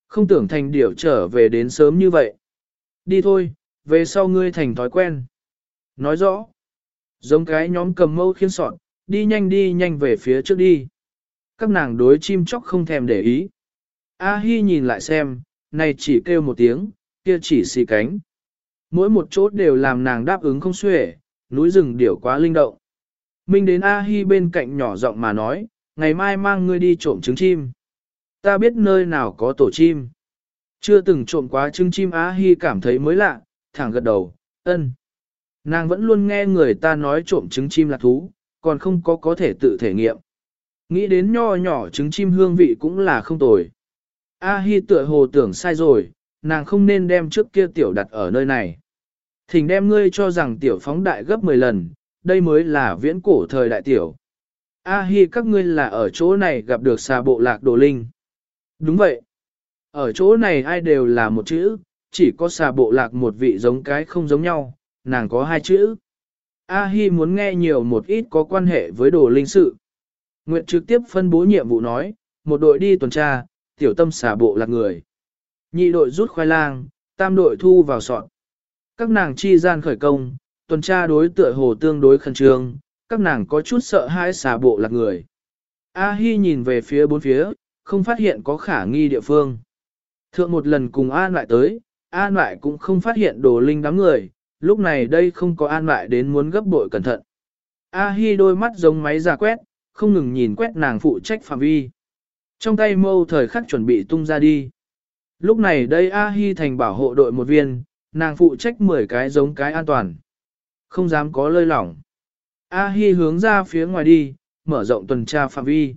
Không tưởng thành điểu trở về đến sớm như vậy. Đi thôi, về sau ngươi thành thói quen. Nói rõ. Giống cái nhóm cầm mâu khiên sọt, đi nhanh đi nhanh về phía trước đi. Các nàng đối chim chóc không thèm để ý. A Hi nhìn lại xem, này chỉ kêu một tiếng, kia chỉ xì cánh. Mỗi một chốt đều làm nàng đáp ứng không xuể, núi rừng điểu quá linh động. Minh đến A Hi bên cạnh nhỏ giọng mà nói, ngày mai mang ngươi đi trộm trứng chim. Ta biết nơi nào có tổ chim. Chưa từng trộm quá trứng chim á Hi cảm thấy mới lạ, thẳng gật đầu, ân. Nàng vẫn luôn nghe người ta nói trộm trứng chim là thú, còn không có có thể tự thể nghiệm. Nghĩ đến nho nhỏ trứng chim hương vị cũng là không tồi. A Hi tựa hồ tưởng sai rồi, nàng không nên đem trước kia tiểu đặt ở nơi này. Thỉnh đem ngươi cho rằng tiểu phóng đại gấp 10 lần, đây mới là viễn cổ thời đại tiểu. A Hi các ngươi là ở chỗ này gặp được xà bộ lạc đồ linh. Đúng vậy. Ở chỗ này ai đều là một chữ, chỉ có xà bộ lạc một vị giống cái không giống nhau, nàng có hai chữ. A Hi muốn nghe nhiều một ít có quan hệ với đồ linh sự. Nguyệt trực tiếp phân bố nhiệm vụ nói, một đội đi tuần tra, tiểu tâm xà bộ lạc người. Nhị đội rút khoai lang, tam đội thu vào sọt Các nàng chi gian khởi công, tuần tra đối tựa hồ tương đối khẩn trương, các nàng có chút sợ hãi xà bộ lạc người. A Hi nhìn về phía bốn phía, không phát hiện có khả nghi địa phương. Thượng một lần cùng An lại tới, An lại cũng không phát hiện đồ linh đám người, lúc này đây không có An lại đến muốn gấp bội cẩn thận. A Hi đôi mắt giống máy giả quét, không ngừng nhìn quét nàng phụ trách phạm vi. Trong tay mâu thời khắc chuẩn bị tung ra đi. Lúc này đây A Hi thành bảo hộ đội một viên, nàng phụ trách 10 cái giống cái an toàn. Không dám có lơi lỏng. A Hi hướng ra phía ngoài đi, mở rộng tuần tra phạm vi.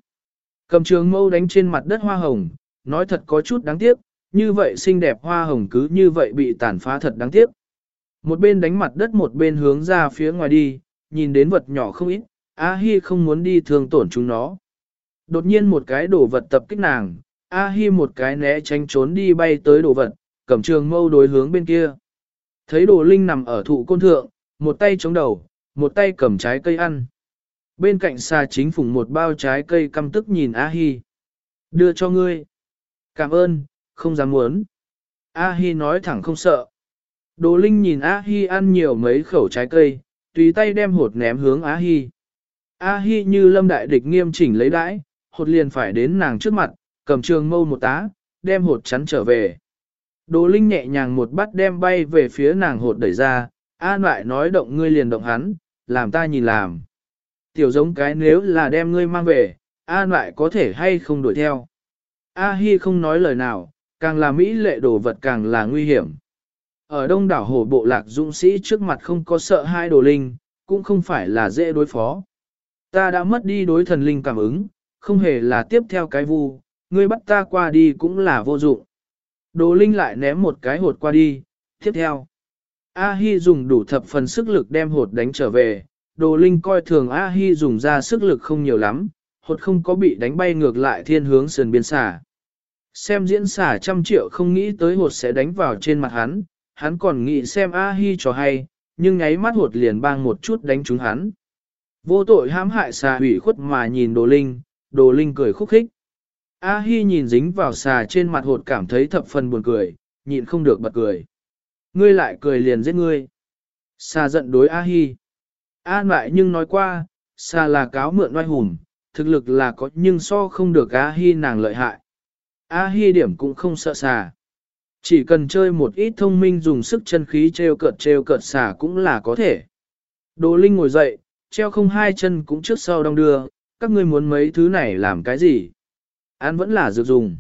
Cầm trường mâu đánh trên mặt đất hoa hồng, nói thật có chút đáng tiếc, như vậy xinh đẹp hoa hồng cứ như vậy bị tàn phá thật đáng tiếc. Một bên đánh mặt đất một bên hướng ra phía ngoài đi, nhìn đến vật nhỏ không ít, A Hi không muốn đi thương tổn chúng nó. Đột nhiên một cái đồ vật tập kích nàng, A Hi một cái né tránh trốn đi bay tới đồ vật, cầm trường mâu đối hướng bên kia. Thấy đồ linh nằm ở thụ côn thượng, một tay chống đầu, một tay cầm trái cây ăn. Bên cạnh xà chính phùng một bao trái cây căm tức nhìn A Hi. Đưa cho ngươi. Cảm ơn, không dám muốn. A Hi nói thẳng không sợ. Đồ Linh nhìn A Hi ăn nhiều mấy khẩu trái cây, tùy tay đem hột ném hướng A Hi. A Hi như lâm đại địch nghiêm chỉnh lấy đãi, hột liền phải đến nàng trước mặt, cầm trường mâu một tá, đem hột chắn trở về. Đồ Linh nhẹ nhàng một bắt đem bay về phía nàng hột đẩy ra, An lại nói động ngươi liền động hắn, làm ta nhìn làm. Tiểu giống cái nếu là đem ngươi mang về, An lại có thể hay không đuổi theo. A Hi không nói lời nào, càng là mỹ lệ đồ vật càng là nguy hiểm. Ở đông đảo hồ bộ lạc dũng sĩ trước mặt không có sợ hai đồ linh, cũng không phải là dễ đối phó. Ta đã mất đi đối thần linh cảm ứng, không hề là tiếp theo cái vu, ngươi bắt ta qua đi cũng là vô dụng. Đồ linh lại ném một cái hột qua đi, tiếp theo. A-hi dùng đủ thập phần sức lực đem hột đánh trở về, đồ linh coi thường A-hi dùng ra sức lực không nhiều lắm, hột không có bị đánh bay ngược lại thiên hướng sườn biên xả. Xem diễn xả trăm triệu không nghĩ tới hột sẽ đánh vào trên mặt hắn, hắn còn nghĩ xem A-hi cho hay, nhưng ngáy mắt hột liền bang một chút đánh trúng hắn. Vô tội hãm hại xà hủy khuất mà nhìn đồ linh, đồ linh cười khúc khích. A-hi nhìn dính vào xà trên mặt hột cảm thấy thập phần buồn cười, nhịn không được bật cười. Ngươi lại cười liền giết ngươi. Xà giận đối A-hi. An lại nhưng nói qua, xà là cáo mượn oai hùng, thực lực là có nhưng so không được A-hi nàng lợi hại. A-hi điểm cũng không sợ xà. Chỉ cần chơi một ít thông minh dùng sức chân khí treo cợt treo cợt xà cũng là có thể. Đồ Linh ngồi dậy, treo không hai chân cũng trước sau đong đưa, các ngươi muốn mấy thứ này làm cái gì? An vẫn là dược dùng.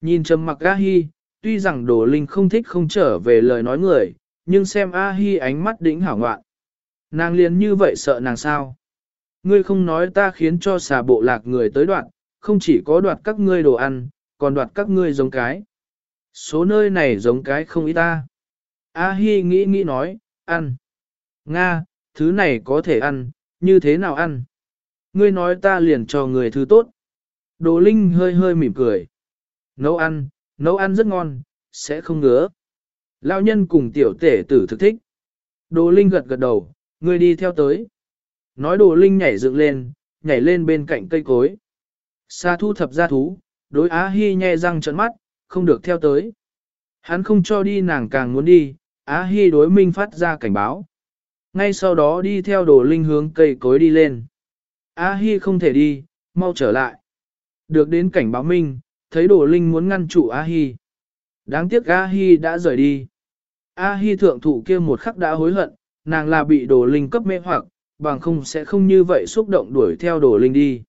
Nhìn trầm mặc A-hi, tuy rằng Đồ Linh không thích không trở về lời nói người, nhưng xem A-hi ánh mắt đỉnh hảo ngoạn. Nàng liền như vậy sợ nàng sao? Ngươi không nói ta khiến cho xà bộ lạc người tới đoạn, không chỉ có đoạt các ngươi đồ ăn, còn đoạt các ngươi giống cái. Số nơi này giống cái không ít ta. A Hi nghĩ nghĩ nói, ăn. Nga, thứ này có thể ăn, như thế nào ăn? Ngươi nói ta liền cho người thứ tốt. Đồ Linh hơi hơi mỉm cười. Nấu ăn, nấu ăn rất ngon, sẽ không ngứa. Lão nhân cùng tiểu tể tử thực thích. Đồ Linh gật gật đầu, ngươi đi theo tới. Nói Đồ Linh nhảy dựng lên, nhảy lên bên cạnh cây cối. Sa thu thập ra thú, đối Á Hi nhe răng trợn mắt, không được theo tới. Hắn không cho đi nàng càng muốn đi, Á Hi đối Minh phát ra cảnh báo. Ngay sau đó đi theo đồ linh hướng cây cối đi lên. Á Hi không thể đi, mau trở lại. Được đến cảnh báo Minh, thấy đồ linh muốn ngăn trụ Á Hi. Đáng tiếc Á Hi đã rời đi. Á Hi thượng thủ kia một khắc đã hối hận, nàng là bị đồ linh cấp mê hoặc, bằng không sẽ không như vậy xúc động đuổi theo đồ linh đi.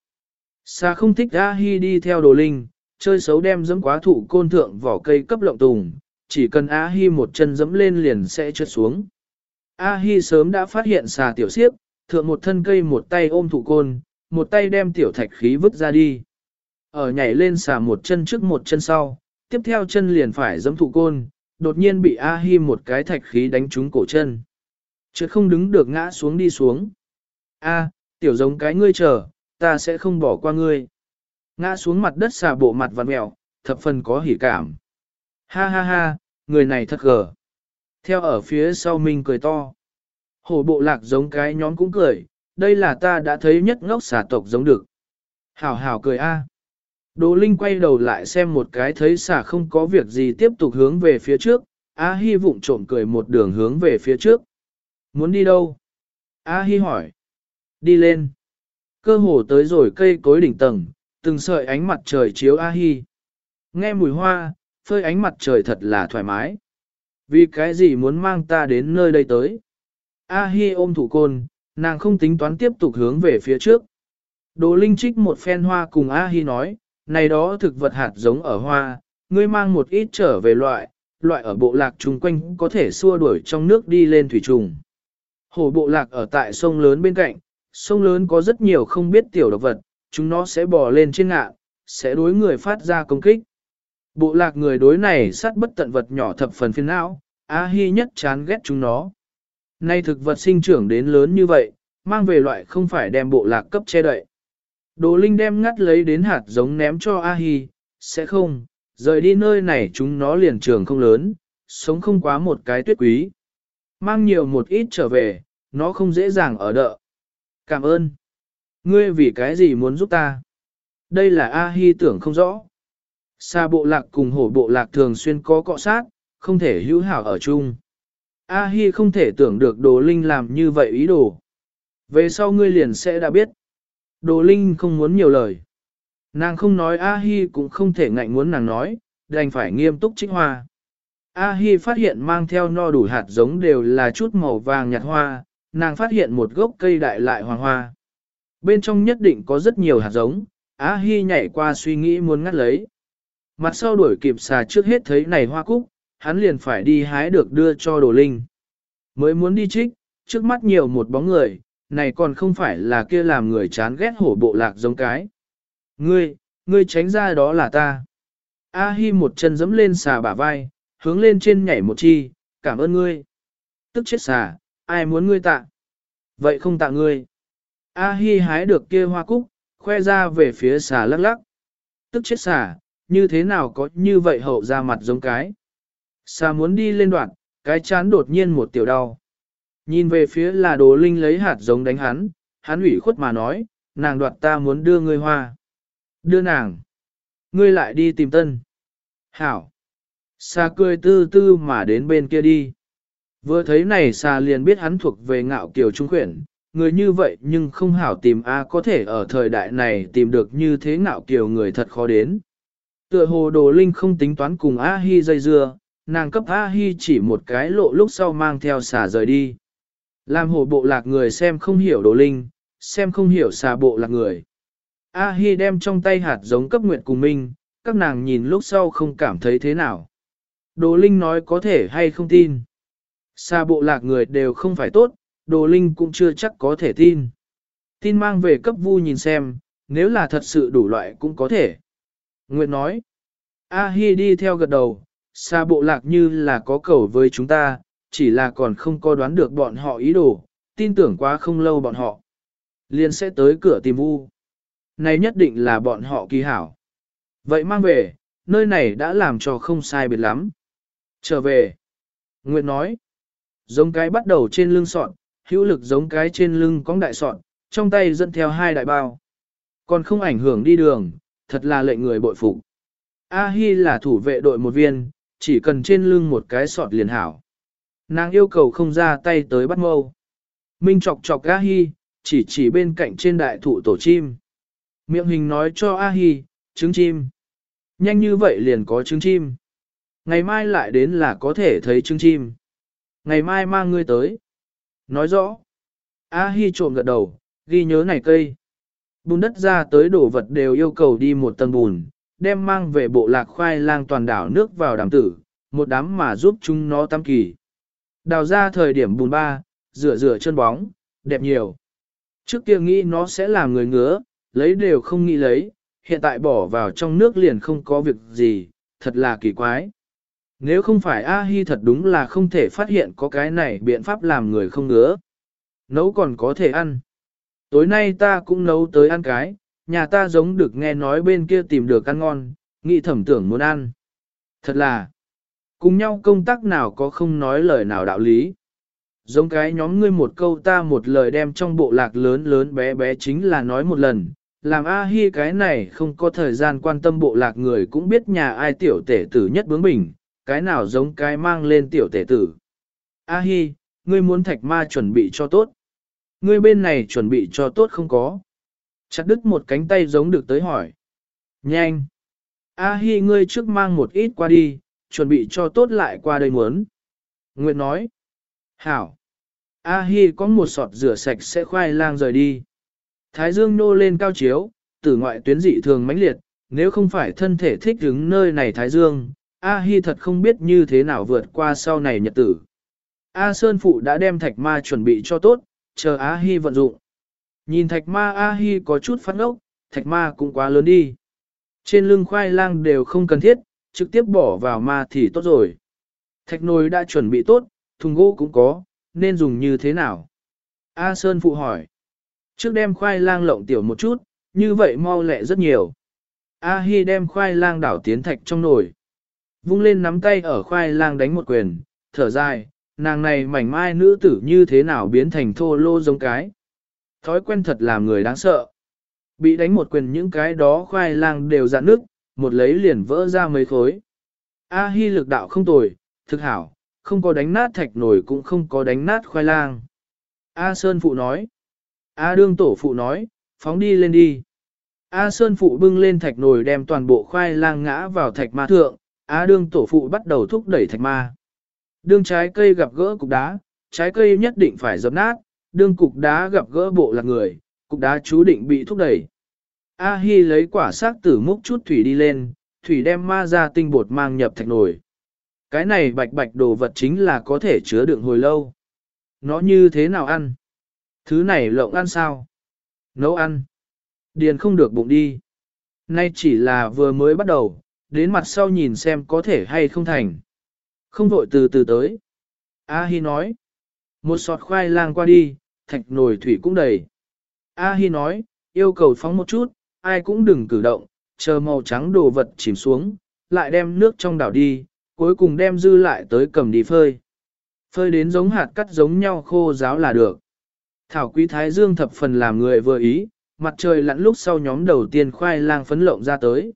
Xa không thích A Hi đi theo đồ linh, chơi xấu đem dẫm quá thụ côn thượng vỏ cây cấp lộng tùng, chỉ cần A Hi một chân dẫm lên liền sẽ trượt xuống. A Hi sớm đã phát hiện xà tiểu siếp, thượng một thân cây một tay ôm thụ côn, một tay đem tiểu thạch khí vứt ra đi. Ở nhảy lên xà một chân trước một chân sau, tiếp theo chân liền phải dẫm thụ côn, đột nhiên bị A Hi một cái thạch khí đánh trúng cổ chân. Chứ không đứng được ngã xuống đi xuống. A, tiểu giống cái ngươi chờ, ta sẽ không bỏ qua ngươi. Ngã xuống mặt đất xà bộ mặt vặn mẹo, thập phần có hỉ cảm. Ha ha ha, người này thật gờ. Theo ở phía sau mình cười to. Hổ bộ lạc giống cái nhóm cũng cười, đây là ta đã thấy nhất ngốc xà tộc giống được. Hảo hảo cười a. Đồ Linh quay đầu lại xem một cái thấy xà không có việc gì tiếp tục hướng về phía trước, A Hi vụng trộm cười một đường hướng về phía trước. Muốn đi đâu? A Hi hỏi. Đi lên. Cơ hồ tới rồi cây cối đỉnh tầng, từng sợi ánh mặt trời chiếu A Hi. Nghe mùi hoa, phơi ánh mặt trời thật là thoải mái. Vì cái gì muốn mang ta đến nơi đây tới? A Hi ôm thủ côn, nàng không tính toán tiếp tục hướng về phía trước. Đồ Linh trích một phen hoa cùng A Hi nói, này đó thực vật hạt giống ở hoa, ngươi mang một ít trở về loại, loại ở bộ lạc chung quanh có thể xua đuổi trong nước đi lên thủy trùng. Hồ bộ lạc ở tại sông lớn bên cạnh, sông lớn có rất nhiều không biết tiểu độc vật, chúng nó sẽ bò lên trên ngạ, sẽ đối người phát ra công kích. Bộ lạc người đối này sát bất tận vật nhỏ thập phần phiền não, A Hi nhất chán ghét chúng nó. Nay thực vật sinh trưởng đến lớn như vậy, mang về loại không phải đem bộ lạc cấp che đậy. Đồ Linh đem ngắt lấy đến hạt giống ném cho A Hi, sẽ không, rời đi nơi này chúng nó liền trường không lớn, sống không quá một cái tuyết quý. Mang nhiều một ít trở về, nó không dễ dàng ở đợ. Cảm ơn. Ngươi vì cái gì muốn giúp ta? Đây là A Hi tưởng không rõ. xa bộ lạc cùng hổ bộ lạc thường xuyên có cọ sát, không thể hữu hảo ở chung. A Hi không thể tưởng được đồ linh làm như vậy ý đồ. Về sau ngươi liền sẽ đã biết. Đồ linh không muốn nhiều lời. Nàng không nói A Hi cũng không thể ngạnh muốn nàng nói, đành phải nghiêm túc trích hoa. A Hi phát hiện mang theo no đủ hạt giống đều là chút màu vàng nhạt hoa, nàng phát hiện một gốc cây đại lại hoàng hoa. Bên trong nhất định có rất nhiều hạt giống, Á Hi nhảy qua suy nghĩ muốn ngắt lấy. Mặt sau đuổi kịp xà trước hết thấy này hoa cúc, hắn liền phải đi hái được đưa cho đồ linh. Mới muốn đi trích, trước mắt nhiều một bóng người, này còn không phải là kia làm người chán ghét hổ bộ lạc giống cái. Ngươi, ngươi tránh ra đó là ta. A Hi một chân giẫm lên xà bả vai, hướng lên trên nhảy một chi, cảm ơn ngươi. Tức chết xà, ai muốn ngươi tạ? Vậy không tạ ngươi. A Hi hái được kia hoa cúc, khoe ra về phía xà lắc lắc. Tức chết xà, như thế nào có như vậy hậu ra mặt giống cái. Xà muốn đi lên đoạn, cái chán đột nhiên một tiểu đau. Nhìn về phía là đồ linh lấy hạt giống đánh hắn, hắn ủy khuất mà nói, nàng đoạt ta muốn đưa ngươi hoa. Đưa nàng. Ngươi lại đi tìm tân. Hảo. Xà cười tư tư mà đến bên kia đi. Vừa thấy này xà liền biết hắn thuộc về ngạo kiều trung quyển, người như vậy nhưng không hảo tìm A có thể ở thời đại này tìm được như thế ngạo kiều người thật khó đến. Tựa hồ đồ linh không tính toán cùng A Hi dây dưa, nàng cấp A Hi chỉ một cái lộ lúc sau mang theo xà rời đi. Làm hồ bộ lạc người xem không hiểu đồ linh, xem không hiểu xà bộ lạc người. A Hi đem trong tay hạt giống cấp nguyện cùng minh, các nàng nhìn lúc sau không cảm thấy thế nào. Đồ Linh nói có thể hay không tin. Xa bộ lạc người đều không phải tốt, Đồ Linh cũng chưa chắc có thể tin. Tin mang về cấp vu nhìn xem, nếu là thật sự đủ loại cũng có thể. Nguyệt nói, A Hi đi theo gật đầu, xa bộ lạc như là có cầu với chúng ta, chỉ là còn không có đoán được bọn họ ý đồ, tin tưởng quá không lâu bọn họ. Liên sẽ tới cửa tìm vu. Này nhất định là bọn họ kỳ hảo. Vậy mang về, nơi này đã làm cho không sai biệt lắm. Trở về. Nguyệt nói. Giống cái bắt đầu trên lưng sọn, hữu lực giống cái trên lưng cong đại sọn, trong tay dẫn theo hai đại bao. Còn không ảnh hưởng đi đường, thật là lệnh người bội phục. A-hi là thủ vệ đội một viên, chỉ cần trên lưng một cái sọt liền hảo. Nàng yêu cầu không ra tay tới bắt mâu. Minh chọc chọc A-hi, chỉ chỉ bên cạnh trên đại thụ tổ chim. Miệng hình nói cho A-hi, trứng chim. Nhanh như vậy liền có trứng chim. Ngày mai lại đến là có thể thấy trứng chim. Ngày mai mang ngươi tới. Nói rõ. A-hi trộm gật đầu, ghi nhớ này cây. Bùn đất ra tới đổ vật đều yêu cầu đi một tầng bùn, đem mang về bộ lạc khoai lang toàn đảo nước vào đám tử, một đám mà giúp chúng nó tam kỳ. Đào ra thời điểm bùn ba, rửa rửa chân bóng, đẹp nhiều. Trước kia nghĩ nó sẽ làm người ngứa, lấy đều không nghĩ lấy, hiện tại bỏ vào trong nước liền không có việc gì, thật là kỳ quái. Nếu không phải A-hi thật đúng là không thể phát hiện có cái này biện pháp làm người không ngứa. Nấu còn có thể ăn. Tối nay ta cũng nấu tới ăn cái, nhà ta giống được nghe nói bên kia tìm được ăn ngon, nghĩ thẩm tưởng muốn ăn. Thật là, cùng nhau công tác nào có không nói lời nào đạo lý. Giống cái nhóm ngươi một câu ta một lời đem trong bộ lạc lớn lớn bé bé chính là nói một lần, làm A-hi cái này không có thời gian quan tâm bộ lạc người cũng biết nhà ai tiểu tể tử nhất bướng bỉnh, cái nào giống cái mang lên tiểu tể tử. A hi, ngươi muốn thạch ma chuẩn bị cho tốt. Ngươi bên này chuẩn bị cho tốt không có. Chặt đứt một cánh tay giống được tới hỏi. Nhanh. A hi ngươi trước mang một ít qua đi, chuẩn bị cho tốt lại qua đây muốn. Nguyệt nói. Hảo. A hi có một sọt rửa sạch sẽ khoai lang rời đi. Thái dương nô lên cao chiếu, tử ngoại tuyến dị thường mãnh liệt, nếu không phải thân thể thích đứng nơi này Thái dương, A hi thật không biết như thế nào vượt qua sau này nhật tử. A Sơn Phụ đã đem thạch ma chuẩn bị cho tốt, chờ A hi vận dụng. Nhìn thạch ma A hi có chút phát ốc, thạch ma cũng quá lớn đi. Trên lưng khoai lang đều không cần thiết, trực tiếp bỏ vào ma thì tốt rồi. Thạch nồi đã chuẩn bị tốt, thùng gỗ cũng có, nên dùng như thế nào? A Sơn phụ hỏi. Trước đem khoai lang lộng tiểu một chút, như vậy mau lẹ rất nhiều. A Hi đem khoai lang đảo tiến thạch trong nồi. Vung lên nắm tay ở khoai lang đánh một quyền, thở dài, nàng này mảnh mai nữ tử như thế nào biến thành thô lô giống cái. Thói quen thật làm người đáng sợ. Bị đánh một quyền những cái đó khoai lang đều dạn nước, một lấy liền vỡ ra mấy khối. A Hi lực đạo không tồi, thực hảo, không có đánh nát thạch nổi cũng không có đánh nát khoai lang. A Sơn Phụ nói. A Đương Tổ Phụ nói, phóng đi lên đi. A Sơn Phụ bưng lên thạch nồi đem toàn bộ khoai lang ngã vào thạch ma thượng, Á Đương Tổ Phụ bắt đầu thúc đẩy thạch ma. Đương trái cây gặp gỡ cục đá, trái cây nhất định phải dập nát, đương cục đá gặp gỡ bộ lạc người, cục đá chú định bị thúc đẩy. A Hi lấy quả xác tử múc chút thủy đi lên, thủy đem ma ra tinh bột mang nhập thạch nồi. Cái này bạch bạch đồ vật chính là có thể chứa đựng hồi lâu. Nó như thế nào ăn? Thứ này lộng ăn sao? Nấu ăn. Điền không được bụng đi. Nay chỉ là vừa mới bắt đầu, đến mặt sau nhìn xem có thể hay không thành. Không vội từ từ tới. A Hi nói. Một sọt khoai lang qua đi, thạch nồi thủy cũng đầy. A Hi nói, yêu cầu phóng một chút, ai cũng đừng cử động, chờ màu trắng đồ vật chìm xuống, lại đem nước trong đảo đi, cuối cùng đem dư lại tới cầm đi phơi. Phơi đến giống hạt cắt giống nhau khô ráo là được. Thảo quý thái dương thập phần làm người vừa ý, mặt trời lặn lúc sau nhóm đầu tiên khoai lang phấn lộng ra tới.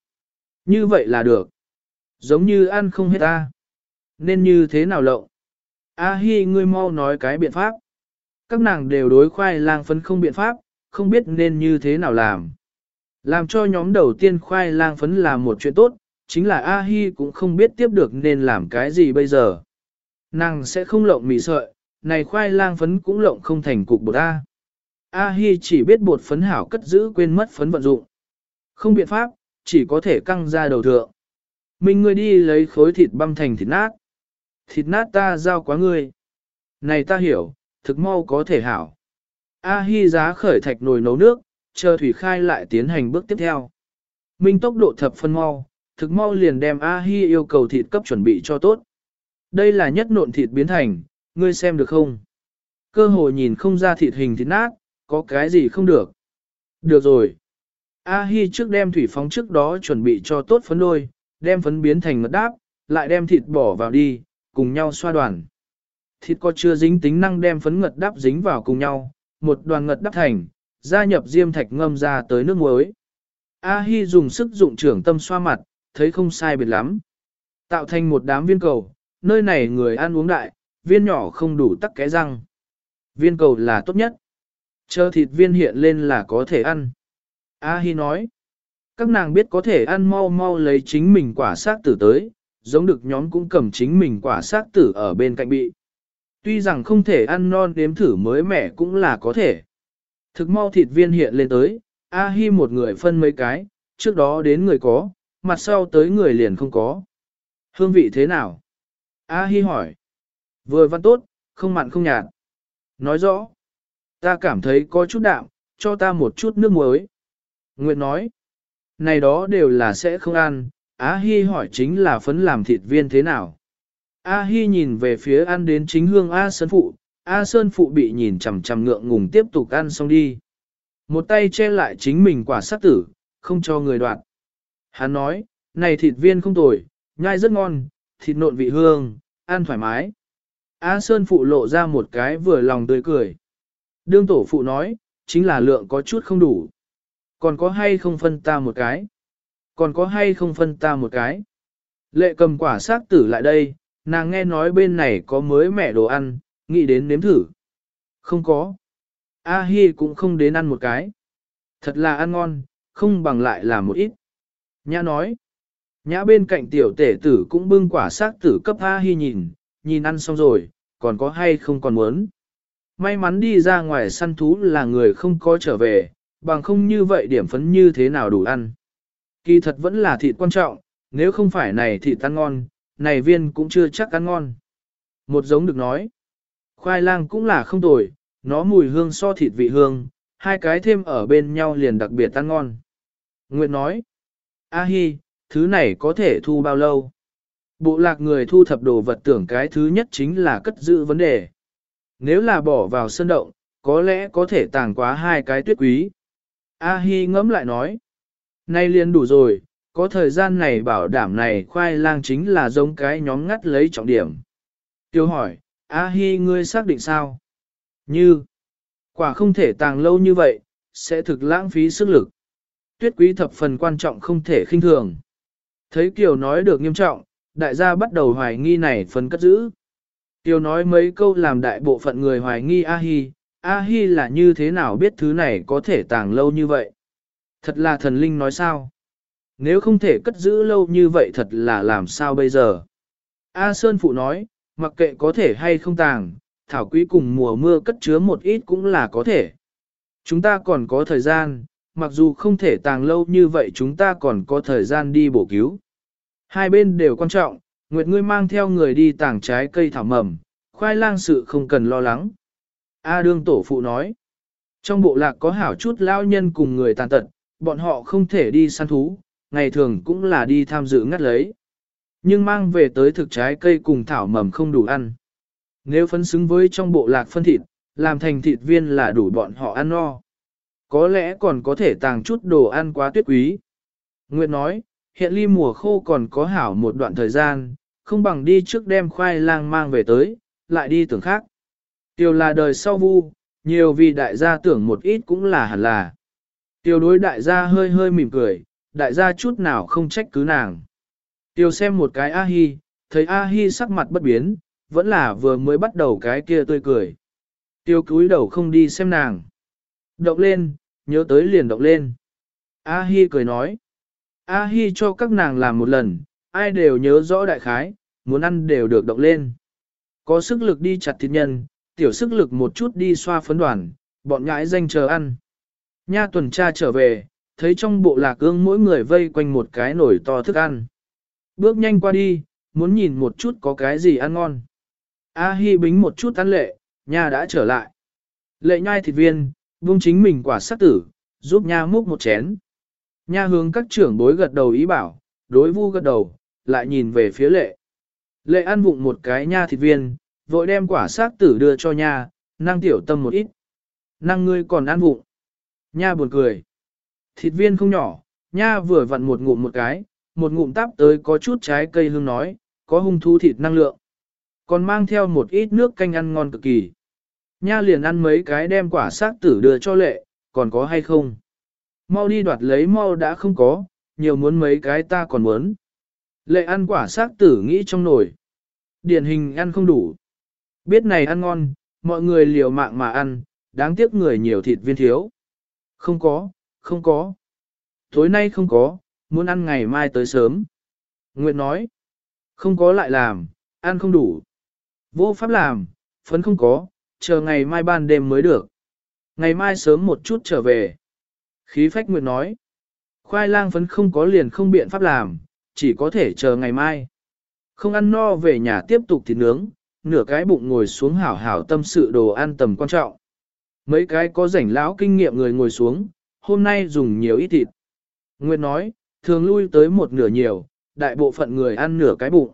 Như vậy là được. Giống như ăn không hết ta. Nên như thế nào lộng? A hi ngươi mau nói cái biện pháp. Các nàng đều đối khoai lang phấn không biện pháp, không biết nên như thế nào làm. Làm cho nhóm đầu tiên khoai lang phấn là một chuyện tốt, chính là A-hi cũng không biết tiếp được nên làm cái gì bây giờ. Nàng sẽ không lộng mì sợi, này khoai lang phấn cũng lộng không thành cục bột A. A-hi chỉ biết bột phấn hảo cất giữ quên mất phấn vận dụng. Không biện pháp, chỉ có thể căng ra đầu thượng. minh ngươi đi lấy khối thịt băm thành thịt nát. Thịt nát ta giao quá ngươi. Này ta hiểu, thực mau có thể hảo. A-hi giá khởi thạch nồi nấu nước, chờ thủy khai lại tiến hành bước tiếp theo. Minh tốc độ thập phân mau, thực mau liền đem A-hi yêu cầu thịt cấp chuẩn bị cho tốt. Đây là nhất nộn thịt biến thành, ngươi xem được không? Cơ hội nhìn không ra thịt hình thịt nát, có cái gì không được. Được rồi. A-hi trước đem thủy phóng trước đó chuẩn bị cho tốt phấn đôi, đem phấn biến thành ngật đáp, lại đem thịt bỏ vào đi, cùng nhau xoa đoàn. Thịt có chưa dính tính năng đem phấn ngật đáp dính vào cùng nhau, một đoàn ngật đáp thành, gia nhập diêm thạch ngâm ra tới nước muối. A-hi dùng sức dụng trưởng tâm xoa mặt, thấy không sai biệt lắm. Tạo thành một đám viên cầu, nơi này người ăn uống đại, viên nhỏ không đủ tắc cái răng. Viên cầu là tốt nhất. Chờ thịt viên hiện lên là có thể ăn. A-hi nói. Các nàng biết có thể ăn mau mau lấy chính mình quả xác tử tới, giống được nhóm cũng cầm chính mình quả xác tử ở bên cạnh bị. Tuy rằng không thể ăn non đếm thử mới mẻ cũng là có thể. Thực mau thịt viên hiện lên tới, A-hi một người phân mấy cái, trước đó đến người có, mặt sau tới người liền không có. Hương vị thế nào? A-hi hỏi. Vừa văn tốt, không mặn không nhạt. Nói rõ. Ta cảm thấy có chút đạm, cho ta một chút nước muối. Nguyệt nói. Này đó đều là sẽ không ăn. A-hi hỏi chính là phấn làm thịt viên thế nào? A-hi nhìn về phía ăn đến chính hương A Sơn Phụ. A Sơn Phụ bị nhìn chằm chằm ngượng ngùng tiếp tục ăn xong đi. Một tay che lại chính mình quả sát tử, không cho người đoạn. Hắn nói, này thịt viên không tồi, nhai rất ngon, thịt nộn vị hương, ăn thoải mái. A Sơn phụ lộ ra một cái vừa lòng tươi cười. Đương tổ phụ nói, chính là lượng có chút không đủ. Còn có hay không phân ta một cái? Còn có hay không phân ta một cái? Lệ cầm quả xác tử lại đây, nàng nghe nói bên này có mới mẻ đồ ăn, nghĩ đến nếm thử. Không có. A Hi cũng không đến ăn một cái. Thật là ăn ngon, không bằng lại là một ít. Nhã nói. Nhã bên cạnh tiểu tể tử cũng bưng quả xác tử cấp A Hi nhìn, nhìn ăn xong rồi, còn có hay không còn muốn. May mắn đi ra ngoài săn thú là người không có trở về, bằng không như vậy điểm phấn như thế nào đủ ăn. Kỳ thật vẫn là thịt quan trọng, nếu không phải này thịt ăn ngon, này viên cũng chưa chắc ăn ngon. Một giống được nói, khoai lang cũng là không tồi, nó mùi hương so thịt vị hương, hai cái thêm ở bên nhau liền đặc biệt ăn ngon. Nguyệt nói, A hi, thứ này có thể thu bao lâu? Bộ lạc người thu thập đồ vật tưởng cái thứ nhất chính là cất giữ vấn đề. Nếu là bỏ vào sân động, có lẽ có thể tàng quá hai cái tuyết quý. A Hi ngẫm lại nói. Nay liền đủ rồi, có thời gian này bảo đảm này khoai lang chính là giống cái nhóm ngắt lấy trọng điểm. Tiêu hỏi, A Hi ngươi xác định sao? Như, quả không thể tàng lâu như vậy, sẽ thực lãng phí sức lực. Tuyết quý thập phần quan trọng không thể khinh thường. Thấy Kiều nói được nghiêm trọng, đại gia bắt đầu hoài nghi này phần cất giữ. Kiều nói mấy câu làm đại bộ phận người hoài nghi A-hi, A-hi là như thế nào biết thứ này có thể tàng lâu như vậy? Thật là thần linh nói sao? Nếu không thể cất giữ lâu như vậy thật là làm sao bây giờ? A Sơn Phụ nói, mặc kệ có thể hay không tàng, thảo quý cùng mùa mưa cất chứa một ít cũng là có thể. Chúng ta còn có thời gian, mặc dù không thể tàng lâu như vậy chúng ta còn có thời gian đi bổ cứu. Hai bên đều quan trọng, Nguyệt ngươi mang theo người đi tàng trái cây thảo mầm, khoai lang sự không cần lo lắng. A đương tổ phụ nói, trong bộ lạc có hảo chút lao nhân cùng người tàn tật, bọn họ không thể đi săn thú, ngày thường cũng là đi tham dự ngắt lấy. Nhưng mang về tới thực trái cây cùng thảo mầm không đủ ăn. Nếu phân xứng với trong bộ lạc phân thịt, làm thành thịt viên là đủ bọn họ ăn no. Có lẽ còn có thể tàng chút đồ ăn quá tuyết quý. Nguyệt nói, hiện ly mùa khô còn có hảo một đoạn thời gian, không bằng đi trước đem khoai lang mang về tới, lại đi tưởng khác. Tiêu là đời sau vu, nhiều vì đại gia tưởng một ít cũng là hẳn là. Tiêu đối đại gia hơi hơi mỉm cười, đại gia chút nào không trách cứ nàng. Tiêu xem một cái A-hi, thấy A-hi sắc mặt bất biến, vẫn là vừa mới bắt đầu cái kia tươi cười. Tiêu cúi đầu không đi xem nàng. Động lên, nhớ tới liền động lên. A-hi cười nói. A-hi cho các nàng làm một lần, ai đều nhớ rõ đại khái, muốn ăn đều được động lên. Có sức lực đi chặt thịt nhân, tiểu sức lực một chút đi xoa phấn đoàn, bọn ngãi danh chờ ăn. Nha tuần tra trở về, thấy trong bộ lạc ương mỗi người vây quanh một cái nồi to thức ăn. Bước nhanh qua đi, muốn nhìn một chút có cái gì ăn ngon. A Hi bính một chút ăn lệ, nha đã trở lại. Lệ nhai thịt viên, vung chính mình quả sắc tử, giúp nha múc một chén. Nha hướng các trưởng bối gật đầu ý bảo, đối vu gật đầu, lại nhìn về phía lệ. Lệ ăn vụng một cái nha thịt viên, vội đem quả xác tử đưa cho nha, năng tiểu tâm một ít. Năng ngươi còn ăn vụng. Nha buồn cười. Thịt viên không nhỏ, nha vừa vặn một ngụm một cái, một ngụm tắp tới có chút trái cây hương nói, có hung thú thịt năng lượng. Còn mang theo một ít nước canh ăn ngon cực kỳ. Nha liền ăn mấy cái đem quả xác tử đưa cho lệ, còn có hay không? Mau đi đoạt lấy mau đã không có, nhiều muốn mấy cái ta còn muốn. Lệ ăn quả xác tử nghĩ trong nồi. Điển hình ăn không đủ. Biết này ăn ngon, mọi người liều mạng mà ăn, đáng tiếc người nhiều thịt viên thiếu. Không có, không có. Tối nay không có, muốn ăn ngày mai tới sớm. Nguyệt nói, không có lại làm, ăn không đủ. Vô pháp làm, phấn không có, chờ ngày mai ban đêm mới được. Ngày mai sớm một chút trở về. Khí phách Nguyệt nói, khoai lang phấn không có liền không biện pháp làm, chỉ có thể chờ ngày mai. Không ăn no về nhà tiếp tục thịt nướng, nửa cái bụng ngồi xuống hảo hảo tâm sự đồ ăn tầm quan trọng. Mấy cái có rảnh lão kinh nghiệm người ngồi xuống, hôm nay dùng nhiều ít thịt. Nguyệt nói, thường lui tới một nửa nhiều, đại bộ phận người ăn nửa cái bụng.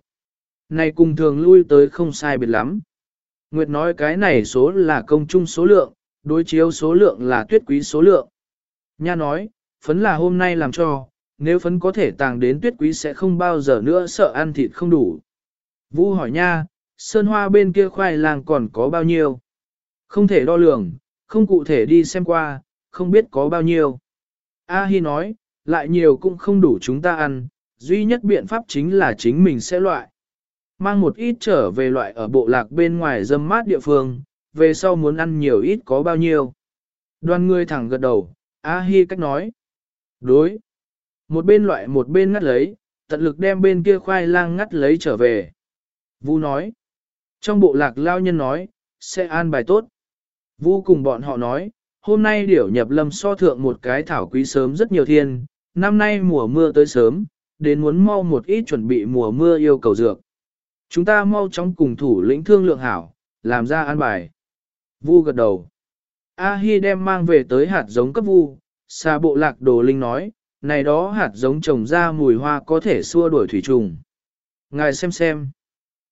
Này cùng thường lui tới không sai biệt lắm. Nguyệt nói cái này số là công chung số lượng, đối chiếu số lượng là tuyết quý số lượng. Nha nói, phấn là hôm nay làm cho, nếu phấn có thể tàng đến tuyết quý sẽ không bao giờ nữa sợ ăn thịt không đủ. Vũ hỏi nha, sơn hoa bên kia khoai lang còn có bao nhiêu? Không thể đo lường, không cụ thể đi xem qua, không biết có bao nhiêu. A Hi nói, lại nhiều cũng không đủ chúng ta ăn, duy nhất biện pháp chính là chính mình sẽ loại. Mang một ít trở về loại ở bộ lạc bên ngoài dâm mát địa phương, về sau muốn ăn nhiều ít có bao nhiêu. Đoàn người thẳng gật đầu, A Hi cách nói. Đối. Một bên loại một bên ngắt lấy, tận lực đem bên kia khoai lang ngắt lấy trở về. Vu nói. Trong bộ lạc lao nhân nói, sẽ an bài tốt. Vu cùng bọn họ nói, hôm nay điểu nhập lâm so thượng một cái thảo quý sớm rất nhiều thiên, năm nay mùa mưa tới sớm, đến muốn mau một ít chuẩn bị mùa mưa yêu cầu dược. Chúng ta mau chóng cùng thủ lĩnh thương lượng hảo, làm ra an bài. Vu gật đầu. A-hi đem mang về tới hạt giống cấp vu, xa bộ lạc đồ linh nói, này đó hạt giống trồng ra mùi hoa có thể xua đuổi thủy trùng. Ngài xem xem.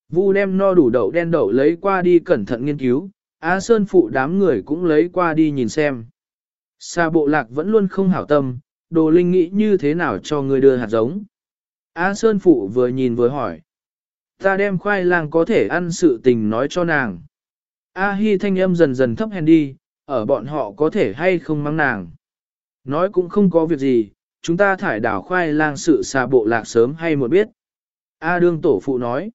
Vu đem no đủ đậu đen đậu lấy qua đi cẩn thận nghiên cứu, A Sơn phụ đám người cũng lấy qua đi nhìn xem. Xa bộ lạc vẫn luôn không hảo tâm, đồ linh nghĩ như thế nào cho người đưa hạt giống. A Sơn phụ vừa nhìn vừa hỏi. Ta đem khoai lang có thể ăn sự tình nói cho nàng. A Hi thanh âm dần dần thấp hèn đi, ở bọn họ có thể hay không mang nàng. Nói cũng không có việc gì, chúng ta thải đảo khoai lang sự xa bộ lạc sớm hay một biết. A đương tổ phụ nói.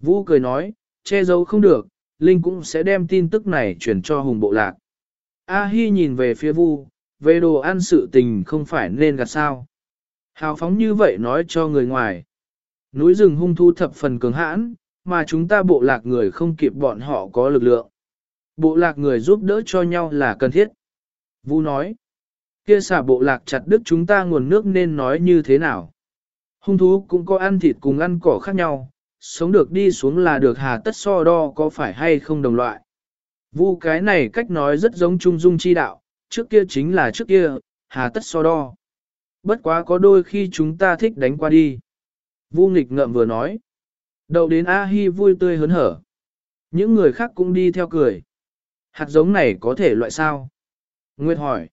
Vũ cười nói, che giấu không được, Linh cũng sẽ đem tin tức này truyền cho hùng bộ lạc. A Hi nhìn về phía Vu, về đồ ăn sự tình không phải nên gạt sao. Hào phóng như vậy nói cho người ngoài. Núi rừng hung thu thập phần cường hãn, mà chúng ta bộ lạc người không kịp bọn họ có lực lượng. Bộ lạc người giúp đỡ cho nhau là cần thiết. Vu nói, kia xả bộ lạc chặt đứt chúng ta nguồn nước nên nói như thế nào. Hung thú cũng có ăn thịt cùng ăn cỏ khác nhau, sống được đi xuống là được hà tất so đo có phải hay không đồng loại. Vu cái này cách nói rất giống trung dung chi đạo, trước kia chính là trước kia, hà tất so đo. Bất quá có đôi khi chúng ta thích đánh qua đi. Vu nghịch ngợm vừa nói. đầu đến A-hi vui tươi hớn hở. Những người khác cũng đi theo cười. Hạt giống này có thể loại sao? Nguyệt hỏi.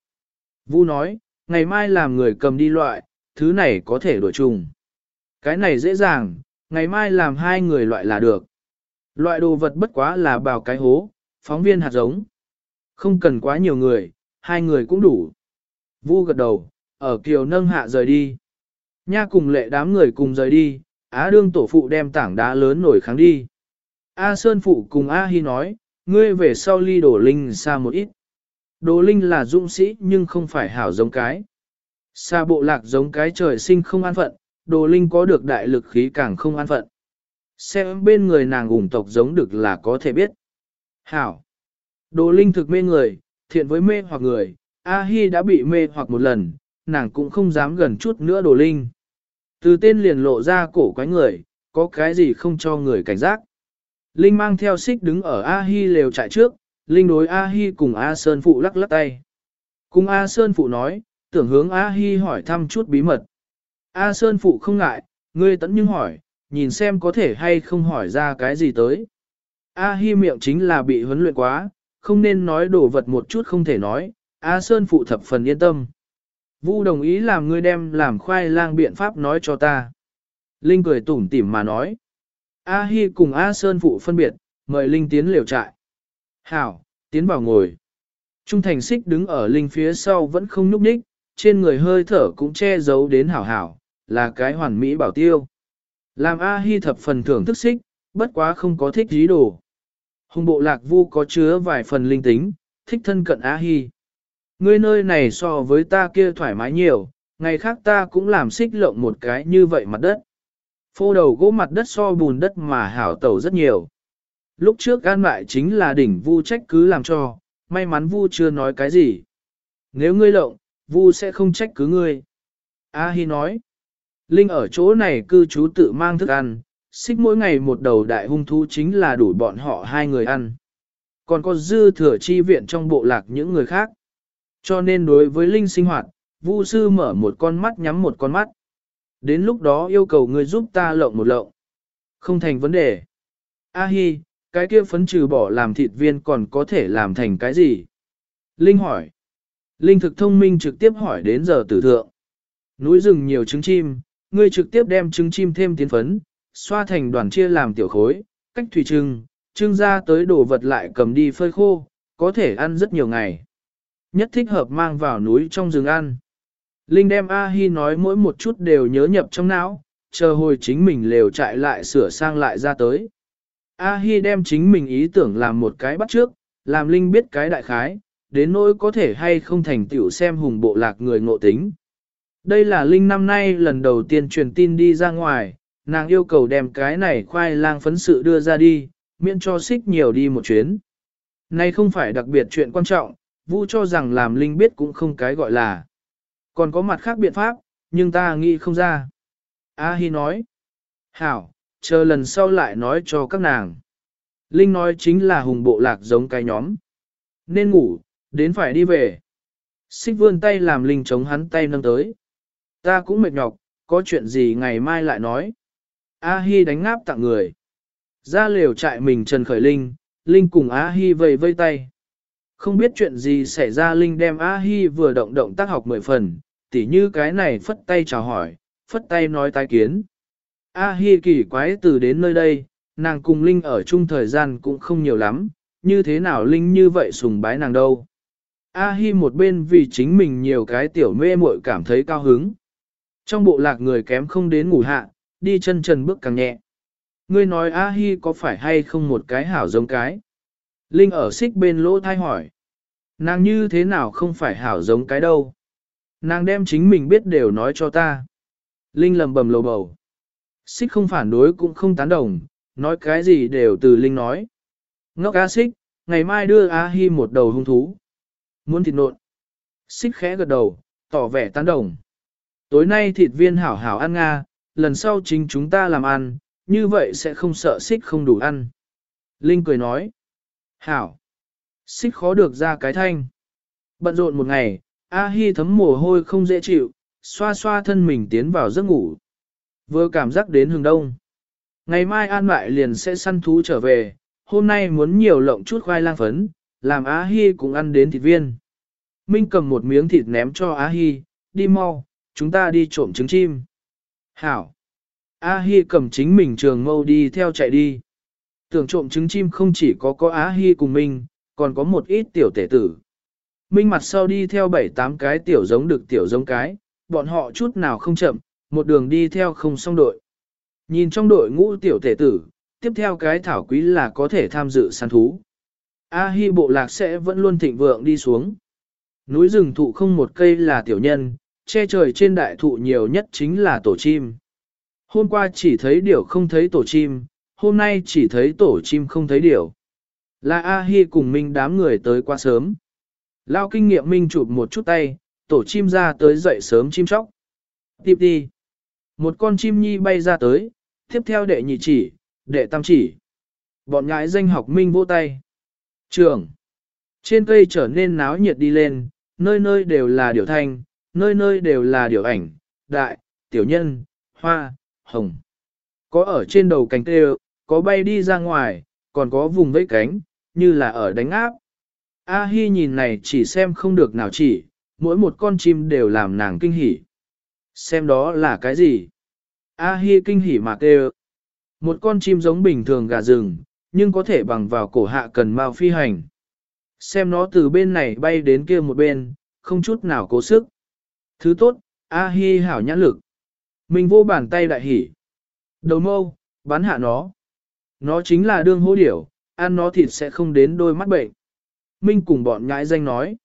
Vu nói, ngày mai làm người cầm đi loại, thứ này có thể đổi trùng. Cái này dễ dàng, ngày mai làm hai người loại là được. Loại đồ vật bất quá là bào cái hố, phóng viên hạt giống. Không cần quá nhiều người, hai người cũng đủ. Vu gật đầu, ở kiều nâng hạ rời đi. Nha cùng lệ đám người cùng rời đi, Á đương tổ phụ đem tảng đá lớn nổi kháng đi. A Sơn phụ cùng A Hi nói, ngươi về sau ly đổ linh xa một ít. Đồ linh là dũng sĩ nhưng không phải hảo giống cái. Xa bộ lạc giống cái trời sinh không an phận, đồ linh có được đại lực khí càng không an phận. Xem bên người nàng ủng tộc giống được là có thể biết. Hảo. Đồ linh thực mê người, thiện với mê hoặc người, A-hi đã bị mê hoặc một lần, nàng cũng không dám gần chút nữa đồ linh. Từ tên liền lộ ra cổ quái người, có cái gì không cho người cảnh giác. Linh mang theo xích đứng ở A-hi lều trại trước, Linh đối A-hi cùng A Sơn Phụ lắc lắc tay. Cùng A Sơn Phụ nói, tưởng hướng A-hi hỏi thăm chút bí mật. A Sơn Phụ không ngại, ngươi tẫn nhưng hỏi, nhìn xem có thể hay không hỏi ra cái gì tới. A-hi miệng chính là bị huấn luyện quá, không nên nói đồ vật một chút không thể nói, A Sơn Phụ thập phần yên tâm. Vu đồng ý làm ngươi đem làm khoai lang biện pháp nói cho ta. Linh cười tủm tỉm mà nói. A Hi cùng A Sơn Phụ phân biệt, mời Linh tiến liều trại. Hảo, tiến vào ngồi. Trung thành xích đứng ở Linh phía sau vẫn không nhúc nhích, trên người hơi thở cũng che giấu đến hảo hảo, là cái hoàn mỹ bảo tiêu. Làm A Hi thập phần thưởng thức xích, bất quá không có thích dí đồ. Hùng bộ lạc vu có chứa vài phần linh tính, thích thân cận A Hi. Ngươi nơi này so với ta kia thoải mái nhiều, ngày khác ta cũng làm xích lộng một cái như vậy mặt đất. Phô đầu gỗ mặt đất so bùn đất mà hảo tẩu rất nhiều. Lúc trước gan lại chính là đỉnh vu trách cứ làm cho, may mắn vu chưa nói cái gì. Nếu ngươi lộng, vu sẽ không trách cứ ngươi. A Hi nói, Linh ở chỗ này cư trú tự mang thức ăn, xích mỗi ngày một đầu đại hung thú chính là đủ bọn họ hai người ăn. Còn có dư thừa chi viện trong bộ lạc những người khác. Cho nên đối với Linh sinh hoạt, Vu sư mở một con mắt nhắm một con mắt. Đến lúc đó yêu cầu người giúp ta lộng một lộng. Không thành vấn đề. A hi, cái kia phấn trừ bỏ làm thịt viên còn có thể làm thành cái gì? Linh hỏi. Linh thực thông minh trực tiếp hỏi đến giờ tử thượng. Núi rừng nhiều trứng chim, ngươi trực tiếp đem trứng chim thêm tiến phấn, xoa thành đoàn chia làm tiểu khối, cách thủy trưng, trưng ra tới đồ vật lại cầm đi phơi khô, có thể ăn rất nhiều ngày. Nhất thích hợp mang vào núi trong rừng ăn. Linh đem A-hi nói mỗi một chút đều nhớ nhập trong não, chờ hồi chính mình lều chạy lại sửa sang lại ra tới. A-hi đem chính mình ý tưởng làm một cái bắt trước, làm Linh biết cái đại khái, đến nỗi có thể hay không thành tựu xem hùng bộ lạc người ngộ tính. Đây là Linh năm nay lần đầu tiên truyền tin đi ra ngoài, nàng yêu cầu đem cái này khoai lang phấn sự đưa ra đi, miễn cho xích nhiều đi một chuyến. Nay không phải đặc biệt chuyện quan trọng, Vu cho rằng làm Linh biết cũng không cái gọi là. Còn có mặt khác biện pháp, nhưng ta nghĩ không ra. A Hi nói. Hảo, chờ lần sau lại nói cho các nàng. Linh nói chính là hùng bộ lạc giống cái nhóm. Nên ngủ, đến phải đi về. Xích vươn tay làm Linh chống hắn tay nâng tới. Ta cũng mệt nhọc, có chuyện gì ngày mai lại nói. A Hi đánh ngáp tặng người. Ra lều trại mình Trần Khởi Linh, Linh cùng A Hi vây vây tay. Không biết chuyện gì xảy ra Linh đem A Hi vừa động động tác học mười phần, tỉ như cái này phất tay chào hỏi, phất tay nói tai kiến. A Hi kỳ quái từ đến nơi đây, nàng cùng Linh ở chung thời gian cũng không nhiều lắm, như thế nào Linh như vậy sùng bái nàng đâu. A Hi một bên vì chính mình nhiều cái tiểu mê muội cảm thấy cao hứng. Trong bộ lạc người kém không đến ngủ hạ, đi chân trần bước càng nhẹ. Ngươi nói A Hi có phải hay không một cái hảo giống cái? Linh ở xích bên lỗ thai hỏi. Nàng như thế nào không phải hảo giống cái đâu? Nàng đem chính mình biết đều nói cho ta. Linh lầm bầm lầu bầu. Xích không phản đối cũng không tán đồng, nói cái gì đều từ Linh nói. Ngốc A xích, ngày mai đưa A Hi một đầu hung thú. Muốn thịt nộn. Xích khẽ gật đầu, tỏ vẻ tán đồng. Tối nay thịt viên hảo hảo ăn Nga, lần sau chính chúng ta làm ăn, như vậy sẽ không sợ xích không đủ ăn. Linh cười nói. Hảo. Xích khó được ra cái thanh. Bận rộn một ngày, A Hi thấm mồ hôi không dễ chịu, xoa xoa thân mình tiến vào giấc ngủ. Vừa cảm giác đến hừng đông. Ngày mai an lại liền sẽ săn thú trở về, hôm nay muốn nhiều lộng chút khoai lang phấn, làm Á Hi cũng ăn đến thịt viên. Minh cầm một miếng thịt ném cho Á Hi, đi mau, chúng ta đi trộm trứng chim. Hảo. A Hi cầm chính mình trường mâu đi theo chạy đi. Tưởng trộm trứng chim không chỉ có có Á Hi cùng mình, còn có một ít tiểu tể tử. Minh mặt sau đi theo bảy tám cái tiểu giống được tiểu giống cái, bọn họ chút nào không chậm, một đường đi theo không xong đội. Nhìn trong đội ngũ tiểu tể tử, tiếp theo cái thảo quý là có thể tham dự săn thú. A Hi bộ lạc sẽ vẫn luôn thịnh vượng đi xuống. Núi rừng thụ không một cây là tiểu nhân, che trời trên đại thụ nhiều nhất chính là tổ chim. Hôm qua chỉ thấy điểu không thấy tổ chim, hôm nay chỉ thấy tổ chim không thấy điểu. Là A-hi cùng Minh đám người tới quá sớm. Lao kinh nghiệm Minh chụp một chút tay, tổ chim ra tới dậy sớm chim chóc. Tiếp đi. Một con chim nhi bay ra tới, tiếp theo đệ nhị chỉ, đệ tam chỉ. Bọn ngãi danh học Minh vỗ tay. Trường. Trên cây trở nên náo nhiệt đi lên, nơi nơi đều là điểu thanh, nơi nơi đều là điều ảnh, đại, tiểu nhân, hoa, hồng. Có ở trên đầu cánh tê, có bay đi ra ngoài, còn có vùng vẫy cánh, như là ở đánh áp. A Hi nhìn này chỉ xem không được nào chỉ, mỗi một con chim đều làm nàng kinh hỉ. Xem đó là cái gì? A Hi kinh hỉ mà kêu. Một con chim giống bình thường gà rừng, nhưng có thể bằng vào cổ hạ cần mau phi hành. Xem nó từ bên này bay đến kia một bên, không chút nào cố sức. Thứ tốt, A Hi hảo nhãn lực. Mình vô bàn tay đại hỉ. Đầu mâu, bắn hạ nó. Nó chính là đương hô điểu, ăn nó thịt sẽ không đến đôi mắt bệnh. Minh cùng bọn nhãi danh nói.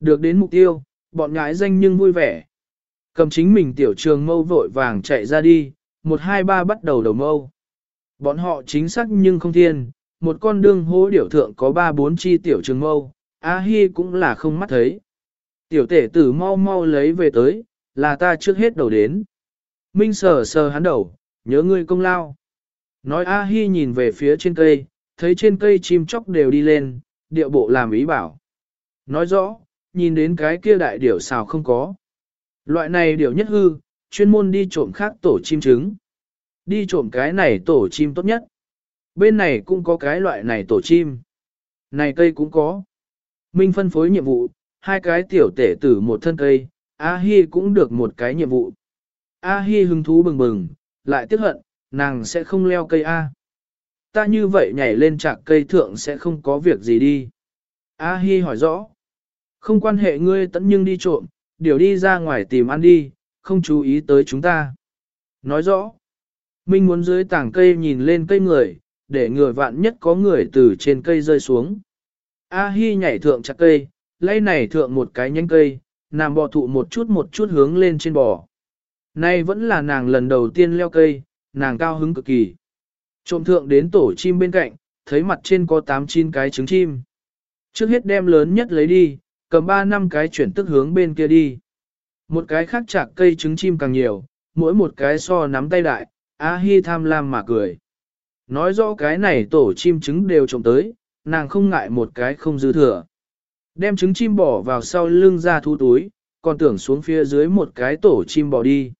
Được đến mục tiêu, bọn nhãi danh nhưng vui vẻ. Cầm chính mình tiểu trường mâu vội vàng chạy ra đi, một hai ba bắt đầu đầu mâu. Bọn họ chính xác nhưng không thiên, một con đương hố điểu thượng có ba bốn chi tiểu trường mâu, A Hi cũng là không mắt thấy. Tiểu tể tử mau mau lấy về tới, là ta trước hết đầu đến. Minh sờ sờ hắn đầu, nhớ ngươi công lao. Nói A Hi nhìn về phía trên cây, thấy trên cây chim chóc đều đi lên, điệu bộ làm ý bảo. Nói rõ, nhìn đến cái kia đại điểu xào không có. Loại này điểu nhất hư, chuyên môn đi trộm khác tổ chim trứng. Đi trộm cái này tổ chim tốt nhất. Bên này cũng có cái loại này tổ chim. Này cây cũng có. Minh phân phối nhiệm vụ, hai cái tiểu tể tử một thân cây, A Hi cũng được một cái nhiệm vụ. A Hi hứng thú bừng bừng, lại tiếc hận, nàng sẽ không leo cây A. Ta như vậy nhảy lên chạc cây thượng sẽ không có việc gì đi. A Hi hỏi rõ. Không quan hệ ngươi tẫn nhưng đi trộm, điều đi ra ngoài tìm ăn đi, không chú ý tới chúng ta. Nói rõ, Minh muốn dưới tảng cây nhìn lên cây người, để người vạn nhất có người từ trên cây rơi xuống. A Hi nhảy thượng chặt cây, lấy này thượng một cái nhánh cây, nàng bò thụ một chút một chút hướng lên trên bò. Nay vẫn là nàng lần đầu tiên leo cây, nàng cao hứng cực kỳ. Trộm thượng đến tổ chim bên cạnh, thấy mặt trên có 8-9 cái trứng chim. Trước hết đem lớn nhất lấy đi, cầm 3 năm cái chuyển tức hướng bên kia đi. Một cái khác chạc cây trứng chim càng nhiều, mỗi một cái so nắm tay đại, A Hi tham lam mà cười. Nói rõ cái này tổ chim trứng đều trộm tới, nàng không ngại một cái không dư thừa. Đem trứng chim bỏ vào sau lưng ra thu túi, còn tưởng xuống phía dưới một cái tổ chim bỏ đi.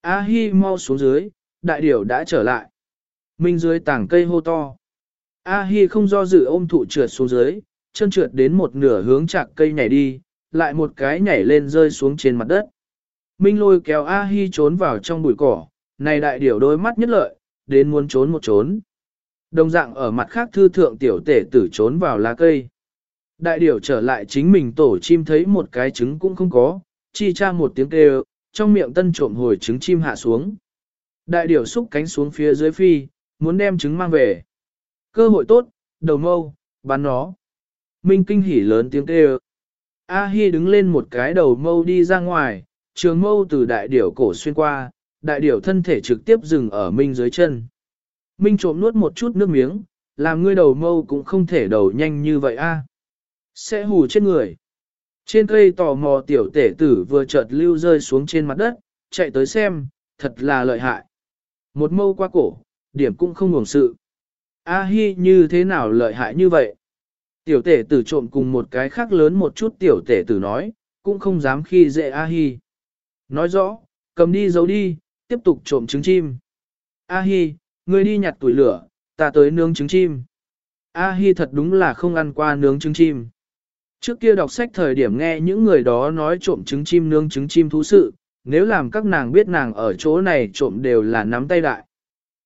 A Hi mau xuống dưới, đại điểu đã trở lại. Minh dưới tảng cây hô to. A Hi không do dự ôm thụ trượt xuống dưới, chân trượt đến một nửa hướng chạc cây nhảy đi, lại một cái nhảy lên rơi xuống trên mặt đất. Minh lôi kéo A Hi trốn vào trong bụi cỏ, này đại điểu đôi mắt nhất lợi, đến muốn trốn một trốn. Đồng dạng ở mặt khác thư thượng tiểu tể tử trốn vào lá cây. Đại điểu trở lại chính mình tổ chim thấy một cái trứng cũng không có, chi cha một tiếng kêu, trong miệng tân trộm hồi trứng chim hạ xuống. Đại điểu xúc cánh xuống phía dưới phi, muốn đem trứng mang về. Cơ hội tốt, đầu mâu, bắn nó. Minh kinh hỉ lớn tiếng kêu. A Hi đứng lên một cái đầu mâu đi ra ngoài, trường mâu từ đại điểu cổ xuyên qua, đại điểu thân thể trực tiếp dừng ở Minh dưới chân. Minh trộm nuốt một chút nước miếng, làm ngươi đầu mâu cũng không thể đầu nhanh như vậy a. Sẽ hù chết người. Trên cây tò mò tiểu tể tử vừa chợt lưu rơi xuống trên mặt đất, chạy tới xem, thật là lợi hại. Một mâu qua cổ, điểm cũng không ngủng sự. A hi như thế nào lợi hại như vậy? Tiểu tể tử trộm cùng một cái khác lớn một chút tiểu tể tử nói, cũng không dám khi dễ A hi. Nói rõ, cầm đi giấu đi, tiếp tục trộm trứng chim. A hi, ngươi đi nhặt tuổi lửa, ta tới nướng trứng chim. A hi thật đúng là không ăn qua nướng trứng chim. Trước kia đọc sách thời điểm nghe những người đó nói trộm trứng chim nướng trứng chim thú sự, nếu làm các nàng biết nàng ở chỗ này trộm đều là nắm tay đại.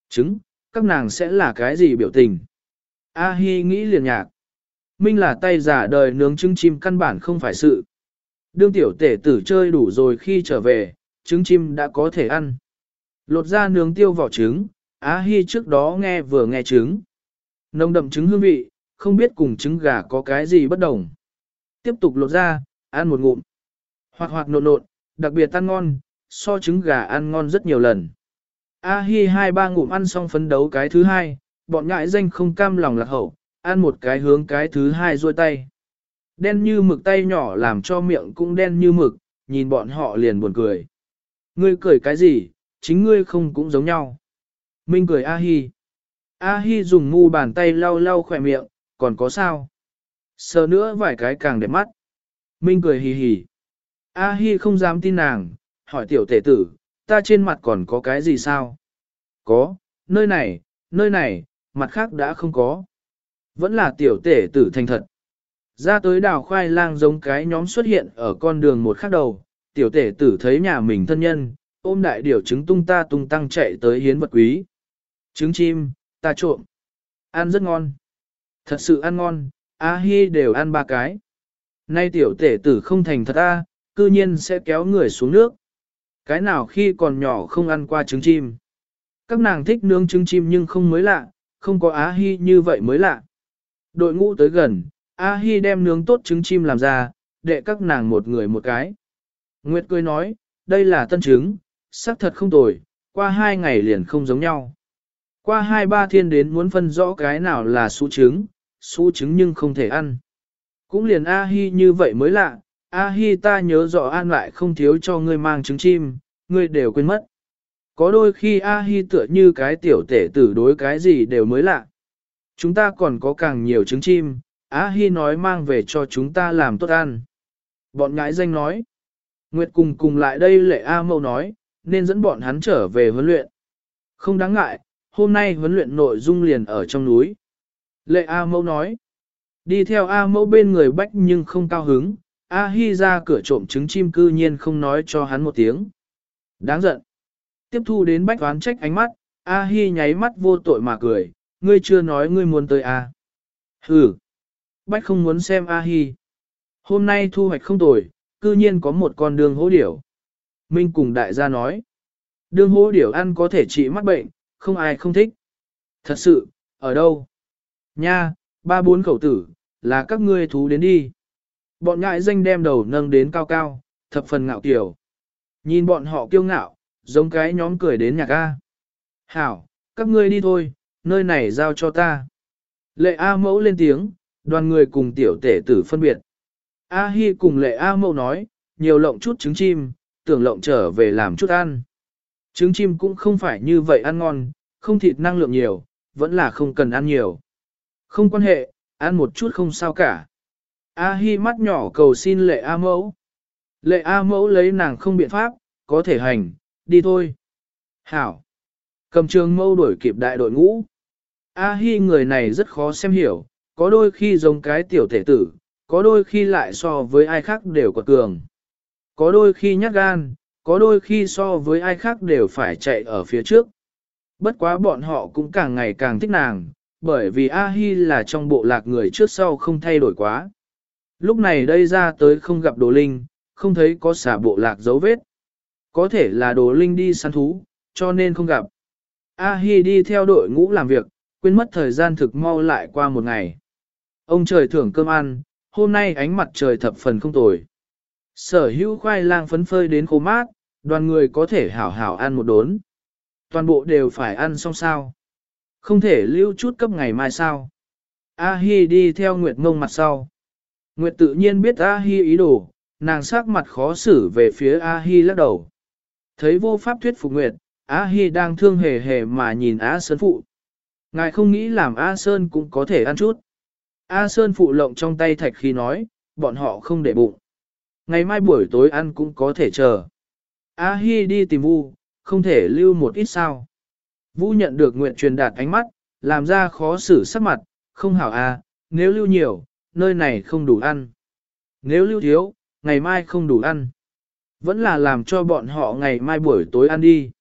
Trứng, các nàng sẽ là cái gì biểu tình? A Hi nghĩ liền nhạc. Minh là tay giả đời nướng trứng chim căn bản không phải sự. Đương tiểu tể tử chơi đủ rồi khi trở về, trứng chim đã có thể ăn. Lột ra nướng tiêu vỏ trứng, A Hi trước đó nghe vừa nghe trứng. Nồng đậm trứng hương vị, không biết cùng trứng gà có cái gì bất đồng. Tiếp tục lột ra, ăn một ngụm. Hoạt hoạt nộn nộn, đặc biệt ăn ngon, so trứng gà ăn ngon rất nhiều lần. A Hi hai ba ngụm ăn xong phấn đấu cái thứ hai, bọn ngại danh không cam lòng lạc hậu, ăn một cái hướng cái thứ hai ruôi tay. Đen như mực tay nhỏ làm cho miệng cũng đen như mực, nhìn bọn họ liền buồn cười. Ngươi cười cái gì, chính ngươi không cũng giống nhau. Minh cười A Hi. A Hi dùng ngu bàn tay lau lau khỏe miệng, còn có sao? Sờ nữa vài cái càng đẹp mắt. Minh cười hì hì. A Hi không dám tin nàng, hỏi tiểu tể tử, ta trên mặt còn có cái gì sao? Có, nơi này, nơi này, mặt khác đã không có. Vẫn là tiểu tể tử thành thật. Ra tới đào khoai lang giống cái nhóm xuất hiện ở con đường một khắc đầu, tiểu tể tử thấy nhà mình thân nhân, ôm đại điều trứng tung ta tung tăng chạy tới hiến vật quý. Trứng chim, ta trộm. Ăn rất ngon. Thật sự ăn ngon, A Hi đều ăn ba cái. Nay tiểu tể tử không thành thật A, cư nhiên sẽ kéo người xuống nước. Cái nào khi còn nhỏ không ăn qua trứng chim. Các nàng thích nướng trứng chim nhưng không mới lạ, không có Á Hi như vậy mới lạ. Đội ngũ tới gần, A Hi đem nướng tốt trứng chim làm ra, để các nàng một người một cái. Nguyệt cười nói, đây là tân trứng, xác thật không tồi, qua hai ngày liền không giống nhau. Qua hai ba thiên đến muốn phân rõ cái nào là su trứng, su trứng nhưng không thể ăn. Cũng liền A-hi như vậy mới lạ, A-hi ta nhớ rõ an lại không thiếu cho ngươi mang trứng chim, ngươi đều quên mất. Có đôi khi A-hi tựa như cái tiểu tể tử đối cái gì đều mới lạ. Chúng ta còn có càng nhiều trứng chim, A-hi nói mang về cho chúng ta làm tốt ăn. Bọn ngãi danh nói. Nguyệt cùng cùng lại đây lệ A mâu nói, nên dẫn bọn hắn trở về huấn luyện. Không đáng ngại, hôm nay huấn luyện nội dung liền ở trong núi. Lệ A Mẫu nói, đi theo A Mẫu bên người bách nhưng không cao hứng, A Hi ra cửa trộm trứng chim cư nhiên không nói cho hắn một tiếng. Đáng giận. Tiếp thu đến bách oán trách ánh mắt, A Hi nháy mắt vô tội mà cười, ngươi chưa nói ngươi muốn tới A. Hừ. Bách không muốn xem A Hi. Hôm nay thu hoạch không tồi, cư nhiên có một con đường hố điểu. Minh cùng đại gia nói, đường hố điểu ăn có thể trị mắt bệnh, không ai không thích. Thật sự, ở đâu? Nha, ba bốn khẩu tử, là các ngươi thú đến đi. Bọn ngại danh đem đầu nâng đến cao cao, thập phần ngạo kiểu. Nhìn bọn họ kiêu ngạo, giống cái nhóm cười đến nhạc A. Hảo, các ngươi đi thôi, nơi này giao cho ta. Lệ A mẫu lên tiếng, đoàn người cùng tiểu tể tử phân biệt. A Hi cùng lệ A mẫu nói, nhiều lộng chút trứng chim, tưởng lộng trở về làm chút ăn. Trứng chim cũng không phải như vậy ăn ngon, không thịt năng lượng nhiều, vẫn là không cần ăn nhiều. Không quan hệ, ăn một chút không sao cả. A Hi mắt nhỏ cầu xin lệ A mẫu. Lệ A mẫu lấy nàng không biện pháp, có thể hành, đi thôi. Hảo. Cầm trường mâu đuổi kịp đại đội ngũ. A Hi người này rất khó xem hiểu, có đôi khi giống cái tiểu thể tử, có đôi khi lại so với ai khác đều quật cường. Có đôi khi nhát gan, có đôi khi so với ai khác đều phải chạy ở phía trước. Bất quá bọn họ cũng càng ngày càng thích nàng, bởi vì A-hi là trong bộ lạc người trước sau không thay đổi quá. Lúc này đây ra tới không gặp đồ linh, không thấy có xả bộ lạc dấu vết. Có thể là đồ linh đi săn thú, cho nên không gặp. A-hi đi theo đội ngũ làm việc, quên mất thời gian thực mau lại qua một ngày. Ông trời thưởng cơm ăn, hôm nay ánh mặt trời thập phần không tồi. Sở hữu khoai lang phấn phơi đến khô mát, đoàn người có thể hảo hảo ăn một đốn. Toàn bộ đều phải ăn xong sao. Không thể lưu chút cấp ngày mai sao. A-hi đi theo Nguyệt ngông mặt sau. Nguyệt tự nhiên biết A-hi ý đồ, nàng sắc mặt khó xử về phía A-hi lắc đầu. Thấy vô pháp thuyết phục Nguyệt, A-hi đang thương hề hề mà nhìn A Sơn phụ. Ngài không nghĩ làm A Sơn cũng có thể ăn chút. A Sơn phụ lộng trong tay thạch khi nói, bọn họ không để bụng. Ngày mai buổi tối ăn cũng có thể chờ. A Hi đi tìm Vu, không thể lưu một ít sao. Vu nhận được nguyện truyền đạt ánh mắt, làm ra khó xử sắc mặt, không hảo a, nếu lưu nhiều, nơi này không đủ ăn. Nếu lưu thiếu, ngày mai không đủ ăn. Vẫn là làm cho bọn họ ngày mai buổi tối ăn đi.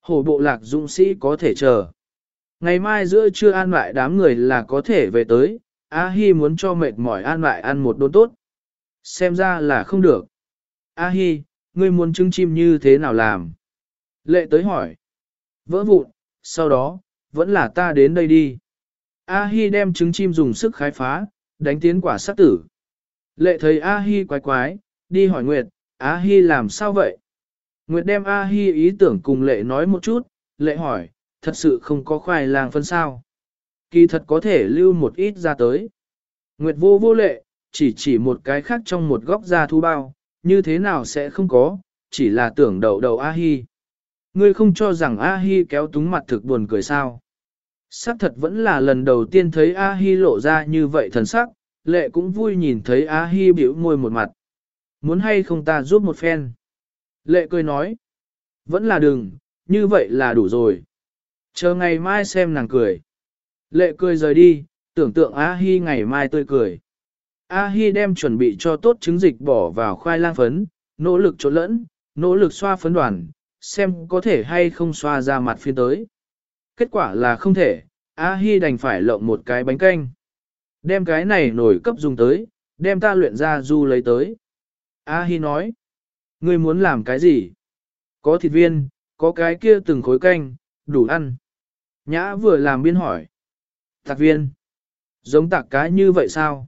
Hổ bộ lạc dũng sĩ có thể chờ. Ngày mai giữa trưa ăn lại đám người là có thể về tới, A Hi muốn cho mệt mỏi an lại ăn một đốn tốt. Xem ra là không được. A Hi, ngươi muốn trứng chim như thế nào làm? Lệ tới hỏi. Vỡ vụn, sau đó, vẫn là ta đến đây đi. A Hi đem trứng chim dùng sức khai phá, đánh tiến quả sát tử. Lệ thấy A Hi quái quái, đi hỏi Nguyệt, A Hi làm sao vậy? Nguyệt đem A Hi ý tưởng cùng lệ nói một chút, lệ hỏi, thật sự không có khoai lang phân sao? Kỳ thật có thể lưu một ít ra tới. Nguyệt vô vô lệ, chỉ chỉ một cái khác trong một góc ra thu bao, như thế nào sẽ không có, chỉ là tưởng đầu đầu A-hi. Ngươi không cho rằng A-hi kéo túng mặt thực buồn cười sao. Sắc thật vẫn là lần đầu tiên thấy A-hi lộ ra như vậy thần sắc, lệ cũng vui nhìn thấy A-hi biểu môi một mặt. Muốn hay không ta giúp một phen? Lệ cười nói. Vẫn là đừng, như vậy là đủ rồi. Chờ ngày mai xem nàng cười. Lệ cười rời đi, tưởng tượng A-hi ngày mai tươi cười. A-hi đem chuẩn bị cho tốt trứng dịch bỏ vào khoai lang phấn, nỗ lực trộn lẫn, nỗ lực xoa phấn đoàn, xem có thể hay không xoa ra mặt phiên tới. Kết quả là không thể, A-hi đành phải lộng một cái bánh canh. Đem cái này nổi cấp dùng tới, đem ta luyện ra du lấy tới. A-hi nói, ngươi muốn làm cái gì? Có thịt viên, có cái kia từng khối canh, đủ ăn. Nhã vừa làm biên hỏi. Tạc viên. Giống tạc cá như vậy sao?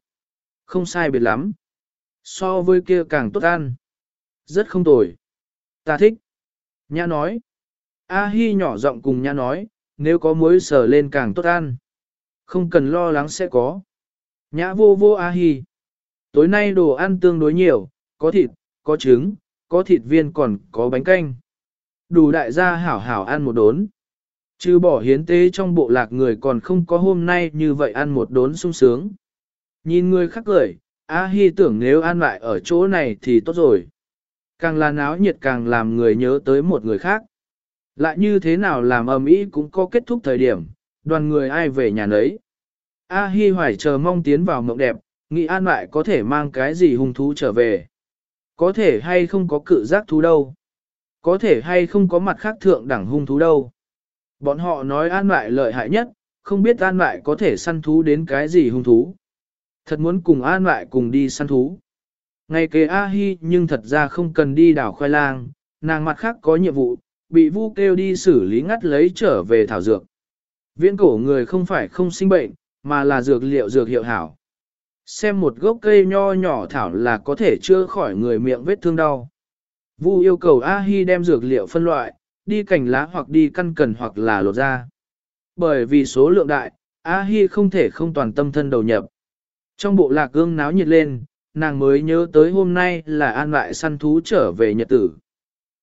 Không sai biệt lắm. So với kia càng tốt ăn. Rất không tồi. Ta thích. Nhã nói. A Hi nhỏ giọng cùng Nhã nói, nếu có muối sờ lên càng tốt ăn. Không cần lo lắng sẽ có. Nhã vô vô A Hi. Tối nay đồ ăn tương đối nhiều, có thịt, có trứng, có thịt viên còn có bánh canh. Đủ đại gia hảo hảo ăn một đốn. Chứ bỏ hiến tế trong bộ lạc người còn không có hôm nay như vậy ăn một đốn sung sướng. Nhìn người khác cười, A Hi tưởng nếu ăn lại ở chỗ này thì tốt rồi. Càng là náo nhiệt càng làm người nhớ tới một người khác. Lại như thế nào làm ầm ĩ cũng có kết thúc thời điểm, đoàn người ai về nhà nấy. A Hi hoài chờ mong tiến vào mộng đẹp, nghĩ an lại có thể mang cái gì hung thú trở về. Có thể hay không có cự giác thú đâu. Có thể hay không có mặt khác thượng đẳng hung thú đâu. Bọn họ nói an lại lợi hại nhất, không biết an lại có thể săn thú đến cái gì hung thú. Thật muốn cùng an lại cùng đi săn thú. Ngày kế A-hi nhưng thật ra không cần đi đảo khoai lang, nàng mặt khác có nhiệm vụ, bị vu kêu đi xử lý ngắt lấy trở về thảo dược. Viễn cổ người không phải không sinh bệnh, mà là dược liệu dược hiệu hảo. Xem một gốc cây nho nhỏ thảo là có thể chữa khỏi người miệng vết thương đau. Vu yêu cầu A-hi đem dược liệu phân loại, đi cành lá hoặc đi căn cần hoặc là lột ra. Bởi vì số lượng đại, A-hi không thể không toàn tâm thân đầu nhập. Trong bộ lạc gương náo nhiệt lên, nàng mới nhớ tới hôm nay là an lại săn thú trở về nhật tử.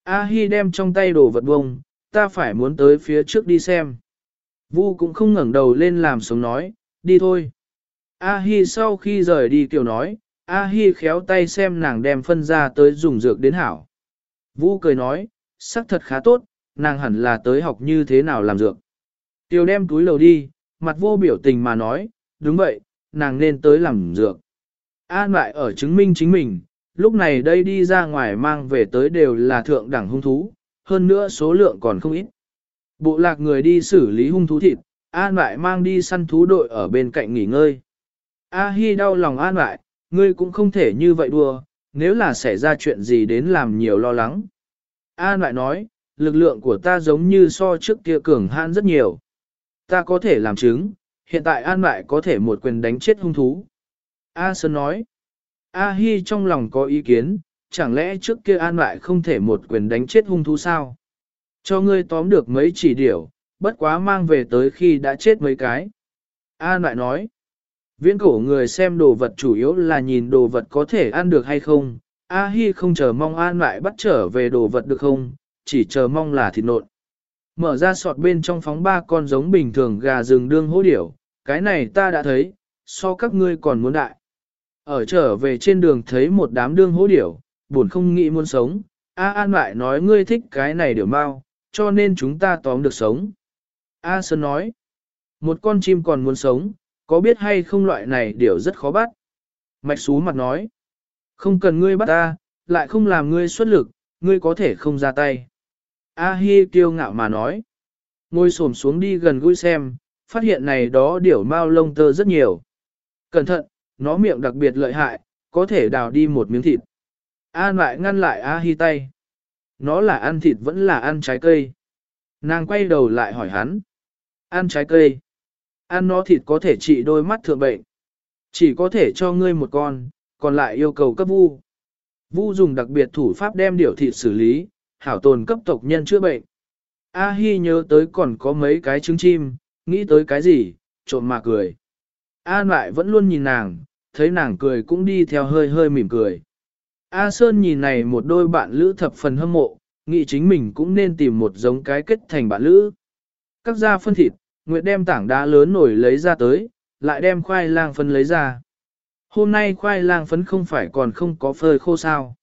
A-hi đem trong tay đồ vật bông, ta phải muốn tới phía trước đi xem. Vu cũng không ngẩng đầu lên làm sống nói, đi thôi. A-hi sau khi rời đi kiểu nói, A-hi khéo tay xem nàng đem phân ra tới dùng dược đến hảo. Vu cười nói, sắc thật khá tốt, nàng hẳn là tới học như thế nào làm dược. Tiêu đem túi lầu đi, mặt vô biểu tình mà nói, đúng vậy, nàng nên tới làm dược. An lại ở chứng minh chính mình, lúc này đây đi ra ngoài mang về tới đều là thượng đẳng hung thú, hơn nữa số lượng còn không ít. Bộ lạc người đi xử lý hung thú thịt, An lại mang đi săn thú đội ở bên cạnh nghỉ ngơi. A Hi đau lòng An lại, ngươi cũng không thể như vậy đùa, nếu là xảy ra chuyện gì đến làm nhiều lo lắng. An lại nói, lực lượng của ta giống như so trước kia cường hãn rất nhiều. Ta có thể làm chứng, hiện tại An lại có thể một quyền đánh chết hung thú. A Sơn nói, A Hi trong lòng có ý kiến, chẳng lẽ trước kia An lại không thể một quyền đánh chết hung thú sao? Cho ngươi tóm được mấy chỉ điểu, bất quá mang về tới khi đã chết mấy cái. An lại nói, viễn cổ người xem đồ vật chủ yếu là nhìn đồ vật có thể ăn được hay không. A Hi không chờ mong An lại bắt trở về đồ vật được không, chỉ chờ mong là thịt nộn. Mở ra sọt bên trong phóng ba con giống bình thường gà rừng đương hố điểu, cái này ta đã thấy, so các ngươi còn muốn đại. Ở trở về trên đường thấy một đám đương hố điểu, buồn không nghĩ muốn sống, A An lại nói ngươi thích cái này điểu mau, cho nên chúng ta tóm được sống. A Sơn nói, một con chim còn muốn sống, có biết hay không loại này điểu rất khó bắt. Mạch xú mặt nói, không cần ngươi bắt ta, lại không làm ngươi xuất lực, ngươi có thể không ra tay. A Hi kiêu ngạo mà nói, ngồi xổm xuống đi gần gũi xem, phát hiện này đó điểu mau lông tơ rất nhiều. Cẩn thận, nó miệng đặc biệt lợi hại, có thể đào đi một miếng thịt. An lại ngăn lại A Hi tay. Nó là ăn thịt vẫn là ăn trái cây. Nàng quay đầu lại hỏi hắn. Ăn trái cây. Ăn nó thịt có thể trị đôi mắt thượng bệnh. Chỉ có thể cho ngươi một con, còn lại yêu cầu cấp vu. Vu dùng đặc biệt thủ pháp đem điểu thịt xử lý, hảo tồn cấp tộc nhân chữa bệnh. A Hi nhớ tới còn có mấy cái trứng chim, nghĩ tới cái gì, trộm mà cười. An lại vẫn luôn nhìn nàng, thấy nàng cười cũng đi theo hơi hơi mỉm cười. A Sơn nhìn này một đôi bạn lữ thập phần hâm mộ, nghĩ chính mình cũng nên tìm một giống cái kết thành bạn lữ. Các gia phân thịt, Nguyệt đem tảng đá lớn nổi lấy ra tới, lại đem khoai lang phân lấy ra. Hôm nay khoai lang phấn không phải còn không có phơi khô sao.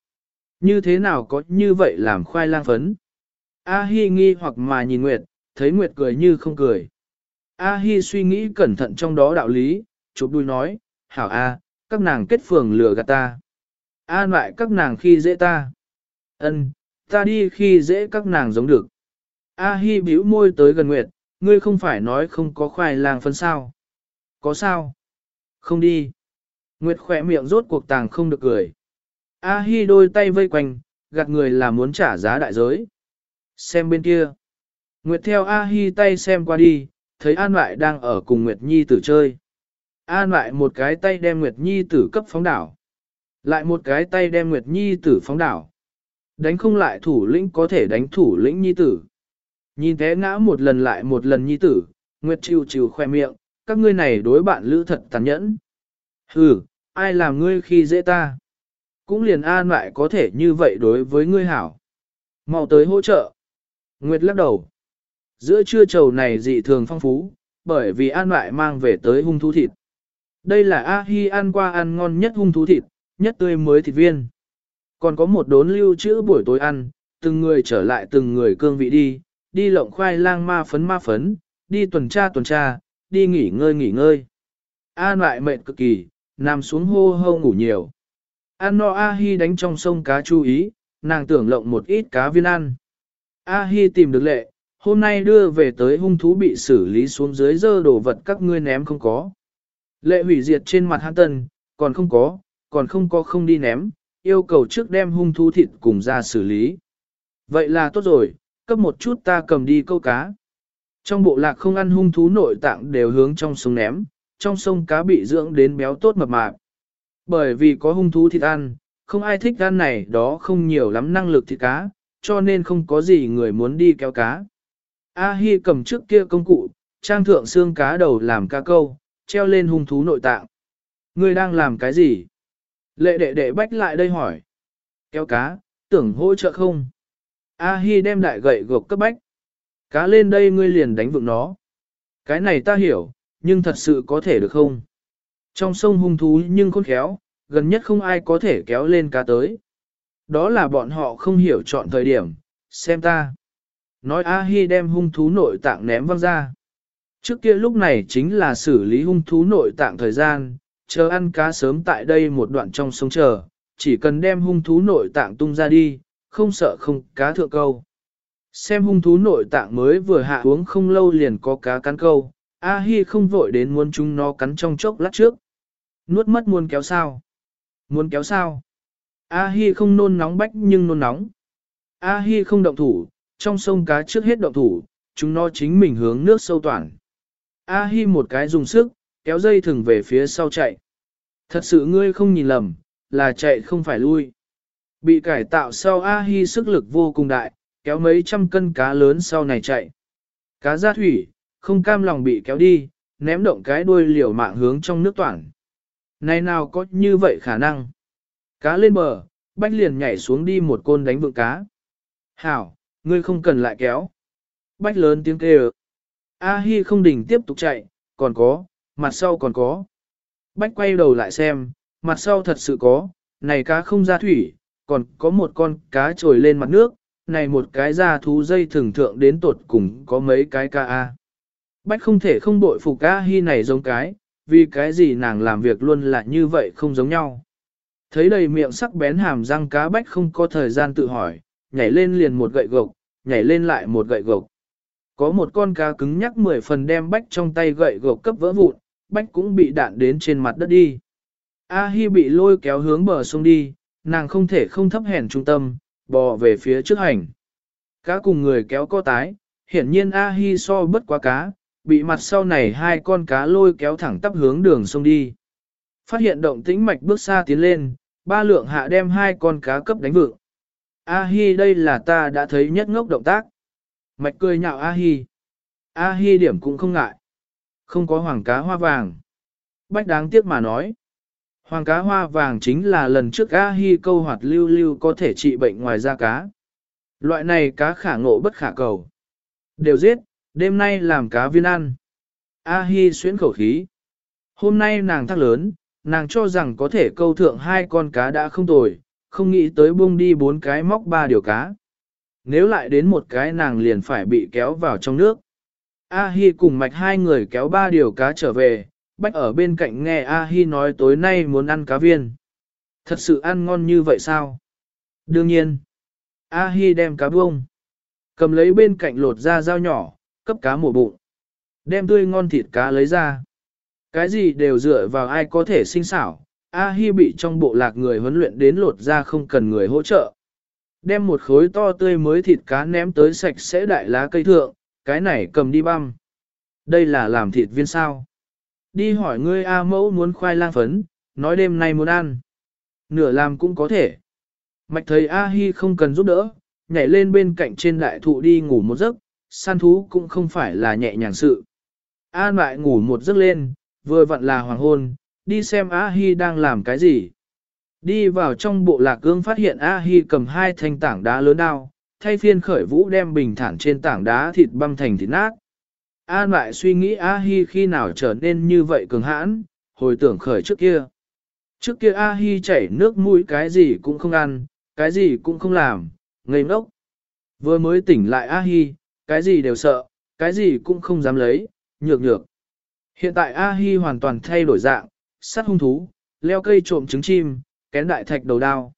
Như thế nào có như vậy làm khoai lang phấn? A Hi nghi hoặc mà nhìn Nguyệt, thấy Nguyệt cười như không cười. A Hi suy nghĩ cẩn thận trong đó đạo lý, chụp đuôi nói, hảo A, các nàng kết phường lừa gạt ta. An lại các nàng khi dễ ta. Ân, ta đi khi dễ các nàng giống được. A Hi bĩu môi tới gần Nguyệt, ngươi không phải nói không có khoai lang phân sao. Có sao? Không đi. Nguyệt khỏe miệng rốt cuộc tàng không được cười. A Hi đôi tay vây quanh, gạt người là muốn trả giá đại giới. Xem bên kia. Nguyệt theo A Hi tay xem qua đi, thấy An lại đang ở cùng Nguyệt Nhi tử chơi. An lại một cái tay đem Nguyệt Nhi tử cấp phóng đảo. Lại một cái tay đem Nguyệt Nhi tử phóng đảo. Đánh không lại thủ lĩnh có thể đánh thủ lĩnh Nhi tử. Nhìn thế ngã một lần lại một lần Nhi tử, Nguyệt chiều chiều khoe miệng, các ngươi này đối bạn lữ thật tàn nhẫn. Hừ, ai làm ngươi khi dễ ta? Cũng liền an lại có thể như vậy đối với ngươi hảo. mau tới hỗ trợ. Nguyệt lắc đầu. Giữa trưa trầu này dị thường phong phú, bởi vì an lại mang về tới hung thú thịt. Đây là A-hi ăn qua ăn ngon nhất hung thú thịt, nhất tươi mới thịt viên. Còn có một đốn lưu trữ buổi tối ăn, từng người trở lại từng người cương vị đi, đi lộng khoai lang ma phấn ma phấn, đi tuần tra tuần tra, đi nghỉ ngơi nghỉ ngơi. An lại mệt cực kỳ, nằm xuống hô hô ngủ nhiều. An no A-hi đánh trong sông cá chú ý, nàng tưởng lộng một ít cá viên ăn. A-hi tìm được lệ, hôm nay đưa về tới hung thú bị xử lý xuống dưới dơ đồ vật các ngươi ném không có. Lệ hủy diệt trên mặt hắn tân, còn không có, còn không có không đi ném, yêu cầu trước đem hung thú thịt cùng ra xử lý. Vậy là tốt rồi, cấp một chút ta cầm đi câu cá. Trong bộ lạc không ăn hung thú nội tạng đều hướng trong sông ném, trong sông cá bị dưỡng đến béo tốt mập mạp. Bởi vì có hung thú thịt ăn, không ai thích ăn này đó không nhiều lắm năng lực thịt cá, cho nên không có gì người muốn đi kéo cá. A Hi cầm trước kia công cụ, trang thượng xương cá đầu làm cá câu, treo lên hung thú nội tạng. Ngươi đang làm cái gì? Lệ đệ đệ bách lại đây hỏi. Kéo cá, tưởng hỗ trợ không? A Hi đem đại gậy gộc cấp bách. Cá lên đây ngươi liền đánh vựng nó. Cái này ta hiểu, nhưng thật sự có thể được không? Trong sông hung thú nhưng khôn khéo, gần nhất không ai có thể kéo lên cá tới. Đó là bọn họ không hiểu chọn thời điểm, xem ta. Nói A-hi đem hung thú nội tạng ném văng ra. Trước kia lúc này chính là xử lý hung thú nội tạng thời gian, chờ ăn cá sớm tại đây một đoạn trong sông chờ, chỉ cần đem hung thú nội tạng tung ra đi, không sợ không cá thượng câu. Xem hung thú nội tạng mới vừa hạ uống không lâu liền có cá cắn câu, A-hi không vội đến muốn chúng nó cắn trong chốc lát trước. Nuốt mất muốn kéo sao? Muốn kéo sao? A-hi không nôn nóng bách nhưng nôn nóng. A-hi không động thủ, trong sông cá trước hết động thủ, chúng nó chính mình hướng nước sâu toàn. A-hi một cái dùng sức, kéo dây thừng về phía sau chạy. Thật sự ngươi không nhìn lầm, là chạy không phải lui. Bị cải tạo sau A-hi sức lực vô cùng đại, kéo mấy trăm cân cá lớn sau này chạy. Cá ra thủy, không cam lòng bị kéo đi, ném động cái đuôi liều mạng hướng trong nước toàn. Này nào có như vậy khả năng? Cá lên bờ, bách liền nhảy xuống đi một côn đánh vượng cá. Hảo, ngươi không cần lại kéo. Bách lớn tiếng kêu. A-hi không đình tiếp tục chạy, còn có, mặt sau còn có. Bách quay đầu lại xem, mặt sau thật sự có, này cá không ra thủy, còn có một con cá trồi lên mặt nước, này một cái da thú dây thường thượng đến tột cùng có mấy cái ca A. Bách không thể không bội phục A-hi này giống cái, vì cái gì nàng làm việc luôn là như vậy không giống nhau. Thấy đầy miệng sắc bén hàm răng cá bách không có thời gian tự hỏi, nhảy lên liền một gậy gộc, nhảy lên lại một gậy gộc. Có một con cá cứng nhắc mười phần đem bách trong tay gậy gộc cấp vỡ vụn, bách cũng bị đạn đến trên mặt đất đi. A Hi bị lôi kéo hướng bờ sông đi, nàng không thể không thấp hèn trung tâm, bò về phía trước hành. Cá cùng người kéo co tái, hiển nhiên A Hi so bất quá cá, bị mặt sau này hai con cá lôi kéo thẳng tắp hướng đường sông đi. Phát hiện động tĩnh mạch bước xa tiến lên, ba lượng hạ đem hai con cá cấp đánh vượng. A-hi đây là ta đã thấy nhất ngốc động tác. Mạch cười nhạo A-hi. A-hi điểm cũng không ngại. Không có hoàng cá hoa vàng. Bách đáng tiếc mà nói. Hoàng cá hoa vàng chính là lần trước A-hi câu hoạt lưu lưu có thể trị bệnh ngoài da cá. Loại này cá khả ngộ bất khả cầu. Đều giết, đêm nay làm cá viên ăn. A-hi xuyến khẩu khí. Hôm nay nàng thắc lớn, nàng cho rằng có thể câu thượng hai con cá đã không tồi, không nghĩ tới buông đi bốn cái móc ba điều cá. Nếu lại đến một cái nàng liền phải bị kéo vào trong nước. A-hi cùng mạch hai người kéo ba điều cá trở về, bách ở bên cạnh nghe A-hi nói tối nay muốn ăn cá viên. Thật sự ăn ngon như vậy sao? Đương nhiên. A-hi đem cá buông. Cầm lấy bên cạnh lột ra dao nhỏ, cấp cá mổ bụng. Đem tươi ngon thịt cá lấy ra. Cái gì đều dựa vào ai có thể sinh xảo, A Hi bị trong bộ lạc người huấn luyện đến lột ra không cần người hỗ trợ. Đem một khối to tươi mới thịt cá ném tới sạch sẽ đại lá cây thượng, cái này cầm đi băm. Đây là làm thịt viên sao. Đi hỏi ngươi A mẫu muốn khoai lang phấn, nói đêm nay muốn ăn. Nửa làm cũng có thể. Mạch thấy A Hi không cần giúp đỡ, nhảy lên bên cạnh trên đại thụ đi ngủ một giấc, săn thú cũng không phải là nhẹ nhàng sự. An lại ngủ một giấc lên, vừa vặn là hoàng hôn, đi xem A-hi đang làm cái gì. Đi vào trong bộ lạc gương phát hiện A-hi cầm hai thanh tảng đá lớn đao, thay phiên khởi vũ đem bình thản trên tảng đá thịt băm thành thịt nát. An lại suy nghĩ A-hi khi nào trở nên như vậy cường hãn, hồi tưởng khởi trước kia. Trước kia A-hi chảy nước mũi cái gì cũng không ăn, cái gì cũng không làm, ngây ngốc. Vừa mới tỉnh lại A-hi, cái gì đều sợ, cái gì cũng không dám lấy, nhược nhược. Hiện tại A-hi hoàn toàn thay đổi dạng, sát hung thú, leo cây trộm trứng chim, kén đại thạch đầu đao.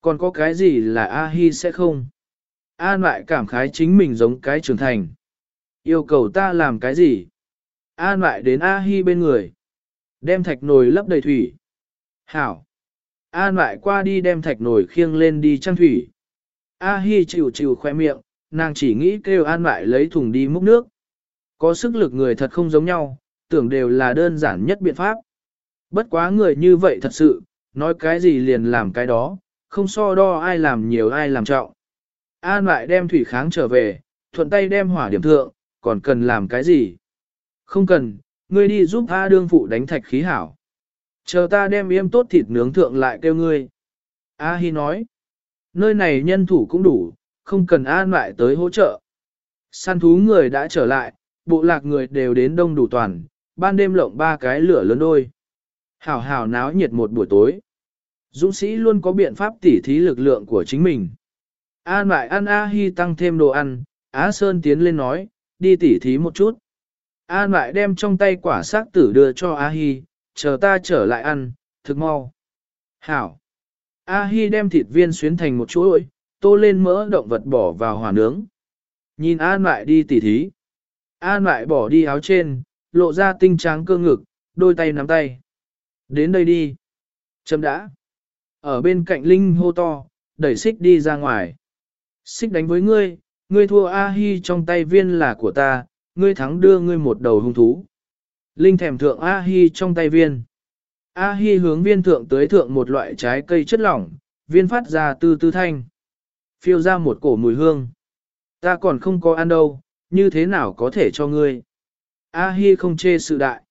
Còn có cái gì là A-hi sẽ không? An lại cảm khái chính mình giống cái trưởng thành. Yêu cầu ta làm cái gì? An lại đến A-hi bên người. Đem thạch nồi lấp đầy thủy. Hảo. An lại qua đi đem thạch nồi khiêng lên đi trang thủy. A Hi chịu chịu khoe miệng, nàng chỉ nghĩ kêu An lại lấy thùng đi múc nước. Có sức lực người thật không giống nhau, tưởng đều là đơn giản nhất biện pháp. Bất quá người như vậy thật sự, nói cái gì liền làm cái đó, không so đo ai làm nhiều ai làm trọng. An lại đem thủy kháng trở về, thuận tay đem hỏa điểm thượng, còn cần làm cái gì? Không cần, ngươi đi giúp A đương phụ đánh thạch khí hảo. Chờ ta đem yêm tốt thịt nướng thượng lại kêu ngươi. A Hi nói, nơi này nhân thủ cũng đủ, không cần an lại tới hỗ trợ. Săn thú người đã trở lại, bộ lạc người đều đến đông đủ toàn, ban đêm lộng ba cái lửa lớn đôi. Hảo hảo náo nhiệt một buổi tối. Dũng sĩ luôn có biện pháp tỉ thí lực lượng của chính mình. An lại ăn A Hi tăng thêm đồ ăn, Á Sơn tiến lên nói, đi tỉ thí một chút. An lại đem trong tay quả xác tử đưa cho A Hi, chờ ta trở lại ăn, thực mau. Hảo. A Hi đem thịt viên xuyến thành một chuỗi, tô lên mỡ động vật bỏ vào hỏa nướng. Nhìn An lại đi tỉ thí. An lại bỏ đi áo trên, lộ ra tinh tráng cơ ngực, đôi tay nắm tay. Đến đây đi. Châm đã. Ở bên cạnh Linh hô to, đẩy xích đi ra ngoài. Xích đánh với ngươi, ngươi thua A-hi trong tay viên là của ta, ngươi thắng đưa ngươi một đầu hung thú. Linh thèm thượng A-hi trong tay viên. A-hi hướng viên thượng tới thượng một loại trái cây chất lỏng, viên phát ra tư tư thanh. Phiêu ra một cổ mùi hương. Ta còn không có ăn đâu, như thế nào có thể cho ngươi. A-hi không chê sự đại.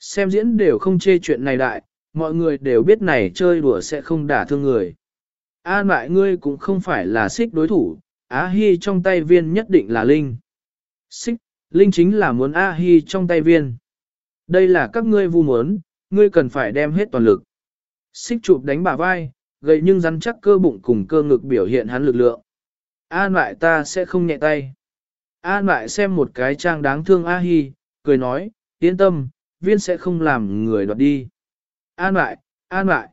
Xem diễn đều không chê chuyện này đại, mọi người đều biết này chơi đùa sẽ không đả thương người. An mại ngươi cũng không phải là xích đối thủ, Á Hi trong tay viên nhất định là Linh. Xích, Linh chính là muốn A Hi trong tay viên. Đây là các ngươi vu muốn, ngươi cần phải đem hết toàn lực. Xích chụp đánh bả vai, gầy nhưng rắn chắc cơ bụng cùng cơ ngực biểu hiện hắn lực lượng. An mại ta sẽ không nhẹ tay. An mại xem một cái trang đáng thương A Hi, cười nói, yên tâm, viên sẽ không làm người đoạt đi. An lại, an lại.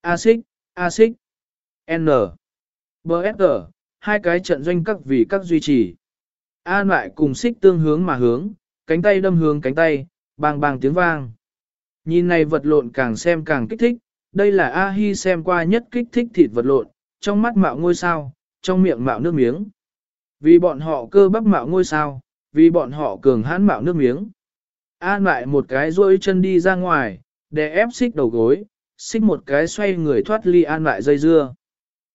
A xích, A xích. N. B.S.G. Hai cái trận doanh các vì các duy trì. An lại cùng xích tương hướng mà hướng, cánh tay đâm hướng cánh tay, bang bang tiếng vang. Nhìn này vật lộn càng xem càng kích thích, đây là A-hi xem qua nhất kích thích thịt vật lộn, trong mắt mạo ngôi sao, trong miệng mạo nước miếng. Vì bọn họ cơ bắp mạo ngôi sao, vì bọn họ cường hãn mạo nước miếng. An lại một cái duỗi chân đi ra ngoài, để ép xích đầu gối, xích một cái xoay người thoát ly an lại dây dưa.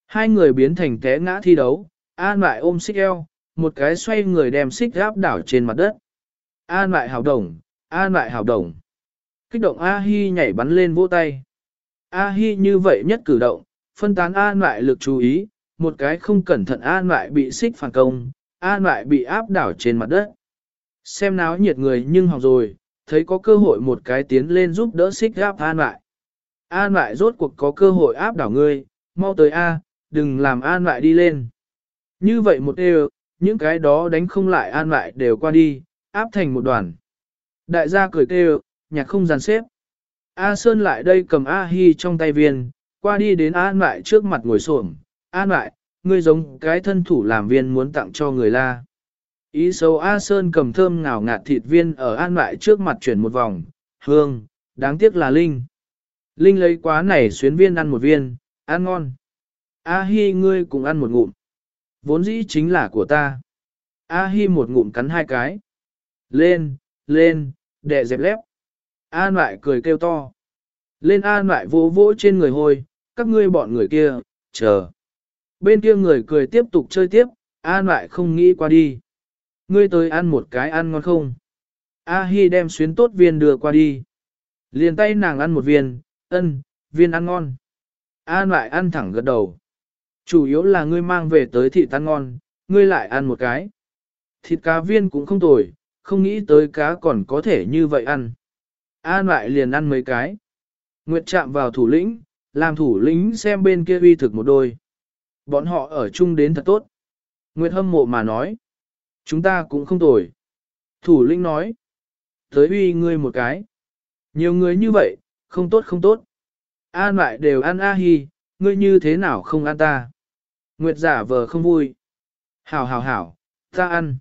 Hai người biến thành té ngã thi đấu, an lại ôm xích eo, một cái xoay người đem xích gáp đảo trên mặt đất. An lại hào đồng, an lại hào đồng. Kích động A-hi nhảy bắn lên vỗ tay. A-hi như vậy nhất cử động, phân tán an lại lực chú ý, một cái không cẩn thận an lại bị xích phản công, an lại bị áp đảo trên mặt đất. Xem náo nhiệt người nhưng học rồi, thấy có cơ hội một cái tiến lên giúp đỡ xích áp an lại. An lại rốt cuộc có cơ hội áp đảo ngươi, mau tới A, đừng làm an lại đi lên. Như vậy một đều, những cái đó đánh không lại an lại đều qua đi, áp thành một đoàn. Đại gia cười kêu, nhạc không dàn xếp. A Sơn lại đây cầm A Hi trong tay viên, qua đi đến An lại trước mặt ngồi xổm. An lại, ngươi giống cái thân thủ làm viên muốn tặng cho người la. Ý xấu A Sơn cầm thơm ngào ngạt thịt viên ở An lại trước mặt chuyển một vòng, hương, đáng tiếc là Linh. Linh lấy quá này xuyến viên ăn một viên, ăn ngon. A Hi ngươi cũng ăn một ngụm. Vốn dĩ chính là của ta. A Hi một ngụm cắn hai cái. Lên, lên, đệ dẹp lép. An lại cười kêu to. Lên an lại vỗ vỗ trên người hôi, các ngươi bọn người kia, chờ. Bên kia người cười tiếp tục chơi tiếp, an lại không nghĩ qua đi. Ngươi tới ăn một cái ăn ngon không? A Hi đem xuyến tốt viên đưa qua đi. Liền tay nàng ăn một viên, ân, viên ăn ngon. An lại ăn thẳng gật đầu. Chủ yếu là ngươi mang về tới thịt ăn ngon, ngươi lại ăn một cái. Thịt cá viên cũng không tồi, không nghĩ tới cá còn có thể như vậy ăn. An lại liền ăn mấy cái. Nguyệt chạm vào thủ lĩnh, làm thủ lĩnh xem bên kia uy thực một đôi. Bọn họ ở chung đến thật tốt. Nguyệt hâm mộ mà nói. Chúng ta cũng không tồi. Thủ lĩnh nói. Tới uy ngươi một cái. Nhiều người như vậy, không tốt không tốt. An lại đều ăn a hi, ngươi như thế nào không ăn ta. Nguyệt giả vờ không vui. Hảo hảo hảo, ta ăn.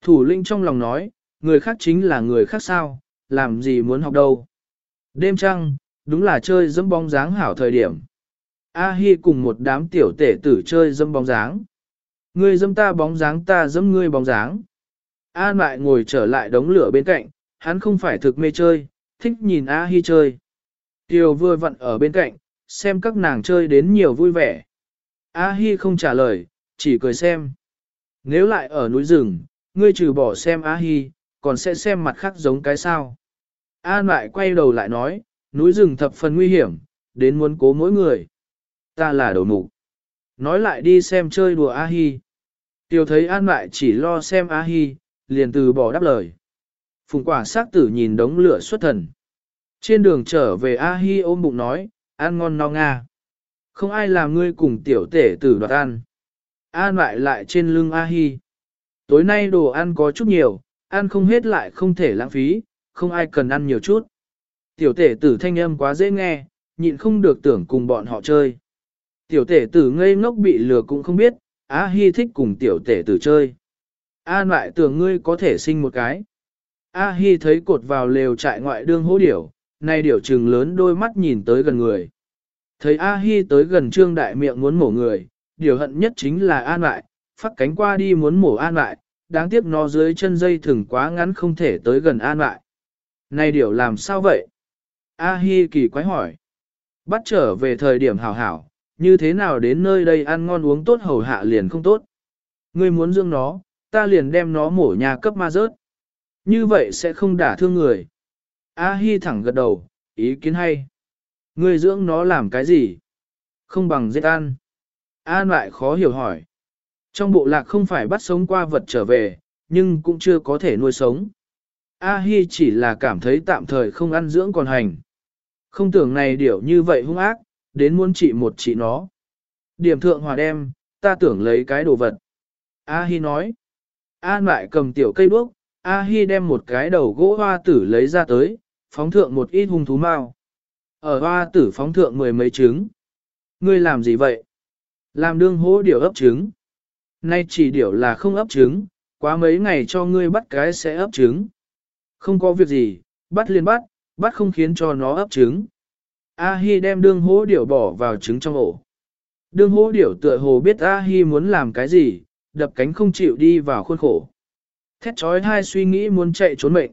Thủ lĩnh trong lòng nói, người khác chính là người khác sao, làm gì muốn học đâu. Đêm trăng, đúng là chơi dẫm bóng dáng hảo thời điểm. A Hi cùng một đám tiểu tể tử chơi dâm bóng dáng. Ngươi dẫm ta bóng dáng ta dẫm ngươi bóng dáng. An lại ngồi trở lại đống lửa bên cạnh, hắn không phải thực mê chơi, thích nhìn A Hi chơi. Tiêu vừa vặn ở bên cạnh, xem các nàng chơi đến nhiều vui vẻ. A Hi không trả lời, chỉ cười xem. Nếu lại ở núi rừng, ngươi trừ bỏ xem A Hi, còn sẽ xem mặt khác giống cái sao. An lại quay đầu lại nói, núi rừng thập phần nguy hiểm, đến muốn cố mỗi người. Ta là đầu mục. Nói lại đi xem chơi đùa A Hi. Tiêu thấy An lại chỉ lo xem A Hi, liền từ bỏ đáp lời. Phùng quả sát tử nhìn đống lửa xuất thần. Trên đường trở về A Hi ôm bụng nói, ăn ngon no nga. Không ai làm ngươi cùng tiểu tể tử đoạt ăn. An lại lại trên lưng A Hi. Tối nay đồ ăn có chút nhiều, ăn không hết lại không thể lãng phí, không ai cần ăn nhiều chút. Tiểu tể tử thanh âm quá dễ nghe, nhịn không được tưởng cùng bọn họ chơi. Tiểu tể tử ngây ngốc bị lừa cũng không biết, A Hi thích cùng tiểu tể tử chơi. An lại tưởng ngươi có thể sinh một cái. A Hi thấy cột vào lều trại ngoại đương hố điểu, nay điểu trừng lớn đôi mắt nhìn tới gần người. Thấy A Hi tới gần trương đại miệng muốn mổ người, điều hận nhất chính là An lại, phát cánh qua đi muốn mổ An lại, đáng tiếc nó dưới chân dây thừng quá ngắn không thể tới gần An lại. Này điểu làm sao vậy? A Hi kỳ quái hỏi. Bắt trở về thời điểm hảo hảo, như thế nào đến nơi đây ăn ngon uống tốt hầu hạ liền không tốt. Ngươi muốn dưỡng nó, ta liền đem nó mổ nhà cấp ma rớt. Như vậy sẽ không đả thương người. A Hi thẳng gật đầu, ý kiến hay. Ngươi dưỡng nó làm cái gì? Không bằng giết ăn. An lại khó hiểu hỏi. Trong bộ lạc không phải bắt sống qua vật trở về, nhưng cũng chưa có thể nuôi sống. A Hi chỉ là cảm thấy tạm thời không ăn dưỡng còn hành. Không tưởng này điểu như vậy hung ác, đến muốn trị một trị nó. Điểm thượng hòa đem, ta tưởng lấy cái đồ vật. A Hi nói. An lại cầm tiểu cây đuốc, A Hi đem một cái đầu gỗ hoa tử lấy ra tới, phóng thượng một ít hung thú mao. Ở hoa tử phóng thượng mười mấy trứng. Ngươi làm gì vậy? Làm đương hố điểu ấp trứng. Nay chỉ điểu là không ấp trứng, quá mấy ngày cho ngươi bắt cái sẽ ấp trứng. Không có việc gì, bắt liền bắt, bắt không khiến cho nó ấp trứng. A-hi đem đương hố điểu bỏ vào trứng trong ổ. Đương hố điểu tựa hồ biết A-hi muốn làm cái gì, đập cánh không chịu đi vào khuôn khổ. Thét trói hai suy nghĩ muốn chạy trốn mệnh.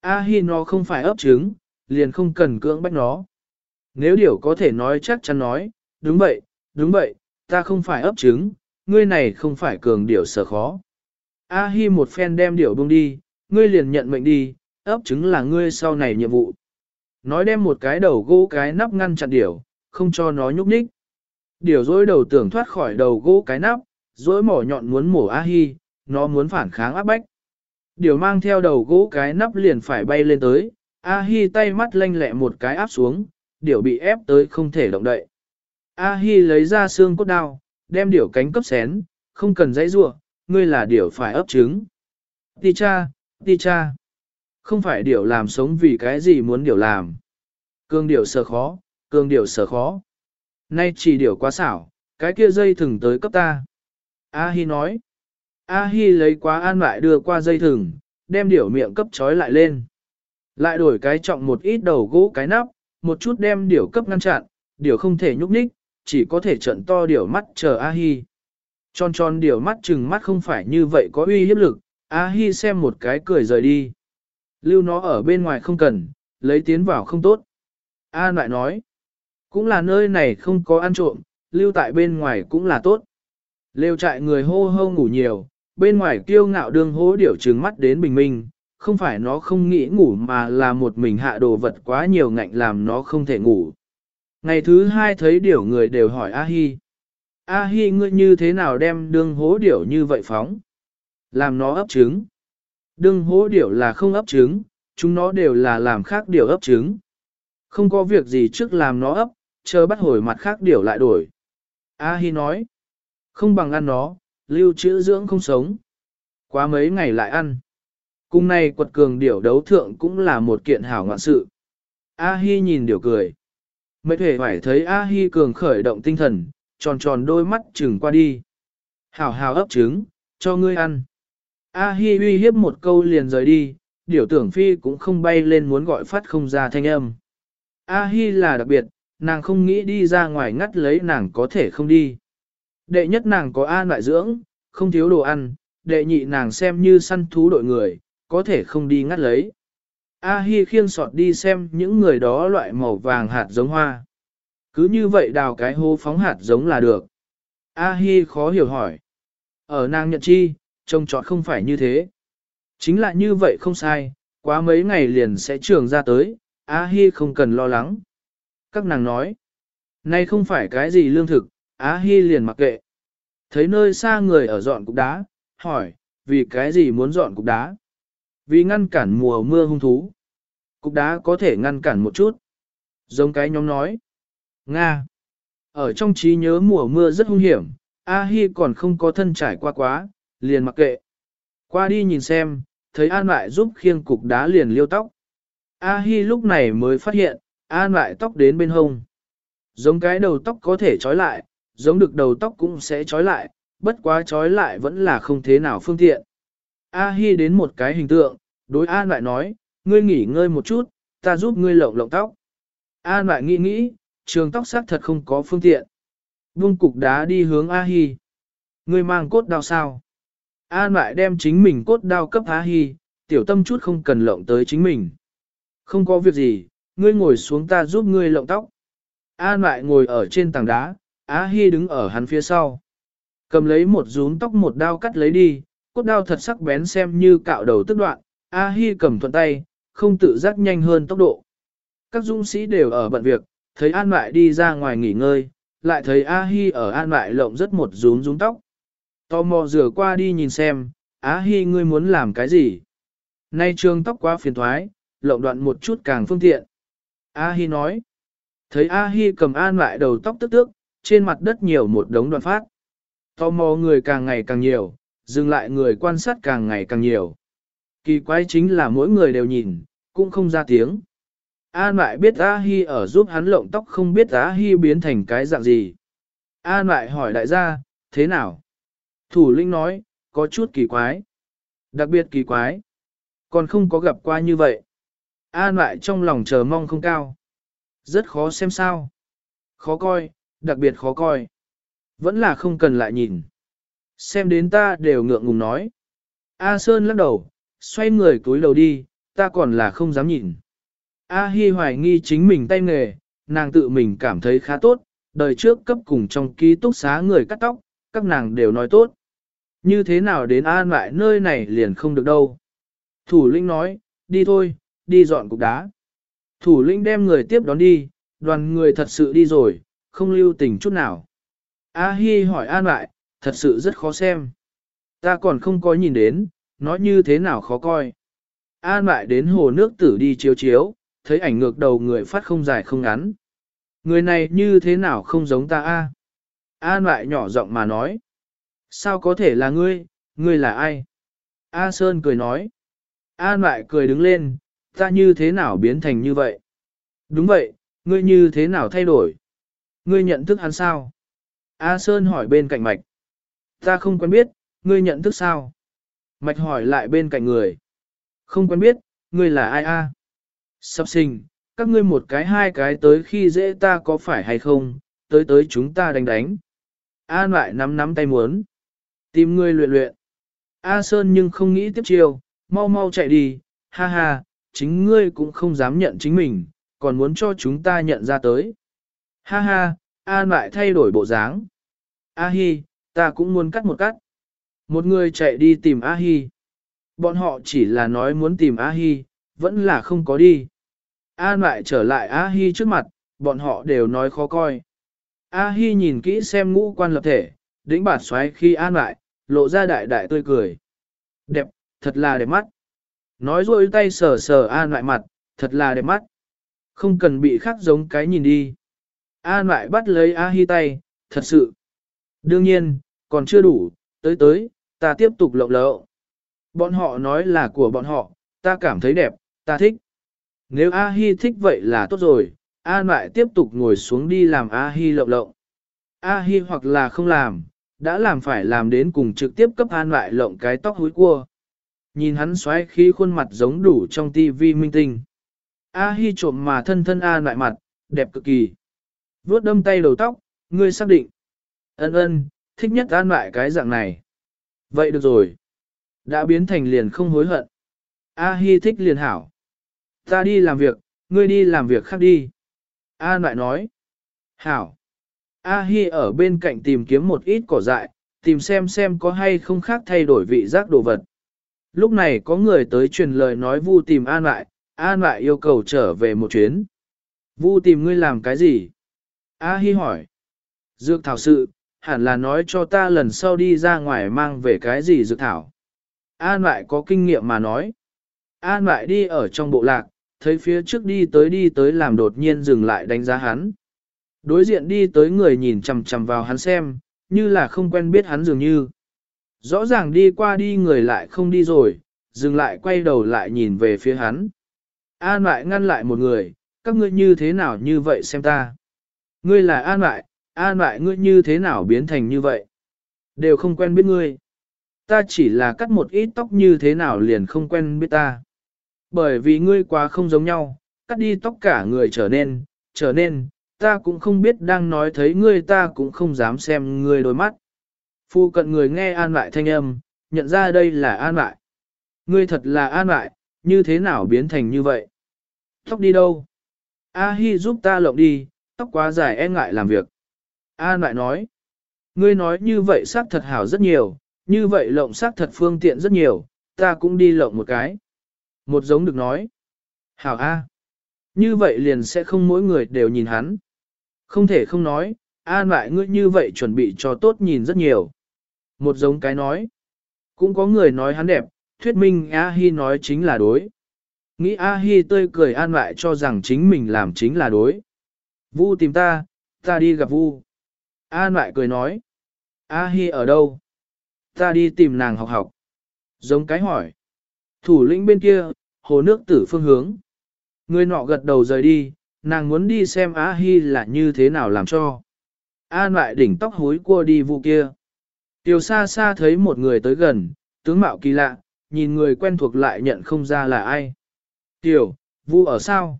A-hi nó không phải ấp trứng, liền không cần cưỡng bách nó. Nếu điểu có thể nói chắc chắn nói, đúng vậy, đúng vậy, ta không phải ấp trứng, ngươi này không phải cường điểu sở khó. A-hi một phen đem điểu buông đi, ngươi liền nhận mệnh đi, ấp trứng là ngươi sau này nhiệm vụ. Nói đem một cái đầu gỗ cái nắp ngăn chặn điểu, không cho nó nhúc nhích. Điểu dối đầu tưởng thoát khỏi đầu gỗ cái nắp, dối mỏ nhọn muốn mổ A-hi, nó muốn phản kháng áp bách. Điểu mang theo đầu gỗ cái nắp liền phải bay lên tới, A-hi tay mắt lanh lẹ một cái áp xuống, điểu bị ép tới không thể động đậy. A-hi lấy ra xương cốt đao, đem điểu cánh cấp xén, không cần dãy rua, ngươi là điểu phải ấp trứng. Ti cha, ti cha. Không phải điều làm sống vì cái gì muốn điều làm. Cương điều sợ khó, cương điều sợ khó. Nay chỉ điều quá xảo, cái kia dây thừng tới cấp ta. A-hi nói. A-hi lấy quá an lại đưa qua dây thừng, đem điểu miệng cấp trói lại lên. Lại đổi cái trọng một ít đầu gỗ cái nắp, một chút đem điểu cấp ngăn chặn, điểu không thể nhúc nhích, chỉ có thể trận to điểu mắt chờ A-hi. Tròn tròn điểu mắt chừng mắt không phải như vậy có uy hiếp lực, A-hi xem một cái cười rời đi. Lưu nó ở bên ngoài không cần, lấy tiến vào không tốt. A lại nói, cũng là nơi này không có ăn trộm, lưu tại bên ngoài cũng là tốt. Lêu trại người hô hô ngủ nhiều, bên ngoài kiêu ngạo đương hố điểu trừng mắt đến bình minh, không phải nó không nghĩ ngủ mà là một mình hạ đồ vật quá nhiều ngạnh làm nó không thể ngủ. Ngày thứ hai thấy điểu người đều hỏi A-hi. A-hi ngươi như thế nào đem đương hố điểu như vậy phóng? Làm nó ấp trứng. Đương hố điểu là không ấp trứng, chúng nó đều là làm khác điểu ấp trứng. Không có việc gì trước làm nó ấp, chờ bắt hồi mặt khác điểu lại đổi. A-hi nói. Không bằng ăn nó, lưu trữ dưỡng không sống. Quá mấy ngày lại ăn. Cung này quật cường điểu đấu thượng cũng là một kiện hảo ngoạn sự. A-hi nhìn điểu cười. Mấy thể phải thấy A-hi cường khởi động tinh thần, tròn tròn đôi mắt chừng qua đi. Hảo hảo ấp trứng, cho ngươi ăn. A-hi uy hiếp một câu liền rời đi, điểu tưởng phi cũng không bay lên muốn gọi phát không ra thanh âm. A-hi là đặc biệt, nàng không nghĩ đi ra ngoài ngắt lấy nàng có thể không đi. Đệ nhất nàng có an lại dưỡng, không thiếu đồ ăn, đệ nhị nàng xem như săn thú đội người, có thể không đi ngắt lấy. A-hi khiêng sọt đi xem những người đó loại màu vàng hạt giống hoa. Cứ như vậy đào cái hố phóng hạt giống là được. A-hi khó hiểu hỏi. Ở nàng nhận chi, trông trọt không phải như thế. Chính là như vậy không sai, quá mấy ngày liền sẽ trường ra tới, A-hi không cần lo lắng. Các nàng nói, nay không phải cái gì lương thực, A-hi liền mặc kệ. Thấy nơi xa người ở dọn cục đá, hỏi, vì cái gì muốn dọn cục đá? Vì ngăn cản mùa mưa hung thú. Cục đá có thể ngăn cản một chút. Giống cái nhóm nói. Nga. Ở trong trí nhớ mùa mưa rất hung hiểm, A-hi còn không có thân trải qua quá, liền mặc kệ. Qua đi nhìn xem, thấy An lại giúp khiêng cục đá liền liêu tóc. A-hi lúc này mới phát hiện, An lại tóc đến bên hông. Giống cái đầu tóc có thể trói lại, giống được đầu tóc cũng sẽ trói lại, bất quá trói lại vẫn là không thế nào phương tiện. A-hi đến một cái hình tượng, đối An lại nói, ngươi nghỉ ngơi một chút, ta giúp ngươi lộng lộng tóc. An lại nghĩ nghĩ, trường tóc xác thật không có phương tiện. Vung cục đá đi hướng A-hi. Ngươi mang cốt đao sao? An lại đem chính mình cốt đao cấp A-hi, tiểu tâm chút không cần lộng tới chính mình. Không có việc gì, ngươi ngồi xuống ta giúp ngươi lộng tóc. An lại ngồi ở trên tảng đá, A-hi đứng ở hắn phía sau. Cầm lấy một rúm tóc một đao cắt lấy đi, cốt đao thật sắc bén xem như cạo đầu tức đoạn, A-hi cầm thuận tay, không tự giác nhanh hơn tốc độ. Các dũng sĩ đều ở bận việc, thấy An lại đi ra ngoài nghỉ ngơi, lại thấy A-hi ở An lại lộng rất một rúm rúm tóc. Tò mò rửa qua đi nhìn xem, á hi ngươi muốn làm cái gì? Nay trường tóc quá phiền thoái, lộng đoạn một chút càng phương tiện. A-hi nói. Thấy A-hi cầm An lại đầu tóc tức tước, trên mặt đất nhiều một đống đoạn phát. Tò mò người càng ngày càng nhiều, dừng lại người quan sát càng ngày càng nhiều. Kỳ quái chính là mỗi người đều nhìn, cũng không ra tiếng. An lại biết A Hi ở giúp hắn lộng tóc không biết A Hi biến thành cái dạng gì. An lại hỏi đại gia, thế nào? Thủ lĩnh nói, có chút kỳ quái. Đặc biệt kỳ quái. Còn không có gặp qua như vậy. An lại trong lòng chờ mong không cao. Rất khó xem sao. Khó coi, đặc biệt khó coi. Vẫn là không cần lại nhìn. Xem đến ta đều ngượng ngùng nói. A Sơn lắc đầu, xoay người túi đầu đi, ta còn là không dám nhìn. A Hi hoài nghi chính mình tay nghề, nàng tự mình cảm thấy khá tốt, đời trước cấp cùng trong ký túc xá người cắt tóc, các nàng đều nói tốt. Như thế nào đến an lại nơi này liền không được đâu. Thủ lĩnh nói, đi thôi, đi dọn cục đá. Thủ lĩnh đem người tiếp đón đi, đoàn người thật sự đi rồi, không lưu tình chút nào. A Hi hỏi an lại, thật sự rất khó xem. Ta còn không có nhìn đến, nói như thế nào khó coi. An lại đến hồ nước tử đi chiếu chiếu, thấy ảnh ngược đầu người phát không dài không ngắn. Người này như thế nào không giống ta a? An lại nhỏ giọng mà nói. Sao có thể là ngươi, ngươi là ai? A Sơn cười nói. An lại cười đứng lên, ta như thế nào biến thành như vậy? Đúng vậy, ngươi như thế nào thay đổi? Ngươi nhận thức hắn sao? A Sơn hỏi bên cạnh mạch. Ta không quen biết, ngươi nhận thức sao? Mạch hỏi lại bên cạnh người. Không quen biết, ngươi là ai a? Sắp sinh, các ngươi một cái hai cái tới khi dễ ta có phải hay không, tới tới chúng ta đánh đánh. An lại nắm nắm tay muốn. Tìm ngươi luyện luyện. A Sơn nhưng không nghĩ tiếp chiêu, mau mau chạy đi, ha ha, chính ngươi cũng không dám nhận chính mình, còn muốn cho chúng ta nhận ra tới. Ha ha, An lại thay đổi bộ dáng. A Hi, ta cũng muốn cắt một cắt. Một người chạy đi tìm A Hi. Bọn họ chỉ là nói muốn tìm A Hi, vẫn là không có đi. An lại trở lại A Hi trước mặt, bọn họ đều nói khó coi. A Hi nhìn kỹ xem ngũ quan lập thể, đĩnh bản xoáy khi an lại, lộ ra đại đại tươi cười. Đẹp, thật là đẹp mắt. Nói rồi tay sờ sờ an lại mặt, thật là đẹp mắt. Không cần bị khác giống cái nhìn đi. An lại bắt lấy A Hi tay, thật sự. Đương nhiên, còn chưa đủ, tới tới, ta tiếp tục lộng lậu. Bọn họ nói là của bọn họ, ta cảm thấy đẹp, ta thích. Nếu A-hi thích vậy là tốt rồi, An lại tiếp tục ngồi xuống đi làm A-hi lộng lộng. A-hi hoặc là không làm, đã làm phải làm đến cùng trực tiếp cấp An lại lộng cái tóc húi cua. Nhìn hắn xoáy khí khuôn mặt giống đủ trong tivi minh tinh. A Hi trộm mà thân thân A lại mặt, đẹp cực kỳ. Vuốt đâm tay đầu tóc, ngươi xác định. Ân ân, thích nhất an lại cái dạng này. Vậy được rồi. Đã biến thành liền không hối hận. A Hi thích liền hảo. Ta đi làm việc, ngươi đi làm việc khác đi. A lại nói. Hảo. A Hi ở bên cạnh tìm kiếm một ít cỏ dại, tìm xem xem có hay không khác thay đổi vị giác đồ vật. Lúc này có người tới truyền lời nói Vu tìm An lại, An lại yêu cầu trở về một chuyến. Vu tìm ngươi làm cái gì? A Hi hỏi. Dược thảo sự, hẳn là nói cho ta lần sau đi ra ngoài mang về cái gì dược thảo. An lại có kinh nghiệm mà nói. An lại đi ở trong bộ lạc, thấy phía trước đi tới đi tới làm đột nhiên dừng lại đánh giá hắn. Đối diện đi tới người nhìn chằm chằm vào hắn xem, như là không quen biết hắn dường như. Rõ ràng đi qua đi người lại không đi rồi, dừng lại quay đầu lại nhìn về phía hắn. An lại ngăn lại một người, các ngươi như thế nào như vậy xem ta. Ngươi là an lại, an lại ngươi như thế nào biến thành như vậy. Đều không quen biết ngươi. Ta chỉ là cắt một ít tóc như thế nào liền không quen biết ta. Bởi vì ngươi quá không giống nhau, cắt đi tóc cả người trở nên, trở nên, ta cũng không biết đang nói thấy ngươi ta cũng không dám xem ngươi đôi mắt. Phu cận người nghe an lại thanh âm, nhận ra đây là an lại. Ngươi thật là an lại, như thế nào biến thành như vậy? Tóc đi đâu? A Hi giúp ta lộng đi, tóc quá dài e ngại làm việc. An lại nói. Ngươi nói như vậy xác thật hảo rất nhiều, như vậy lộng xác thật phương tiện rất nhiều, ta cũng đi lộng một cái. Một giống được nói. Hảo A. Như vậy liền sẽ không mỗi người đều nhìn hắn. Không thể không nói, an lại ngươi như vậy chuẩn bị cho tốt nhìn rất nhiều. Một giống cái nói. Cũng có người nói hắn đẹp, thuyết minh A-hi nói chính là đối. Nghĩ A-hi tươi cười an lại cho rằng chính mình làm chính là đối. Vu tìm ta, ta đi gặp Vu. An lại cười nói. A-hi ở đâu? Ta đi tìm nàng học học. Giống cái hỏi. Thủ lĩnh bên kia, hồ nước tử phương hướng. Người nọ gật đầu rời đi, nàng muốn đi xem Á Hi là như thế nào làm cho. An lại đỉnh tóc hối cua đi vụ kia. Tiểu xa xa thấy một người tới gần, tướng mạo kỳ lạ, nhìn người quen thuộc lại nhận không ra là ai. Tiểu, vu ở sao?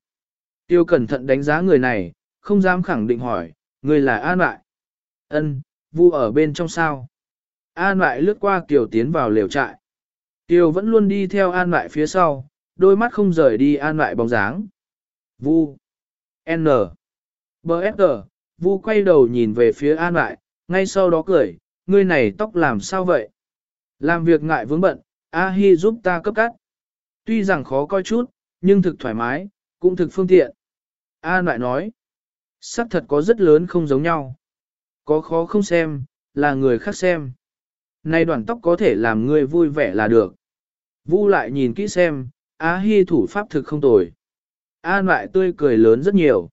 Tiêu cẩn thận đánh giá người này, không dám khẳng định hỏi, người là An lại. Ân, vu ở bên trong sao? An lại lướt qua Kiều tiến vào lều trại. Tiêu vẫn luôn đi theo An lại phía sau, đôi mắt không rời đi An lại bóng dáng. Vu. N. B. S. G. Vu quay đầu nhìn về phía An lại, ngay sau đó cười, ngươi này tóc làm sao vậy? Làm việc ngại vướng bận, A Hi giúp ta cấp cắt. Tuy rằng khó coi chút, nhưng thực thoải mái, cũng thực phương tiện. An lại nói, sắc thật có rất lớn không giống nhau. Có khó không xem, là người khác xem. Này đoạn tóc có thể làm ngươi vui vẻ là được. Vu lại nhìn kỹ xem, Á Hi thủ pháp thực không tồi. An lại tươi cười lớn rất nhiều.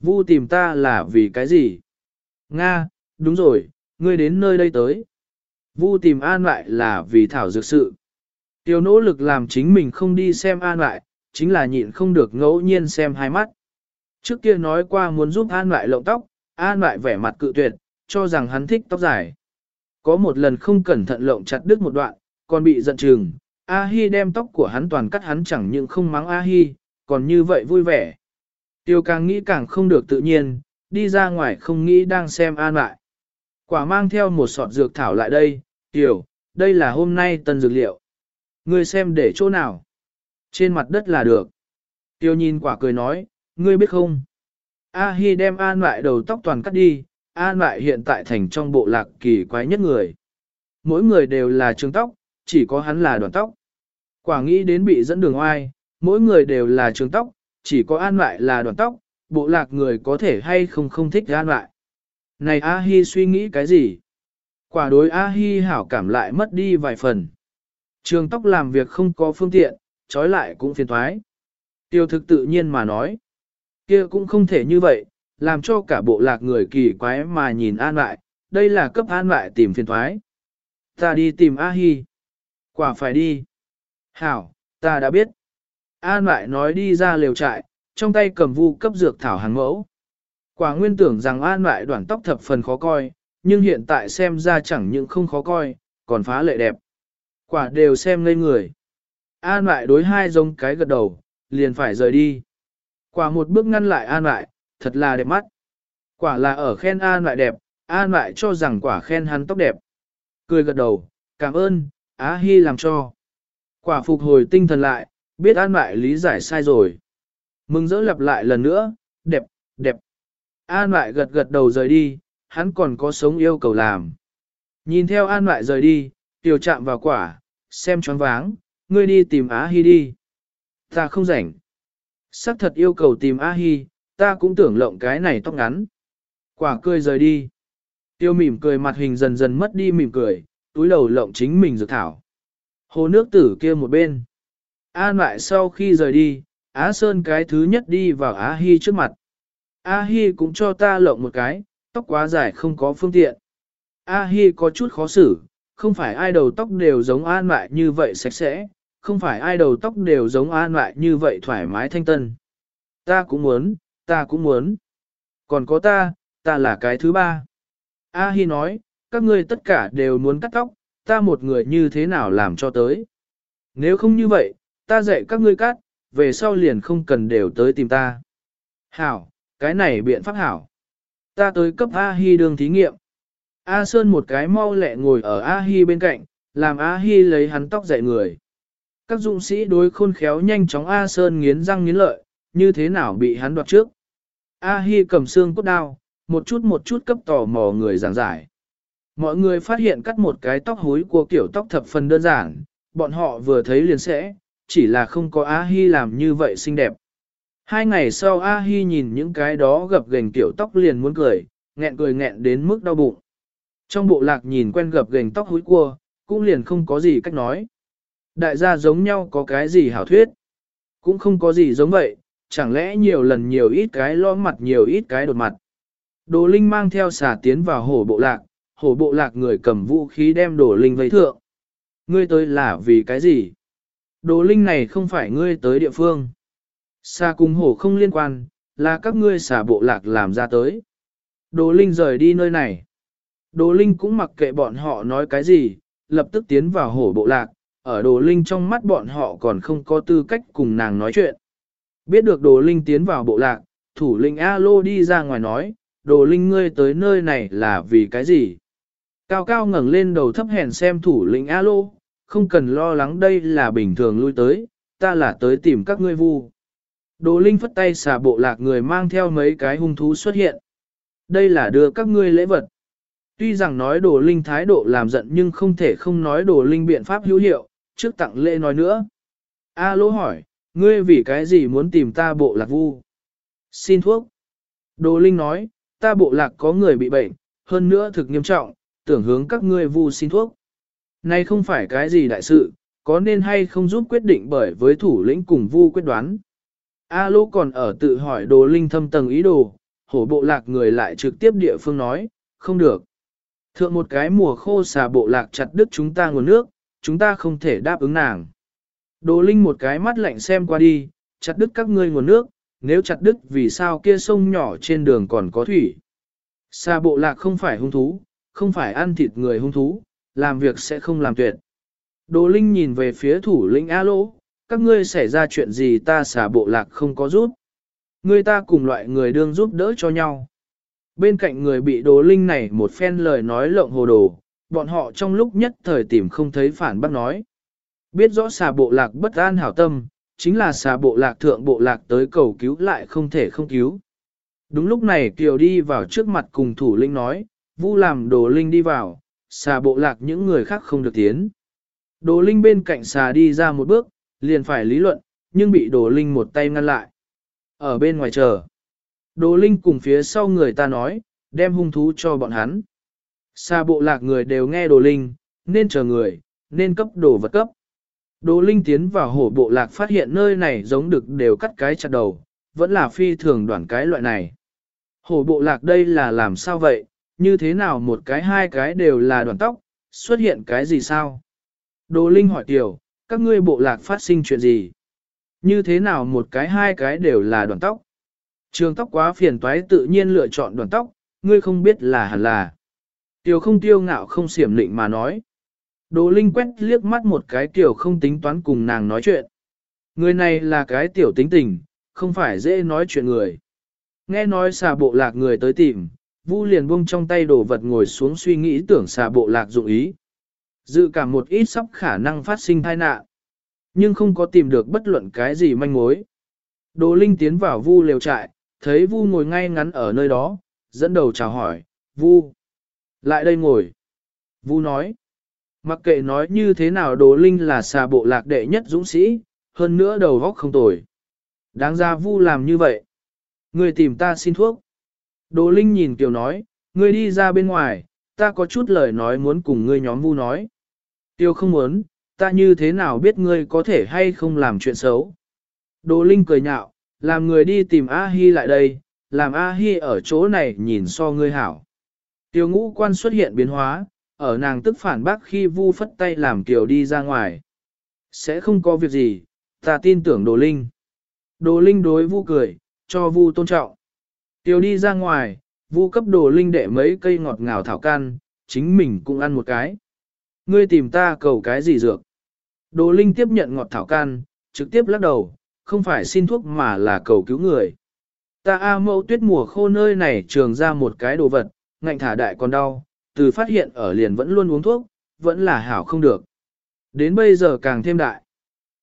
Vu tìm ta là vì cái gì? Nga, đúng rồi, ngươi đến nơi đây tới. Vu tìm An lại là vì thảo dược sự. Tiêu nỗ lực làm chính mình không đi xem An lại, chính là nhịn không được ngẫu nhiên xem hai mắt. Trước kia nói qua muốn giúp An lại lộng tóc, An lại vẻ mặt cự tuyệt, cho rằng hắn thích tóc dài. Có một lần không cẩn thận lộng chặt đứt một đoạn, còn bị giận chừng, A-hi đem tóc của hắn toàn cắt hắn chẳng những không mắng A-hi, còn như vậy vui vẻ. Tiêu càng nghĩ càng không được tự nhiên, đi ra ngoài không nghĩ đang xem an lại. Quả mang theo một sọt dược thảo lại đây, tiểu, đây là hôm nay tân dược liệu. Ngươi xem để chỗ nào? Trên mặt đất là được. Tiêu nhìn quả cười nói, ngươi biết không? A-hi đem an lại đầu tóc toàn cắt đi, an lại hiện tại thành trong bộ lạc kỳ quái nhất người. Mỗi người đều là trường tóc, chỉ có hắn là đoàn tóc. Quả nghĩ đến bị dẫn đường oai, mỗi người đều là trường tóc, chỉ có an lại là đoàn tóc, bộ lạc người có thể hay không không thích an lại. Này A-hi suy nghĩ cái gì? Quả đối A-hi hảo cảm lại mất đi vài phần. Trường tóc làm việc không có phương tiện, trói lại cũng phiền thoái. Tiêu thực tự nhiên mà nói. kia cũng không thể như vậy, làm cho cả bộ lạc người kỳ quái mà nhìn an lại, đây là cấp an lại tìm phiền thoái. Ta đi tìm A-hi. Quả phải đi. Hảo, ta đã biết. An lại nói đi ra liều trại, trong tay cầm vu cấp dược thảo hàng mẫu. Quả nguyên tưởng rằng an lại đoạn tóc thập phần khó coi, nhưng hiện tại xem ra chẳng những không khó coi, còn phá lệ đẹp. Quả đều xem ngây người. An lại đối hai giống cái gật đầu, liền phải rời đi. Quả một bước ngăn lại an lại, thật là đẹp mắt. Quả là ở khen an lại đẹp, an lại cho rằng quả khen hắn tóc đẹp. Cười gật đầu, cảm ơn, Á Hi làm cho. Quả phục hồi tinh thần lại, biết an Mại lý giải sai rồi. Mừng dỡ lặp lại lần nữa, đẹp, đẹp. An Mại gật gật đầu rời đi, hắn còn có sống yêu cầu làm. Nhìn theo an Mại rời đi, tiểu chạm vào quả, xem choáng váng, ngươi đi tìm Á Hi đi. Ta không rảnh. Sắc thật yêu cầu tìm A Hi, ta cũng tưởng lộng cái này tóc ngắn. Quả cười rời đi. Tiêu mỉm cười mặt hình dần dần mất đi mỉm cười, túi đầu lộng chính mình dược thảo. Hồ nước tử kia một bên. An lại sau khi rời đi, Á Sơn cái thứ nhất đi vào Á Hi trước mặt. A Hi cũng cho ta lộng một cái, tóc quá dài không có phương tiện. A Hi có chút khó xử, không phải ai đầu tóc đều giống An lại như vậy sạch sẽ, không phải ai đầu tóc đều giống An lại như vậy thoải mái thanh tân. Ta cũng muốn, ta cũng muốn. Còn có ta, ta là cái thứ ba. A Hi nói, các ngươi tất cả đều muốn cắt tóc, ta một người như thế nào làm cho tới. Nếu không như vậy, ta dạy các ngươi cắt, về sau liền không cần đều tới tìm ta. Hảo, cái này biện pháp hảo. Ta tới cấp A Hi đường thí nghiệm. A Sơn một cái mau lẹ ngồi ở A Hi bên cạnh, làm A Hi lấy hắn tóc dạy người. Các dụng sĩ đối khôn khéo nhanh chóng A Sơn nghiến răng nghiến lợi, như thế nào bị hắn đoạt trước. A Hi cầm xương cốt đao, một chút một chút cấp tò mò người giảng giải. Mọi người phát hiện cắt một cái tóc hối của kiểu tóc thập phần đơn giản, bọn họ vừa thấy liền sẽ, chỉ là không có A Hi làm như vậy xinh đẹp. Hai ngày sau A Hi nhìn những cái đó gập gành kiểu tóc liền muốn cười, nghẹn cười nghẹn đến mức đau bụng. Trong bộ lạc nhìn quen gập gành tóc húi cua, cũng liền không có gì cách nói. Đại gia giống nhau có cái gì hảo thuyết. Cũng không có gì giống vậy, chẳng lẽ nhiều lần nhiều ít cái lo mặt nhiều ít cái đột mặt. Đồ Linh mang theo xà tiến vào hổ bộ lạc, hổ bộ lạc người cầm vũ khí đem Đồ Linh vây thượng. Ngươi tới là vì cái gì? Đồ Linh này không phải ngươi tới địa phương. Xà cùng hổ không liên quan, là các ngươi xà bộ lạc làm ra tới. Đồ Linh rời đi nơi này. Đồ Linh cũng mặc kệ bọn họ nói cái gì, lập tức tiến vào hổ bộ lạc, ở Đồ Linh trong mắt bọn họ còn không có tư cách cùng nàng nói chuyện. Biết được Đồ Linh tiến vào bộ lạc, thủ linh A-lô đi ra ngoài nói, Đồ Linh ngươi tới nơi này là vì cái gì? Cao cao ngẩng lên đầu thấp hèn xem thủ lĩnh A-lô, không cần lo lắng đây là bình thường lui tới, ta là tới tìm các ngươi vu. Đồ Linh phất tay xà bộ lạc người mang theo mấy cái hung thú xuất hiện. Đây là đưa các ngươi lễ vật. Tuy rằng nói đồ linh thái độ làm giận nhưng không thể không nói đồ linh biện pháp hữu hiệu, trước tặng lễ nói nữa. A lỗ hỏi, ngươi vì cái gì muốn tìm ta bộ lạc vu? Xin thuốc. Đồ linh nói, ta bộ lạc có người bị bệnh, hơn nữa thực nghiêm trọng, tưởng hướng các ngươi vu xin thuốc. Này không phải cái gì đại sự, có nên hay không giúp quyết định bởi với thủ lĩnh cùng vu quyết đoán. A lỗ còn ở tự hỏi đồ linh thâm tầng ý đồ, hổ bộ lạc người lại trực tiếp địa phương nói, không được. Thượng một cái mùa khô xà bộ lạc chặt đứt chúng ta nguồn nước, chúng ta không thể đáp ứng nàng. Đồ Linh một cái mắt lạnh xem qua đi, chặt đứt các ngươi nguồn nước, nếu chặt đứt vì sao kia sông nhỏ trên đường còn có thủy. Xà bộ lạc không phải hung thú, không phải ăn thịt người hung thú, làm việc sẽ không làm tuyệt. Đồ Linh nhìn về phía thủ lĩnh A Lỗ, các ngươi xảy ra chuyện gì ta xả bộ lạc không có giúp. Người ta cùng loại người đương giúp đỡ cho nhau. Bên cạnh người bị đồ linh này một phen lời nói lộng hồ đồ, bọn họ trong lúc nhất thời tìm không thấy phản bác nói. Biết rõ xà bộ lạc bất an hảo tâm, chính là xà bộ lạc thượng bộ lạc tới cầu cứu lại không thể không cứu. Đúng lúc này Kiều đi vào trước mặt cùng thủ linh nói, vu làm đồ linh đi vào, xà bộ lạc những người khác không được tiến. Đồ linh bên cạnh xà đi ra một bước, liền phải lý luận, nhưng bị đồ linh một tay ngăn lại. Ở bên ngoài chờ. Đồ Linh cùng phía sau người ta nói, đem hung thú cho bọn hắn. Xa bộ lạc người đều nghe Đồ Linh, nên chờ người, nên cấp đồ vật cấp. Đồ Linh tiến vào hổ bộ lạc phát hiện nơi này giống được đều cắt cái chặt đầu, vẫn là phi thường đoạn cái loại này. Hổ bộ lạc đây là làm sao vậy, như thế nào một cái hai cái đều là đoàn tóc, xuất hiện cái gì sao? Đồ Linh hỏi tiểu, các ngươi bộ lạc phát sinh chuyện gì? Như thế nào một cái hai cái đều là đoàn tóc? Trường tóc quá phiền toái tự nhiên lựa chọn đoàn tóc, ngươi không biết là hẳn là. Tiểu không tiêu ngạo không xiểm lịnh mà nói. Đồ Linh quét liếc mắt một cái tiểu không tính toán cùng nàng nói chuyện. Người này là cái tiểu tính tình, không phải dễ nói chuyện người. Nghe nói xà bộ lạc người tới tìm, Vu liền buông trong tay đồ vật ngồi xuống suy nghĩ tưởng xà bộ lạc dụng ý. Dự cảm một ít sắp khả năng phát sinh tai nạn, nhưng không có tìm được bất luận cái gì manh mối. Đồ Linh tiến vào Vu lều trại, thấy Vu ngồi ngay ngắn ở nơi đó, dẫn đầu chào hỏi, Vu, lại đây ngồi. Vu nói, mặc kệ nói như thế nào Đồ Linh là xà bộ lạc đệ nhất dũng sĩ, hơn nữa đầu góc không tồi. Đáng ra Vu làm như vậy. Người tìm ta xin thuốc. Đồ Linh nhìn Kiều nói, ngươi đi ra bên ngoài, ta có chút lời nói muốn cùng ngươi nhóm Vu nói. Tiêu không muốn, ta như thế nào biết ngươi có thể hay không làm chuyện xấu. Đồ Linh cười nhạo, làm người đi tìm A-hi lại đây, làm A-hi ở chỗ này nhìn so ngươi hảo. Tiêu ngũ quan xuất hiện biến hóa, ở nàng tức phản bác khi vu phất tay làm Kiều đi ra ngoài. Sẽ không có việc gì, ta tin tưởng Đồ Linh. Đồ Linh đối vu cười, cho vu tôn trọng. Tiêu đi ra ngoài, vu cấp Đồ Linh đệ mấy cây ngọt ngào thảo can, chính mình cũng ăn một cái. Ngươi tìm ta cầu cái gì dược? Đồ Linh tiếp nhận ngọt thảo can, trực tiếp lắc đầu, không phải xin thuốc mà là cầu cứu người. Ta A mẫu tuyết mùa khô nơi này trường ra một cái đồ vật, ngạnh thả đại còn đau, từ phát hiện ở liền vẫn luôn uống thuốc, vẫn là hảo không được. Đến bây giờ càng thêm đại.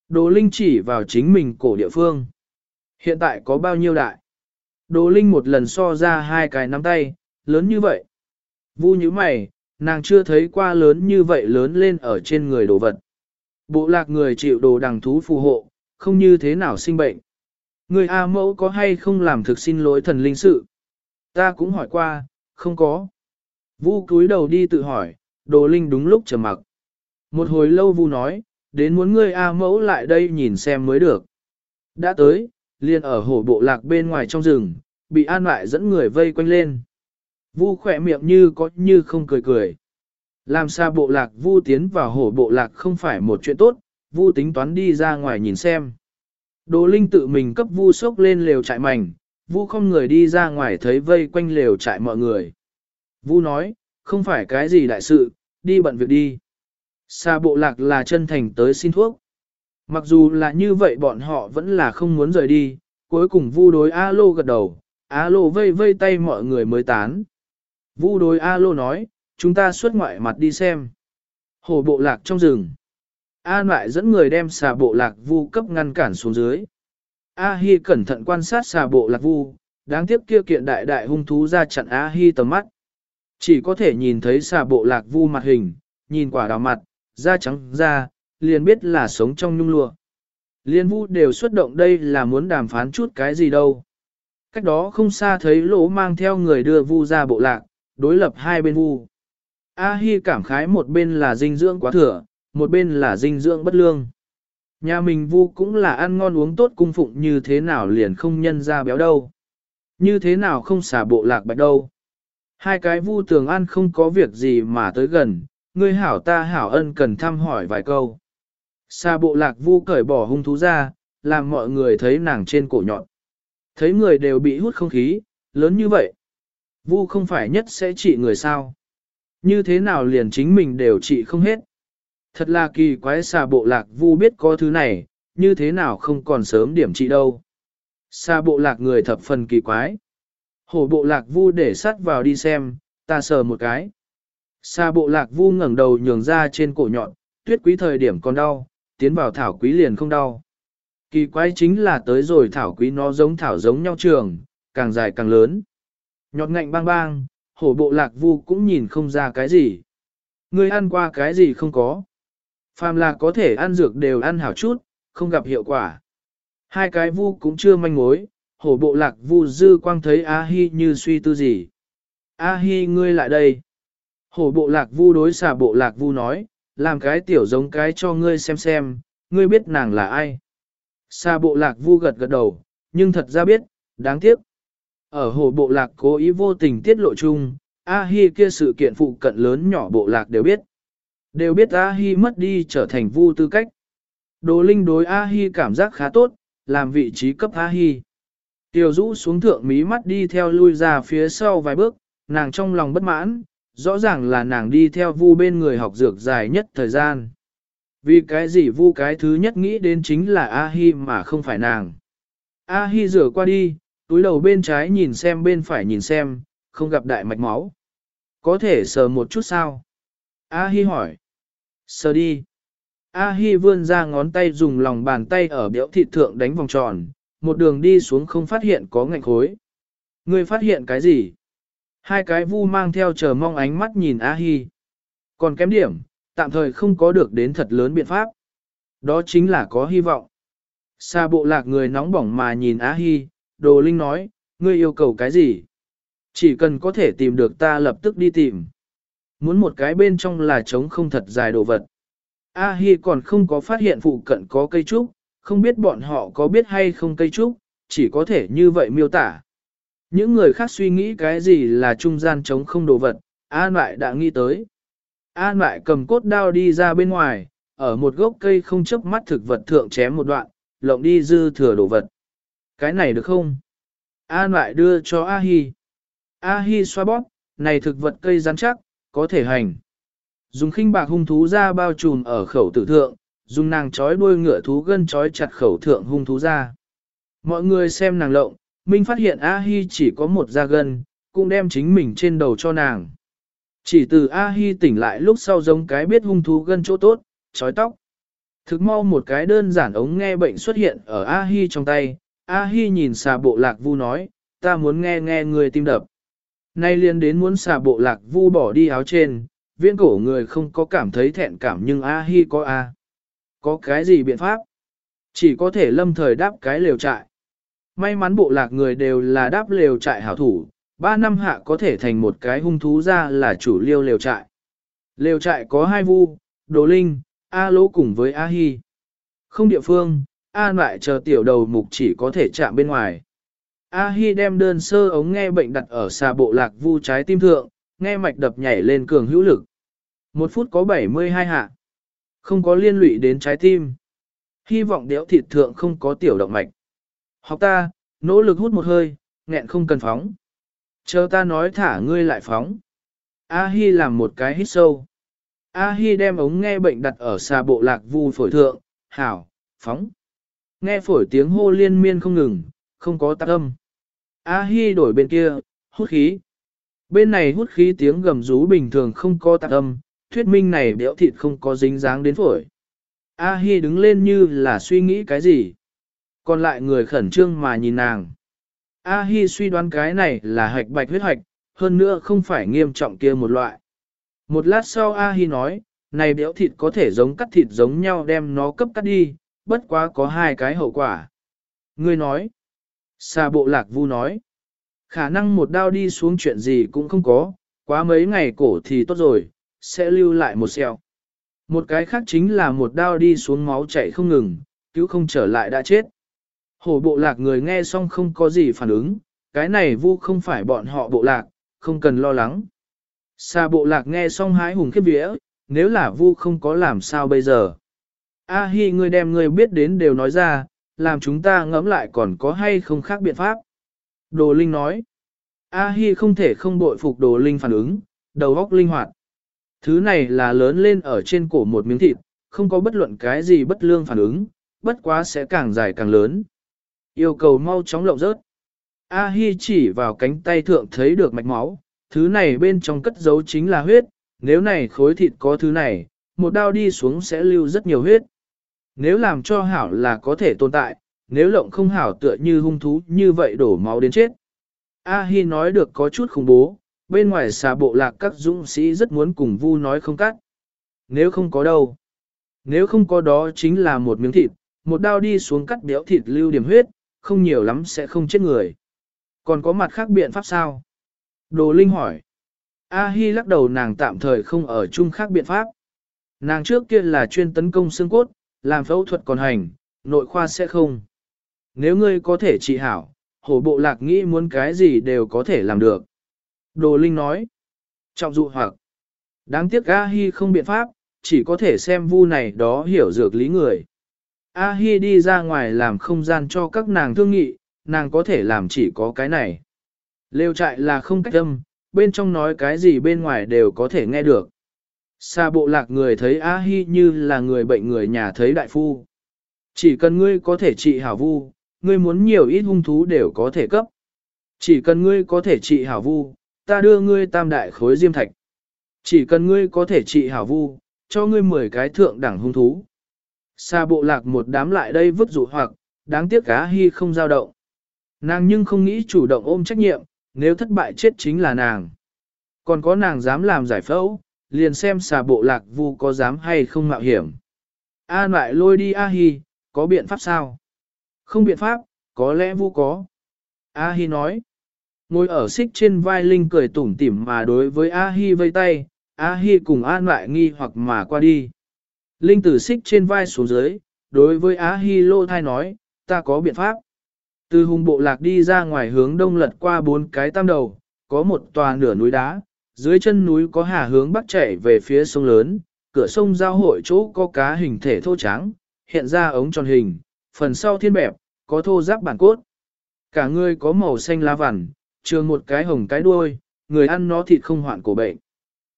Đồ Linh chỉ vào chính mình cổ địa phương. Hiện tại có bao nhiêu đại? Đồ Linh một lần so ra hai cái nắm tay, lớn như vậy. Vu như mày, nàng chưa thấy qua lớn như vậy lớn lên ở trên người đồ vật. Bộ lạc người chịu đồ đằng thú phù hộ, không như thế nào sinh bệnh. Người A mẫu có hay không làm thực xin lỗi thần linh sự? Ta cũng hỏi qua, không có. Vu cúi đầu đi tự hỏi, đồ linh đúng lúc trầm mặc. Một hồi lâu Vu nói, đến muốn ngươi A mẫu lại đây nhìn xem mới được. Đã tới, liền ở hổ bộ lạc bên ngoài trong rừng, bị an lại dẫn người vây quanh lên. Vu khỏe miệng như có như không cười cười. Làm sao bộ lạc vu tiến vào hổ bộ lạc không phải một chuyện tốt, vu tính toán đi ra ngoài nhìn xem. Đồ Linh tự mình cấp vu sốc lên lều trại mảnh, vu không người đi ra ngoài thấy vây quanh lều trại mọi người. Vu nói, không phải cái gì đại sự, đi bận việc đi. Xa bộ lạc là chân thành tới xin thuốc. Mặc dù là như vậy bọn họ vẫn là không muốn rời đi, cuối cùng vu đối alo gật đầu, alo vây vây tay mọi người mới tán. Vu đối alo nói, chúng ta xuất ngoại mặt đi xem. Hồ bộ lạc trong rừng. An lại dẫn người đem xà bộ lạc vu cấp ngăn cản xuống dưới. A Hi cẩn thận quan sát xà bộ lạc vu, đáng tiếc kia kiện đại đại hung thú ra chặn A Hi tầm mắt. Chỉ có thể nhìn thấy xà bộ lạc vu mặt hình, nhìn quả đào mặt, da trắng da, liền biết là sống trong nhung lụa. Liên vu đều xuất động đây là muốn đàm phán chút cái gì đâu. Cách đó không xa thấy lỗ mang theo người đưa vu ra bộ lạc, đối lập hai bên vu. A Hi cảm khái một bên là dinh dưỡng quá thừa, một bên là dinh dưỡng bất lương. Nhà mình vu cũng là ăn ngon uống tốt cung phụng như thế nào liền không nhân ra béo đâu. Như thế nào không xả bộ lạc bạch đâu. Hai cái vu tường ăn không có việc gì mà tới gần, ngươi hảo ta hảo ân cần thăm hỏi vài câu. Xa bộ lạc vu cởi bỏ hung thú ra, làm mọi người thấy nàng trên cổ nhọn. Thấy người đều bị hút không khí, lớn như vậy. Vu không phải nhất sẽ trị người sao. Như thế nào liền chính mình đều trị không hết. Thật là kỳ quái xà bộ lạc vu biết có thứ này, như thế nào không còn sớm điểm trị đâu. Xà bộ lạc người thập phần kỳ quái. Hổ bộ lạc vu để sắt vào đi xem, ta sờ một cái. Xà bộ lạc vu ngẩng đầu nhường ra trên cổ nhọn, tuyết quý thời điểm còn đau, tiến vào thảo quý liền không đau. Kỳ quái chính là tới rồi thảo quý nó giống thảo giống nhau trường, càng dài càng lớn. Nhọt ngạnh bang bang, hổ bộ lạc vu cũng nhìn không ra cái gì. Ngươi ăn qua cái gì không có. Phàm là có thể ăn dược đều ăn hảo chút, không gặp hiệu quả. Hai cái vu cũng chưa manh mối, hổ bộ lạc vu dư quang thấy A-hi như suy tư gì. A-hi ngươi lại đây. Hổ bộ lạc vu đối xà bộ lạc vu nói, làm cái tiểu giống cái cho ngươi xem xem, ngươi biết nàng là ai. Xa bộ lạc vu gật gật đầu, nhưng thật ra biết, đáng tiếc. Ở hồ bộ lạc cố ý vô tình tiết lộ chung, A-hi kia sự kiện phụ cận lớn nhỏ bộ lạc đều biết. Đều biết A-hi mất đi trở thành vu tư cách. Đồ linh đối A-hi cảm giác khá tốt, làm vị trí cấp A-hi. Tiểu rũ xuống thượng mí mắt đi theo lui ra phía sau vài bước, nàng trong lòng bất mãn, rõ ràng là nàng đi theo vu bên người học dược dài nhất thời gian. Vì cái gì vu cái thứ nhất nghĩ đến chính là A-hi mà không phải nàng. A Hi rửa qua đi, túi đầu bên trái nhìn xem bên phải nhìn xem, không gặp đại mạch máu. Có thể sờ một chút sao? A Hi hỏi. Sờ đi. A Hi vươn ra ngón tay dùng lòng bàn tay ở biểu thịt thượng đánh vòng tròn, một đường đi xuống không phát hiện có ngạnh khối. Ngươi phát hiện cái gì? Hai cái vu mang theo chờ mong ánh mắt nhìn A Hi. Còn kém điểm, tạm thời không có được đến thật lớn biện pháp. Đó chính là có hy vọng. Sa bộ lạc người nóng bỏng mà nhìn A Hi, Đồ Linh nói, ngươi yêu cầu cái gì? Chỉ cần có thể tìm được ta lập tức đi tìm. Muốn một cái bên trong là trống không thật dài đồ vật. A Hi còn không có phát hiện phụ cận có cây trúc, không biết bọn họ có biết hay không cây trúc, chỉ có thể như vậy miêu tả. Những người khác suy nghĩ cái gì là trung gian chống không đồ vật, An lại đã nghĩ tới. An lại cầm cốt đao đi ra bên ngoài, ở một gốc cây không chấp mắt thực vật thượng chém một đoạn, lộng đi dư thừa đồ vật. Cái này được không? An lại đưa cho A Hi. A Hi xoa bóp, này thực vật cây rắn chắc, có thể hành. Dùng khinh bạc hung thú ra bao trùm ở khẩu tử thượng, dùng nàng chói đuôi ngựa thú gân chói chặt khẩu thượng hung thú ra. Mọi người xem nàng lộng, Minh phát hiện A Hi chỉ có một da gân, cũng đem chính mình trên đầu cho nàng. Chỉ từ A Hi tỉnh lại lúc sau giống cái biết hung thú gân chỗ tốt, chói tóc. Thực mau một cái đơn giản ống nghe bệnh xuất hiện ở A Hi trong tay, A Hi nhìn xà bộ lạc vu nói, ta muốn nghe nghe người tim đập. Nay liên đến muốn xà bộ lạc vu bỏ đi áo trên, viễn cổ người không có cảm thấy thẹn cảm nhưng A Hi có A. Có cái gì biện pháp? Chỉ có thể lâm thời đáp cái lều trại. May mắn bộ lạc người đều là đáp lều trại hảo thủ, ba năm hạ có thể thành một cái hung thú ra là chủ liêu lều trại. Lều trại có hai vu, Đồ Linh, A Lỗ cùng với A Hi. Không địa phương, A lại chờ tiểu đầu mục chỉ có thể chạm bên ngoài. A Hi đem đơn sơ ống nghe bệnh đặt ở xà bộ lạc vu trái tim thượng, nghe mạch đập nhảy lên cường hữu lực. Một phút có 72 hạ. Không có liên lụy đến trái tim. Hy vọng đéo thịt thượng không có tiểu động mạch. Học ta, nỗ lực hút một hơi, nghẹn không cần phóng. Chờ ta nói thả ngươi lại phóng. A Hi làm một cái hít sâu. A Hi đem ống nghe bệnh đặt ở xà bộ lạc vu phổi thượng, hảo, phóng. Nghe phổi tiếng hô liên miên không ngừng, không có tạc âm. A Hi đổi bên kia, hút khí. Bên này hút khí tiếng gầm rú bình thường không có tạc âm, thuyết minh này béo thịt không có dính dáng đến phổi. A Hi đứng lên như là suy nghĩ cái gì. Còn lại người khẩn trương mà nhìn nàng. A Hi suy đoán cái này là hạch bạch huyết hạch, hơn nữa không phải nghiêm trọng kia một loại. Một lát sau A Hi nói, này béo thịt có thể giống cắt thịt giống nhau đem nó cấp cắt đi, bất quá có hai cái hậu quả. Ngươi nói, xà bộ lạc vu nói, khả năng một đao đi xuống chuyện gì cũng không có, quá mấy ngày cổ thì tốt rồi, sẽ lưu lại một sẹo. Một cái khác chính là một đao đi xuống máu chảy không ngừng, cứu không trở lại đã chết. Hổ bộ lạc người nghe xong không có gì phản ứng, cái này vu không phải bọn họ bộ lạc, không cần lo lắng. xa bộ lạc nghe xong hái hùng khiếp vía, nếu là vu không có làm sao bây giờ. A hi ngươi đem ngươi biết đến đều nói ra, làm chúng ta ngẫm lại còn có hay không khác biện pháp. Đồ Linh nói, A hi không thể không bội phục Đồ Linh phản ứng, đầu óc linh hoạt. Thứ này là lớn lên ở trên cổ một miếng thịt, không có bất luận cái gì bất lương phản ứng, bất quá sẽ càng dài càng lớn. Yêu cầu mau chóng lộng rớt. A Hi chỉ vào cánh tay thượng thấy được mạch máu, thứ này bên trong cất giấu chính là huyết, nếu này khối thịt có thứ này, một đao đi xuống sẽ lưu rất nhiều huyết. Nếu làm cho hảo là có thể tồn tại, nếu lộng không hảo tựa như hung thú như vậy đổ máu đến chết. A Hi nói được có chút khủng bố, bên ngoài xà bộ lạc các dũng sĩ rất muốn cùng vu nói không cắt. Nếu không có đâu. Nếu không có đó chính là một miếng thịt, một đao đi xuống cắt béo thịt lưu điểm huyết, không nhiều lắm sẽ không chết người. Còn có mặt khác biện pháp sao? Đồ Linh hỏi. A Hi lắc đầu nàng tạm thời không ở chung khác biện pháp. Nàng trước kia là chuyên tấn công xương cốt, làm phẫu thuật còn hành, nội khoa sẽ không. Nếu ngươi có thể trị hảo, hổ bộ lạc nghĩ muốn cái gì đều có thể làm được. Đồ Linh nói. Trọng dụ hoặc. Đáng tiếc A Hi không biện pháp, chỉ có thể xem vu này đó hiểu dược lý người. A Hi đi ra ngoài làm không gian cho các nàng thương nghị, nàng có thể làm chỉ có cái này. Lêu trại là không cách âm, bên trong nói cái gì bên ngoài đều có thể nghe được. Sa bộ lạc người thấy A Hi như là người bệnh người nhà thấy đại phu. Chỉ cần ngươi có thể trị hảo vu, ngươi muốn nhiều ít hung thú đều có thể cấp. Chỉ cần ngươi có thể trị hảo vu, ta đưa ngươi tam đại khối diêm thạch. Chỉ cần ngươi có thể trị hảo vu, cho ngươi 10 cái thượng đẳng hung thú. Xa bộ lạc một đám lại đây vứt dụ hoặc, đáng tiếc cá hy không giao động. Nàng nhưng không nghĩ chủ động ôm trách nhiệm, nếu thất bại chết chính là nàng. Còn có nàng dám làm giải phẫu, liền xem xà bộ lạc vu có dám hay không mạo hiểm. A lại lôi đi A Hi, có biện pháp sao? Không biện pháp, có lẽ vu có. A Hi nói. Ngồi ở xích trên vai Linh cười tủm tỉm mà đối với A Hi vây tay, A Hi cùng an lại nghi hoặc mà qua đi. Linh tử xích trên vai xuống dưới, đối với Á Hi lô thai nói, ta có biện pháp. Từ hùng bộ lạc đi ra ngoài hướng đông lật qua bốn cái tam đầu, có một tòa nửa núi đá, dưới chân núi có hà hướng bắc chảy về phía sông lớn, cửa sông giao hội chỗ có cá hình thể thô trắng, hiện ra ống tròn hình, phần sau thiên bẹp, có thô giáp bản cốt. Cả người có màu xanh lá vằn, trường một cái hồng cái đuôi, người ăn nó thịt không hoạn cổ bệnh.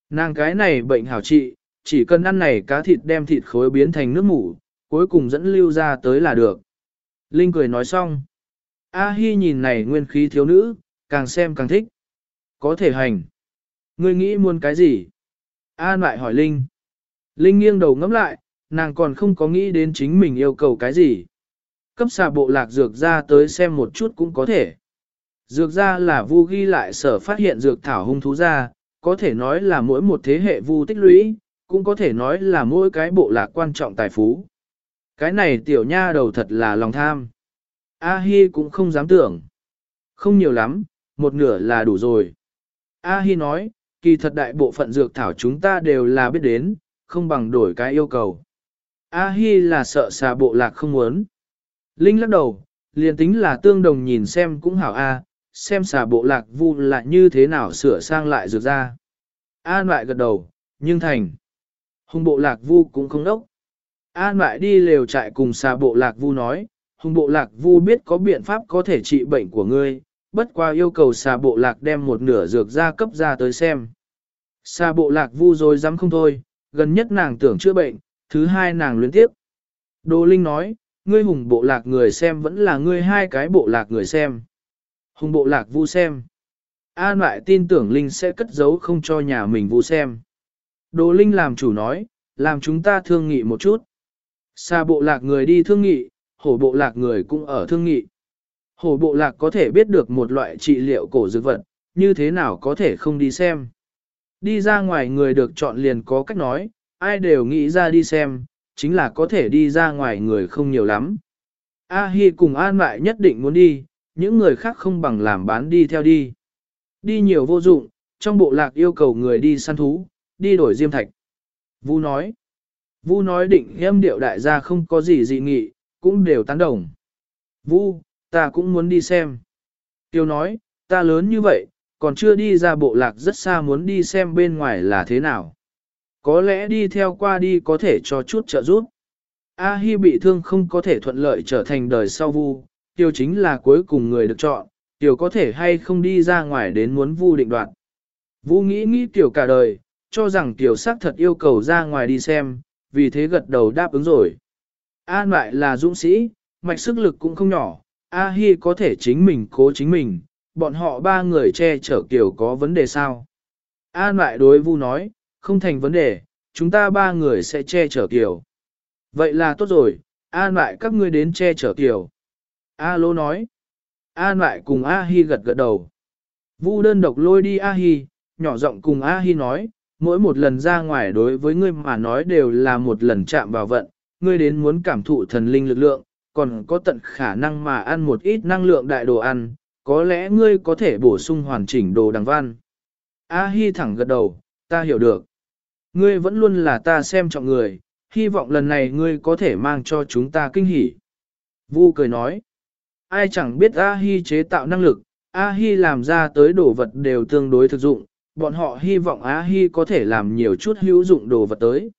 Nàng cái này bệnh hảo trị, chỉ cần ăn này cá thịt đem thịt khối biến thành nước mủ, cuối cùng dẫn lưu ra tới là được. Linh cười nói xong. A Hi nhìn này nguyên khí thiếu nữ, càng xem càng thích. Có thể hành. Ngươi nghĩ muốn cái gì? An lại hỏi Linh. Linh nghiêng đầu ngẫm lại, nàng còn không có nghĩ đến chính mình yêu cầu cái gì. Cấp xà bộ lạc dược ra tới xem một chút cũng có thể. Dược ra là vu ghi lại sở phát hiện dược thảo hung thú ra, có thể nói là mỗi một thế hệ vu tích lũy, cũng có thể nói là mỗi cái bộ lạc quan trọng tài phú. Cái này tiểu nha đầu thật là lòng tham. A Hi cũng không dám tưởng. Không nhiều lắm, một nửa là đủ rồi. A Hi nói, kỳ thật đại bộ phận dược thảo chúng ta đều là biết đến, không bằng đổi cái yêu cầu. A Hi là sợ xà bộ lạc không muốn. Linh lắc đầu, liền tính là tương đồng nhìn xem cũng hảo A, xem xà bộ lạc vu lại như thế nào sửa sang lại dược ra. a lại gật đầu, nhưng thành. Hùng bộ lạc vu cũng không đốc. An lại đi lều trại cùng xà bộ lạc vu nói, hùng bộ lạc vu biết có biện pháp có thể trị bệnh của ngươi, bất qua yêu cầu xà bộ lạc đem một nửa dược ra cấp ra tới xem. Xà bộ lạc vu rồi dám không thôi, gần nhất nàng tưởng chữa bệnh, thứ hai nàng luyến tiếp. Đô Linh nói, ngươi hùng bộ lạc người xem vẫn là ngươi hai cái bộ lạc người xem. Hùng bộ lạc vu xem. An lại tin tưởng Linh sẽ cất giấu không cho nhà mình vu xem. Đồ Linh làm chủ nói, làm chúng ta thương nghị một chút. Xa bộ lạc người đi thương nghị, hổ bộ lạc người cũng ở thương nghị. Hổ bộ lạc có thể biết được một loại trị liệu cổ dược vật, như thế nào có thể không đi xem. Đi ra ngoài người được chọn liền có cách nói, ai đều nghĩ ra đi xem, chính là có thể đi ra ngoài người không nhiều lắm. A Hi cùng An lại nhất định muốn đi, những người khác không bằng làm bán đi theo đi. Đi nhiều vô dụng, trong bộ lạc yêu cầu người đi săn thú, đi đổi diêm thạch. Vu nói, Vu nói định em điệu đại gia không có gì dị nghị, cũng đều tán đồng. Vu, ta cũng muốn đi xem. Tiêu nói, ta lớn như vậy, còn chưa đi ra bộ lạc rất xa muốn đi xem bên ngoài là thế nào. Có lẽ đi theo qua đi có thể cho chút trợ giúp. A Hi bị thương không có thể thuận lợi trở thành đời sau Vu, Tiêu chính là cuối cùng người được chọn, Tiêu có thể hay không đi ra ngoài đến muốn Vu định đoạt. Vu nghĩ nghĩ Tiêu cả đời, cho rằng tiểu sắc thật yêu cầu ra ngoài đi xem, vì thế gật đầu đáp ứng rồi. An lại là dũng sĩ, mạch sức lực cũng không nhỏ, A Hi có thể chính mình cố chính mình, bọn họ ba người che chở kiểu có vấn đề sao? An lại đối Vu nói, không thành vấn đề, chúng ta ba người sẽ che chở kiểu. Vậy là tốt rồi, An lại các ngươi đến che chở kiểu. A Lô nói, An lại cùng A Hi gật gật đầu. Vu đơn độc lôi đi A Hi, nhỏ giọng cùng A Hi nói, mỗi một lần ra ngoài đối với ngươi mà nói đều là một lần chạm vào vận, ngươi đến muốn cảm thụ thần linh lực lượng, còn có tận khả năng mà ăn một ít năng lượng đại đồ ăn, có lẽ ngươi có thể bổ sung hoàn chỉnh đồ đằng văn. A Hi thẳng gật đầu, ta hiểu được. Ngươi vẫn luôn là ta xem trọng người, hy vọng lần này ngươi có thể mang cho chúng ta kinh hỉ. Vu cười nói, ai chẳng biết A Hi chế tạo năng lực, A Hi làm ra tới đồ vật đều tương đối thực dụng, bọn họ hy vọng A Hi có thể làm nhiều chút hữu dụng đồ vật tới.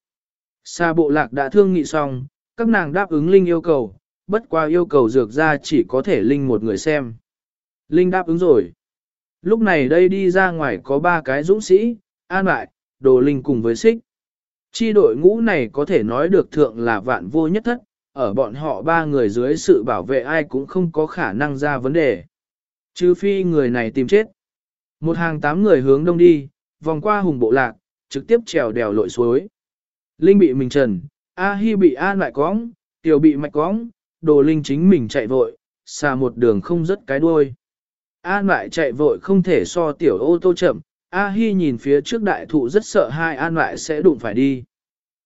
Sa bộ lạc đã thương nghị xong, các nàng đáp ứng Linh yêu cầu, bất qua yêu cầu dược ra chỉ có thể Linh một người xem. Linh đáp ứng rồi. Lúc này đây đi ra ngoài có ba cái dũng sĩ, an lại, đồ Linh cùng với xích. Chi đội ngũ này có thể nói được thượng là vạn vô nhất thất, ở bọn họ ba người dưới sự bảo vệ ai cũng không có khả năng ra vấn đề. Trừ phi người này tìm chết. Một hàng tám người hướng đông đi, vòng qua hùng bộ lạc, trực tiếp trèo đèo lội suối. Linh bị mình trần, A Hi bị an lại cóng, tiểu bị mạch cóng, đồ linh chính mình chạy vội, xa một đường không rất cái đuôi. An lại chạy vội không thể so tiểu ô tô chậm, A Hi nhìn phía trước đại thụ rất sợ hai an lại sẽ đụng phải đi.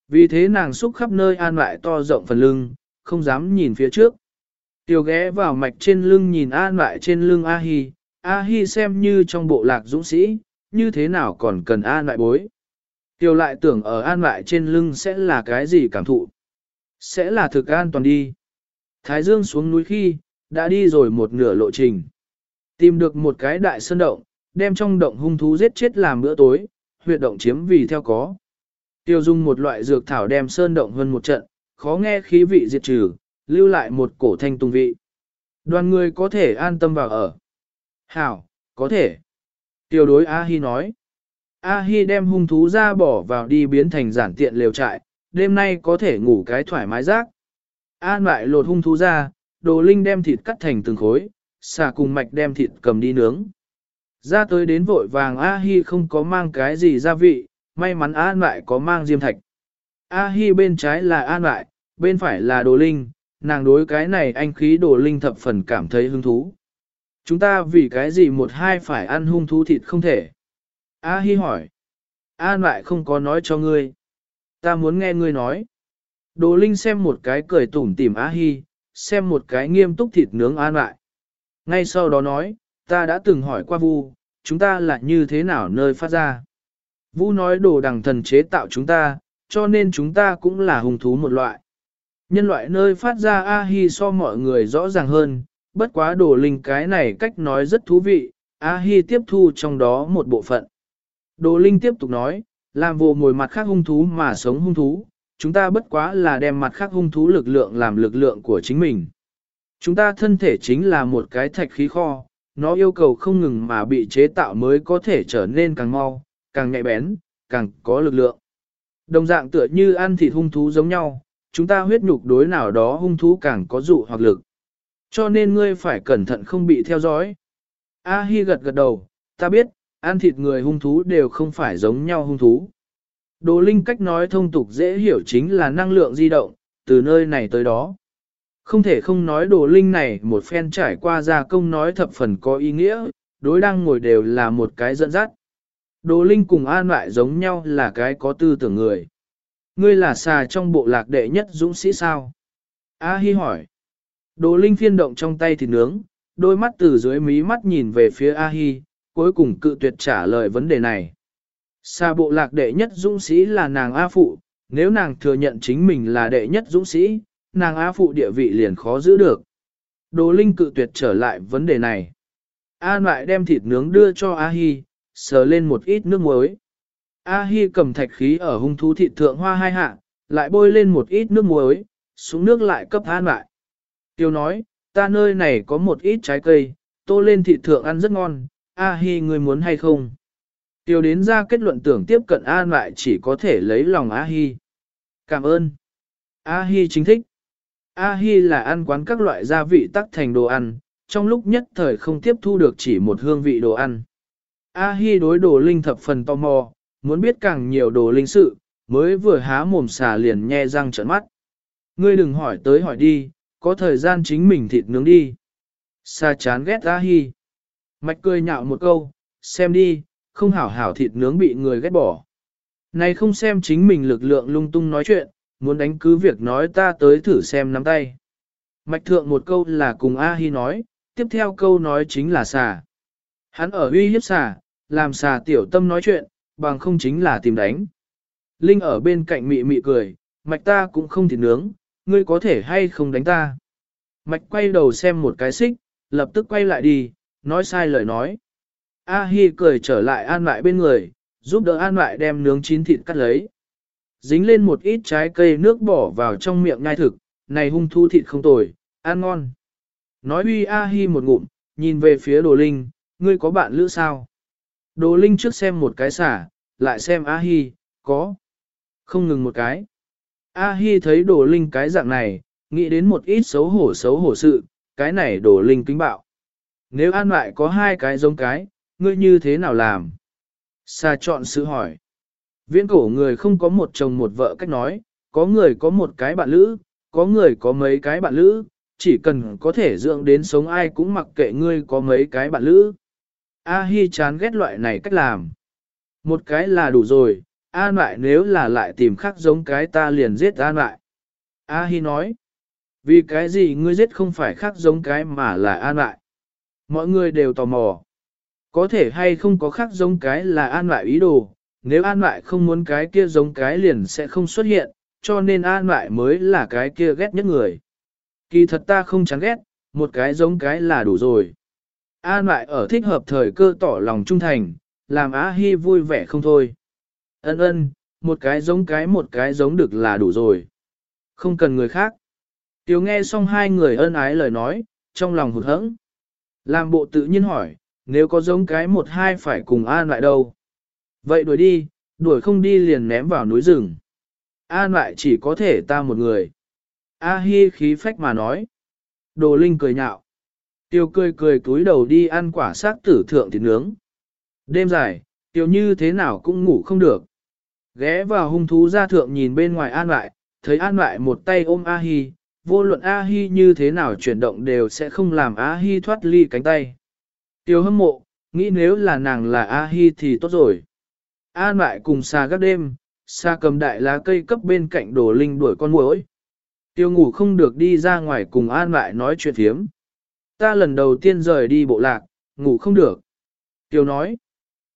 Vì thế nàng xúc khắp nơi an lại to rộng phần lưng, không dám nhìn phía trước. Tiểu ghé vào mạch trên lưng nhìn an lại trên lưng A Hi, A Hi xem như trong bộ lạc dũng sĩ, như thế nào còn cần an lại bối. Tiểu lại tưởng ở an lại trên lưng sẽ là cái gì cảm thụ. Sẽ là thực an toàn đi. Thái Dương xuống núi khi, đã đi rồi một nửa lộ trình. Tìm được một cái đại sơn động, đem trong động hung thú giết chết làm bữa tối, huyệt động chiếm vì theo có. Tiêu dung một loại dược thảo đem sơn động hơn một trận, khó nghe khí vị diệt trừ, lưu lại một cổ thanh tung vị. Đoàn người có thể an tâm vào ở. Hảo, có thể. Tiêu đối A-hi nói. A-hi đem hung thú ra bỏ vào đi biến thành giản tiện lều trại, đêm nay có thể ngủ cái thoải mái rác. An lại lột hung thú ra, đồ linh đem thịt cắt thành từng khối, xà cùng mạch đem thịt cầm đi nướng. Ra tới đến vội vàng A-hi không có mang cái gì gia vị, may mắn An lại có mang diêm thạch. A-hi bên trái là An lại, bên phải là đồ linh, nàng đối cái này anh khí đồ linh thập phần cảm thấy hứng thú. Chúng ta vì cái gì một hai phải ăn hung thú thịt không thể? A-hi hỏi. An lại không có nói cho ngươi. Ta muốn nghe ngươi nói. Đồ linh xem một cái cười tủm tỉm A-hi, xem một cái nghiêm túc thịt nướng An lại. Ngay sau đó nói, ta đã từng hỏi qua Vu, chúng ta là như thế nào nơi phát ra. Vu nói đồ đằng thần chế tạo chúng ta, cho nên chúng ta cũng là hung thú một loại. Nhân loại nơi phát ra A-hi so mọi người rõ ràng hơn, bất quá đồ linh cái này cách nói rất thú vị, A-hi tiếp thu trong đó một bộ phận. Đồ linh tiếp tục nói, làm vô mồi mặt khác hung thú mà sống hung thú, chúng ta bất quá là đem mặt khác hung thú lực lượng làm lực lượng của chính mình. Chúng ta thân thể chính là một cái thạch khí kho, nó yêu cầu không ngừng mà bị chế tạo mới có thể trở nên càng mau, càng nhạy bén, càng có lực lượng. Đồng dạng tựa như ăn thịt hung thú giống nhau, chúng ta huyết nhục đối nào đó hung thú càng có dụ hoặc lực. Cho nên ngươi phải cẩn thận không bị theo dõi. A Hi gật gật đầu, ta biết, ăn thịt người hung thú đều không phải giống nhau hung thú. Đồ linh cách nói thông tục dễ hiểu chính là năng lượng di động, từ nơi này tới đó. Không thể không nói đồ linh này một phen trải qua gia công nói thập phần có ý nghĩa, đối đang ngồi đều là một cái dẫn dắt. Đồ linh cùng an lại giống nhau là cái có tư tưởng người. Ngươi là xà trong bộ lạc đệ nhất dũng sĩ sao? A Hi hỏi. Đồ linh phiên động trong tay thịt nướng, đôi mắt từ dưới mí mắt nhìn về phía A Hi, cuối cùng cự tuyệt trả lời vấn đề này. Sa bộ lạc đệ nhất dũng sĩ là nàng A Phụ, nếu nàng thừa nhận chính mình là đệ nhất dũng sĩ, nàng A Phụ địa vị liền khó giữ được. Đồ Linh cự tuyệt trở lại vấn đề này. An lại đem thịt nướng đưa cho A Hi, sờ lên một ít nước muối. A Hi cầm thạch khí ở hung thú thịt thượng hoa hai hạ, lại bôi lên một ít nước muối, xuống nước lại cấp An lại. Tiêu nói, ta nơi này có một ít trái cây, tô lên thị thượng ăn rất ngon, A Hi người muốn hay không? Tiêu đến ra kết luận tưởng tiếp cận An lại chỉ có thể lấy lòng A Hi. Cảm ơn. A Hi chính thích. A Hi là ăn quán các loại gia vị tắc thành đồ ăn, trong lúc nhất thời không tiếp thu được chỉ một hương vị đồ ăn. A Hi đối đồ linh thập phần tò mò, muốn biết càng nhiều đồ linh sự, mới vừa há mồm xà liền nhe răng trợn mắt. Ngươi đừng hỏi tới hỏi đi, có thời gian chính mình thịt nướng đi. Sa chán ghét A Hi. Mạch cười nhạo một câu, xem đi, không hảo hảo thịt nướng bị người ghét bỏ. Này không xem chính mình lực lượng lung tung nói chuyện, muốn đánh cứ việc nói ta tới thử xem nắm tay. Mạch thượng một câu là cùng A-hi nói, tiếp theo câu nói chính là xà. Hắn ở uy hiếp xà, làm xà tiểu tâm nói chuyện, bằng không chính là tìm đánh. Linh ở bên cạnh mị mị cười, mạch ta cũng không thịt nướng, ngươi có thể hay không đánh ta. Mạch quay đầu xem một cái xích, lập tức quay lại đi, nói sai lời nói. A-hi cười trở lại an lại bên người, giúp đỡ an lại đem nướng chín thịt cắt lấy dính lên một ít trái cây nước bỏ vào trong miệng nhai thực, này hung thu thịt không tồi, ăn ngon. Nói uy a hi một ngụm, nhìn về phía đồ linh, ngươi có bạn lữ sao? Đồ linh trước xem một cái xả, lại xem a hi, có. Không ngừng một cái. A hi thấy đồ linh cái dạng này, nghĩ đến một ít xấu hổ xấu hổ sự, cái này đổ linh kính bạo. Nếu an lại có hai cái giống cái, ngươi như thế nào làm? Sa chọn sự hỏi. Viễn cổ người không có một chồng một vợ cách nói, có người có một cái bạn lữ, có người có mấy cái bạn lữ, chỉ cần có thể dưỡng đến sống ai cũng mặc kệ ngươi có mấy cái bạn lữ. A Hi chán ghét loại này cách làm. Một cái là đủ rồi, An lại nếu là lại tìm khác giống cái ta liền giết An lại. A Hi nói, vì cái gì ngươi giết không phải khác giống cái mà là An lại. Mọi người đều tò mò. Có thể hay không có khác giống cái là An lại ý đồ, nếu An lại không muốn cái kia giống cái liền sẽ không xuất hiện, cho nên An lại mới là cái kia ghét nhất người. Kỳ thật ta không chán ghét, một cái giống cái là đủ rồi. An lại ở thích hợp thời cơ tỏ lòng trung thành, làm Á Hi vui vẻ không thôi. Ân ân, một cái giống cái một cái giống được là đủ rồi. Không cần người khác. Tiểu nghe xong hai người ân ái lời nói, trong lòng hụt hẫng. Làm bộ tự nhiên hỏi, nếu có giống cái một hai phải cùng an lại đâu. Vậy đuổi đi, đuổi không đi liền ném vào núi rừng. An lại chỉ có thể ta một người. A hi khí phách mà nói. Đồ Linh cười nhạo. Tiêu cười cười cúi đầu đi ăn quả xác tử thượng thịt nướng. Đêm dài, Tiêu như thế nào cũng ngủ không được. Ghé vào hung thú ra thượng nhìn bên ngoài an lại, thấy an lại một tay ôm A hi, vô luận A hi như thế nào chuyển động đều sẽ không làm A hi thoát ly cánh tay. Tiêu hâm mộ, nghĩ nếu là nàng là A hi thì tốt rồi. An lại cùng xa gác đêm, xa cầm đại lá cây cấp bên cạnh đồ linh đuổi con muỗi. Tiêu ngủ không được đi ra ngoài cùng An lại nói chuyện thiếm. Ta lần đầu tiên rời đi bộ lạc, ngủ không được. Tiêu nói.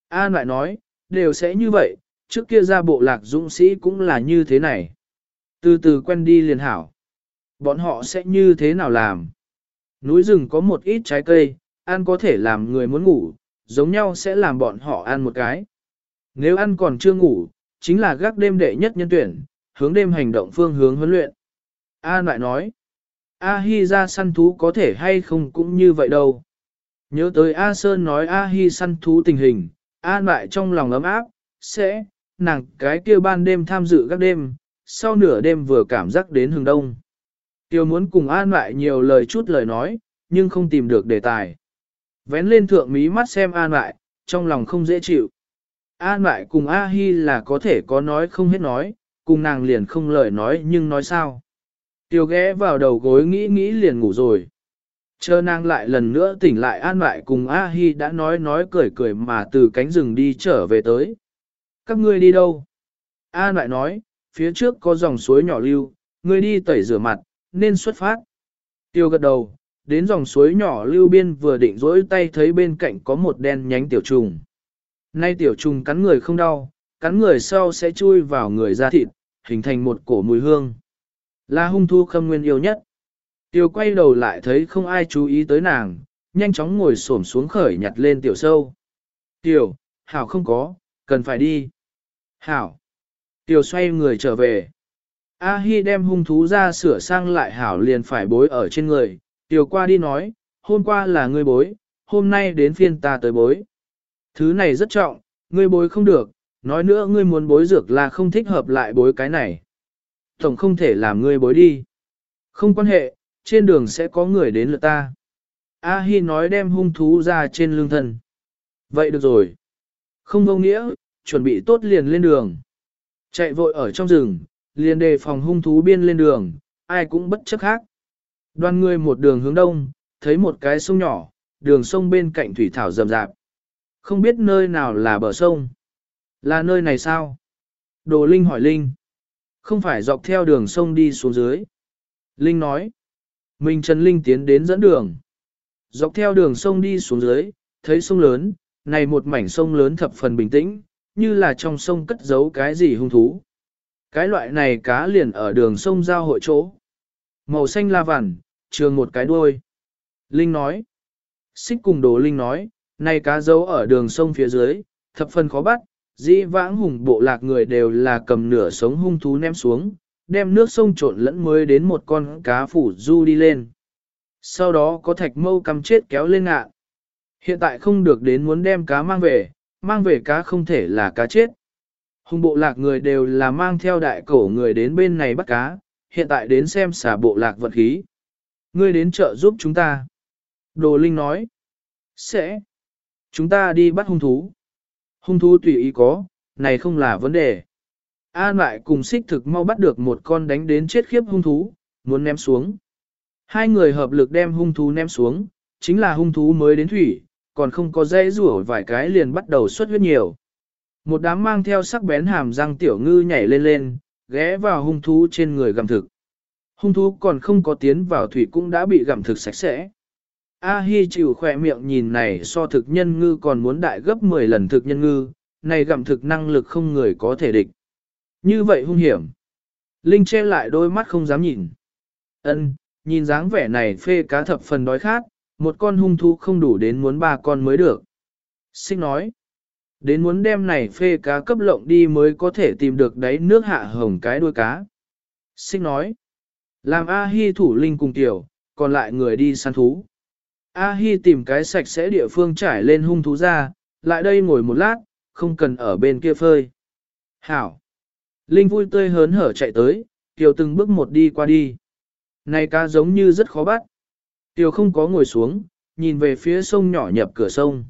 An lại nói, đều sẽ như vậy, trước kia ra bộ lạc dũng sĩ cũng là như thế này. Từ từ quen đi liền hảo. Bọn họ sẽ như thế nào làm? Núi rừng có một ít trái cây, ăn có thể làm người muốn ngủ, giống nhau sẽ làm bọn họ ăn một cái. Nếu ăn còn chưa ngủ, chính là gác đêm đệ nhất nhân tuyển, hướng đêm hành động phương hướng huấn luyện. A lại nói, A Hi ra săn thú có thể hay không cũng như vậy đâu. Nhớ tới A Sơn nói A Hi săn thú tình hình, A lại trong lòng ấm áp, sẽ, nàng cái kia ban đêm tham dự các đêm, sau nửa đêm vừa cảm giác đến hừng đông. Tiêu muốn cùng An lại nhiều lời chút lời nói, nhưng không tìm được đề tài. Vén lên thượng mí mắt xem An lại, trong lòng không dễ chịu. An lại cùng A Hi là có thể có nói không hết nói, cùng nàng liền không lời nói nhưng nói sao. Tiêu ghé vào đầu gối nghĩ nghĩ liền ngủ rồi. Chờ nàng lại lần nữa tỉnh lại an lại cùng A Hi đã nói nói cười cười mà từ cánh rừng đi trở về tới. Các ngươi đi đâu? a lại nói, phía trước có dòng suối nhỏ lưu, ngươi đi tẩy rửa mặt, nên xuất phát. Tiêu gật đầu, đến dòng suối nhỏ lưu biên vừa định rỗi tay thấy bên cạnh có một đen nhánh tiểu trùng. Nay tiểu trùng cắn người không đau, cắn người sau sẽ chui vào người da thịt, hình thành một cổ mùi hương. Là hung thu khâm nguyên yêu nhất. Tiêu quay đầu lại thấy không ai chú ý tới nàng, nhanh chóng ngồi xổm xuống khởi nhặt lên tiểu sâu. Tiểu, Hảo không có, cần phải đi. Hảo. Tiểu xoay người trở về. A Hi đem hung thú ra sửa sang lại Hảo liền phải bối ở trên người. Tiểu qua đi nói, hôm qua là ngươi bối, hôm nay đến phiên ta tới bối. Thứ này rất trọng, ngươi bối không được, nói nữa ngươi muốn bối dược là không thích hợp lại bối cái này. Tổng không thể làm ngươi bối đi. Không quan hệ, trên đường sẽ có người đến lượt ta. A Hi nói đem hung thú ra trên lưng thân. Vậy được rồi. Không vô nghĩa, chuẩn bị tốt liền lên đường. Chạy vội ở trong rừng, liền đề phòng hung thú biên lên đường, ai cũng bất chấp khác. Đoàn người một đường hướng đông, thấy một cái sông nhỏ, đường sông bên cạnh thủy thảo rầm rạp. Không biết nơi nào là bờ sông. Là nơi này sao? Đồ Linh hỏi Linh. Không phải dọc theo đường sông đi xuống dưới. Linh nói. Mình Trần Linh tiến đến dẫn đường. Dọc theo đường sông đi xuống dưới, thấy sông lớn, này một mảnh sông lớn thập phần bình tĩnh, như là trong sông cất giấu cái gì hung thú. Cái loại này cá liền ở đường sông giao hội chỗ. Màu xanh la vằn, trường một cái đuôi. Linh nói. Xích cùng đồ Linh nói, này cá giấu ở đường sông phía dưới, thập phần khó bắt, dĩ vãng hùng bộ lạc người đều là cầm nửa sống hung thú ném xuống, đem nước sông trộn lẫn mới đến một con cá phủ du đi lên. Sau đó có thạch mâu cầm chết kéo lên ngạn. Hiện tại không được đến muốn đem cá mang về, mang về cá không thể là cá chết. Hùng bộ lạc người đều là mang theo đại cổ người đến bên này bắt cá, hiện tại đến xem xả bộ lạc vật khí. Ngươi đến chợ giúp chúng ta. Đồ Linh nói. Sẽ. Chúng ta đi bắt hung thú. Hung thú tùy ý có, này không là vấn đề. An lại cùng xích thực mau bắt được một con đánh đến chết khiếp hung thú, muốn ném xuống. Hai người hợp lực đem hung thú ném xuống, chính là hung thú mới đến thủy, còn không có dây rủa vài cái liền bắt đầu xuất huyết nhiều. Một đám mang theo sắc bén hàm răng tiểu ngư nhảy lên lên, ghé vào hung thú trên người gặm thực. Hung thú còn không có tiến vào thủy cũng đã bị gặm thực sạch sẽ. A Hi chịu khỏe miệng nhìn này so thực nhân ngư còn muốn đại gấp 10 lần thực nhân ngư, này gặm thực năng lực không người có thể địch. Như vậy hung hiểm. Linh che lại đôi mắt không dám nhìn. Ân, nhìn dáng vẻ này phê cá thập phần đói khát, một con hung thú không đủ đến muốn ba con mới được. Xích nói, đến muốn đem này phê cá cấp lộng đi mới có thể tìm được đáy nước hạ hồng cái đuôi cá. Xích nói, làm A-hi thủ linh cùng tiểu, còn lại người đi săn thú. A-hi tìm cái sạch sẽ địa phương trải lên hung thú ra, lại đây ngồi một lát, không cần ở bên kia phơi. Hảo! Linh vui tươi hớn hở chạy tới, Kiều từng bước một đi qua đi. Này cá giống như rất khó bắt. Tiểu không có ngồi xuống, nhìn về phía sông nhỏ nhập cửa sông.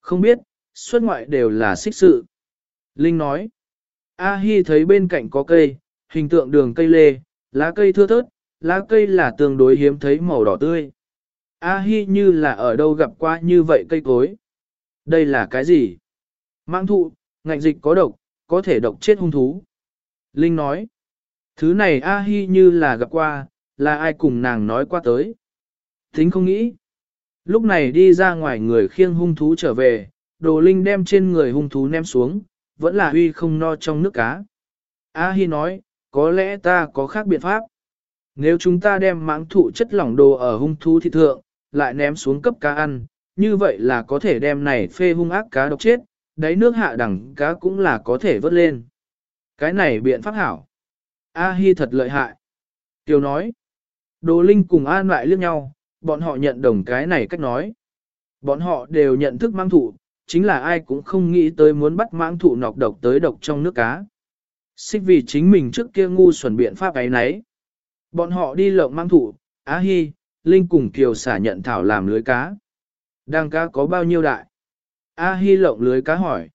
Không biết, xuất ngoại đều là xích sự. Linh nói. A Hi thấy bên cạnh có cây, hình tượng đường cây lê, lá cây thưa thớt, lá cây là tương đối hiếm thấy màu đỏ tươi. A Hi như là ở đâu gặp qua như vậy cây cối. Đây là cái gì? Mang thụ, ngạnh dịch có độc, có thể độc chết hung thú. Linh nói, thứ này A Hi như là gặp qua, là ai cùng nàng nói qua tới. Tính không nghĩ. Lúc này đi ra ngoài người khiêng hung thú trở về, đồ Linh đem trên người hung thú ném xuống, vẫn là huy không no trong nước cá. A Hi nói, có lẽ ta có khác biện pháp. Nếu chúng ta đem mãng thụ chất lỏng đồ ở hung thú thị thượng, lại ném xuống cấp cá ăn, như vậy là có thể đem này phê hung ác cá độc chết, đáy nước hạ đẳng cá cũng là có thể vớt lên. Cái này biện pháp hảo. A Hi thật lợi hại. Tiêu nói. Đồ Linh cùng An lại liếc nhau, bọn họ nhận đồng cái này cách nói. Bọn họ đều nhận thức mang thụ, chính là ai cũng không nghĩ tới muốn bắt mãng thụ nọc độc tới độc trong nước cá. Xích vì chính mình trước kia ngu xuẩn biện pháp ấy nấy. Bọn họ đi lộng mang thụ, Á Hi, Linh cùng Kiều xả nhận thảo làm lưới cá. Đang cá có bao nhiêu đại? A Hi lộng lưới cá hỏi.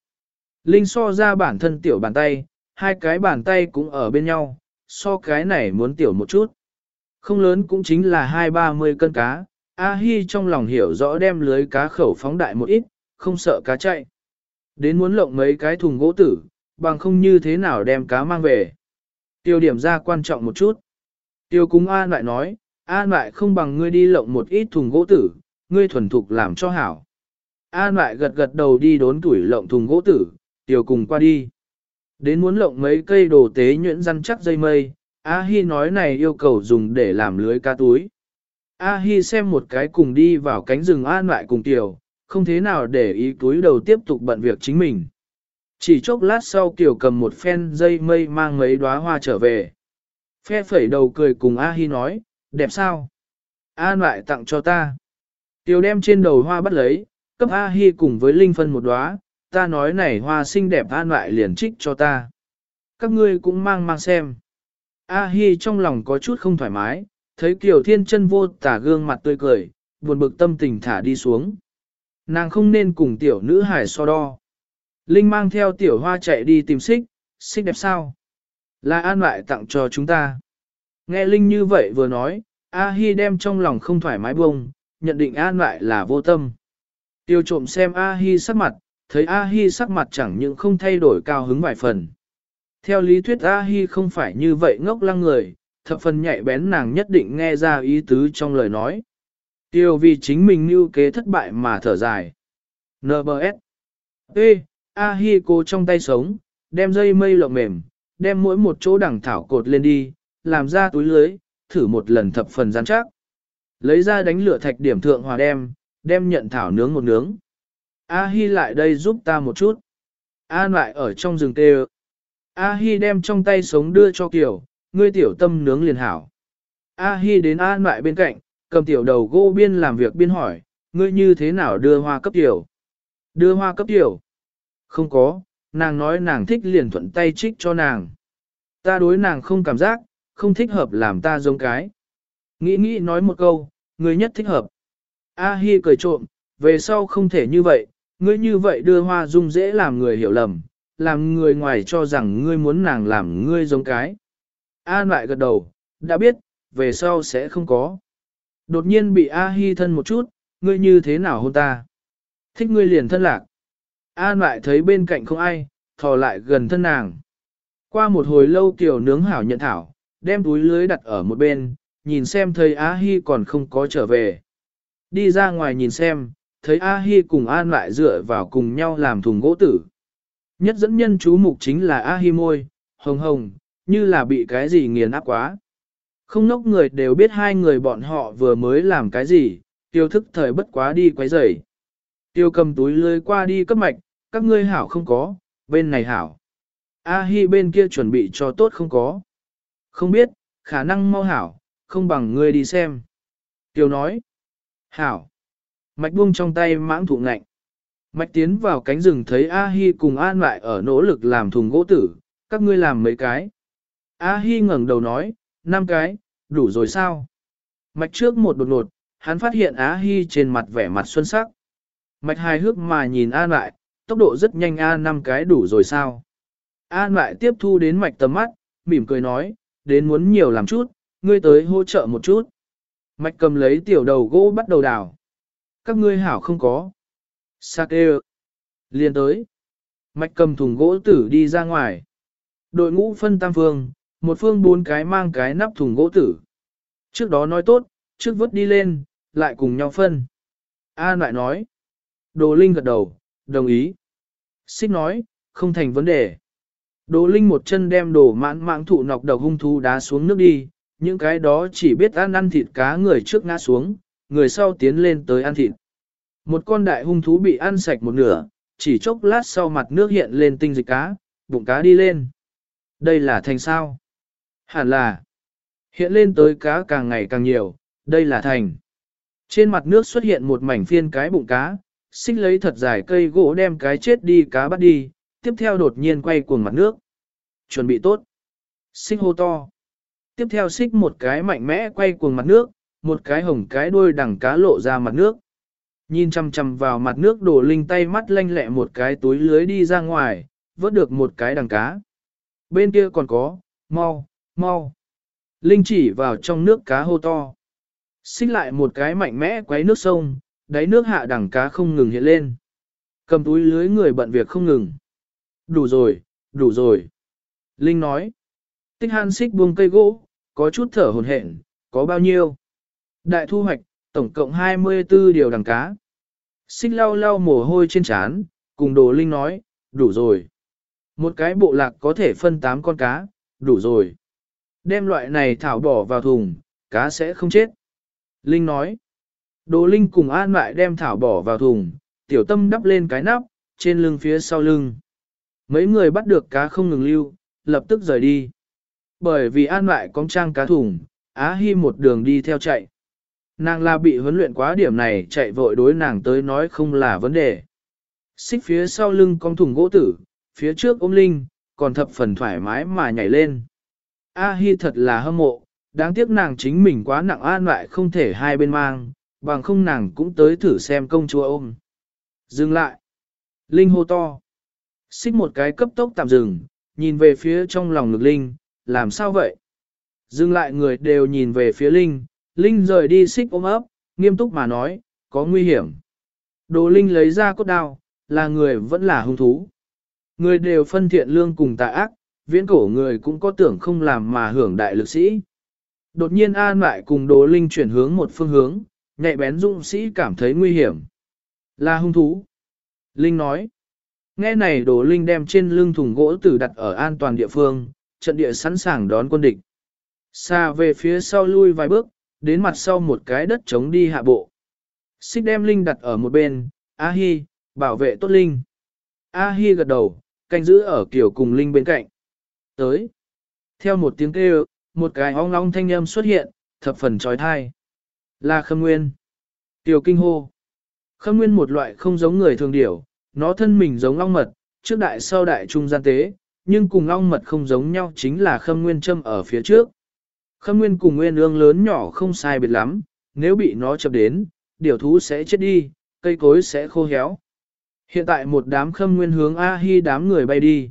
Linh so ra bản thân tiểu bàn tay, hai cái bàn tay cũng ở bên nhau, so cái này muốn tiểu một chút. Không lớn cũng chính là hai ba mươi cân cá, A Hi trong lòng hiểu rõ đem lưới cá khẩu phóng đại một ít, không sợ cá chạy. Đến muốn lộng mấy cái thùng gỗ tử, bằng không như thế nào đem cá mang về. Tiêu điểm ra quan trọng một chút. Tiêu cúng An lại nói, An lại không bằng ngươi đi lộng một ít thùng gỗ tử, ngươi thuần thục làm cho hảo. An lại gật gật đầu đi đốn tuổi lộng thùng gỗ tử, tiêu cùng qua đi. Đến muốn lộng mấy cây đồ tế nhuyễn răn chắc dây mây, A Hi nói này yêu cầu dùng để làm lưới cá túi. A Hi xem một cái cùng đi vào cánh rừng an lại cùng tiểu, không thế nào để ý túi đầu tiếp tục bận việc chính mình. Chỉ chốc lát sau Tiểu cầm một phen dây mây mang mấy đóa hoa trở về. Phe phẩy đầu cười cùng A Hi nói, đẹp sao? An lại tặng cho ta. Tiểu đem trên đầu hoa bắt lấy, cấp A Hi cùng với Linh phân một đóa, ta nói này hoa xinh đẹp an lại liền trích cho ta. Các ngươi cũng mang mang xem. A Hi trong lòng có chút không thoải mái, thấy Kiều Thiên chân vô tả gương mặt tươi cười, buồn bực tâm tình thả đi xuống. Nàng không nên cùng tiểu nữ hải so đo. Linh mang theo tiểu hoa chạy đi tìm xích, xích đẹp sao? Là an lại tặng cho chúng ta. Nghe Linh như vậy vừa nói, A Hi đem trong lòng không thoải mái bông, nhận định an lại là vô tâm. Tiêu trộm xem A Hi sắc mặt, thấy A Hi sắc mặt chẳng những không thay đổi cao hứng vài phần. Theo lý thuyết A Hi không phải như vậy ngốc lăng người, thập phần nhạy bén nàng nhất định nghe ra ý tứ trong lời nói. Tiêu vì chính mình mưu kế thất bại mà thở dài. N.B.S. Ê, A Hi cô trong tay sống, đem dây mây lộng mềm, đem mỗi một chỗ đẳng thảo cột lên đi, làm ra túi lưới, thử một lần thập phần gian chắc. Lấy ra đánh lửa thạch điểm thượng hòa đem, đem nhận thảo nướng một nướng. A Hi lại đây giúp ta một chút. An lại ở trong rừng tê A Hi đem trong tay sống đưa cho Kiều, ngươi tiểu tâm nướng liền hảo. A Hi đến An lại bên cạnh, cầm tiểu đầu gỗ biên làm việc biên hỏi, ngươi như thế nào đưa hoa cấp tiểu? Đưa hoa cấp tiểu? Không có, nàng nói nàng thích liền thuận tay trích cho nàng. Ta đối nàng không cảm giác, không thích hợp làm ta giống cái. Nghĩ nghĩ nói một câu, ngươi nhất thích hợp. A Hi cười trộm, về sau không thể như vậy, ngươi như vậy đưa hoa dung dễ làm người hiểu lầm, làm người ngoài cho rằng ngươi muốn nàng làm ngươi giống cái. An lại gật đầu, đã biết, về sau sẽ không có. Đột nhiên bị A Hi thân một chút, ngươi như thế nào hôn ta? Thích ngươi liền thân lạc. An lại thấy bên cạnh không ai, thò lại gần thân nàng. Qua một hồi lâu tiểu nướng hảo nhận thảo, đem túi lưới đặt ở một bên, nhìn xem thấy A Hi còn không có trở về. Đi ra ngoài nhìn xem, thấy A Hi cùng An lại dựa vào cùng nhau làm thùng gỗ tử. Nhất dẫn nhân chú mục chính là A Hi môi, hồng hồng, như là bị cái gì nghiền áp quá. Không nốc người đều biết hai người bọn họ vừa mới làm cái gì, tiêu thức thời bất quá đi quấy rầy. Tiêu cầm túi lưới qua đi cấp mạch, các ngươi hảo không có, bên này hảo. A Hi bên kia chuẩn bị cho tốt không có. Không biết, khả năng mau hảo, không bằng ngươi đi xem. Tiêu nói. Hảo. Mạch buông trong tay mãng thụ ngạnh. Mạch tiến vào cánh rừng thấy A-hi cùng An lại ở nỗ lực làm thùng gỗ tử, các ngươi làm mấy cái. A-hi ngẩng đầu nói, năm cái, đủ rồi sao? Mạch trước một đột ngột, hắn phát hiện A-hi trên mặt vẻ mặt xuân sắc. Mạch hài hước mà nhìn An lại, tốc độ rất nhanh A năm cái đủ rồi sao? An lại tiếp thu đến mạch tầm mắt, mỉm cười nói, đến muốn nhiều làm chút, ngươi tới hỗ trợ một chút. Mạch cầm lấy tiểu đầu gỗ bắt đầu đào. Các ngươi hảo không có. Sake. Liên tới. Mạch cầm thùng gỗ tử đi ra ngoài. Đội ngũ phân tam phương, một phương bốn cái mang cái nắp thùng gỗ tử. Trước đó nói tốt, trước vớt đi lên, lại cùng nhau phân. An lại nói. Đồ Linh gật đầu, đồng ý. Xích nói, không thành vấn đề. Đồ Linh một chân đem đồ mãn mãng thụ nọc đầu hung thú đá xuống nước đi, những cái đó chỉ biết ăn ăn thịt cá người trước ngã xuống, người sau tiến lên tới ăn thịt. Một con đại hung thú bị ăn sạch một nửa, chỉ chốc lát sau mặt nước hiện lên tinh dịch cá, bụng cá đi lên. Đây là thành sao? Hẳn là. Hiện lên tới cá càng ngày càng nhiều, đây là thành. Trên mặt nước xuất hiện một mảnh phiên cái bụng cá, xích lấy thật dài cây gỗ đem cái chết đi cá bắt đi, tiếp theo đột nhiên quay cuồng mặt nước. Chuẩn bị tốt. Xích hô to. Tiếp theo xích một cái mạnh mẽ quay cuồng mặt nước, một cái hồng cái đuôi đằng cá lộ ra mặt nước. Nhìn chăm chăm vào mặt nước đổ linh tay mắt lanh lẹ một cái túi lưới đi ra ngoài, vớt được một cái đằng cá. Bên kia còn có, mau, mau. Linh chỉ vào trong nước cá hô to. Xích lại một cái mạnh mẽ quấy nước sông, đáy nước hạ đằng cá không ngừng hiện lên. Cầm túi lưới người bận việc không ngừng. Đủ rồi, đủ rồi. Linh nói. Tích han xích buông cây gỗ, có chút thở hồn hển, có bao nhiêu? Đại thu hoạch, tổng cộng 24 điều đằng cá. Xích lau lau mồ hôi trên trán, cùng đồ linh nói, đủ rồi. Một cái bộ lạc có thể phân 8 con cá, đủ rồi. Đem loại này thảo bỏ vào thùng, cá sẽ không chết. Linh nói, đồ linh cùng an lại đem thảo bỏ vào thùng, tiểu tâm đắp lên cái nắp, trên lưng phía sau lưng. Mấy người bắt được cá không ngừng lưu, lập tức rời đi. Bởi vì an lại có trang cá thùng, Á Hi một đường đi theo chạy. Nàng là bị huấn luyện quá điểm này chạy vội đối nàng tới nói không là vấn đề. Xích phía sau lưng con thùng gỗ tử, phía trước ôm linh, còn thập phần thoải mái mà nhảy lên. A Hi thật là hâm mộ, đáng tiếc nàng chính mình quá nặng an lại không thể hai bên mang, bằng không nàng cũng tới thử xem công chúa ôm. Dừng lại. Linh hô to. Xích một cái cấp tốc tạm dừng, nhìn về phía trong lòng ngực Linh, làm sao vậy? Dừng lại người đều nhìn về phía Linh, Linh rời đi xích ôm ấp, nghiêm túc mà nói, có nguy hiểm. Đồ Linh lấy ra cốt đao, là người vẫn là hung thú. Người đều phân thiện lương cùng tà ác, viễn cổ người cũng có tưởng không làm mà hưởng đại lực sĩ. Đột nhiên An lại cùng Đồ Linh chuyển hướng một phương hướng, nhạy bén dũng sĩ cảm thấy nguy hiểm. Là hung thú. Linh nói. Nghe này Đồ Linh đem trên lưng thùng gỗ tử đặt ở an toàn địa phương, trận địa sẵn sàng đón quân địch. Xa về phía sau lui vài bước, đến mặt sau một cái đất trống đi hạ bộ. Xích đem Linh đặt ở một bên, A Hi, bảo vệ tốt Linh. A Hi gật đầu, canh giữ ở kiểu cùng Linh bên cạnh. Tới. Theo một tiếng kêu, một cái ong long thanh âm xuất hiện, thập phần trói thai. Là Khâm Nguyên. Tiểu kinh hô. Khâm Nguyên một loại không giống người thường điểu, nó thân mình giống long mật, trước đại sau đại trung gian tế, nhưng cùng long mật không giống nhau chính là Khâm Nguyên châm ở phía trước. Khâm nguyên cùng nguyên ương lớn nhỏ không sai biệt lắm, nếu bị nó chập đến, điều thú sẽ chết đi, cây cối sẽ khô héo. Hiện tại một đám khâm nguyên hướng A-hi đám người bay đi.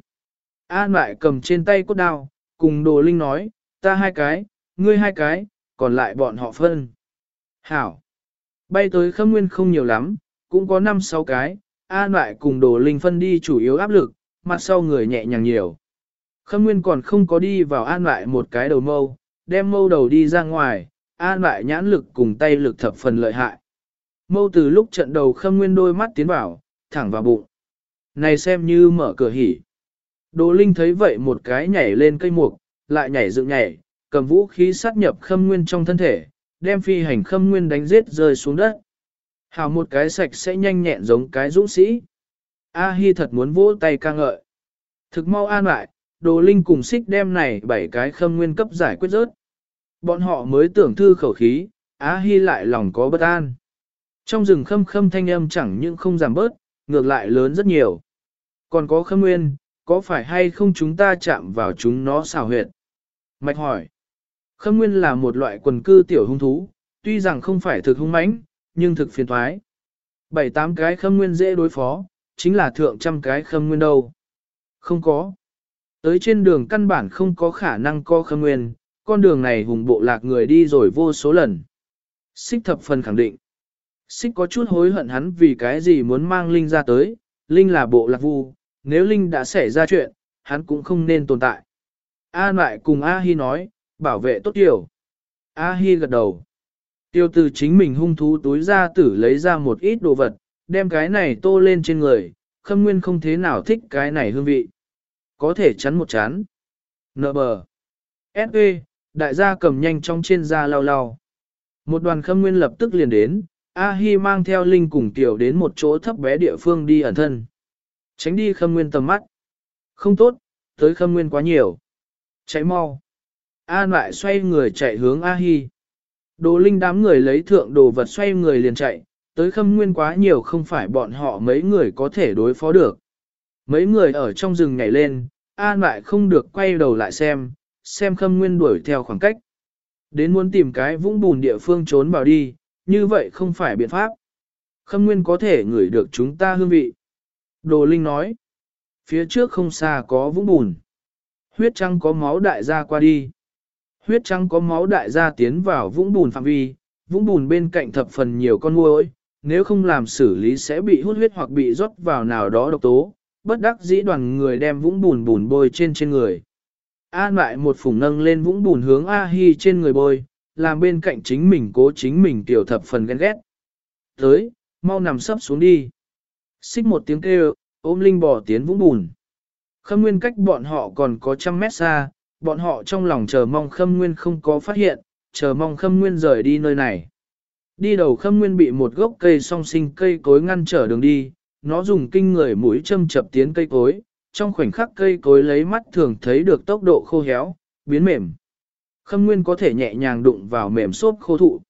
An lại cầm trên tay cốt đao, cùng đồ linh nói, ta hai cái, ngươi hai cái, còn lại bọn họ phân. Hảo. Bay tới khâm nguyên không nhiều lắm, cũng có 5-6 cái, An lại cùng đồ linh phân đi chủ yếu áp lực, mặt sau người nhẹ nhàng nhiều. Khâm nguyên còn không có đi vào an lại một cái đầu mâu, đem mâu đầu đi ra ngoài, an lại nhãn lực cùng tay lực thập phần lợi hại. Mâu từ lúc trận đầu khâm nguyên đôi mắt tiến vào, thẳng vào bụng. Này xem như mở cửa hỉ. Đồ Linh thấy vậy một cái nhảy lên cây mục, lại nhảy dựng nhảy, cầm vũ khí sát nhập khâm nguyên trong thân thể, đem phi hành khâm nguyên đánh giết rơi xuống đất. Hào một cái sạch sẽ nhanh nhẹn giống cái dũng sĩ. A Hi thật muốn vỗ tay ca ngợi. Thực mau an lại, đồ linh cùng xích đem này bảy cái khâm nguyên cấp giải quyết rớt. Bọn họ mới tưởng thư khẩu khí, Á Hi lại lòng có bất an. Trong rừng khâm khâm thanh âm chẳng những không giảm bớt, ngược lại lớn rất nhiều. Còn có khâm nguyên, có phải hay không chúng ta chạm vào chúng nó xào huyệt? Mạch hỏi. Khâm nguyên là một loại quần cư tiểu hung thú, tuy rằng không phải thực hung mãnh, nhưng thực phiền thoái. Bảy tám cái khâm nguyên dễ đối phó, chính là thượng trăm cái khâm nguyên đâu. Không có. Tới trên đường căn bản không có khả năng co khâm nguyên, con đường này hùng bộ lạc người đi rồi vô số lần. Xích thập phần khẳng định. Xích có chút hối hận hắn vì cái gì muốn mang Linh ra tới, Linh là bộ lạc vu, nếu Linh đã xảy ra chuyện, hắn cũng không nên tồn tại. A lại cùng A Hi nói, bảo vệ tốt tiểu. A Hi gật đầu. Tiêu từ chính mình hung thú túi ra tử lấy ra một ít đồ vật, đem cái này tô lên trên người, khâm nguyên không thế nào thích cái này hương vị. Có thể chắn một chán. Nợ bờ. S.E. Đại gia cầm nhanh trong trên da lau lau. Một đoàn khâm nguyên lập tức liền đến, A-hi mang theo Linh cùng tiểu đến một chỗ thấp bé địa phương đi ẩn thân. Tránh đi khâm nguyên tầm mắt. Không tốt, tới khâm nguyên quá nhiều. Chạy mau. An lại xoay người chạy hướng A-hi. Đồ Linh đám người lấy thượng đồ vật xoay người liền chạy, tới khâm nguyên quá nhiều không phải bọn họ mấy người có thể đối phó được. Mấy người ở trong rừng nhảy lên, An lại không được quay đầu lại xem, xem khâm nguyên đuổi theo khoảng cách. Đến muốn tìm cái vũng bùn địa phương trốn vào đi, như vậy không phải biện pháp. Khâm nguyên có thể ngửi được chúng ta hương vị. Đồ Linh nói, phía trước không xa có vũng bùn. Huyết trăng có máu đại gia qua đi. Huyết trăng có máu đại gia tiến vào vũng bùn phạm vi, vũng bùn bên cạnh thập phần nhiều con muỗi, nếu không làm xử lý sẽ bị hút huyết hoặc bị rót vào nào đó độc tố, bất đắc dĩ đoàn người đem vũng bùn bùn bôi trên trên người. An lại một phủng nâng lên vũng bùn hướng A-hi trên người bôi, làm bên cạnh chính mình cố chính mình tiểu thập phần ghen ghét. Tới, mau nằm sấp xuống đi. Xích một tiếng kêu, ôm linh bỏ tiến vũng bùn. Khâm nguyên cách bọn họ còn có trăm mét xa, bọn họ trong lòng chờ mong khâm nguyên không có phát hiện, chờ mong khâm nguyên rời đi nơi này. Đi đầu khâm nguyên bị một gốc cây song sinh cây cối ngăn trở đường đi, nó dùng kinh người mũi châm chập tiến cây cối, trong khoảnh khắc cây cối lấy mắt thường thấy được tốc độ khô héo, biến mềm. Khâm nguyên có thể nhẹ nhàng đụng vào mềm xốp khô thụ.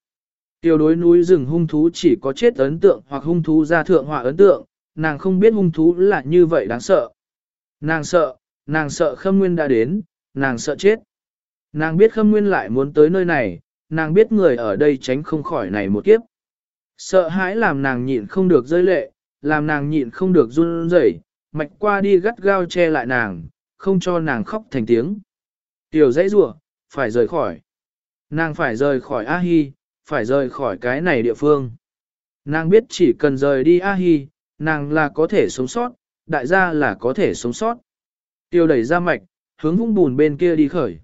Tiêu đối núi rừng hung thú chỉ có chết ấn tượng hoặc hung thú ra thượng họa ấn tượng, nàng không biết hung thú là như vậy đáng sợ. Nàng sợ, nàng sợ khâm nguyên đã đến, nàng sợ chết. Nàng biết khâm nguyên lại muốn tới nơi này, nàng biết người ở đây tránh không khỏi này một kiếp. Sợ hãi làm nàng nhịn không được rơi lệ, làm nàng nhịn không được run rẩy, mạch qua đi gắt gao che lại nàng, không cho nàng khóc thành tiếng. Tiểu dãy rủa phải rời khỏi. Nàng phải rời khỏi A-hi, phải rời khỏi cái này địa phương. Nàng biết chỉ cần rời đi A-hi, nàng là có thể sống sót, đại gia là có thể sống sót. Tiêu đẩy ra mạch, hướng vũng bùn bên kia đi khởi.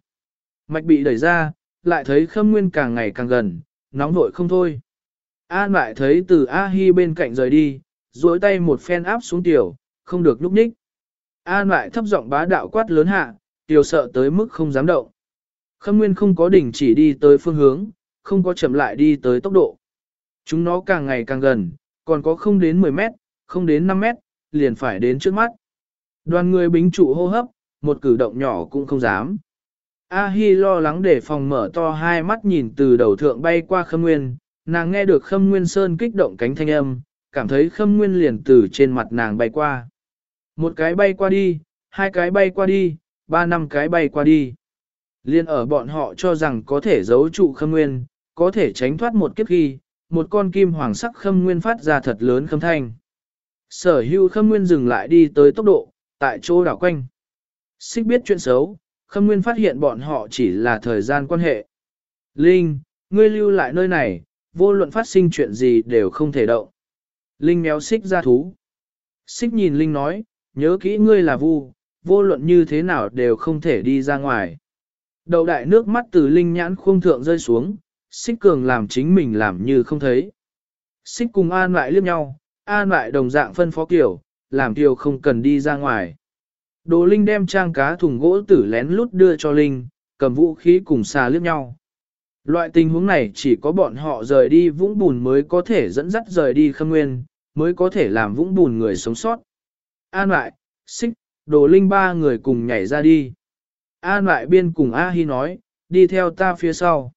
Mạch bị đẩy ra, lại thấy khâm nguyên càng ngày càng gần, nóng vội không thôi. An lại thấy từ A-hi bên cạnh rời đi, duỗi tay một phen áp xuống tiểu, không được lúc nhích. An lại thấp giọng bá đạo quát lớn hạ, tiểu sợ tới mức không dám động. Khâm nguyên không có đỉnh chỉ đi tới phương hướng, không có chậm lại đi tới tốc độ. Chúng nó càng ngày càng gần, còn có không đến 10 mét, không đến 5 mét, liền phải đến trước mắt. Đoàn người bính trụ hô hấp, một cử động nhỏ cũng không dám. A-hi lo lắng để phòng mở to hai mắt nhìn từ đầu thượng bay qua khâm nguyên, nàng nghe được khâm nguyên sơn kích động cánh thanh âm, cảm thấy khâm nguyên liền từ trên mặt nàng bay qua. Một cái bay qua đi, hai cái bay qua đi, ba năm cái bay qua đi. Liên ở bọn họ cho rằng có thể giấu trụ khâm nguyên, có thể tránh thoát một kiếp khi, một con kim hoàng sắc khâm nguyên phát ra thật lớn khâm thanh. Sở hưu khâm nguyên dừng lại đi tới tốc độ, tại chỗ đảo quanh. Xích biết chuyện xấu, khâm nguyên phát hiện bọn họ chỉ là thời gian quan hệ. Linh, ngươi lưu lại nơi này, vô luận phát sinh chuyện gì đều không thể động. Linh méo xích ra thú. Xích nhìn Linh nói, nhớ kỹ ngươi là vu, vô luận như thế nào đều không thể đi ra ngoài. Đầu đại nước mắt từ Linh nhãn khuôn thượng rơi xuống, xích cường làm chính mình làm như không thấy. Xích cùng an lại liếc nhau, an lại đồng dạng phân phó kiểu, làm kiểu không cần đi ra ngoài. Đồ Linh đem trang cá thùng gỗ tử lén lút đưa cho Linh, cầm vũ khí cùng xà liếc nhau. Loại tình huống này chỉ có bọn họ rời đi vũng bùn mới có thể dẫn dắt rời đi khâm nguyên, mới có thể làm vũng bùn người sống sót. An lại, xích, đồ linh ba người cùng nhảy ra đi. An lại biên cùng A Hi nói, đi theo ta phía sau.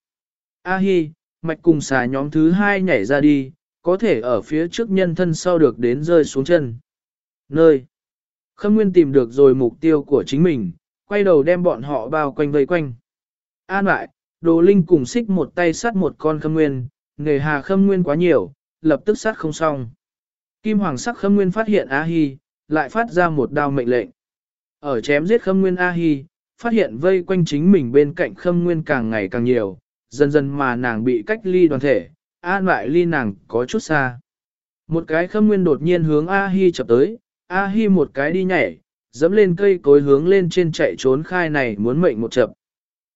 A Hi, mạch cùng xà nhóm thứ hai nhảy ra đi, có thể ở phía trước nhân thân sau được đến rơi xuống chân. Nơi. Khâm Nguyên tìm được rồi mục tiêu của chính mình, quay đầu đem bọn họ bao quanh vây quanh. An lại, đồ linh cùng xích một tay sát một con Khâm Nguyên, nghề hà Khâm Nguyên quá nhiều, lập tức sát không xong. Kim Hoàng sắc Khâm Nguyên phát hiện A Hi, lại phát ra một đao mệnh lệnh. Ở chém giết Khâm Nguyên A Hi, phát hiện vây quanh chính mình bên cạnh Khâm Nguyên càng ngày càng nhiều, dần dần mà nàng bị cách ly đoàn thể, an lại ly nàng có chút xa. Một cái Khâm Nguyên đột nhiên hướng A Hi chập tới, A Hi một cái đi nhảy, dẫm lên cây cối hướng lên trên chạy trốn khai này muốn mệnh một chập.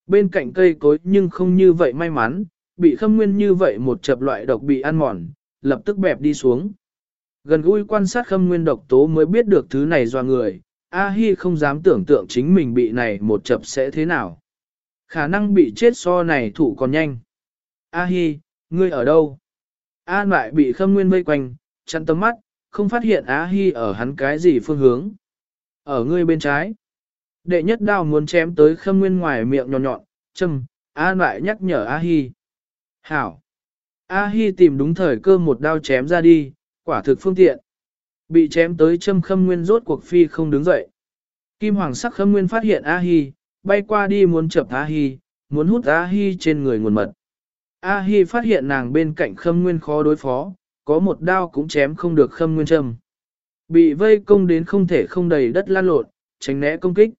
Bên cạnh cây cối nhưng không như vậy may mắn, bị khâm nguyên như vậy một chập loại độc bị ăn mòn, lập tức bẹp đi xuống. Gần gũi quan sát khâm nguyên độc tố mới biết được thứ này do người, A Hi không dám tưởng tượng chính mình bị này một chập sẽ thế nào. Khả năng bị chết so này thủ còn nhanh. A Hi, ngươi ở đâu? An lại bị khâm nguyên vây quanh, chặn tấm mắt, không phát hiện A Hi ở hắn cái gì phương hướng. Ở ngươi bên trái. Đệ nhất đao muốn chém tới khâm nguyên ngoài miệng nhọn nhọn, châm, An lại nhắc nhở A Hi. Hảo. A Hi tìm đúng thời cơ một đao chém ra đi, quả thực phương tiện. Bị chém tới châm khâm nguyên rốt cuộc phi không đứng dậy. Kim hoàng sắc khâm nguyên phát hiện A Hi, bay qua đi muốn chập A Hi, muốn hút A Hi trên người nguồn mật. A Hi phát hiện nàng bên cạnh khâm nguyên khó đối phó, có một đao cũng chém không được khâm nguyên châm. Bị vây công đến không thể không đầy đất lan lộn, tránh né công kích.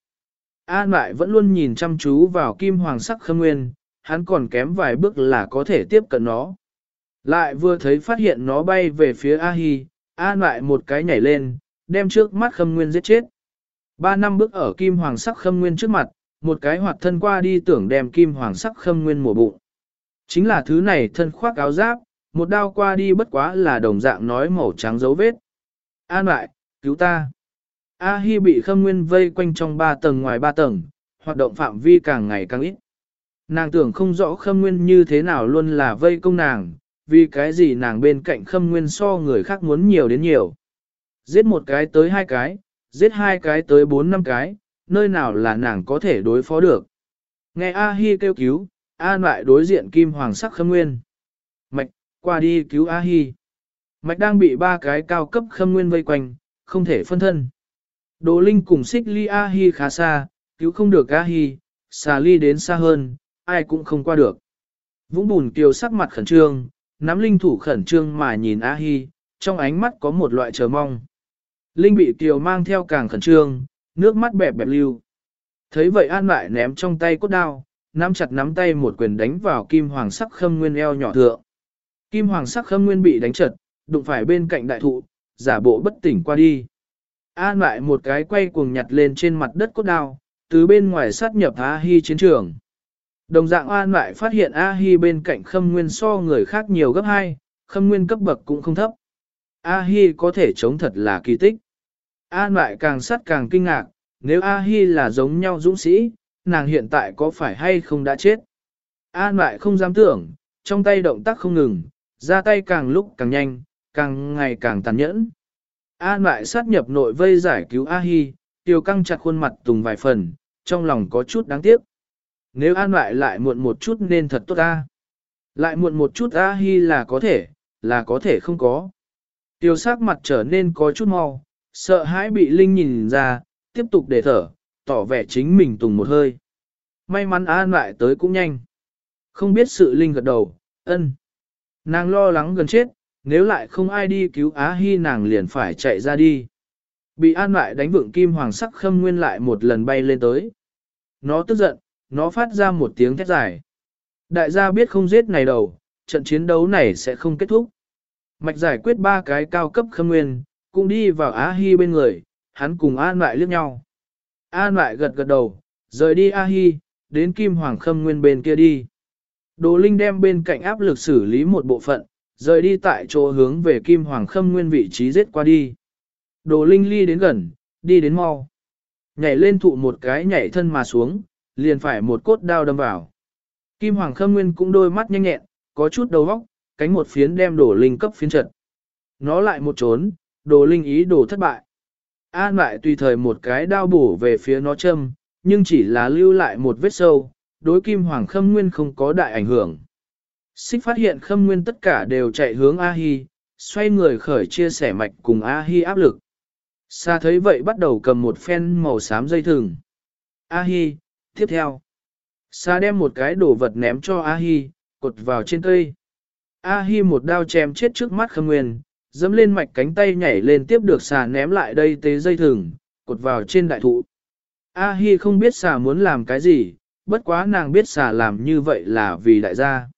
An lại vẫn luôn nhìn chăm chú vào kim hoàng sắc khâm nguyên, hắn còn kém vài bước là có thể tiếp cận nó. Lại vừa thấy phát hiện nó bay về phía A-hi, An lại một cái nhảy lên, đem trước mắt khâm nguyên giết chết. Ba năm bước ở kim hoàng sắc khâm nguyên trước mặt, một cái hoạt thân qua đi tưởng đem kim hoàng sắc khâm nguyên mùa bụng. Chính là thứ này thân khoác áo giáp, một đao qua đi bất quá là đồng dạng nói màu trắng dấu vết. An lại, cứu ta. A Hi bị khâm nguyên vây quanh trong ba tầng ngoài ba tầng, hoạt động phạm vi càng ngày càng ít. Nàng tưởng không rõ khâm nguyên như thế nào luôn là vây công nàng, vì cái gì nàng bên cạnh khâm nguyên so người khác muốn nhiều đến nhiều. Giết một cái tới hai cái, giết hai cái tới bốn năm cái, nơi nào là nàng có thể đối phó được. Nghe A Hi kêu cứu, An lại đối diện kim hoàng sắc khâm nguyên. Mạch, qua đi cứu A Hi. Mạch đang bị ba cái cao cấp khâm nguyên vây quanh, không thể phân thân. Đồ Linh cùng xích ly A Hi khá xa, cứu không được A Hi, xà ly đến xa hơn, ai cũng không qua được. Vũng bùn kiều sắc mặt khẩn trương, nắm linh thủ khẩn trương mà nhìn A Hi, trong ánh mắt có một loại chờ mong. Linh bị kiều mang theo càng khẩn trương, nước mắt bẹp bẹp lưu. Thấy vậy an lại ném trong tay cốt đao, nắm chặt nắm tay một quyền đánh vào kim hoàng sắc khâm nguyên eo nhỏ thượng. Kim hoàng sắc khâm nguyên bị đánh trật, đụng phải bên cạnh đại thụ, giả bộ bất tỉnh qua đi. An lại một cái quay cuồng nhặt lên trên mặt đất cốt đao, từ bên ngoài sát nhập A Hi chiến trường. Đồng dạng An lại phát hiện A Hi bên cạnh khâm nguyên so người khác nhiều gấp hai, khâm nguyên cấp bậc cũng không thấp. A Hi có thể chống thật là kỳ tích. An lại càng sát càng kinh ngạc, nếu A Hi là giống nhau dũng sĩ, nàng hiện tại có phải hay không đã chết. An lại không dám tưởng, trong tay động tác không ngừng, ra tay càng lúc càng nhanh, càng ngày càng tàn nhẫn. An lại sát nhập nội vây giải cứu A-hi, tiêu căng chặt khuôn mặt tùng vài phần, trong lòng có chút đáng tiếc. Nếu an lại lại muộn một chút nên thật tốt ta. Lại muộn một chút A-hi là có thể, là có thể không có. Tiêu sắc mặt trở nên có chút mau, sợ hãi bị Linh nhìn ra, tiếp tục để thở, tỏ vẻ chính mình tùng một hơi. may mắn an lại tới cũng nhanh. Không biết sự linh gật đầu, ân. Nàng lo lắng gần chết, nếu lại không ai đi cứu Á Hi nàng liền phải chạy ra đi. Bị an lại đánh vượng kim hoàng sắc khâm nguyên lại một lần bay lên tới. Nó tức giận, nó phát ra một tiếng thét dài. Đại gia biết không giết này đầu, trận chiến đấu này sẽ không kết thúc. Mạch giải quyết ba cái cao cấp khâm nguyên, cũng đi vào Á Hi bên người, hắn cùng An lại liếc nhau. An lại gật gật đầu, rời đi A Hi, đến Kim Hoàng Khâm Nguyên bên kia đi. Đồ Linh đem bên cạnh áp lực xử lý một bộ phận, rời đi tại chỗ hướng về Kim Hoàng Khâm Nguyên vị trí giết qua đi. Đồ Linh ly đến gần, đi đến mau. Nhảy lên thụ một cái nhảy thân mà xuống, liền phải một cốt đao đâm vào. Kim Hoàng Khâm Nguyên cũng đôi mắt nhanh nhẹn, có chút đầu óc, cánh một phiến đem đổ Linh cấp phiến trận. Nó lại một trốn, Đồ Linh ý đồ thất bại. An lại tùy thời một cái đao bổ về phía nó châm, nhưng chỉ là lưu lại một vết sâu, đối kim hoàng khâm nguyên không có đại ảnh hưởng. Xích phát hiện khâm nguyên tất cả đều chạy hướng A-hi, xoay người khởi chia sẻ mạch cùng A-hi áp lực. Sa thấy vậy bắt đầu cầm một phen màu xám dây thừng. A-hi, tiếp theo. Sa đem một cái đồ vật ném cho A-hi, cột vào trên cây. A-hi một đao chém chết trước mắt khâm nguyên, dẫm lên mạch cánh tay nhảy lên tiếp được xà ném lại đây tế dây thừng, cột vào trên đại thụ. A Hi không biết xà muốn làm cái gì, bất quá nàng biết xà làm như vậy là vì đại gia.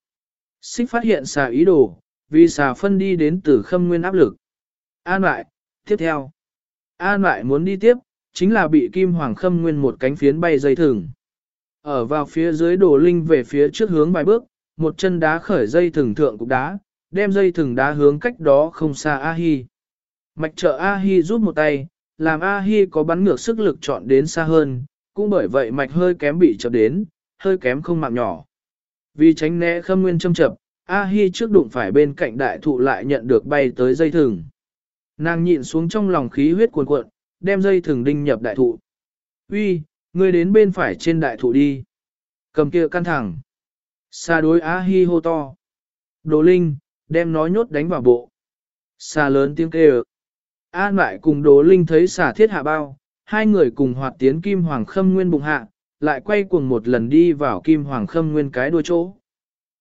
Xích phát hiện xà ý đồ, vì xà phân đi đến từ khâm nguyên áp lực. An lại, tiếp theo. An lại muốn đi tiếp, chính là bị kim hoàng khâm nguyên một cánh phiến bay dây thừng. Ở vào phía dưới đổ linh về phía trước hướng vài bước, một chân đá khởi dây thừng thượng cục đá, đem dây thừng đá hướng cách đó không xa A-hi. Mạch trợ A-hi rút một tay, làm A-hi có bắn ngược sức lực chọn đến xa hơn, cũng bởi vậy mạch hơi kém bị chập đến, hơi kém không mạng nhỏ. Vì tránh né khâm nguyên châm chập, A-hi trước đụng phải bên cạnh đại thụ lại nhận được bay tới dây thừng. Nàng nhịn xuống trong lòng khí huyết cuồn cuộn, đem dây thừng đinh nhập đại thụ. Uy, ngươi đến bên phải trên đại thụ đi. Cầm kia căn thẳng. Xa đối á hi hô to. Đồ linh, đem nó nhốt đánh vào bộ. Xa lớn tiếng kêu. An lại cùng Đỗ Linh thấy xà thiết hạ bao, hai người cùng hoạt tiến kim hoàng khâm nguyên bụng hạ, lại quay cuồng một lần đi vào kim hoàng khâm nguyên cái đuôi chỗ.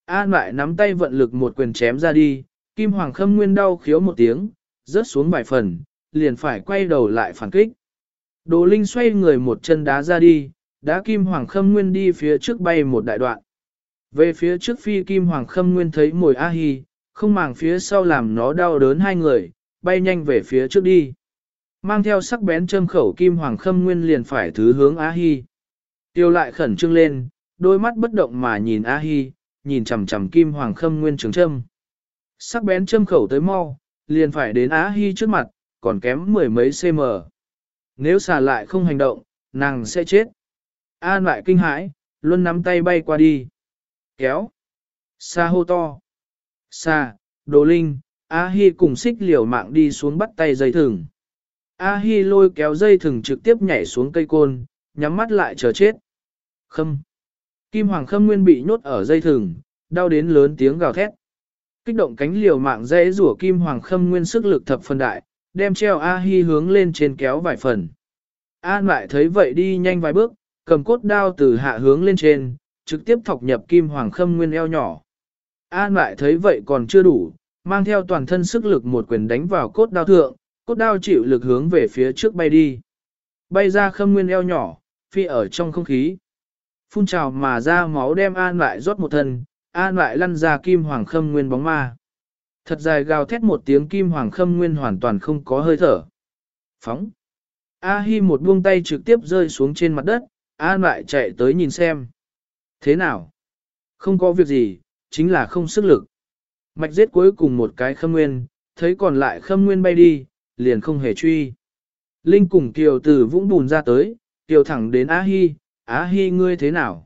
An lại nắm tay vận lực một quyền chém ra đi, kim hoàng khâm nguyên đau khiếu một tiếng, rớt xuống vài phần, liền phải quay đầu lại phản kích. Đồ Linh xoay người một chân đá ra đi, đá kim hoàng khâm nguyên đi phía trước bay một đại đoạn. Về phía trước phi kim hoàng khâm nguyên thấy mồi A-hi, không màng phía sau làm nó đau đớn hai người, bay nhanh về phía trước đi. Mang theo sắc bén châm khẩu kim hoàng khâm nguyên liền phải thứ hướng A-hi. Tiêu lại khẩn trương lên, đôi mắt bất động mà nhìn A-hi, nhìn chằm chằm kim hoàng khâm nguyên trường châm. Sắc bén châm khẩu tới mau, liền phải đến A-hi trước mặt, còn kém mười mấy cm. Nếu xà lại không hành động, nàng sẽ chết. An lại kinh hãi, luôn nắm tay bay qua đi. Kéo. Xà hô to. Xà, đồ linh, A-hi cùng xích liều mạng đi xuống bắt tay dây thừng. A-hi lôi kéo dây thừng trực tiếp nhảy xuống cây côn, nhắm mắt lại chờ chết. Khâm. Kim Hoàng Khâm Nguyên bị nhốt ở dây thừng, đau đến lớn tiếng gào thét. Kích động cánh liều mạng dễ rủa Kim Hoàng Khâm Nguyên sức lực thập phân đại, đem treo A-hi hướng lên trên kéo vài phần. An lại thấy vậy đi nhanh vài bước, cầm cốt đao từ hạ hướng lên trên, trực tiếp thọc nhập Kim Hoàng Khâm Nguyên eo nhỏ. An lại thấy vậy còn chưa đủ, mang theo toàn thân sức lực một quyền đánh vào cốt đao thượng, cốt đao chịu lực hướng về phía trước bay đi. Bay ra khâm nguyên eo nhỏ, phi ở trong không khí. Phun trào mà ra máu đem an lại rót một thân, an lại lăn ra kim hoàng khâm nguyên bóng ma. Thật dài gào thét một tiếng kim hoàng khâm nguyên hoàn toàn không có hơi thở. Phóng. A-hi một buông tay trực tiếp rơi xuống trên mặt đất, an lại chạy tới nhìn xem. Thế nào? Không có việc gì, chính là không sức lực. Mạch giết cuối cùng một cái khâm nguyên, thấy còn lại khâm nguyên bay đi, liền không hề truy. Linh cùng Kiều từ vũng bùn ra tới, Kiều thẳng đến Á Hi, Á Hi ngươi thế nào?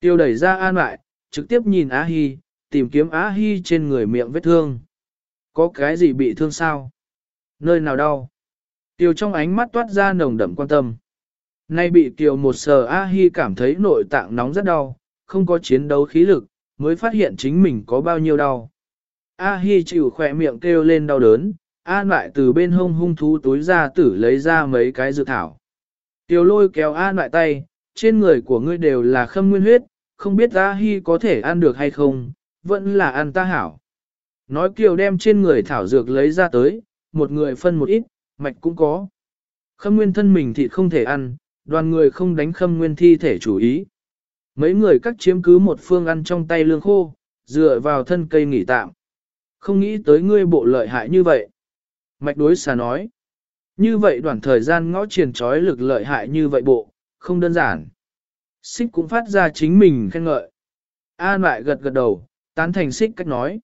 Kiều đẩy ra an lại, trực tiếp nhìn Á Hi, tìm kiếm Á Hi trên người miệng vết thương. Có cái gì bị thương sao? Nơi nào đau? Tiêu trong ánh mắt toát ra nồng đậm quan tâm. Nay bị Kiều một sờ Á Hi cảm thấy nội tạng nóng rất đau, không có chiến đấu khí lực, mới phát hiện chính mình có bao nhiêu đau. A Hi chịu khỏe miệng kêu lên đau đớn, An lại từ bên hông hung thú túi ra tử lấy ra mấy cái dự thảo. Tiểu lôi kéo An lại tay, trên người của ngươi đều là khâm nguyên huyết, không biết A-hi có thể ăn được hay không, vẫn là ăn ta hảo. Nói kiều đem trên người thảo dược lấy ra tới, một người phân một ít, mạch cũng có. Khâm nguyên thân mình thịt không thể ăn, đoàn người không đánh khâm nguyên thi thể chủ ý. Mấy người cắt chiếm cứ một phương ăn trong tay lương khô, dựa vào thân cây nghỉ tạm. Không nghĩ tới ngươi bộ lợi hại như vậy. Mạch đối xà nói. Như vậy đoạn thời gian ngõ triền trói lực lợi hại như vậy bộ, không đơn giản. Xích cũng phát ra chính mình khen ngợi. An lại gật gật đầu, tán thành xích cách nói.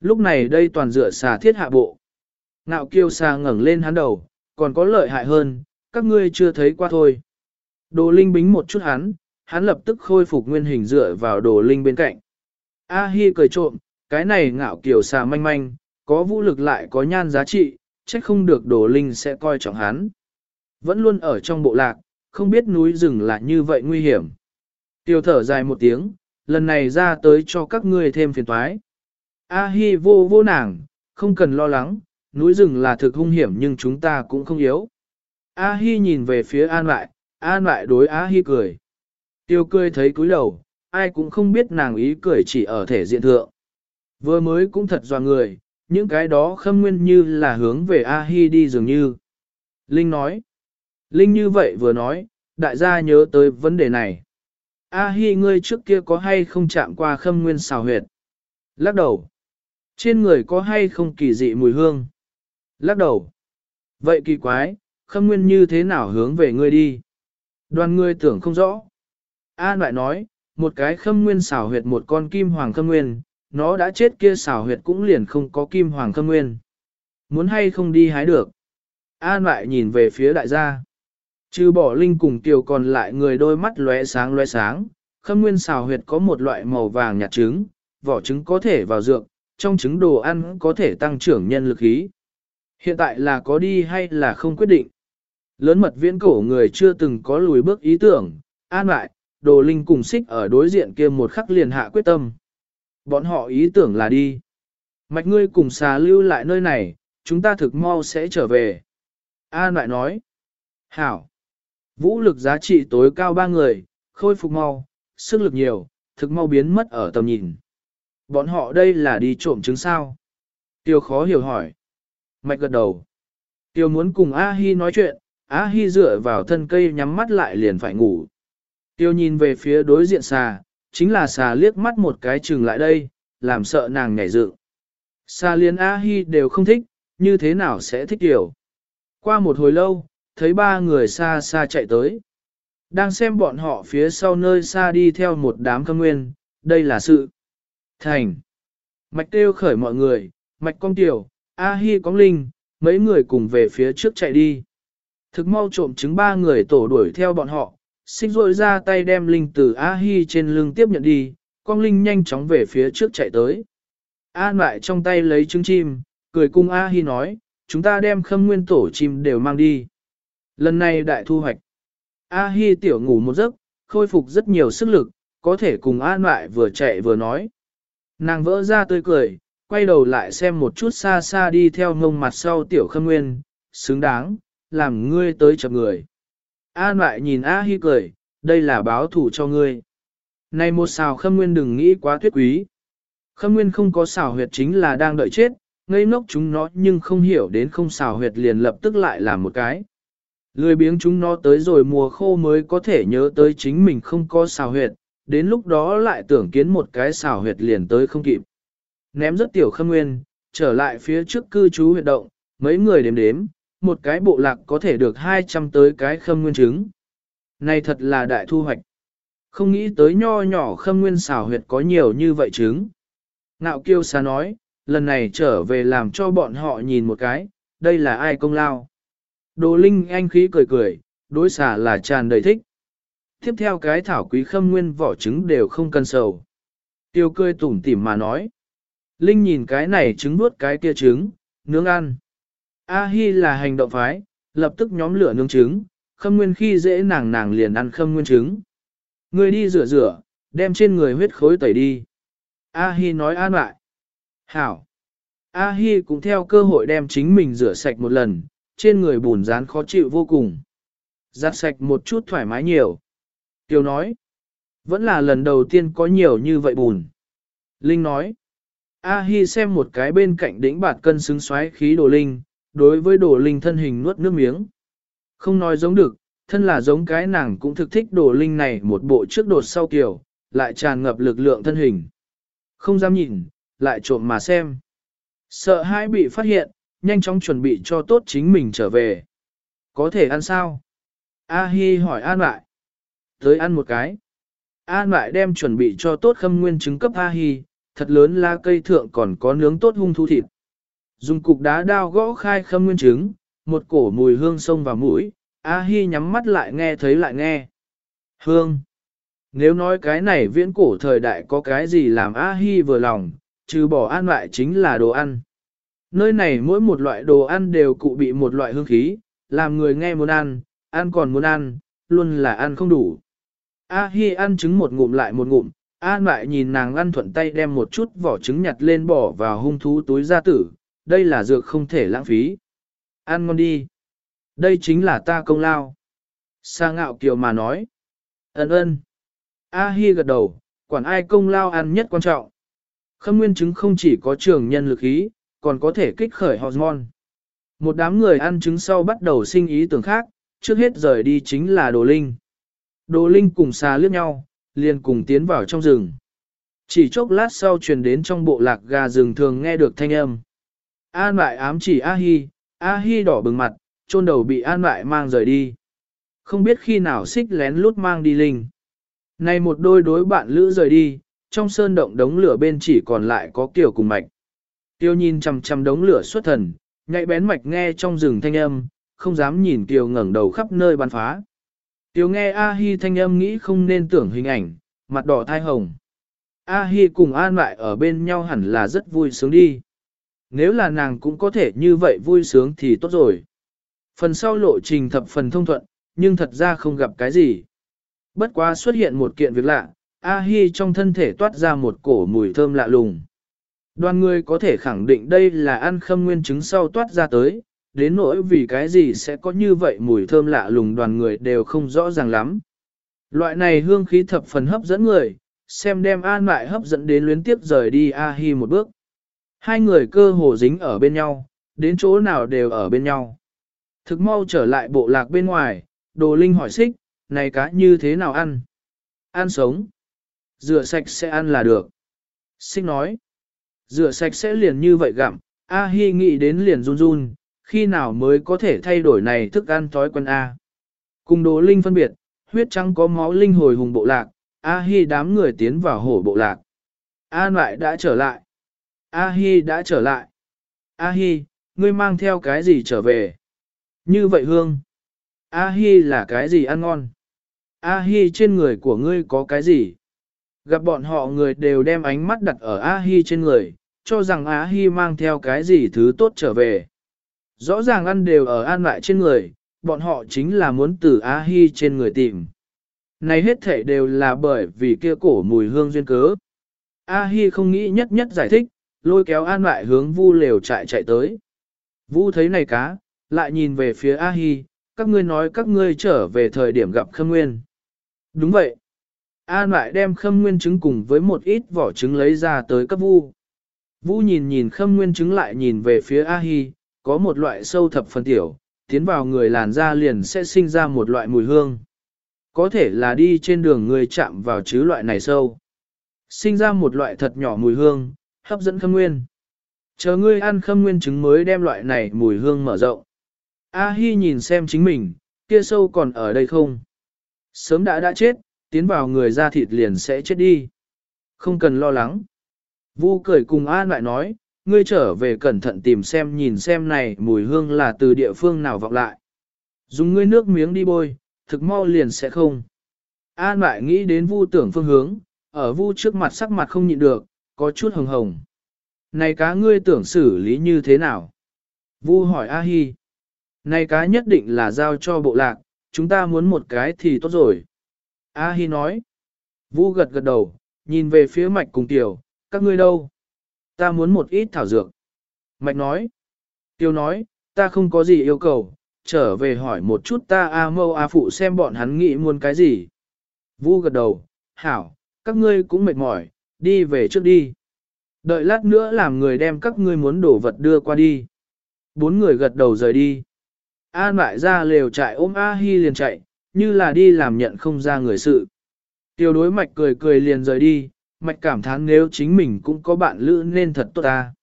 Lúc này đây toàn dựa xà thiết hạ bộ. Nạo kiêu xà ngẩng lên hắn đầu, còn có lợi hại hơn, các ngươi chưa thấy qua thôi. Đồ linh bính một chút hắn, hắn lập tức khôi phục nguyên hình dựa vào đồ linh bên cạnh. A Hi cười trộm, cái này ngạo kiều xà manh manh, có vũ lực lại có nhan giá trị, trách không được đồ linh sẽ coi trọng hắn. Vẫn luôn ở trong bộ lạc, không biết núi rừng là như vậy nguy hiểm. Tiêu thở dài một tiếng, lần này ra tới cho các ngươi thêm phiền toái. A Hi vô vô nàng, không cần lo lắng, núi rừng là thực hung hiểm nhưng chúng ta cũng không yếu. A Hi nhìn về phía An lại, An lại đối A Hi cười. Tiêu cười thấy cúi đầu, ai cũng không biết nàng ý cười chỉ ở thể diện thượng. Vừa mới cũng thật doa người, những cái đó khâm nguyên như là hướng về A-hi đi dường như. Linh nói. Linh như vậy vừa nói, đại gia nhớ tới vấn đề này. A-hi ngươi trước kia có hay không chạm qua khâm nguyên xào huyệt? Lắc đầu. Trên người có hay không kỳ dị mùi hương? Lắc đầu. Vậy kỳ quái, khâm nguyên như thế nào hướng về ngươi đi? Đoàn ngươi tưởng không rõ. A lại nói, một cái khâm nguyên xào huyệt một con kim hoàng khâm nguyên, nó đã chết kia xào huyệt cũng liền không có kim hoàng khâm nguyên. Muốn hay không đi hái được. An lại nhìn về phía đại gia. Trừ bỏ linh cùng tiểu còn lại người đôi mắt lóe sáng lóe sáng, khâm nguyên xào huyệt có một loại màu vàng nhạt trứng, vỏ trứng có thể vào dược, trong trứng đồ ăn có thể tăng trưởng nhân lực khí. Hiện tại là có đi hay là không quyết định. Lớn mật viễn cổ người chưa từng có lùi bước ý tưởng, an lại, đồ linh cùng xích ở đối diện kia một khắc liền hạ quyết tâm. Bọn họ ý tưởng là đi. Mạch ngươi cùng xà lưu lại nơi này, chúng ta thực mau sẽ trở về. An lại nói. Hảo. Vũ lực giá trị tối cao ba người, khôi phục mau, sức lực nhiều, thực mau biến mất ở tầm nhìn. Bọn họ đây là đi trộm trứng sao? Tiêu khó hiểu hỏi. Mạch gật đầu. Tiêu muốn cùng A-hi nói chuyện, A-hi dựa vào thân cây nhắm mắt lại liền phải ngủ. Tiêu nhìn về phía đối diện xà, chính là xà liếc mắt một cái chừng lại đây, làm sợ nàng nhảy dựng. Xà liên A-hi đều không thích, như thế nào sẽ thích Tiêu? Qua một hồi lâu, thấy ba người xa xa chạy tới. Đang xem bọn họ phía sau nơi xa đi theo một đám khâm nguyên, đây là sự. Thành. Mạch kêu khởi mọi người, mạch con tiểu, A-hi có linh, mấy người cùng về phía trước chạy đi. Thực mau trộm chứng ba người tổ đuổi theo bọn họ, xích rội ra tay đem linh từ A-hi trên lưng tiếp nhận đi, con linh nhanh chóng về phía trước chạy tới. An lại trong tay lấy trứng chim, cười cung A-hi nói, chúng ta đem khâm nguyên tổ chim đều mang đi. Lần này đại thu hoạch. A-hi tiểu ngủ một giấc, khôi phục rất nhiều sức lực, có thể cùng An Ngoại vừa chạy vừa nói. Nàng vỡ ra tươi cười, quay đầu lại xem một chút xa xa đi theo ngông mặt sau tiểu khâm nguyên, xứng đáng, làm ngươi tới chập người. An Ngoại nhìn A Hi cười, đây là báo thủ cho ngươi. Này một xào khâm nguyên đừng nghĩ quá tuyết quý. Khâm nguyên không có xào huyệt chính là đang đợi chết, ngây ngốc chúng nó nhưng không hiểu đến không xào huyệt liền lập tức lại làm một cái. Lười biếng chúng nó tới rồi mùa khô mới có thể nhớ tới chính mình không có xào huyệt, đến lúc đó lại tưởng kiến một cái xào huyệt liền tới không kịp. Ném rất tiểu khâm nguyên, trở lại phía trước cư trú huyệt động, mấy người đếm đếm, một cái bộ lạc có thể được 200 tới cái khâm nguyên trứng. Này thật là đại thu hoạch. Không nghĩ tới nho nhỏ khâm nguyên xào huyệt có nhiều như vậy trứng. Nạo kiêu xa nói, lần này trở về làm cho bọn họ nhìn một cái, đây là ai công lao. Đồ linh anh khí cười cười, đối xà là tràn đầy thích. Tiếp theo cái thảo quý khâm nguyên vỏ trứng đều không cần sầu. Tiêu cười tủm tỉm mà nói. Linh nhìn cái này trứng nuốt cái kia trứng, nướng ăn. A-hi là hành động phái, lập tức nhóm lửa nướng trứng, khâm nguyên khi dễ nàng nàng liền ăn khâm nguyên trứng. Người đi rửa rửa, đem trên người huyết khối tẩy đi. A-hi nói an lại. Hảo. A-hi cũng theo cơ hội đem chính mình rửa sạch một lần, trên người bùn rán khó chịu vô cùng. Giặt sạch một chút thoải mái nhiều. Tiêu nói, vẫn là lần đầu tiên có nhiều như vậy bùn. Linh nói, A Hi xem một cái bên cạnh đỉnh bạt cân xứng xoáy khí đồ linh, đối với đồ linh thân hình nuốt nước miếng. Không nói giống được, thân là giống cái nàng cũng thực thích đồ linh này một bộ trước đột sau kiểu, lại tràn ngập lực lượng thân hình. Không dám nhìn, lại trộm mà xem. Sợ hai bị phát hiện, nhanh chóng chuẩn bị cho tốt chính mình trở về. Có thể ăn sao? A Hi hỏi An lại. Tới ăn một cái. An lại đem chuẩn bị cho tốt khâm nguyên trứng cấp A Hi, thật lớn la cây thượng còn có nướng tốt hung thu thịt. Dùng cục đá đao gõ khai khâm nguyên trứng, một cổ mùi hương sông vào mũi, A Hi nhắm mắt lại nghe thấy lại nghe. Hương. Nếu nói cái này viễn cổ thời đại có cái gì làm A Hi vừa lòng, trừ bỏ An lại chính là đồ ăn. Nơi này mỗi một loại đồ ăn đều cụ bị một loại hương khí, làm người nghe muốn ăn, ăn còn muốn ăn, luôn là ăn không đủ. A Hi ăn trứng một ngụm lại một ngụm, An lại nhìn nàng ăn thuận tay đem một chút vỏ trứng nhặt lên bỏ vào hung thú túi gia tử, đây là dược không thể lãng phí. Ăn ngon đi. Đây chính là ta công lao. Sa ngạo kiều mà nói. Ấn ơn. A Hi gật đầu, quản ai công lao ăn nhất quan trọng. Khâm nguyên chứng không chỉ có trường nhân lực ý, còn có thể kích khởi hormone. Một đám người ăn trứng sau bắt đầu sinh ý tưởng khác, trước hết rời đi chính là Đồ Linh. Đồ Linh cùng xà liếc nhau, liền cùng tiến vào trong rừng. Chỉ chốc lát sau truyền đến trong bộ lạc gà rừng thường nghe được thanh âm. An lại ám chỉ A-hi, A-hi đỏ bừng mặt, chôn đầu bị an lại mang rời đi. Không biết khi nào xích lén lút mang đi Linh. Này một đôi đối bạn lữ rời đi, trong sơn động đống lửa bên chỉ còn lại có kiểu cùng mạch. Tiêu nhìn chằm chằm đống lửa xuất thần, nhạy bén mạch nghe trong rừng thanh âm, không dám nhìn Tiêu ngẩng đầu khắp nơi bắn phá. Tiêu nghe A-hi thanh âm nghĩ không nên tưởng hình ảnh, mặt đỏ thai hồng. A-hi cùng an lại ở bên nhau hẳn là rất vui sướng đi. Nếu là nàng cũng có thể như vậy vui sướng thì tốt rồi. Phần sau lộ trình thập phần thông thuận, nhưng thật ra không gặp cái gì. Bất quá xuất hiện một kiện việc lạ, A-hi trong thân thể toát ra một cổ mùi thơm lạ lùng. Đoàn người có thể khẳng định đây là ăn khâm nguyên trứng sau toát ra tới, đến nỗi vì cái gì sẽ có như vậy mùi thơm lạ lùng đoàn người đều không rõ ràng lắm. Loại này hương khí thập phần hấp dẫn người, xem đem an lại hấp dẫn đến luyến tiếp rời đi A-hi một bước. Hai người cơ hồ dính ở bên nhau, đến chỗ nào đều ở bên nhau. Thực mau trở lại bộ lạc bên ngoài, đồ linh hỏi xích, này cá như thế nào ăn? Ăn sống. Rửa sạch sẽ ăn là được. Xích nói. Rửa sạch sẽ liền như vậy gặm, A Hi nghĩ đến liền run run, khi nào mới có thể thay đổi này thức ăn thói quen A. Cùng đồ linh phân biệt, huyết trắng có máu linh hồi hùng bộ lạc, A Hi đám người tiến vào hổ bộ lạc. A lại đã trở lại. A Hi đã trở lại. A Hi, ngươi mang theo cái gì trở về? Như vậy hương. A Hi là cái gì ăn ngon? A Hi trên người của ngươi có cái gì? Gặp bọn họ người đều đem ánh mắt đặt ở A Hi trên người, cho rằng á Hi mang theo cái gì thứ tốt trở về. Rõ ràng ăn đều ở an lại trên người, bọn họ chính là muốn từ á Hi trên người tìm. Này hết thể đều là bởi vì kia cổ mùi hương duyên cớ. A Hi không nghĩ nhất nhất giải thích, lôi kéo an lại hướng vu lều chạy chạy tới. Vu thấy này cá, lại nhìn về phía A Hi, các ngươi nói các ngươi trở về thời điểm gặp Khâm Nguyên. Đúng vậy. An lại đem Khâm Nguyên trứng cùng với một ít vỏ trứng lấy ra tới cấp Vu. Vu nhìn nhìn Khâm Nguyên chứng lại nhìn về phía A Hi, có một loại sâu thập phần tiểu, tiến vào người làn da liền sẽ sinh ra một loại mùi hương. Có thể là đi trên đường người chạm vào chứ loại này sâu. Sinh ra một loại thật nhỏ mùi hương, hấp dẫn Khâm Nguyên. Chờ ngươi ăn Khâm Nguyên trứng mới đem loại này mùi hương mở rộng. A Hi nhìn xem chính mình, kia sâu còn ở đây không? Sớm đã đã chết, tiến vào người da thịt liền sẽ chết đi. Không cần lo lắng. Vu cười cùng An lại nói, ngươi trở về cẩn thận tìm xem nhìn xem này mùi hương là từ địa phương nào vọng lại. Dùng ngươi nước miếng đi bôi, thực mau liền sẽ không. An lại nghĩ đến vu tưởng phương hướng, ở vu trước mặt sắc mặt không nhịn được, có chút hồng hồng. Này cá ngươi tưởng xử lý như thế nào? Vu hỏi A Hi. Này cá nhất định là giao cho bộ lạc, chúng ta muốn một cái thì tốt rồi. A Hi nói. Vu gật gật đầu, nhìn về phía mạch cùng tiểu, các ngươi đâu? Ta muốn một ít thảo dược. Mạch nói. Tiêu nói, ta không có gì yêu cầu, trở về hỏi một chút ta A mâu A phụ xem bọn hắn nghĩ muốn cái gì. Vu gật đầu, hảo, các ngươi cũng mệt mỏi, đi về trước đi. Đợi lát nữa làm người đem các ngươi muốn đổ vật đưa qua đi. Bốn người gật đầu rời đi. An lại ra lều trại ôm A-hi liền chạy, như là đi làm nhận không ra người sự. Tiêu đối mạch cười cười liền rời đi, mạch cảm thán nếu chính mình cũng có bạn lữ nên thật tốt ta.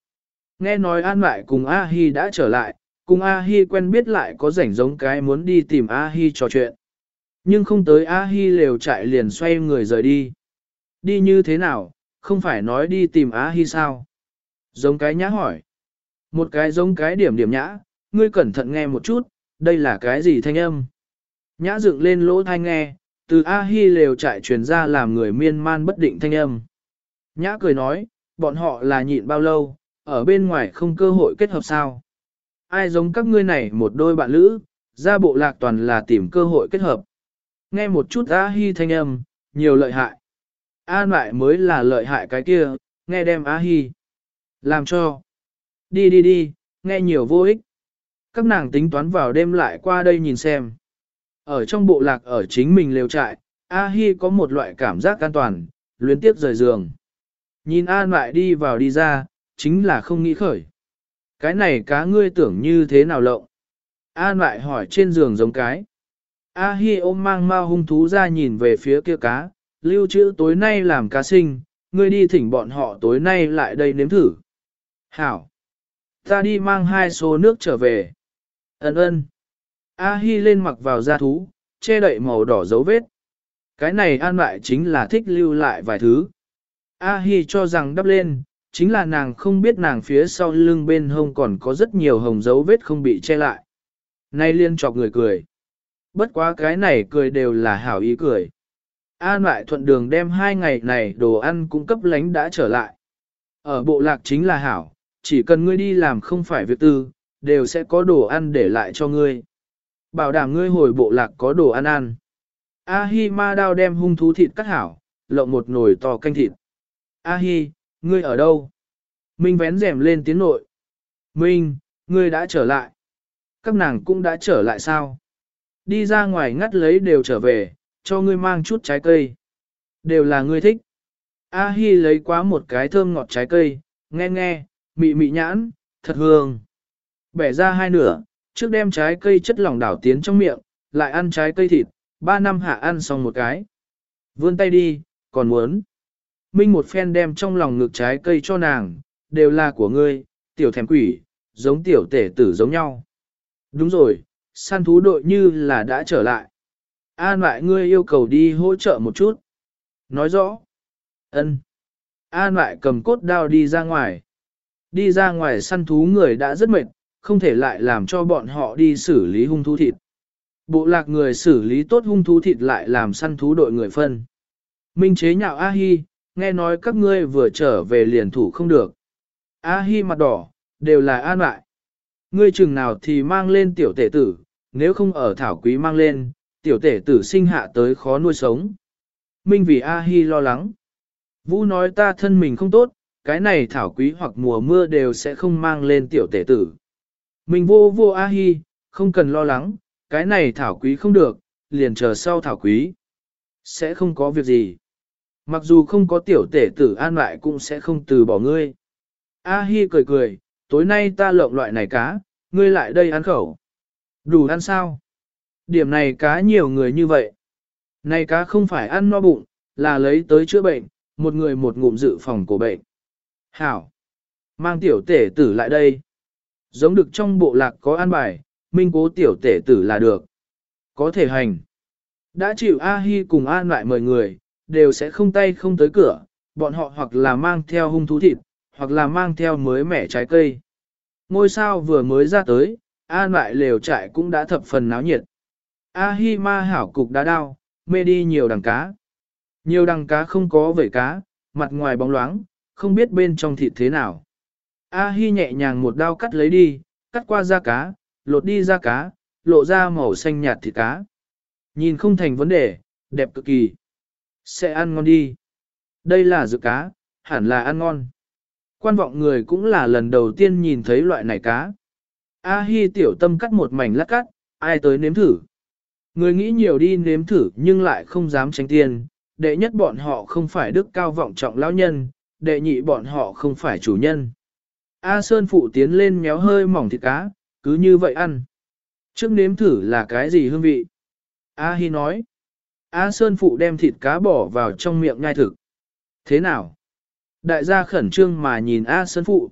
Nghe nói An lại cùng A-hi đã trở lại, cùng A-hi quen biết lại có rảnh giống cái muốn đi tìm A-hi trò chuyện. Nhưng không tới A-hi lều trại liền xoay người rời đi. Đi như thế nào, không phải nói đi tìm A-hi sao? Giống cái nhã hỏi. Một cái giống cái điểm điểm nhã, ngươi cẩn thận nghe một chút, đây là cái gì thanh âm? Nhã dựng lên lỗ thanh nghe, từ A-hi lều trại truyền ra làm người miên man bất định thanh âm. Nhã cười nói, bọn họ là nhịn bao lâu, ở bên ngoài không cơ hội kết hợp sao? Ai giống các ngươi này một đôi bạn lữ, ra bộ lạc toàn là tìm cơ hội kết hợp. Nghe một chút A-hi thanh âm, nhiều lợi hại. An lại mới là lợi hại cái kia, nghe đem A-hi. Làm cho. Đi đi đi, nghe nhiều vô ích. Các nàng tính toán vào đêm lại qua đây nhìn xem. Ở trong bộ lạc ở chính mình lều trại, A-hi có một loại cảm giác an toàn, luyến tiếp rời giường. Nhìn An lại đi vào đi ra, chính là không nghĩ khởi. Cái này cá ngươi tưởng như thế nào lộng? An lại hỏi trên giường giống cái. A-hi ôm mang mau hung thú ra nhìn về phía kia cá, lưu trữ tối nay làm cá sinh, ngươi đi thỉnh bọn họ tối nay lại đây nếm thử. Hảo! Ta đi mang hai số nước trở về. Ấn ơn! A-hi lên mặc vào da thú, che đậy màu đỏ dấu vết. Cái này an lại chính là thích lưu lại vài thứ. A-hi cho rằng đắp lên, chính là nàng không biết nàng phía sau lưng bên hông còn có rất nhiều hồng dấu vết không bị che lại. Nay liên chọc người cười. Bất quá cái này cười đều là hảo ý cười. An lại thuận đường đem hai ngày này đồ ăn cung cấp lánh đã trở lại. Ở bộ lạc chính là hảo, chỉ cần ngươi đi làm không phải việc tư, đều sẽ có đồ ăn để lại cho ngươi. Bảo đảm ngươi hồi bộ lạc có đồ ăn ăn. A-hi ma đao đem hung thú thịt cắt hảo, lộng một nồi to canh thịt. A-hi, ngươi ở đâu? Minh vén rèm lên tiếng nội. Minh, ngươi đã trở lại. Các nàng cũng đã trở lại sao? Đi ra ngoài ngắt lấy đều trở về, cho ngươi mang chút trái cây. Đều là ngươi thích. A-hi lấy quá một cái thơm ngọt trái cây, nghe nghe, mị mị nhãn, thật hương. Bẻ ra hai nửa, trước đem trái cây chất lỏng đảo tiến trong miệng, lại ăn trái cây thịt, ba năm hạ ăn xong một cái. Vươn tay đi, còn muốn. Minh một phen đem trong lòng ngực trái cây cho nàng, đều là của ngươi, tiểu thèm quỷ, giống tiểu tể tử giống nhau. Đúng rồi, săn thú đội như là đã trở lại. An lại ngươi yêu cầu đi hỗ trợ một chút. Nói rõ. ân. An lại cầm cốt đao đi ra ngoài. Đi ra ngoài săn thú người đã rất mệt, không thể lại làm cho bọn họ đi xử lý hung thú thịt. Bộ lạc người xử lý tốt hung thú thịt lại làm săn thú đội người phân. Minh chế nhạo A-hi, nghe nói các ngươi vừa trở về liền thủ không được. A-hi mặt đỏ, đều là an lại. Ngươi chừng nào thì mang lên tiểu tể tử, nếu không ở thảo quý mang lên, tiểu tể tử sinh hạ tới khó nuôi sống. Minh vì A-hi lo lắng. Vũ nói ta thân mình không tốt, cái này thảo quý hoặc mùa mưa đều sẽ không mang lên tiểu tể tử mình vô vô A-hi, không cần lo lắng, cái này thảo quý không được, liền chờ sau thảo quý. Sẽ không có việc gì. Mặc dù không có tiểu tể tử an lại cũng sẽ không từ bỏ ngươi. A-hi cười cười, tối nay ta lộng loại này cá, ngươi lại đây ăn khẩu. Đủ ăn sao? Điểm này cá nhiều người như vậy. Này cá không phải ăn no bụng, là lấy tới chữa bệnh, một người một ngụm dự phòng của bệnh. Hảo! Mang tiểu tể tử lại đây. Giống được trong bộ lạc có an bài, minh cố tiểu tể tử là được. Có thể hành. Đã chịu A-hi cùng an lại mời người, đều sẽ không tay không tới cửa, bọn họ hoặc là mang theo hung thú thịt, hoặc là mang theo mới mẻ trái cây. Ngôi sao vừa mới ra tới, an lại lều trại cũng đã thập phần náo nhiệt. A-hi ma hảo cục đá đao, mê đi nhiều đằng cá. Nhiều đằng cá không có vẩy cá, mặt ngoài bóng loáng, không biết bên trong thịt thế nào. A-hi nhẹ nhàng một đao cắt lấy đi, cắt qua da cá, lột đi da cá, lộ ra màu xanh nhạt thịt cá. Nhìn không thành vấn đề, đẹp cực kỳ. Sẽ ăn ngon đi. Đây là dự cá, hẳn là ăn ngon. Quan vọng người cũng là lần đầu tiên nhìn thấy loại này cá. A-hi tiểu tâm cắt một mảnh lát cắt, ai tới nếm thử. Người nghĩ nhiều đi nếm thử nhưng lại không dám tránh tiền, đệ nhất bọn họ không phải đức cao vọng trọng lão nhân, đệ nhị bọn họ không phải chủ nhân. A Sơn phụ tiến lên méo hơi mỏng thịt cá, cứ như vậy ăn. Trước nếm thử là cái gì hương vị? A Hi nói. A Sơn phụ đem thịt cá bỏ vào trong miệng nhai thực. Thế nào? Đại gia khẩn trương mà nhìn A Sơn phụ.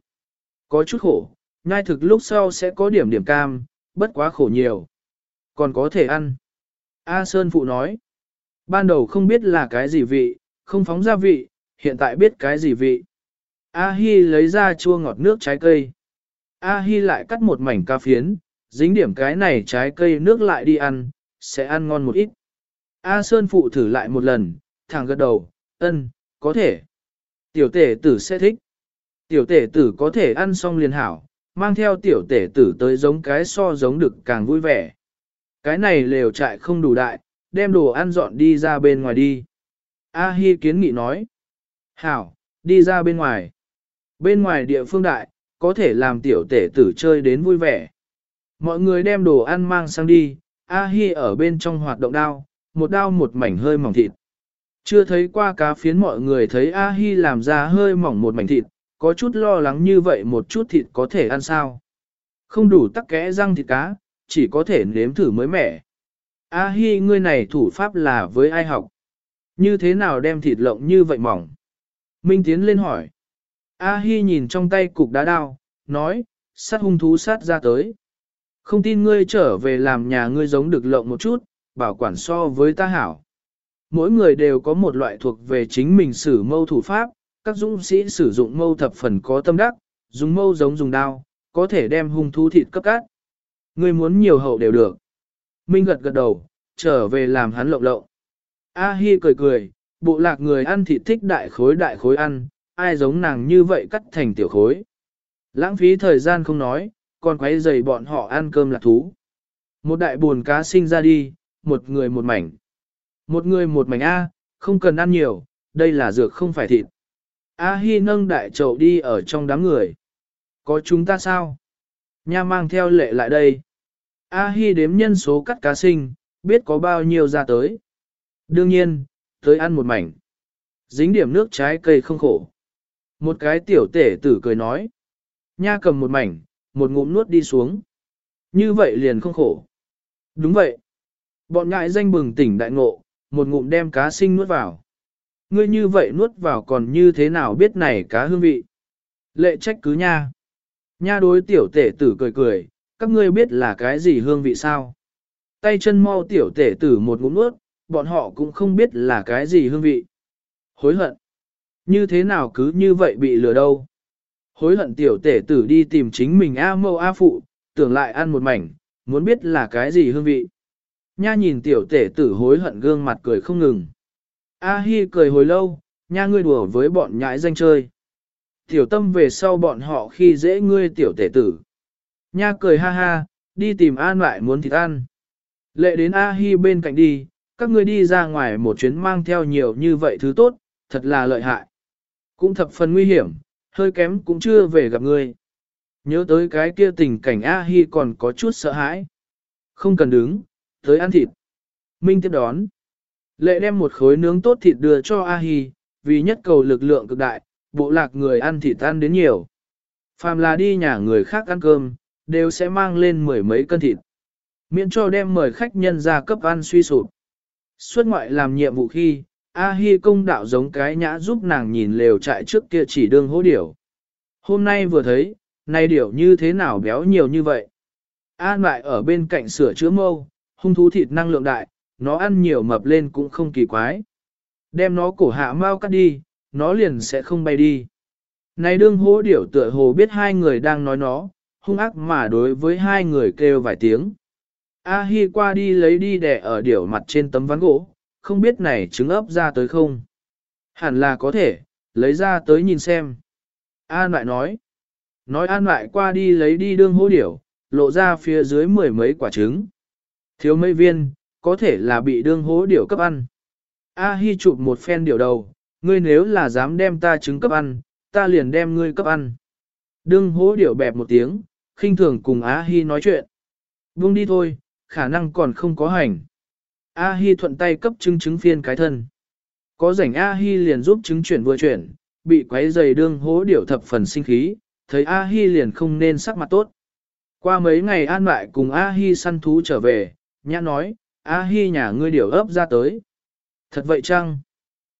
Có chút khổ, nhai thực lúc sau sẽ có điểm điểm cam, bất quá khổ nhiều. Còn có thể ăn. A Sơn phụ nói. Ban đầu không biết là cái gì vị, không phóng gia vị, hiện tại biết cái gì vị. A Hi lấy ra chua ngọt nước trái cây. A Hi lại cắt một mảnh ca phiến, dính điểm cái này trái cây nước lại đi ăn, sẽ ăn ngon một ít. A Sơn phụ thử lại một lần, thẳng gật đầu, ân, có thể. Tiểu tể tử sẽ thích. Tiểu tể tử có thể ăn xong liền hảo, mang theo tiểu tể tử tới giống cái so giống được càng vui vẻ. Cái này lều trại không đủ đại, đem đồ ăn dọn đi ra bên ngoài đi. A Hi kiến nghị nói. Hảo, đi ra bên ngoài. Bên ngoài địa phương đại, có thể làm tiểu tể tử chơi đến vui vẻ. Mọi người đem đồ ăn mang sang đi, A Hi ở bên trong hoạt động đao, một đao một mảnh hơi mỏng thịt. Chưa thấy qua cá phiến mọi người thấy A Hi làm ra hơi mỏng một mảnh thịt, có chút lo lắng như vậy một chút thịt có thể ăn sao. Không đủ tắc kẽ răng thịt cá, chỉ có thể nếm thử mới mẻ. A Hi ngươi này thủ pháp là với ai học? Như thế nào đem thịt lộng như vậy mỏng? Minh tiến lên hỏi. A Hi nhìn trong tay cục đá đao, nói, sát hung thú sát ra tới. Không tin ngươi trở về làm nhà ngươi giống được lộng một chút, bảo quản so với ta hảo. Mỗi người đều có một loại thuộc về chính mình sử mâu thủ pháp, các dũng sĩ sử dụng mâu thập phần có tâm đắc, dùng mâu giống dùng đao, có thể đem hung thú thịt cấp cát. Ngươi muốn nhiều hậu đều được. Minh gật gật đầu, trở về làm hắn lộng lộng. A Hi cười cười, bộ lạc người ăn thịt thích đại khối đại khối ăn, ai giống nàng như vậy cắt thành tiểu khối. Lãng phí thời gian không nói, còn quấy dày bọn họ ăn cơm lạc thú. Một đại buồn cá sinh ra đi, một người một mảnh. Một người một mảnh A, không cần ăn nhiều, đây là dược không phải thịt. A Hi nâng đại chậu đi ở trong đám người. Có chúng ta sao? Nha mang theo lệ lại đây. A Hi đếm nhân số cắt cá sinh, biết có bao nhiêu ra tới. Đương nhiên, tới ăn một mảnh. Dính điểm nước trái cây không khổ. Một cái tiểu tể tử cười nói. Nha cầm một mảnh, một ngụm nuốt đi xuống. Như vậy liền không khổ. Đúng vậy. Bọn ngại danh bừng tỉnh đại ngộ, một ngụm đem cá sinh nuốt vào. Ngươi như vậy nuốt vào còn như thế nào biết này cá hương vị. Lệ trách cứ nha. Nha đối tiểu tể tử cười cười, các ngươi biết là cái gì hương vị sao? Tay chân mau tiểu tể tử một ngụm nuốt, bọn họ cũng không biết là cái gì hương vị. Hối hận. Như thế nào cứ như vậy bị lừa đâu? Hối hận tiểu tể tử đi tìm chính mình A mâu A phụ, tưởng lại ăn một mảnh, muốn biết là cái gì hương vị. Nha nhìn tiểu tể tử hối hận gương mặt cười không ngừng. A Hi cười hồi lâu, nha ngươi đùa với bọn nhãi danh chơi. Tiểu tâm về sau bọn họ khi dễ ngươi tiểu tể tử. Nha cười ha ha, đi tìm an lại muốn thịt ăn. Lệ đến A Hi bên cạnh đi, các ngươi đi ra ngoài một chuyến mang theo nhiều như vậy thứ tốt, thật là lợi hại. Cũng thập phần nguy hiểm, hơi kém cũng chưa về gặp ngươi. Nhớ tới cái kia tình cảnh A Hi còn có chút sợ hãi. Không cần đứng, tới ăn thịt. Minh tiếp đón. Lệ đem một khối nướng tốt thịt đưa cho A Hi, vì nhất cầu lực lượng cực đại, bộ lạc người ăn thịt ăn đến nhiều. Phàm là đi nhà người khác ăn cơm, đều sẽ mang lên mười mấy cân thịt. Miễn cho đem mời khách nhân ra cấp ăn suy sụp. Xuất ngoại làm nhiệm vụ khi, A Hi công đạo giống cái nhã giúp nàng nhìn lều trại trước kia chỉ đương hố điểu. Hôm nay vừa thấy, nay điểu như thế nào béo nhiều như vậy. An lại ở bên cạnh sửa chữa mâu, hung thú thịt năng lượng đại, nó ăn nhiều mập lên cũng không kỳ quái. Đem nó cổ hạ mau cắt đi, nó liền sẽ không bay đi. Này đương hố điểu tựa hồ biết hai người đang nói nó, hung ác mà đối với hai người kêu vài tiếng. A Hi qua đi lấy đi đẻ ở điểu mặt trên tấm ván gỗ, không biết này trứng ấp ra tới không. Hẳn là có thể, lấy ra tới nhìn xem. An lại nói. Nói an lại qua đi lấy đi đương hô điểu, lộ ra phía dưới mười mấy quả trứng. Thiếu mấy viên, có thể là bị đương hố điểu cấp ăn. A Hi chụp một phen điểu đầu, ngươi nếu là dám đem ta trứng cấp ăn, ta liền đem ngươi cấp ăn. Đương hố điểu bẹp một tiếng, khinh thường cùng A Hi nói chuyện. Buông đi thôi, khả năng còn không có hành. A-hi thuận tay cấp trứng trứng phiên cái thân. Có rảnh A-hi liền giúp trứng chuyển vừa chuyển, bị quấy dày đương hố điểu thập phần sinh khí, thấy A-hi liền không nên sắc mặt tốt. Qua mấy ngày an lại cùng A-hi săn thú trở về, nhã nói, A-hi nhà ngươi điểu ấp ra tới. Thật vậy chăng?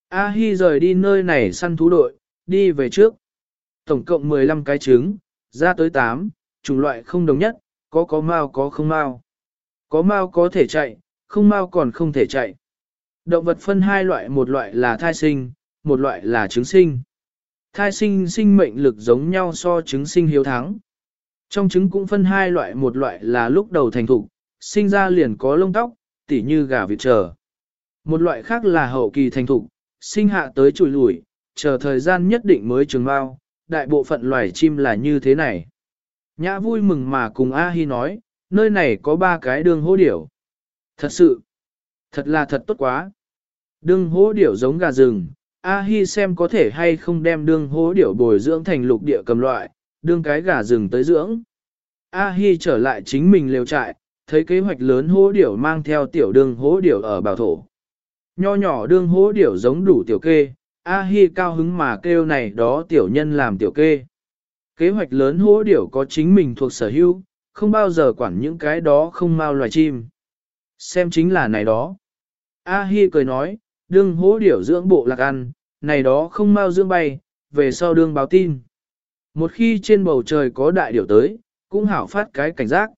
A-hi rời đi nơi này săn thú đội, đi về trước. Tổng cộng 15 cái trứng, ra tới 8, chủng loại không đồng nhất, có có mao có không mao. Có mao có thể chạy, không mau còn không thể chạy. Động vật phân hai loại một loại là thai sinh, một loại là trứng sinh. Thai sinh sinh mệnh lực giống nhau so trứng sinh hiếu thắng. Trong trứng cũng phân hai loại một loại là lúc đầu thành thục, sinh ra liền có lông tóc, tỉ như gà vịt chờ. Một loại khác là hậu kỳ thành thục, sinh hạ tới chùi lủi, chờ thời gian nhất định mới trường bao, đại bộ phận loài chim là như thế này. Nhã vui mừng mà cùng A-hi nói, nơi này có ba cái đường hô điểu. Thật sự, thật là thật tốt quá. Đương hố điểu giống gà rừng, A-hi xem có thể hay không đem Đương hố điểu bồi dưỡng thành lục địa cầm loại, đương cái gà rừng tới dưỡng. A-hi trở lại chính mình lều trại, thấy kế hoạch lớn hố điểu mang theo tiểu Đương hố điểu ở bảo thổ. Nho nhỏ đương hố điểu giống đủ tiểu kê, A-hi cao hứng mà kêu này đó tiểu nhân làm tiểu kê. Kế hoạch lớn hố điểu có chính mình thuộc sở hữu, không bao giờ quản những cái đó không mau loài chim. Xem chính là này đó. A-hi cười nói, đương hố điểu dưỡng bộ lạc ăn, này đó không mau dưỡng bay, về sau đương báo tin. Một khi trên bầu trời có đại điểu tới, cũng hảo phát cái cảnh giác.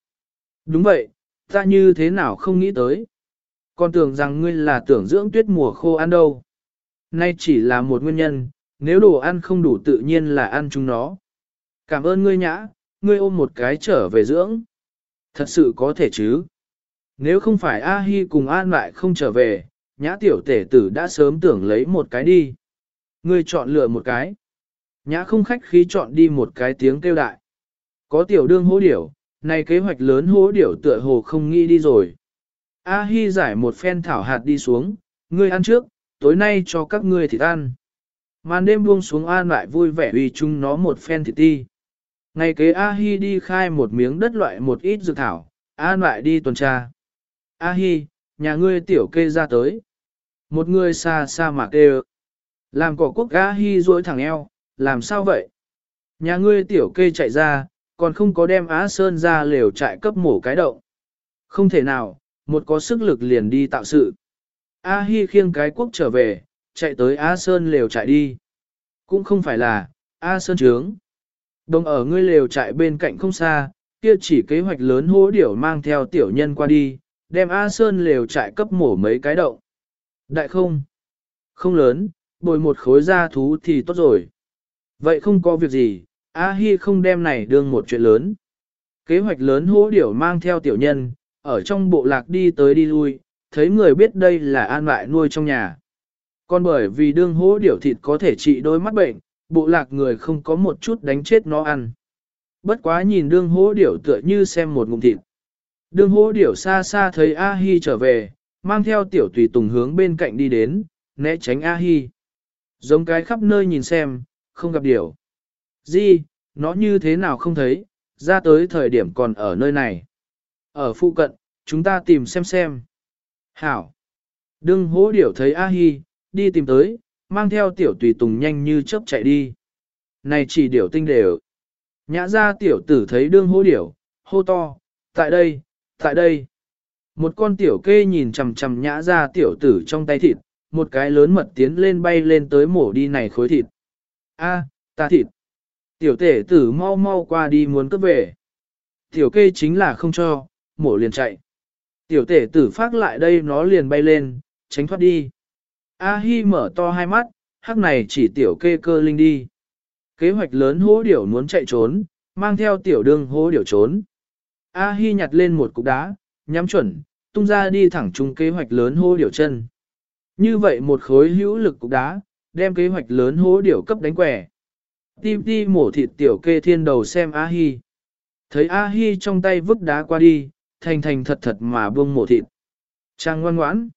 Đúng vậy, ta như thế nào không nghĩ tới. Còn tưởng rằng ngươi là tưởng dưỡng tuyết mùa khô ăn đâu. Nay chỉ là một nguyên nhân, nếu đồ ăn không đủ tự nhiên là ăn chúng nó. Cảm ơn ngươi nhã, ngươi ôm một cái trở về dưỡng. Thật sự có thể chứ. Nếu không phải A-hi cùng an lại không trở về, nhã tiểu tể tử đã sớm tưởng lấy một cái đi. Ngươi chọn lựa một cái. Nhã không khách khí chọn đi một cái tiếng kêu đại. Có tiểu đương hố điểu, này kế hoạch lớn hố điểu tựa hồ không nghĩ đi rồi. A-hi giải một phen thảo hạt đi xuống, ngươi ăn trước, tối nay cho các ngươi thịt ăn. Màn đêm buông xuống an lại vui vẻ vì chúng nó một phen thịt ti. Ngày kế A-hi đi khai một miếng đất loại một ít dược thảo, an lại đi tuần tra. A-hi, nhà ngươi tiểu kê ra tới. Một người xa xa mà kêu. Làm cỏ quốc A-hi duỗi thẳng eo, làm sao vậy? Nhà ngươi tiểu kê chạy ra, còn không có đem Á Sơn ra lều trại cấp mổ cái động. Không thể nào, một có sức lực liền đi tạo sự. A Hi khiêng cái quốc trở về, chạy tới A Sơn lều trại đi. Cũng không phải là, A Sơn trướng. Đồng ở ngươi lều trại bên cạnh không xa, kia chỉ kế hoạch lớn hố điểu mang theo tiểu nhân qua đi, đem A Sơn lều trại cấp mổ mấy cái động. Đại không? Không lớn, bồi một khối da thú thì tốt rồi. Vậy không có việc gì, A Hi không đem này đương một chuyện lớn. Kế hoạch lớn Hỗ điểu mang theo tiểu nhân, ở trong bộ lạc đi tới đi lui, thấy người biết đây là an lại nuôi trong nhà. Còn bởi vì đương Hỗ điểu thịt có thể trị đôi mắt bệnh, bộ lạc người không có một chút đánh chết nó ăn. Bất quá nhìn đương Hỗ điểu tựa như xem một ngụm thịt. Đương hô điểu xa xa thấy A-hi trở về, mang theo tiểu tùy tùng hướng bên cạnh đi đến, né tránh A-hi. Giống cái khắp nơi nhìn xem, không gặp điểu. Di, nó như thế nào không thấy, ra tới thời điểm còn ở nơi này. Ở phụ cận, chúng ta tìm xem xem. Hảo. Đương hố điểu thấy A-hi, đi tìm tới, mang theo tiểu tùy tùng nhanh như chớp chạy đi. Này chỉ điểu tinh đều. Nhã ra tiểu tử thấy đương hố điểu, hô to, tại đây, tại đây. Một con tiểu kê nhìn chằm chằm nhã ra tiểu tử trong tay thịt, một cái lớn mật tiến lên bay lên tới mổ đi này khối thịt. A, ta thịt. Tiểu tể tử mau mau qua đi muốn cướp về. Tiểu kê chính là không cho, mổ liền chạy. Tiểu tể tử phát lại đây nó liền bay lên, tránh thoát đi. A-hi mở to hai mắt, hắc này chỉ tiểu kê cơ linh đi. Kế hoạch lớn hố điểu muốn chạy trốn, mang theo tiểu đương hố điểu trốn. A-hi nhặt lên một cục đá, nhắm chuẩn, tung ra đi thẳng chung kế hoạch lớn hố điểu chân. Như vậy một khối hữu lực cục đá, đem kế hoạch lớn hố điểu cấp đánh quẻ. Tim ti mổ thịt tiểu kê thiên đầu xem A-hi. Thấy A-hi trong tay vứt đá qua đi, thành thành thật thật mà buông mổ thịt. Trang ngoan ngoãn.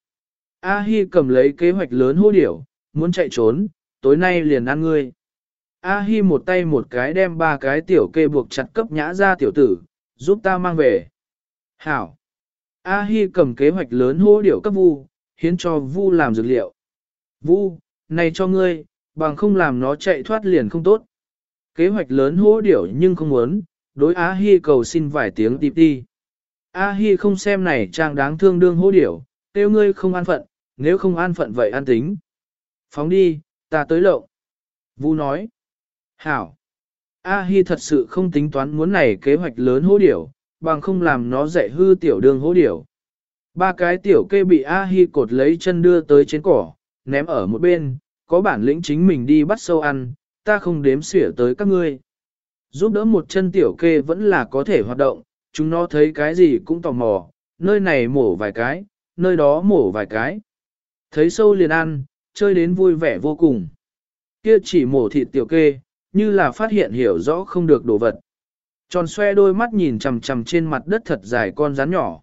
A-hi cầm lấy kế hoạch lớn hô điểu, muốn chạy trốn, tối nay liền ăn ngươi. A-hi một tay một cái đem ba cái tiểu kê buộc chặt cấp nhã ra tiểu tử, giúp ta mang về. Hảo. A-hi cầm kế hoạch lớn hô điểu cấp vu, hiến cho vu làm dược liệu. Vu, này cho ngươi, bằng không làm nó chạy thoát liền không tốt. Kế hoạch lớn hô điểu nhưng không muốn, đối A-hi cầu xin vài tiếng tiếp đi. A-hi không xem này trang đáng thương đương hô điểu, tiêu ngươi không an phận, nếu không an phận vậy an tính. Phóng đi, ta tới lộ. Vu nói. Hảo. A-hi thật sự không tính toán muốn này kế hoạch lớn hố điểu, bằng không làm nó dạy hư tiểu đường hố điểu. Ba cái tiểu kê bị A-hi cột lấy chân đưa tới trên cỏ, ném ở một bên, có bản lĩnh chính mình đi bắt sâu ăn, ta không đếm xỉa tới các ngươi. Giúp đỡ một chân tiểu kê vẫn là có thể hoạt động, chúng nó thấy cái gì cũng tò mò, nơi này mổ vài cái, nơi đó mổ vài cái. Thấy sâu liền ăn, chơi đến vui vẻ vô cùng. Kia chỉ mổ thịt tiểu kê, như là phát hiện hiểu rõ không được đồ vật. Tròn xoe đôi mắt nhìn chằm chằm trên mặt đất thật dài con rắn nhỏ.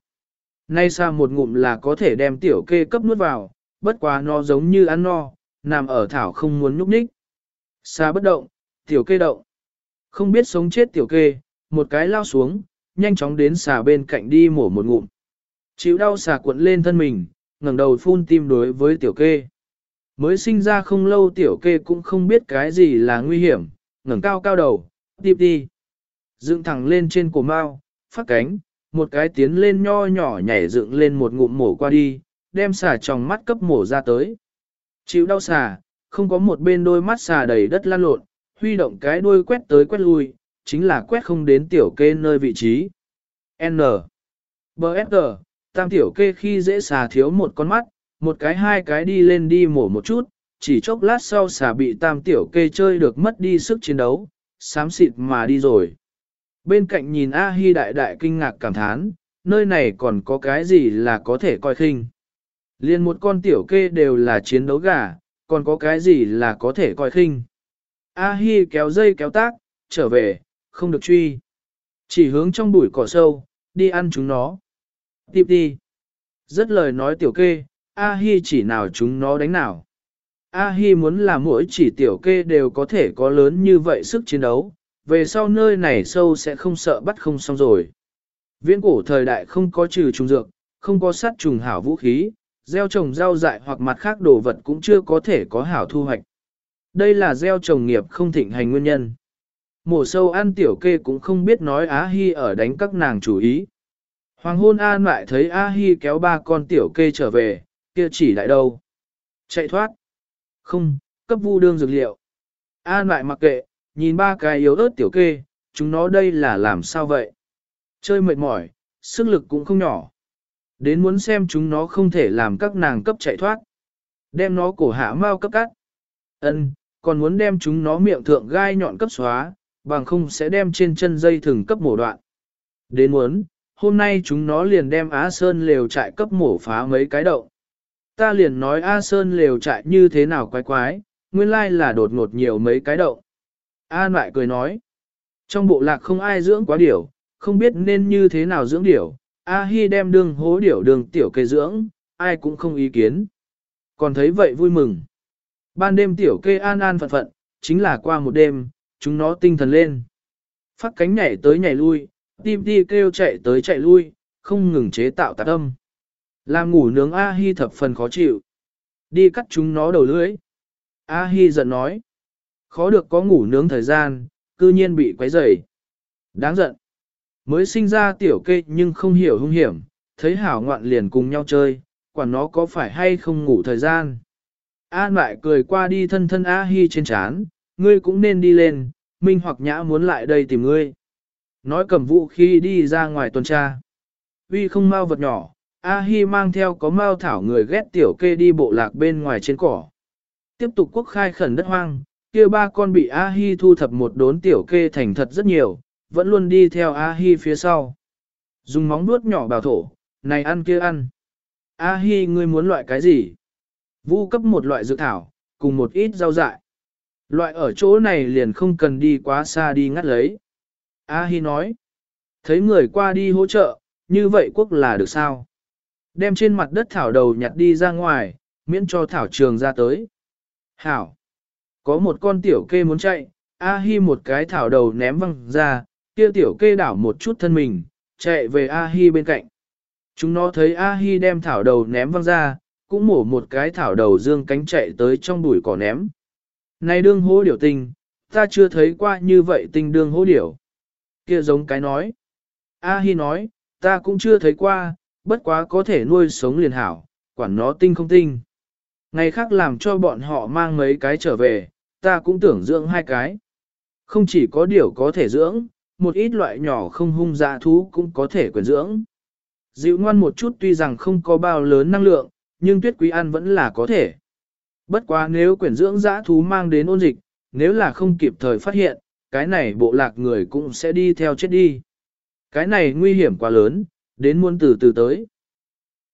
Nay xa một ngụm là có thể đem tiểu kê cấp nuốt vào, bất quá nó giống như ăn no, nằm ở thảo không muốn nhúc nhích. Xa bất động, tiểu kê động. Không biết sống chết tiểu kê, một cái lao xuống, nhanh chóng đến xà bên cạnh đi mổ một ngụm. Chịu đau xà cuộn lên thân mình, ngẩng đầu phun tim đối với tiểu kê. Mới sinh ra không lâu tiểu kê cũng không biết cái gì là nguy hiểm, ngẩng cao cao đầu, tiếp đi. Dựng thẳng lên trên cổ mao, phát cánh, một cái tiến lên nho nhỏ nhảy dựng lên một ngụm mổ qua đi, đem xà trong mắt cấp mổ ra tới. Chịu đau xà, không có một bên đôi mắt xà đầy đất lan lộn, huy động cái đuôi quét tới quét lui, chính là quét không đến tiểu kê nơi vị trí. N. B. S. tam tiểu kê khi dễ xà thiếu một con mắt, một cái hai cái đi lên đi mổ một chút, chỉ chốc lát sau xà bị tam tiểu kê chơi được mất đi sức chiến đấu, xám xịt mà đi rồi. Bên cạnh nhìn A Hi đại đại kinh ngạc cảm thán, nơi này còn có cái gì là có thể coi khinh. Liên một con tiểu kê đều là chiến đấu gà, còn có cái gì là có thể coi khinh. A Hi kéo dây kéo tác, trở về, không được truy. Chỉ hướng trong bụi cỏ sâu, đi ăn chúng nó. Tiếp đi. Rất lời nói tiểu kê, A Hi chỉ nào chúng nó đánh nào. A Hi muốn là mỗi chỉ tiểu kê đều có thể có lớn như vậy sức chiến đấu, về sau nơi này sâu sẽ không sợ bắt không xong rồi. Viễn cổ thời đại không có trừ trùng dược, không có sát trùng hảo vũ khí, gieo trồng rau dại hoặc mặt khác đồ vật cũng chưa có thể có hảo thu hoạch. Đây là gieo trồng nghiệp không thịnh hành nguyên nhân. Mổ sâu ăn tiểu kê cũng không biết nói Á Hi ở đánh các nàng chủ ý. Hoàng hôn an lại thấy A Hi kéo ba con tiểu kê trở về, kia chỉ lại đâu. Chạy thoát. Không, cấp vu đương dược liệu. An lại mặc kệ, nhìn ba cái yếu ớt tiểu kê, chúng nó đây là làm sao vậy? Chơi mệt mỏi, sức lực cũng không nhỏ. Đến muốn xem chúng nó không thể làm các nàng cấp chạy thoát. Đem nó cổ hạ mau cấp cắt. ân còn muốn đem chúng nó miệng thượng gai nhọn cấp xóa, bằng không sẽ đem trên chân dây thừng cấp mổ đoạn. Đến muốn, hôm nay chúng nó liền đem Á Sơn lều trại cấp mổ phá mấy cái động. Ta liền nói A Sơn lều trại như thế nào quái quái, nguyên lai là đột ngột nhiều mấy cái động. a lại cười nói, trong bộ lạc không ai dưỡng quá điểu, không biết nên như thế nào dưỡng điểu, A Hi đem đường hố điểu đường tiểu kê dưỡng, ai cũng không ý kiến. Còn thấy vậy vui mừng. Ban đêm tiểu kê an an phận phận, chính là qua một đêm, chúng nó tinh thần lên. Phát cánh nhảy tới nhảy lui, tim đi kêu chạy tới chạy lui, không ngừng chế tạo tạc âm. Làm ngủ nướng A Hi thập phần khó chịu. Đi cắt chúng nó đầu lưỡi. A Hi giận nói. Khó được có ngủ nướng thời gian, cư nhiên bị quấy rầy. Đáng giận. Mới sinh ra tiểu kê nhưng không hiểu hung hiểm, thấy hảo ngoạn liền cùng nhau chơi, quản nó có phải hay không ngủ thời gian. An lại cười qua đi thân thân A Hi trên chán, ngươi cũng nên đi lên, Minh hoặc Nhã muốn lại đây tìm ngươi. Nói cầm vũ khí đi ra ngoài tuần tra. Vì không mau vật nhỏ, A Hi mang theo có mao thảo người ghét tiểu kê đi bộ lạc bên ngoài trên cỏ. Tiếp tục quốc khai khẩn đất hoang, kia ba con bị A Hi thu thập một đốn tiểu kê thành thật rất nhiều, vẫn luôn đi theo A Hi phía sau. Dùng móng nuốt nhỏ bào thổ, này ăn kia ăn. A Hi ngươi muốn loại cái gì? Vu cấp một loại dược thảo, cùng một ít rau dại. Loại ở chỗ này liền không cần đi quá xa đi ngắt lấy. A Hi nói, thấy người qua đi hỗ trợ, như vậy quốc là được sao? Đem trên mặt đất thảo đầu nhặt đi ra ngoài, miễn cho thảo trường ra tới. Hảo! Có một con tiểu kê muốn chạy, A Hi một cái thảo đầu ném văng ra, kia tiểu kê đảo một chút thân mình, chạy về A Hi bên cạnh. Chúng nó thấy A-hi đem thảo đầu ném văng ra, cũng mổ một cái thảo đầu dương cánh chạy tới trong bụi cỏ ném. Này đương hố điểu tinh, ta chưa thấy qua như vậy tinh đương hố điểu. Kia giống cái nói. A-hi nói, ta cũng chưa thấy qua, bất quá có thể nuôi sống liền hảo, quản nó tinh không tinh. Ngày khác làm cho bọn họ mang mấy cái trở về, ta cũng tưởng dưỡng hai cái. Không chỉ có điều có thể dưỡng, một ít loại nhỏ không hung dạ thú cũng có thể quyền dưỡng. Dịu ngoan một chút tuy rằng không có bao lớn năng lượng, nhưng tuyết quý ăn vẫn là có thể. Bất quá nếu quyển dưỡng dã thú mang đến ôn dịch, nếu là không kịp thời phát hiện, cái này bộ lạc người cũng sẽ đi theo chết đi. Cái này nguy hiểm quá lớn, đến muôn từ từ tới.